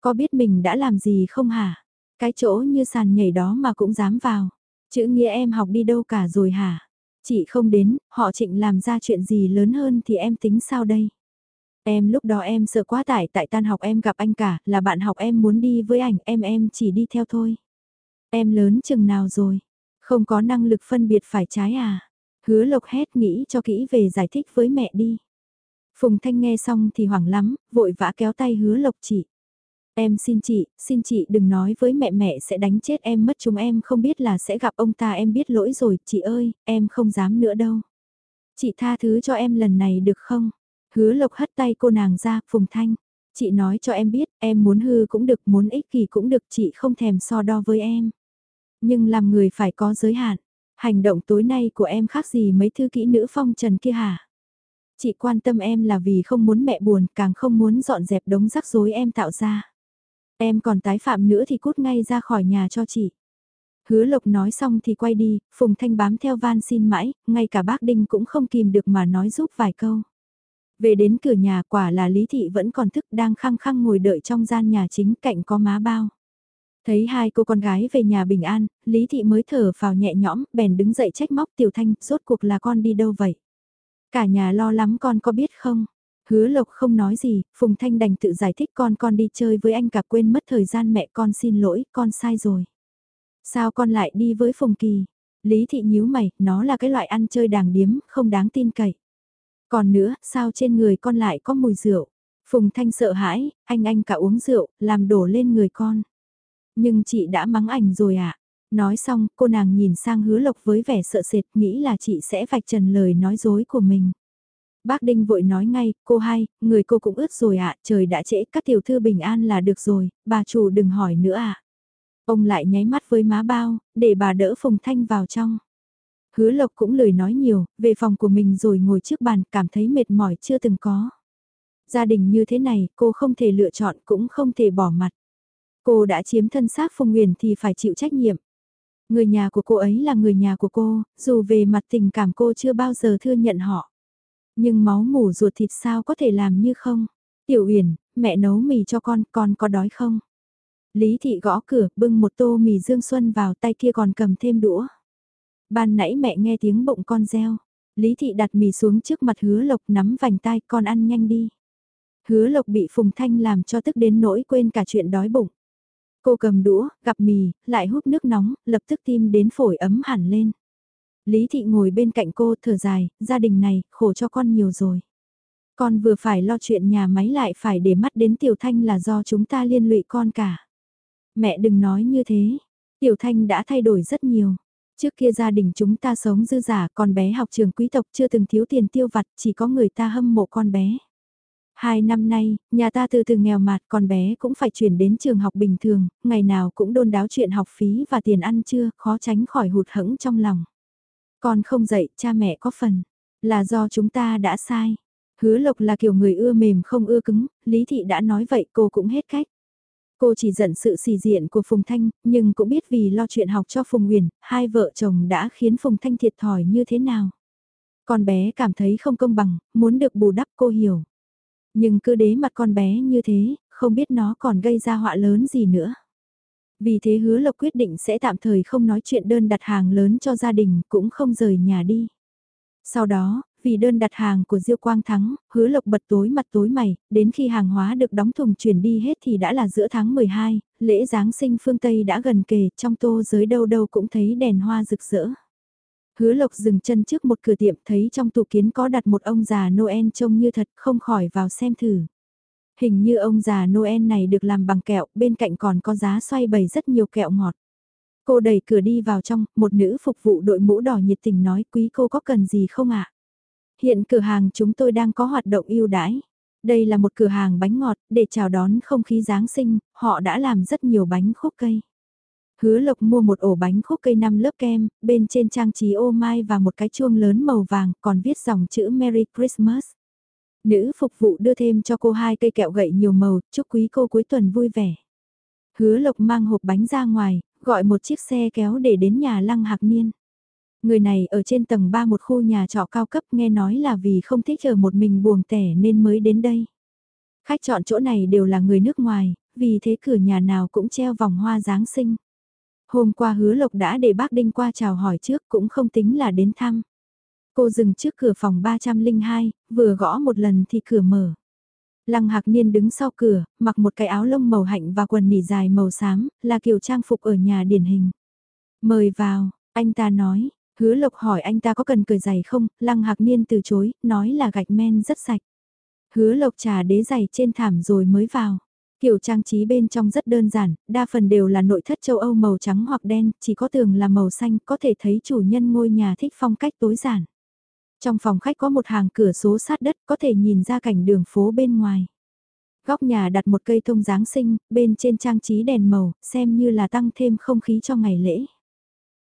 Có biết mình đã làm gì không hả? Cái chỗ như sàn nhảy đó mà cũng dám vào. Chữ nghĩa em học đi đâu cả rồi hả? Chị không đến, họ trịnh làm ra chuyện gì lớn hơn thì em tính sao đây? Em lúc đó em sợ quá tải tại tan học em gặp anh cả, là bạn học em muốn đi với ảnh, em em chỉ đi theo thôi. Em lớn chừng nào rồi? Không có năng lực phân biệt phải trái à? Hứa lộc hét nghĩ cho kỹ về giải thích với mẹ đi. Phùng Thanh nghe xong thì hoảng lắm, vội vã kéo tay hứa lộc chị. Em xin chị, xin chị đừng nói với mẹ mẹ sẽ đánh chết em mất chúng em không biết là sẽ gặp ông ta em biết lỗi rồi, chị ơi, em không dám nữa đâu. Chị tha thứ cho em lần này được không? Hứa lộc hất tay cô nàng ra, Phùng Thanh. Chị nói cho em biết, em muốn hư cũng được, muốn ích kỷ cũng được, chị không thèm so đo với em. Nhưng làm người phải có giới hạn. Hành động tối nay của em khác gì mấy thư kỹ nữ phong trần kia hả? Chị quan tâm em là vì không muốn mẹ buồn, càng không muốn dọn dẹp đống rắc rối em tạo ra. Em còn tái phạm nữa thì cút ngay ra khỏi nhà cho chị. Hứa Lộc nói xong thì quay đi, Phùng Thanh bám theo van xin mãi, ngay cả bác Đinh cũng không kìm được mà nói giúp vài câu. Về đến cửa nhà quả là Lý Thị vẫn còn thức đang khăng khăng ngồi đợi trong gian nhà chính cạnh có má bao. Thấy hai cô con gái về nhà bình an, Lý Thị mới thở vào nhẹ nhõm, bèn đứng dậy trách móc Tiểu Thanh, rốt cuộc là con đi đâu vậy? Cả nhà lo lắm con có biết không? Hứa Lộc không nói gì, Phùng Thanh đành tự giải thích con con đi chơi với anh cả quên mất thời gian mẹ con xin lỗi, con sai rồi. Sao con lại đi với Phùng Kỳ? Lý Thị nhíu mày, nó là cái loại ăn chơi đàng điếm, không đáng tin cậy. Còn nữa, sao trên người con lại có mùi rượu? Phùng Thanh sợ hãi, anh anh cả uống rượu, làm đổ lên người con. Nhưng chị đã mắng ảnh rồi ạ. À? Nói xong, cô nàng nhìn sang hứa lộc với vẻ sợ sệt, nghĩ là chị sẽ vạch trần lời nói dối của mình. Bác Đinh vội nói ngay, cô hai, người cô cũng ướt rồi ạ, à, trời đã trễ, các tiểu thư bình an là được rồi, bà chủ đừng hỏi nữa ạ. À. Ông lại nháy mắt với má bao, để bà đỡ Phùng Thanh vào trong. Hứa Lộc cũng lời nói nhiều, về phòng của mình rồi ngồi trước bàn cảm thấy mệt mỏi chưa từng có. Gia đình như thế này, cô không thể lựa chọn cũng không thể bỏ mặt. Cô đã chiếm thân xác Phùng Nguyền thì phải chịu trách nhiệm. Người nhà của cô ấy là người nhà của cô, dù về mặt tình cảm cô chưa bao giờ thừa nhận họ. Nhưng máu mủ ruột thịt sao có thể làm như không? Tiểu Uyển, mẹ nấu mì cho con, con có đói không? Lý thị gõ cửa, bưng một tô mì Dương Xuân vào tay kia còn cầm thêm đũa. Ban nãy mẹ nghe tiếng bụng con reo. Lý thị đặt mì xuống trước mặt hứa lộc nắm vành tay con ăn nhanh đi. Hứa lộc bị Phùng Thanh làm cho tức đến nỗi quên cả chuyện đói bụng. Cô cầm đũa, gặp mì, lại hút nước nóng, lập tức tim đến phổi ấm hẳn lên. Lý thị ngồi bên cạnh cô thở dài, gia đình này, khổ cho con nhiều rồi. Con vừa phải lo chuyện nhà máy lại phải để mắt đến Tiểu Thanh là do chúng ta liên lụy con cả. Mẹ đừng nói như thế. Tiểu Thanh đã thay đổi rất nhiều. Trước kia gia đình chúng ta sống dư giả, con bé học trường quý tộc chưa từng thiếu tiền tiêu vặt, chỉ có người ta hâm mộ con bé. Hai năm nay, nhà ta từ từ nghèo mạt con bé cũng phải chuyển đến trường học bình thường, ngày nào cũng đôn đáo chuyện học phí và tiền ăn trưa, khó tránh khỏi hụt hẫng trong lòng. Con không dạy, cha mẹ có phần, là do chúng ta đã sai. Hứa Lộc là kiểu người ưa mềm không ưa cứng, Lý Thị đã nói vậy cô cũng hết cách. Cô chỉ giận sự xì diện của Phùng Thanh, nhưng cũng biết vì lo chuyện học cho Phùng Nguyền, hai vợ chồng đã khiến Phùng Thanh thiệt thòi như thế nào. Con bé cảm thấy không công bằng, muốn được bù đắp cô hiểu. Nhưng cứ đế mặt con bé như thế, không biết nó còn gây ra họa lớn gì nữa. Vì thế hứa lộc quyết định sẽ tạm thời không nói chuyện đơn đặt hàng lớn cho gia đình, cũng không rời nhà đi. Sau đó, vì đơn đặt hàng của Diêu Quang Thắng, hứa lộc bật tối mặt tối mày, đến khi hàng hóa được đóng thùng chuyển đi hết thì đã là giữa tháng 12, lễ Giáng sinh phương Tây đã gần kề, trong tô giới đâu đâu cũng thấy đèn hoa rực rỡ. Hứa lộc dừng chân trước một cửa tiệm thấy trong tủ kiến có đặt một ông già Noel trông như thật không khỏi vào xem thử. Hình như ông già Noel này được làm bằng kẹo, bên cạnh còn có giá xoay bày rất nhiều kẹo ngọt. Cô đẩy cửa đi vào trong, một nữ phục vụ đội mũ đỏ nhiệt tình nói quý cô có cần gì không ạ? Hiện cửa hàng chúng tôi đang có hoạt động ưu đãi. Đây là một cửa hàng bánh ngọt, để chào đón không khí Giáng sinh, họ đã làm rất nhiều bánh khúc cây. Hứa Lộc mua một ổ bánh khúc cây 5 lớp kem, bên trên trang trí ô mai và một cái chuông lớn màu vàng, còn viết dòng chữ Merry Christmas. Nữ phục vụ đưa thêm cho cô hai cây kẹo gậy nhiều màu, chúc quý cô cuối tuần vui vẻ. Hứa Lộc mang hộp bánh ra ngoài, gọi một chiếc xe kéo để đến nhà Lăng Hạc Niên. Người này ở trên tầng 3 một khu nhà trọ cao cấp nghe nói là vì không thích ở một mình buồn tẻ nên mới đến đây. Khách chọn chỗ này đều là người nước ngoài, vì thế cửa nhà nào cũng treo vòng hoa Giáng sinh. Hôm qua hứa lộc đã để bác Đinh qua chào hỏi trước cũng không tính là đến thăm. Cô dừng trước cửa phòng 302, vừa gõ một lần thì cửa mở. Lăng Hạc Niên đứng sau cửa, mặc một cái áo lông màu hạnh và quần nỉ dài màu xám, là kiểu trang phục ở nhà điển hình. Mời vào, anh ta nói, hứa lộc hỏi anh ta có cần cười giày không, Lăng Hạc Niên từ chối, nói là gạch men rất sạch. Hứa lộc trà đế giày trên thảm rồi mới vào. Kiểu trang trí bên trong rất đơn giản, đa phần đều là nội thất châu Âu màu trắng hoặc đen, chỉ có tường là màu xanh, có thể thấy chủ nhân ngôi nhà thích phong cách tối giản. Trong phòng khách có một hàng cửa số sát đất có thể nhìn ra cảnh đường phố bên ngoài. Góc nhà đặt một cây thông Giáng sinh, bên trên trang trí đèn màu, xem như là tăng thêm không khí cho ngày lễ.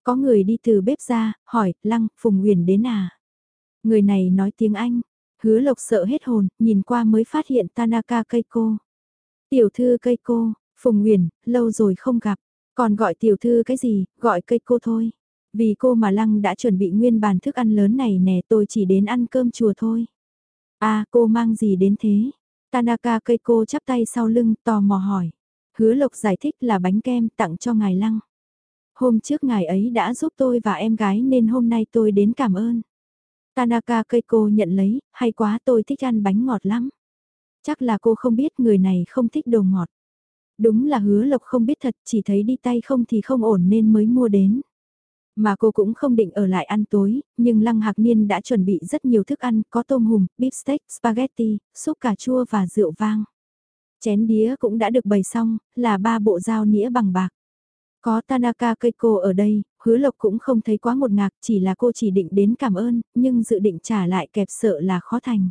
Có người đi từ bếp ra, hỏi, Lăng, Phùng Nguyền đến à? Người này nói tiếng Anh, hứa lộc sợ hết hồn, nhìn qua mới phát hiện Tanaka cây cô. Tiểu thư cây cô, Phùng Nguyền, lâu rồi không gặp, còn gọi tiểu thư cái gì, gọi cây cô thôi. Vì cô mà Lăng đã chuẩn bị nguyên bàn thức ăn lớn này nè tôi chỉ đến ăn cơm chùa thôi. À cô mang gì đến thế? Tanaka cây cô chắp tay sau lưng tò mò hỏi. Hứa Lộc giải thích là bánh kem tặng cho ngài Lăng. Hôm trước ngài ấy đã giúp tôi và em gái nên hôm nay tôi đến cảm ơn. Tanaka cây cô nhận lấy, hay quá tôi thích ăn bánh ngọt lắm. Chắc là cô không biết người này không thích đồ ngọt. Đúng là hứa lộc không biết thật, chỉ thấy đi tay không thì không ổn nên mới mua đến. Mà cô cũng không định ở lại ăn tối, nhưng Lăng Hạc Niên đã chuẩn bị rất nhiều thức ăn, có tôm hùm, beef steak, spaghetti, súp cà chua và rượu vang. Chén đĩa cũng đã được bày xong, là ba bộ dao nĩa bằng bạc. Có Tanaka Keiko ở đây, hứa lộc cũng không thấy quá một ngạc, chỉ là cô chỉ định đến cảm ơn, nhưng dự định trả lại kẹp sợ là khó thành.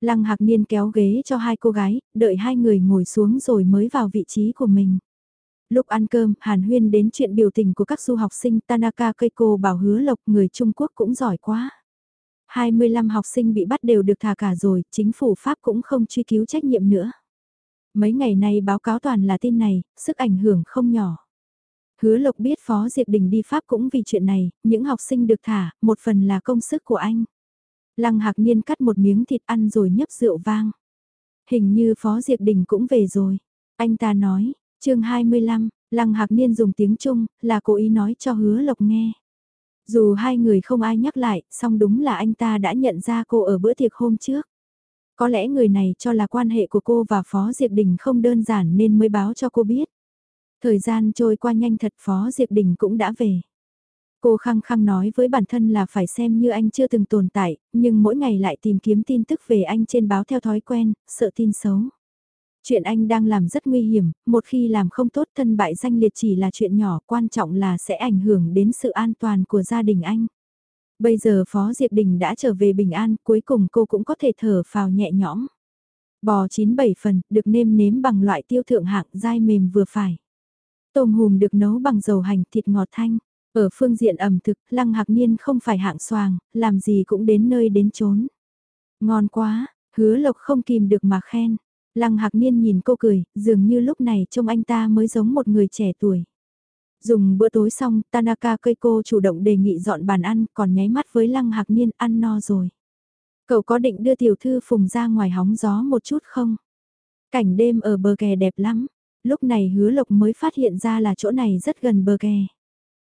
Lăng Hạc Niên kéo ghế cho hai cô gái, đợi hai người ngồi xuống rồi mới vào vị trí của mình. Lúc ăn cơm, Hàn Huyên đến chuyện biểu tình của các du học sinh Tanaka Keiko bảo hứa lộc người Trung Quốc cũng giỏi quá. 25 học sinh bị bắt đều được thả cả rồi, chính phủ Pháp cũng không truy cứu trách nhiệm nữa. Mấy ngày nay báo cáo toàn là tin này, sức ảnh hưởng không nhỏ. Hứa Lộc biết Phó Diệp Đình đi Pháp cũng vì chuyện này, những học sinh được thả, một phần là công sức của anh. Lăng Hạc Niên cắt một miếng thịt ăn rồi nhấp rượu vang. Hình như Phó Diệp Đình cũng về rồi. Anh ta nói, chương 25, Lăng Hạc Niên dùng tiếng Trung, là cố ý nói cho hứa Lộc nghe. Dù hai người không ai nhắc lại, song đúng là anh ta đã nhận ra cô ở bữa tiệc hôm trước. Có lẽ người này cho là quan hệ của cô và Phó Diệp Đình không đơn giản nên mới báo cho cô biết. Thời gian trôi qua nhanh thật Phó Diệp Đình cũng đã về. Cô khăng khăng nói với bản thân là phải xem như anh chưa từng tồn tại, nhưng mỗi ngày lại tìm kiếm tin tức về anh trên báo theo thói quen, sợ tin xấu. Chuyện anh đang làm rất nguy hiểm, một khi làm không tốt thân bại danh liệt chỉ là chuyện nhỏ, quan trọng là sẽ ảnh hưởng đến sự an toàn của gia đình anh. Bây giờ Phó Diệp Đình đã trở về bình an, cuối cùng cô cũng có thể thở phào nhẹ nhõm. Bò 9-7 phần, được nêm nếm bằng loại tiêu thượng hạng dai mềm vừa phải. Tôm hùm được nấu bằng dầu hành thịt ngọt thanh. Ở phương diện ẩm thực, Lăng Hạc Niên không phải hạng xoàng, làm gì cũng đến nơi đến chốn. Ngon quá, hứa lộc không kìm được mà khen. Lăng Hạc Niên nhìn cô cười, dường như lúc này trông anh ta mới giống một người trẻ tuổi. Dùng bữa tối xong, Tanaka Keiko cô chủ động đề nghị dọn bàn ăn, còn nháy mắt với Lăng Hạc Niên ăn no rồi. Cậu có định đưa tiểu thư phùng ra ngoài hóng gió một chút không? Cảnh đêm ở bờ kè đẹp lắm. Lúc này hứa lộc mới phát hiện ra là chỗ này rất gần bờ kè.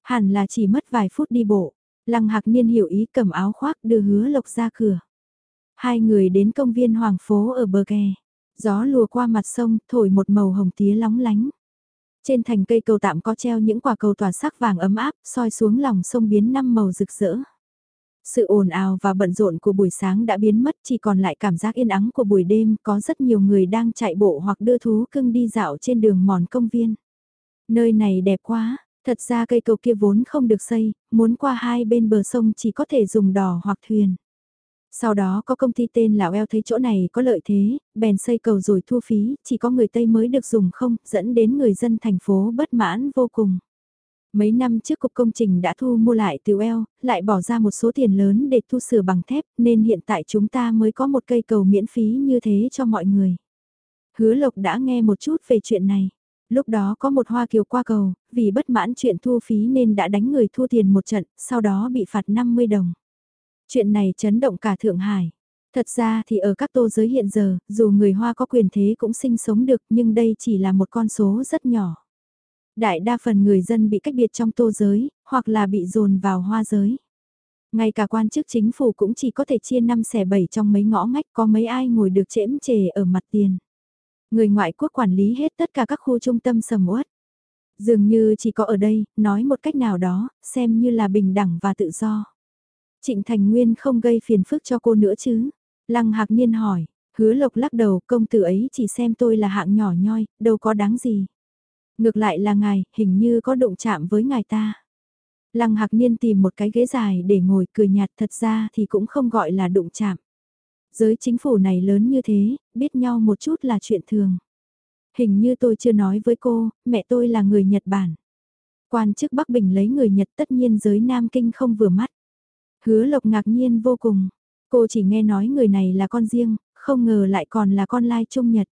Hẳn là chỉ mất vài phút đi bộ. Lăng Hạc Niên hiểu ý cầm áo khoác đưa hứa lộc ra cửa. Hai người đến công viên Hoàng Phố ở bờ kè. Gió lùa qua mặt sông thổi một màu hồng tía lóng lánh. Trên thành cây cầu tạm có treo những quả cầu tỏa sắc vàng ấm áp soi xuống lòng sông biến năm màu rực rỡ. Sự ồn ào và bận rộn của buổi sáng đã biến mất chỉ còn lại cảm giác yên ắng của buổi đêm có rất nhiều người đang chạy bộ hoặc đưa thú cưng đi dạo trên đường mòn công viên. Nơi này đẹp quá, thật ra cây cầu kia vốn không được xây, muốn qua hai bên bờ sông chỉ có thể dùng đò hoặc thuyền. Sau đó có công ty tên là Well thấy chỗ này có lợi thế, bèn xây cầu rồi thu phí, chỉ có người Tây mới được dùng không, dẫn đến người dân thành phố bất mãn vô cùng. Mấy năm trước cục công trình đã thu mua lại từ Well, lại bỏ ra một số tiền lớn để thu sửa bằng thép, nên hiện tại chúng ta mới có một cây cầu miễn phí như thế cho mọi người. Hứa Lộc đã nghe một chút về chuyện này. Lúc đó có một hoa kiều qua cầu, vì bất mãn chuyện thu phí nên đã đánh người thu tiền một trận, sau đó bị phạt 50 đồng. Chuyện này chấn động cả Thượng Hải. Thật ra thì ở các tô giới hiện giờ, dù người Hoa có quyền thế cũng sinh sống được nhưng đây chỉ là một con số rất nhỏ. Đại đa phần người dân bị cách biệt trong tô giới, hoặc là bị dồn vào hoa giới. Ngay cả quan chức chính phủ cũng chỉ có thể chia năm xẻ bảy trong mấy ngõ ngách có mấy ai ngồi được chễm chề ở mặt tiền. Người ngoại quốc quản lý hết tất cả các khu trung tâm sầm uất. Dường như chỉ có ở đây, nói một cách nào đó, xem như là bình đẳng và tự do. Trịnh Thành Nguyên không gây phiền phức cho cô nữa chứ? Lăng Hạc Niên hỏi, hứa lộc lắc đầu công tử ấy chỉ xem tôi là hạng nhỏ nhoi, đâu có đáng gì. Ngược lại là ngài, hình như có đụng chạm với ngài ta. Lăng Hạc Niên tìm một cái ghế dài để ngồi cười nhạt thật ra thì cũng không gọi là đụng chạm. Giới chính phủ này lớn như thế, biết nhau một chút là chuyện thường. Hình như tôi chưa nói với cô, mẹ tôi là người Nhật Bản. Quan chức Bắc Bình lấy người Nhật tất nhiên giới Nam Kinh không vừa mắt. Hứa Lộc ngạc nhiên vô cùng. Cô chỉ nghe nói người này là con riêng, không ngờ lại còn là con lai trung Nhật.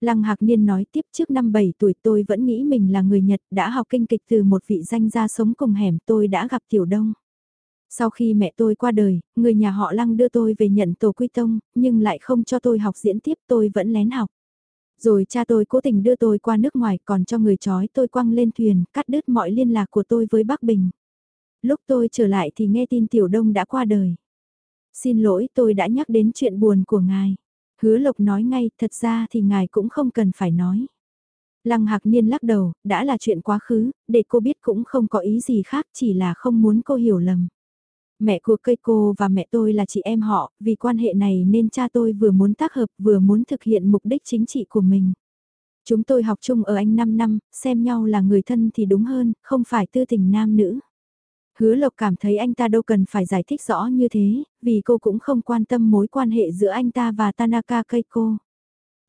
Lăng Hạc Niên nói tiếp trước năm 7 tuổi tôi vẫn nghĩ mình là người Nhật đã học kinh kịch từ một vị danh gia sống cùng hẻm tôi đã gặp Tiểu Đông. Sau khi mẹ tôi qua đời, người nhà họ Lăng đưa tôi về nhận tổ quy tông, nhưng lại không cho tôi học diễn tiếp tôi vẫn lén học. Rồi cha tôi cố tình đưa tôi qua nước ngoài còn cho người chói tôi quăng lên thuyền, cắt đứt mọi liên lạc của tôi với Bắc Bình. Lúc tôi trở lại thì nghe tin Tiểu Đông đã qua đời. Xin lỗi tôi đã nhắc đến chuyện buồn của ngài. Hứa Lộc nói ngay, thật ra thì ngài cũng không cần phải nói. Lăng Hạc Niên lắc đầu, đã là chuyện quá khứ, để cô biết cũng không có ý gì khác, chỉ là không muốn cô hiểu lầm. Mẹ của cây cô và mẹ tôi là chị em họ, vì quan hệ này nên cha tôi vừa muốn tác hợp vừa muốn thực hiện mục đích chính trị của mình. Chúng tôi học chung ở Anh 5 năm, xem nhau là người thân thì đúng hơn, không phải tư tình nam nữ. Hứa Lộc cảm thấy anh ta đâu cần phải giải thích rõ như thế, vì cô cũng không quan tâm mối quan hệ giữa anh ta và Tanaka Keiko.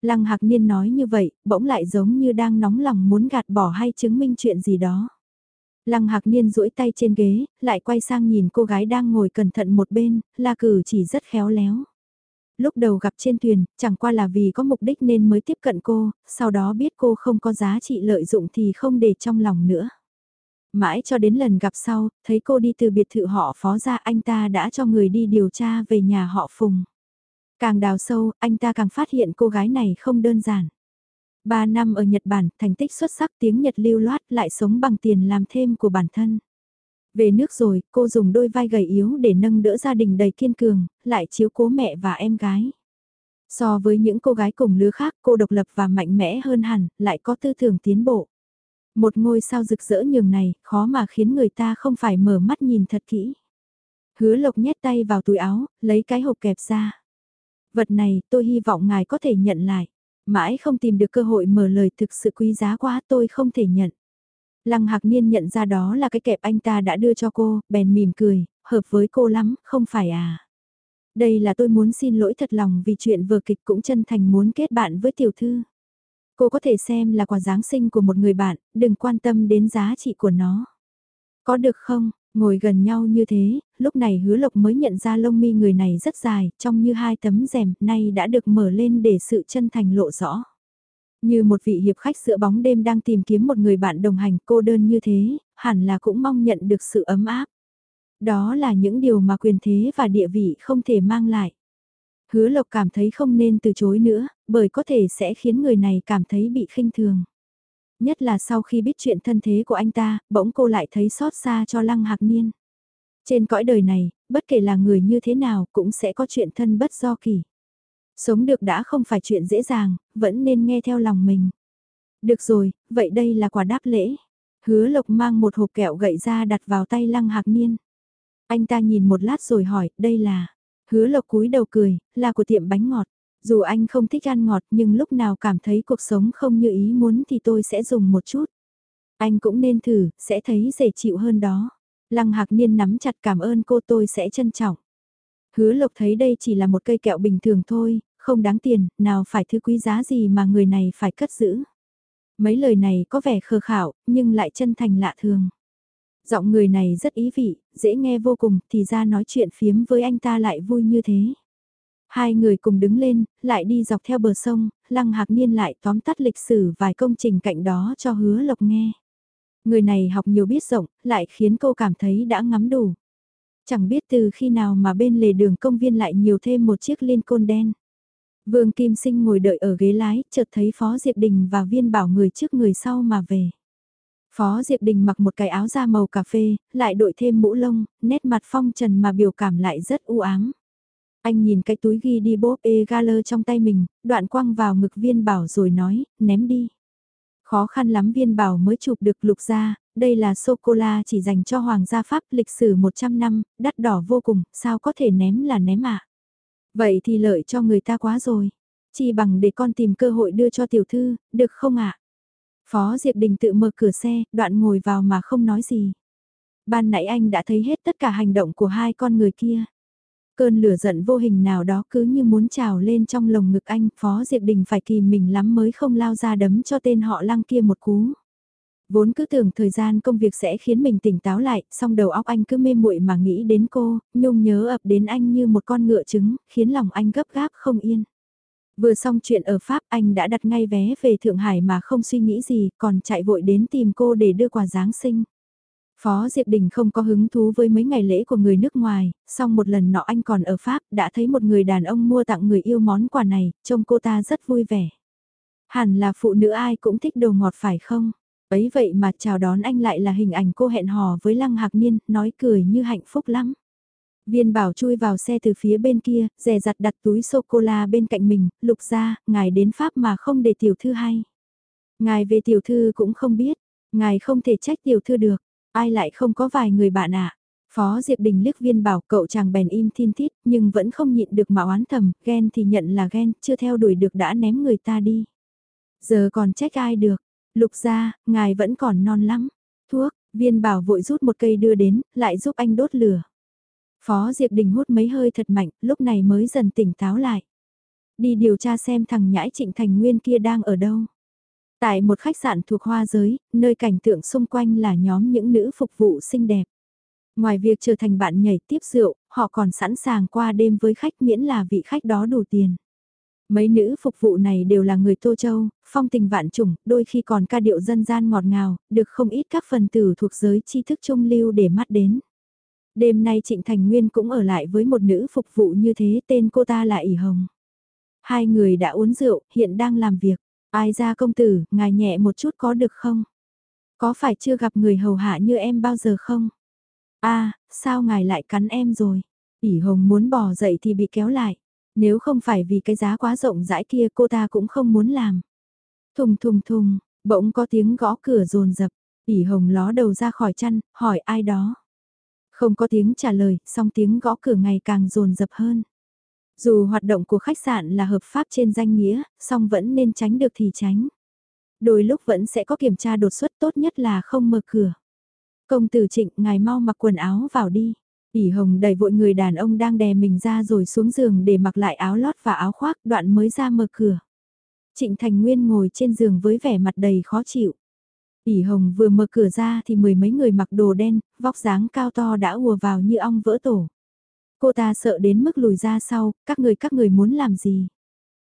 Lăng Hạc Niên nói như vậy, bỗng lại giống như đang nóng lòng muốn gạt bỏ hay chứng minh chuyện gì đó. Lăng Hạc Niên duỗi tay trên ghế, lại quay sang nhìn cô gái đang ngồi cẩn thận một bên, la cử chỉ rất khéo léo. Lúc đầu gặp trên thuyền, chẳng qua là vì có mục đích nên mới tiếp cận cô, sau đó biết cô không có giá trị lợi dụng thì không để trong lòng nữa. Mãi cho đến lần gặp sau, thấy cô đi từ biệt thự họ phó ra anh ta đã cho người đi điều tra về nhà họ Phùng. Càng đào sâu, anh ta càng phát hiện cô gái này không đơn giản. Ba năm ở Nhật Bản, thành tích xuất sắc tiếng Nhật lưu loát lại sống bằng tiền làm thêm của bản thân. Về nước rồi, cô dùng đôi vai gầy yếu để nâng đỡ gia đình đầy kiên cường, lại chiếu cố mẹ và em gái. So với những cô gái cùng lứa khác, cô độc lập và mạnh mẽ hơn hẳn, lại có tư tưởng tiến bộ. Một ngôi sao rực rỡ nhường này, khó mà khiến người ta không phải mở mắt nhìn thật kỹ. Hứa lộc nhét tay vào túi áo, lấy cái hộp kẹp ra. Vật này tôi hy vọng ngài có thể nhận lại. Mãi không tìm được cơ hội mở lời thực sự quý giá quá tôi không thể nhận. Lăng Hạc Niên nhận ra đó là cái kẹp anh ta đã đưa cho cô, bèn mỉm cười, hợp với cô lắm, không phải à. Đây là tôi muốn xin lỗi thật lòng vì chuyện vừa kịch cũng chân thành muốn kết bạn với tiểu thư. Cô có thể xem là quà Giáng sinh của một người bạn, đừng quan tâm đến giá trị của nó. Có được không, ngồi gần nhau như thế, lúc này hứa lộc mới nhận ra lông mi người này rất dài, trông như hai tấm rèm, nay đã được mở lên để sự chân thành lộ rõ. Như một vị hiệp khách giữa bóng đêm đang tìm kiếm một người bạn đồng hành cô đơn như thế, hẳn là cũng mong nhận được sự ấm áp. Đó là những điều mà quyền thế và địa vị không thể mang lại. Hứa Lộc cảm thấy không nên từ chối nữa, bởi có thể sẽ khiến người này cảm thấy bị khinh thường. Nhất là sau khi biết chuyện thân thế của anh ta, bỗng cô lại thấy xót xa cho Lăng Hạc Niên. Trên cõi đời này, bất kể là người như thế nào cũng sẽ có chuyện thân bất do kỳ. Sống được đã không phải chuyện dễ dàng, vẫn nên nghe theo lòng mình. Được rồi, vậy đây là quà đáp lễ. Hứa Lộc mang một hộp kẹo gậy ra đặt vào tay Lăng Hạc Niên. Anh ta nhìn một lát rồi hỏi, đây là... Hứa lộc cúi đầu cười, là của tiệm bánh ngọt. Dù anh không thích ăn ngọt nhưng lúc nào cảm thấy cuộc sống không như ý muốn thì tôi sẽ dùng một chút. Anh cũng nên thử, sẽ thấy dễ chịu hơn đó. Lăng Hạc Niên nắm chặt cảm ơn cô tôi sẽ trân trọng. Hứa Lộc thấy đây chỉ là một cây kẹo bình thường thôi, không đáng tiền, nào phải thứ quý giá gì mà người này phải cất giữ. Mấy lời này có vẻ khờ khảo, nhưng lại chân thành lạ thường. Giọng người này rất ý vị, dễ nghe vô cùng, thì ra nói chuyện phiếm với anh ta lại vui như thế. Hai người cùng đứng lên, lại đi dọc theo bờ sông, Lăng Hạc Niên lại tóm tắt lịch sử vài công trình cạnh đó cho hứa lộc nghe. Người này học nhiều biết rộng, lại khiến cô cảm thấy đã ngắm đủ. Chẳng biết từ khi nào mà bên lề đường công viên lại nhiều thêm một chiếc liên côn đen. Vương Kim Sinh ngồi đợi ở ghế lái, chợt thấy Phó Diệp Đình và viên bảo người trước người sau mà về. Phó Diệp Đình mặc một cái áo da màu cà phê, lại đội thêm mũ lông, nét mặt phong trần mà biểu cảm lại rất u ám. Anh nhìn cái túi ghi đi bóp e galer trong tay mình, đoạn quăng vào ngực viên bảo rồi nói, ném đi. Khó khăn lắm viên bảo mới chụp được lục ra, đây là sô-cô-la chỉ dành cho Hoàng gia Pháp lịch sử 100 năm, đắt đỏ vô cùng, sao có thể ném là ném ạ. À? Vậy thì lợi cho người ta quá rồi. Chỉ bằng để con tìm cơ hội đưa cho tiểu thư, được không ạ? Phó Diệp Đình tự mở cửa xe, đoạn ngồi vào mà không nói gì. Ban nãy anh đã thấy hết tất cả hành động của hai con người kia. Cơn lửa giận vô hình nào đó cứ như muốn trào lên trong lồng ngực anh, Phó Diệp Đình phải kìm mình lắm mới không lao ra đấm cho tên họ lăng kia một cú. Vốn cứ tưởng thời gian công việc sẽ khiến mình tỉnh táo lại, song đầu óc anh cứ mê muội mà nghĩ đến cô, nhung nhớ ập đến anh như một con ngựa trứng, khiến lòng anh gấp gáp không yên. Vừa xong chuyện ở Pháp anh đã đặt ngay vé về Thượng Hải mà không suy nghĩ gì, còn chạy vội đến tìm cô để đưa quà Giáng sinh. Phó Diệp Đình không có hứng thú với mấy ngày lễ của người nước ngoài, song một lần nọ anh còn ở Pháp đã thấy một người đàn ông mua tặng người yêu món quà này, trông cô ta rất vui vẻ. Hẳn là phụ nữ ai cũng thích đồ ngọt phải không? Ấy vậy mà chào đón anh lại là hình ảnh cô hẹn hò với Lăng Hạc Niên, nói cười như hạnh phúc lắm. Viên bảo chui vào xe từ phía bên kia, rè rặt đặt túi sô-cô-la bên cạnh mình, lục ra, ngài đến Pháp mà không để tiểu thư hay. Ngài về tiểu thư cũng không biết, ngài không thể trách tiểu thư được, ai lại không có vài người bạn ạ. À? Phó Diệp Đình liếc viên bảo cậu chàng bèn im thiên thít, nhưng vẫn không nhịn được mà oán thầm, ghen thì nhận là ghen, chưa theo đuổi được đã ném người ta đi. Giờ còn trách ai được, lục ra, ngài vẫn còn non lắm. Thuốc, viên bảo vội rút một cây đưa đến, lại giúp anh đốt lửa. Phó Diệp Đình hút mấy hơi thật mạnh, lúc này mới dần tỉnh táo lại. Đi điều tra xem thằng nhãi Trịnh Thành Nguyên kia đang ở đâu. Tại một khách sạn thuộc hoa giới, nơi cảnh tượng xung quanh là nhóm những nữ phục vụ xinh đẹp. Ngoài việc trở thành bạn nhảy tiếp rượu, họ còn sẵn sàng qua đêm với khách miễn là vị khách đó đủ tiền. Mấy nữ phục vụ này đều là người Tô Châu, phong tình vạn trùng, đôi khi còn ca điệu dân gian ngọt ngào, được không ít các phần tử thuộc giới tri thức trung lưu để mắt đến. Đêm nay Trịnh Thành Nguyên cũng ở lại với một nữ phục vụ như thế tên cô ta là ỉ Hồng. Hai người đã uống rượu, hiện đang làm việc. Ai ra công tử, ngài nhẹ một chút có được không? Có phải chưa gặp người hầu hạ như em bao giờ không? a à, sao ngài lại cắn em rồi? ỉ Hồng muốn bỏ dậy thì bị kéo lại. Nếu không phải vì cái giá quá rộng rãi kia cô ta cũng không muốn làm. Thùng thùng thùng, Bỗng có tiếng gõ cửa rồn rập, ỉ hồng ló đầu ra khỏi chăn, hỏi ai đó. Không có tiếng trả lời, song tiếng gõ cửa ngày càng rồn rập hơn. Dù hoạt động của khách sạn là hợp pháp trên danh nghĩa, song vẫn nên tránh được thì tránh. Đôi lúc vẫn sẽ có kiểm tra đột xuất tốt nhất là không mở cửa. Công tử trịnh, ngài mau mặc quần áo vào đi. ỉ hồng đẩy vội người đàn ông đang đè mình ra rồi xuống giường để mặc lại áo lót và áo khoác đoạn mới ra mở cửa. Trịnh Thành Nguyên ngồi trên giường với vẻ mặt đầy khó chịu ỉ hồng vừa mở cửa ra thì mười mấy người mặc đồ đen, vóc dáng cao to đã ùa vào như ong vỡ tổ. Cô ta sợ đến mức lùi ra sau, các người các người muốn làm gì?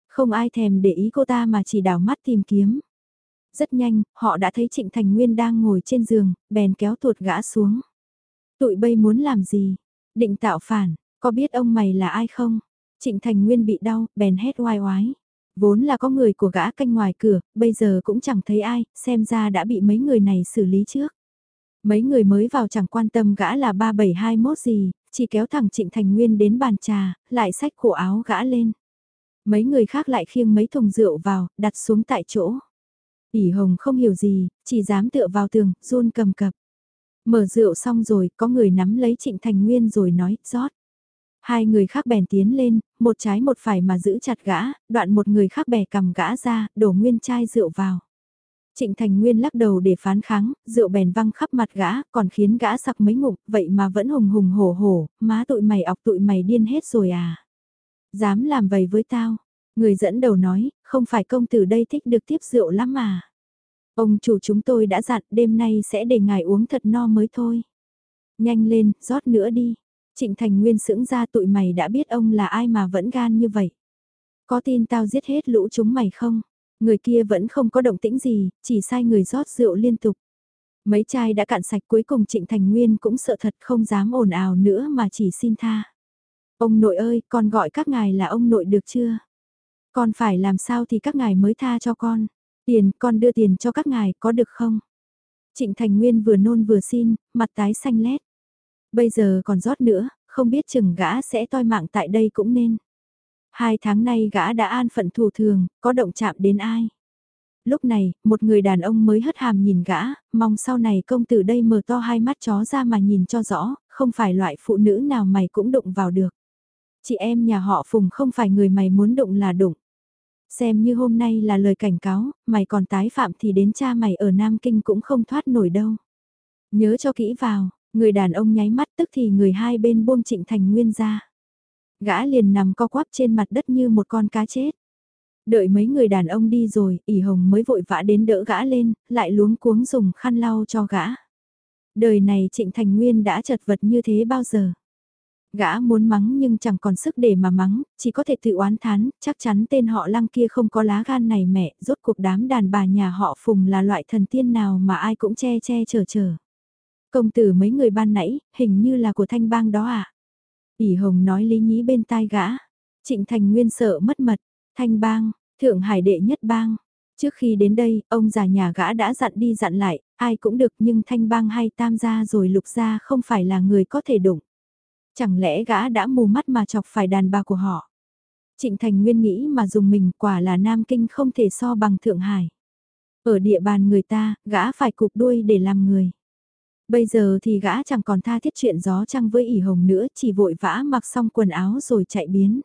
Không ai thèm để ý cô ta mà chỉ đảo mắt tìm kiếm. Rất nhanh, họ đã thấy Trịnh Thành Nguyên đang ngồi trên giường, bèn kéo tuột gã xuống. Tụi bây muốn làm gì? Định tạo phản, có biết ông mày là ai không? Trịnh Thành Nguyên bị đau, bèn hét oai oái. Vốn là có người của gã canh ngoài cửa, bây giờ cũng chẳng thấy ai, xem ra đã bị mấy người này xử lý trước. Mấy người mới vào chẳng quan tâm gã là 3721 gì, chỉ kéo thẳng Trịnh Thành Nguyên đến bàn trà, lại xách cổ áo gã lên. Mấy người khác lại khiêng mấy thùng rượu vào, đặt xuống tại chỗ. ỉ hồng không hiểu gì, chỉ dám tựa vào tường, run cầm cập. Mở rượu xong rồi, có người nắm lấy Trịnh Thành Nguyên rồi nói, rót. Hai người khác bèn tiến lên, một trái một phải mà giữ chặt gã, đoạn một người khác bè cầm gã ra, đổ nguyên chai rượu vào. Trịnh Thành Nguyên lắc đầu để phán kháng, rượu bèn văng khắp mặt gã, còn khiến gã sặc mấy ngụm, vậy mà vẫn hùng hùng hổ hổ, má tụi mày ọc tụi mày điên hết rồi à. Dám làm vậy với tao, người dẫn đầu nói, không phải công tử đây thích được tiếp rượu lắm mà. Ông chủ chúng tôi đã dặn đêm nay sẽ để ngài uống thật no mới thôi. Nhanh lên, rót nữa đi. Trịnh Thành Nguyên sững ra tụi mày đã biết ông là ai mà vẫn gan như vậy. Có tin tao giết hết lũ chúng mày không? Người kia vẫn không có động tĩnh gì, chỉ sai người rót rượu liên tục. Mấy chai đã cạn sạch cuối cùng Trịnh Thành Nguyên cũng sợ thật không dám ồn ào nữa mà chỉ xin tha. Ông nội ơi, con gọi các ngài là ông nội được chưa? Con phải làm sao thì các ngài mới tha cho con. Tiền, con đưa tiền cho các ngài, có được không? Trịnh Thành Nguyên vừa nôn vừa xin, mặt tái xanh lét. Bây giờ còn rót nữa, không biết chừng gã sẽ toi mạng tại đây cũng nên. Hai tháng nay gã đã an phận thủ thường, có động chạm đến ai. Lúc này, một người đàn ông mới hất hàm nhìn gã, mong sau này công tử đây mở to hai mắt chó ra mà nhìn cho rõ, không phải loại phụ nữ nào mày cũng đụng vào được. Chị em nhà họ Phùng không phải người mày muốn đụng là đụng. Xem như hôm nay là lời cảnh cáo, mày còn tái phạm thì đến cha mày ở Nam Kinh cũng không thoát nổi đâu. Nhớ cho kỹ vào, người đàn ông nháy mắt tức thì người hai bên buông trịnh thành nguyên ra. Gã liền nằm co quắp trên mặt đất như một con cá chết. Đợi mấy người đàn ông đi rồi, ỉ hồng mới vội vã đến đỡ gã lên, lại luống cuống dùng khăn lau cho gã. Đời này Trịnh Thành Nguyên đã chật vật như thế bao giờ? Gã muốn mắng nhưng chẳng còn sức để mà mắng, chỉ có thể tự oán thán, chắc chắn tên họ lăng kia không có lá gan này mẹ, rốt cuộc đám đàn bà nhà họ phùng là loại thần tiên nào mà ai cũng che che chở chở. Công tử mấy người ban nãy, hình như là của thanh bang đó à? ỉ hồng nói lý nhí bên tai gã. Trịnh Thành Nguyên sợ mất mật, thanh bang, thượng hải đệ nhất bang. Trước khi đến đây, ông già nhà gã đã dặn đi dặn lại, ai cũng được nhưng thanh bang hay tam gia rồi lục gia không phải là người có thể đụng. Chẳng lẽ gã đã mù mắt mà chọc phải đàn bà của họ? Trịnh Thành Nguyên nghĩ mà dùng mình quả là Nam Kinh không thể so bằng Thượng Hải. Ở địa bàn người ta, gã phải cục đuôi để làm người. Bây giờ thì gã chẳng còn tha thiết chuyện gió trăng với ỉ hồng nữa, chỉ vội vã mặc xong quần áo rồi chạy biến.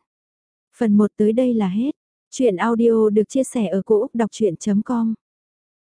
Phần 1 tới đây là hết. Chuyện audio được chia sẻ ở cỗ đọc chuyện.com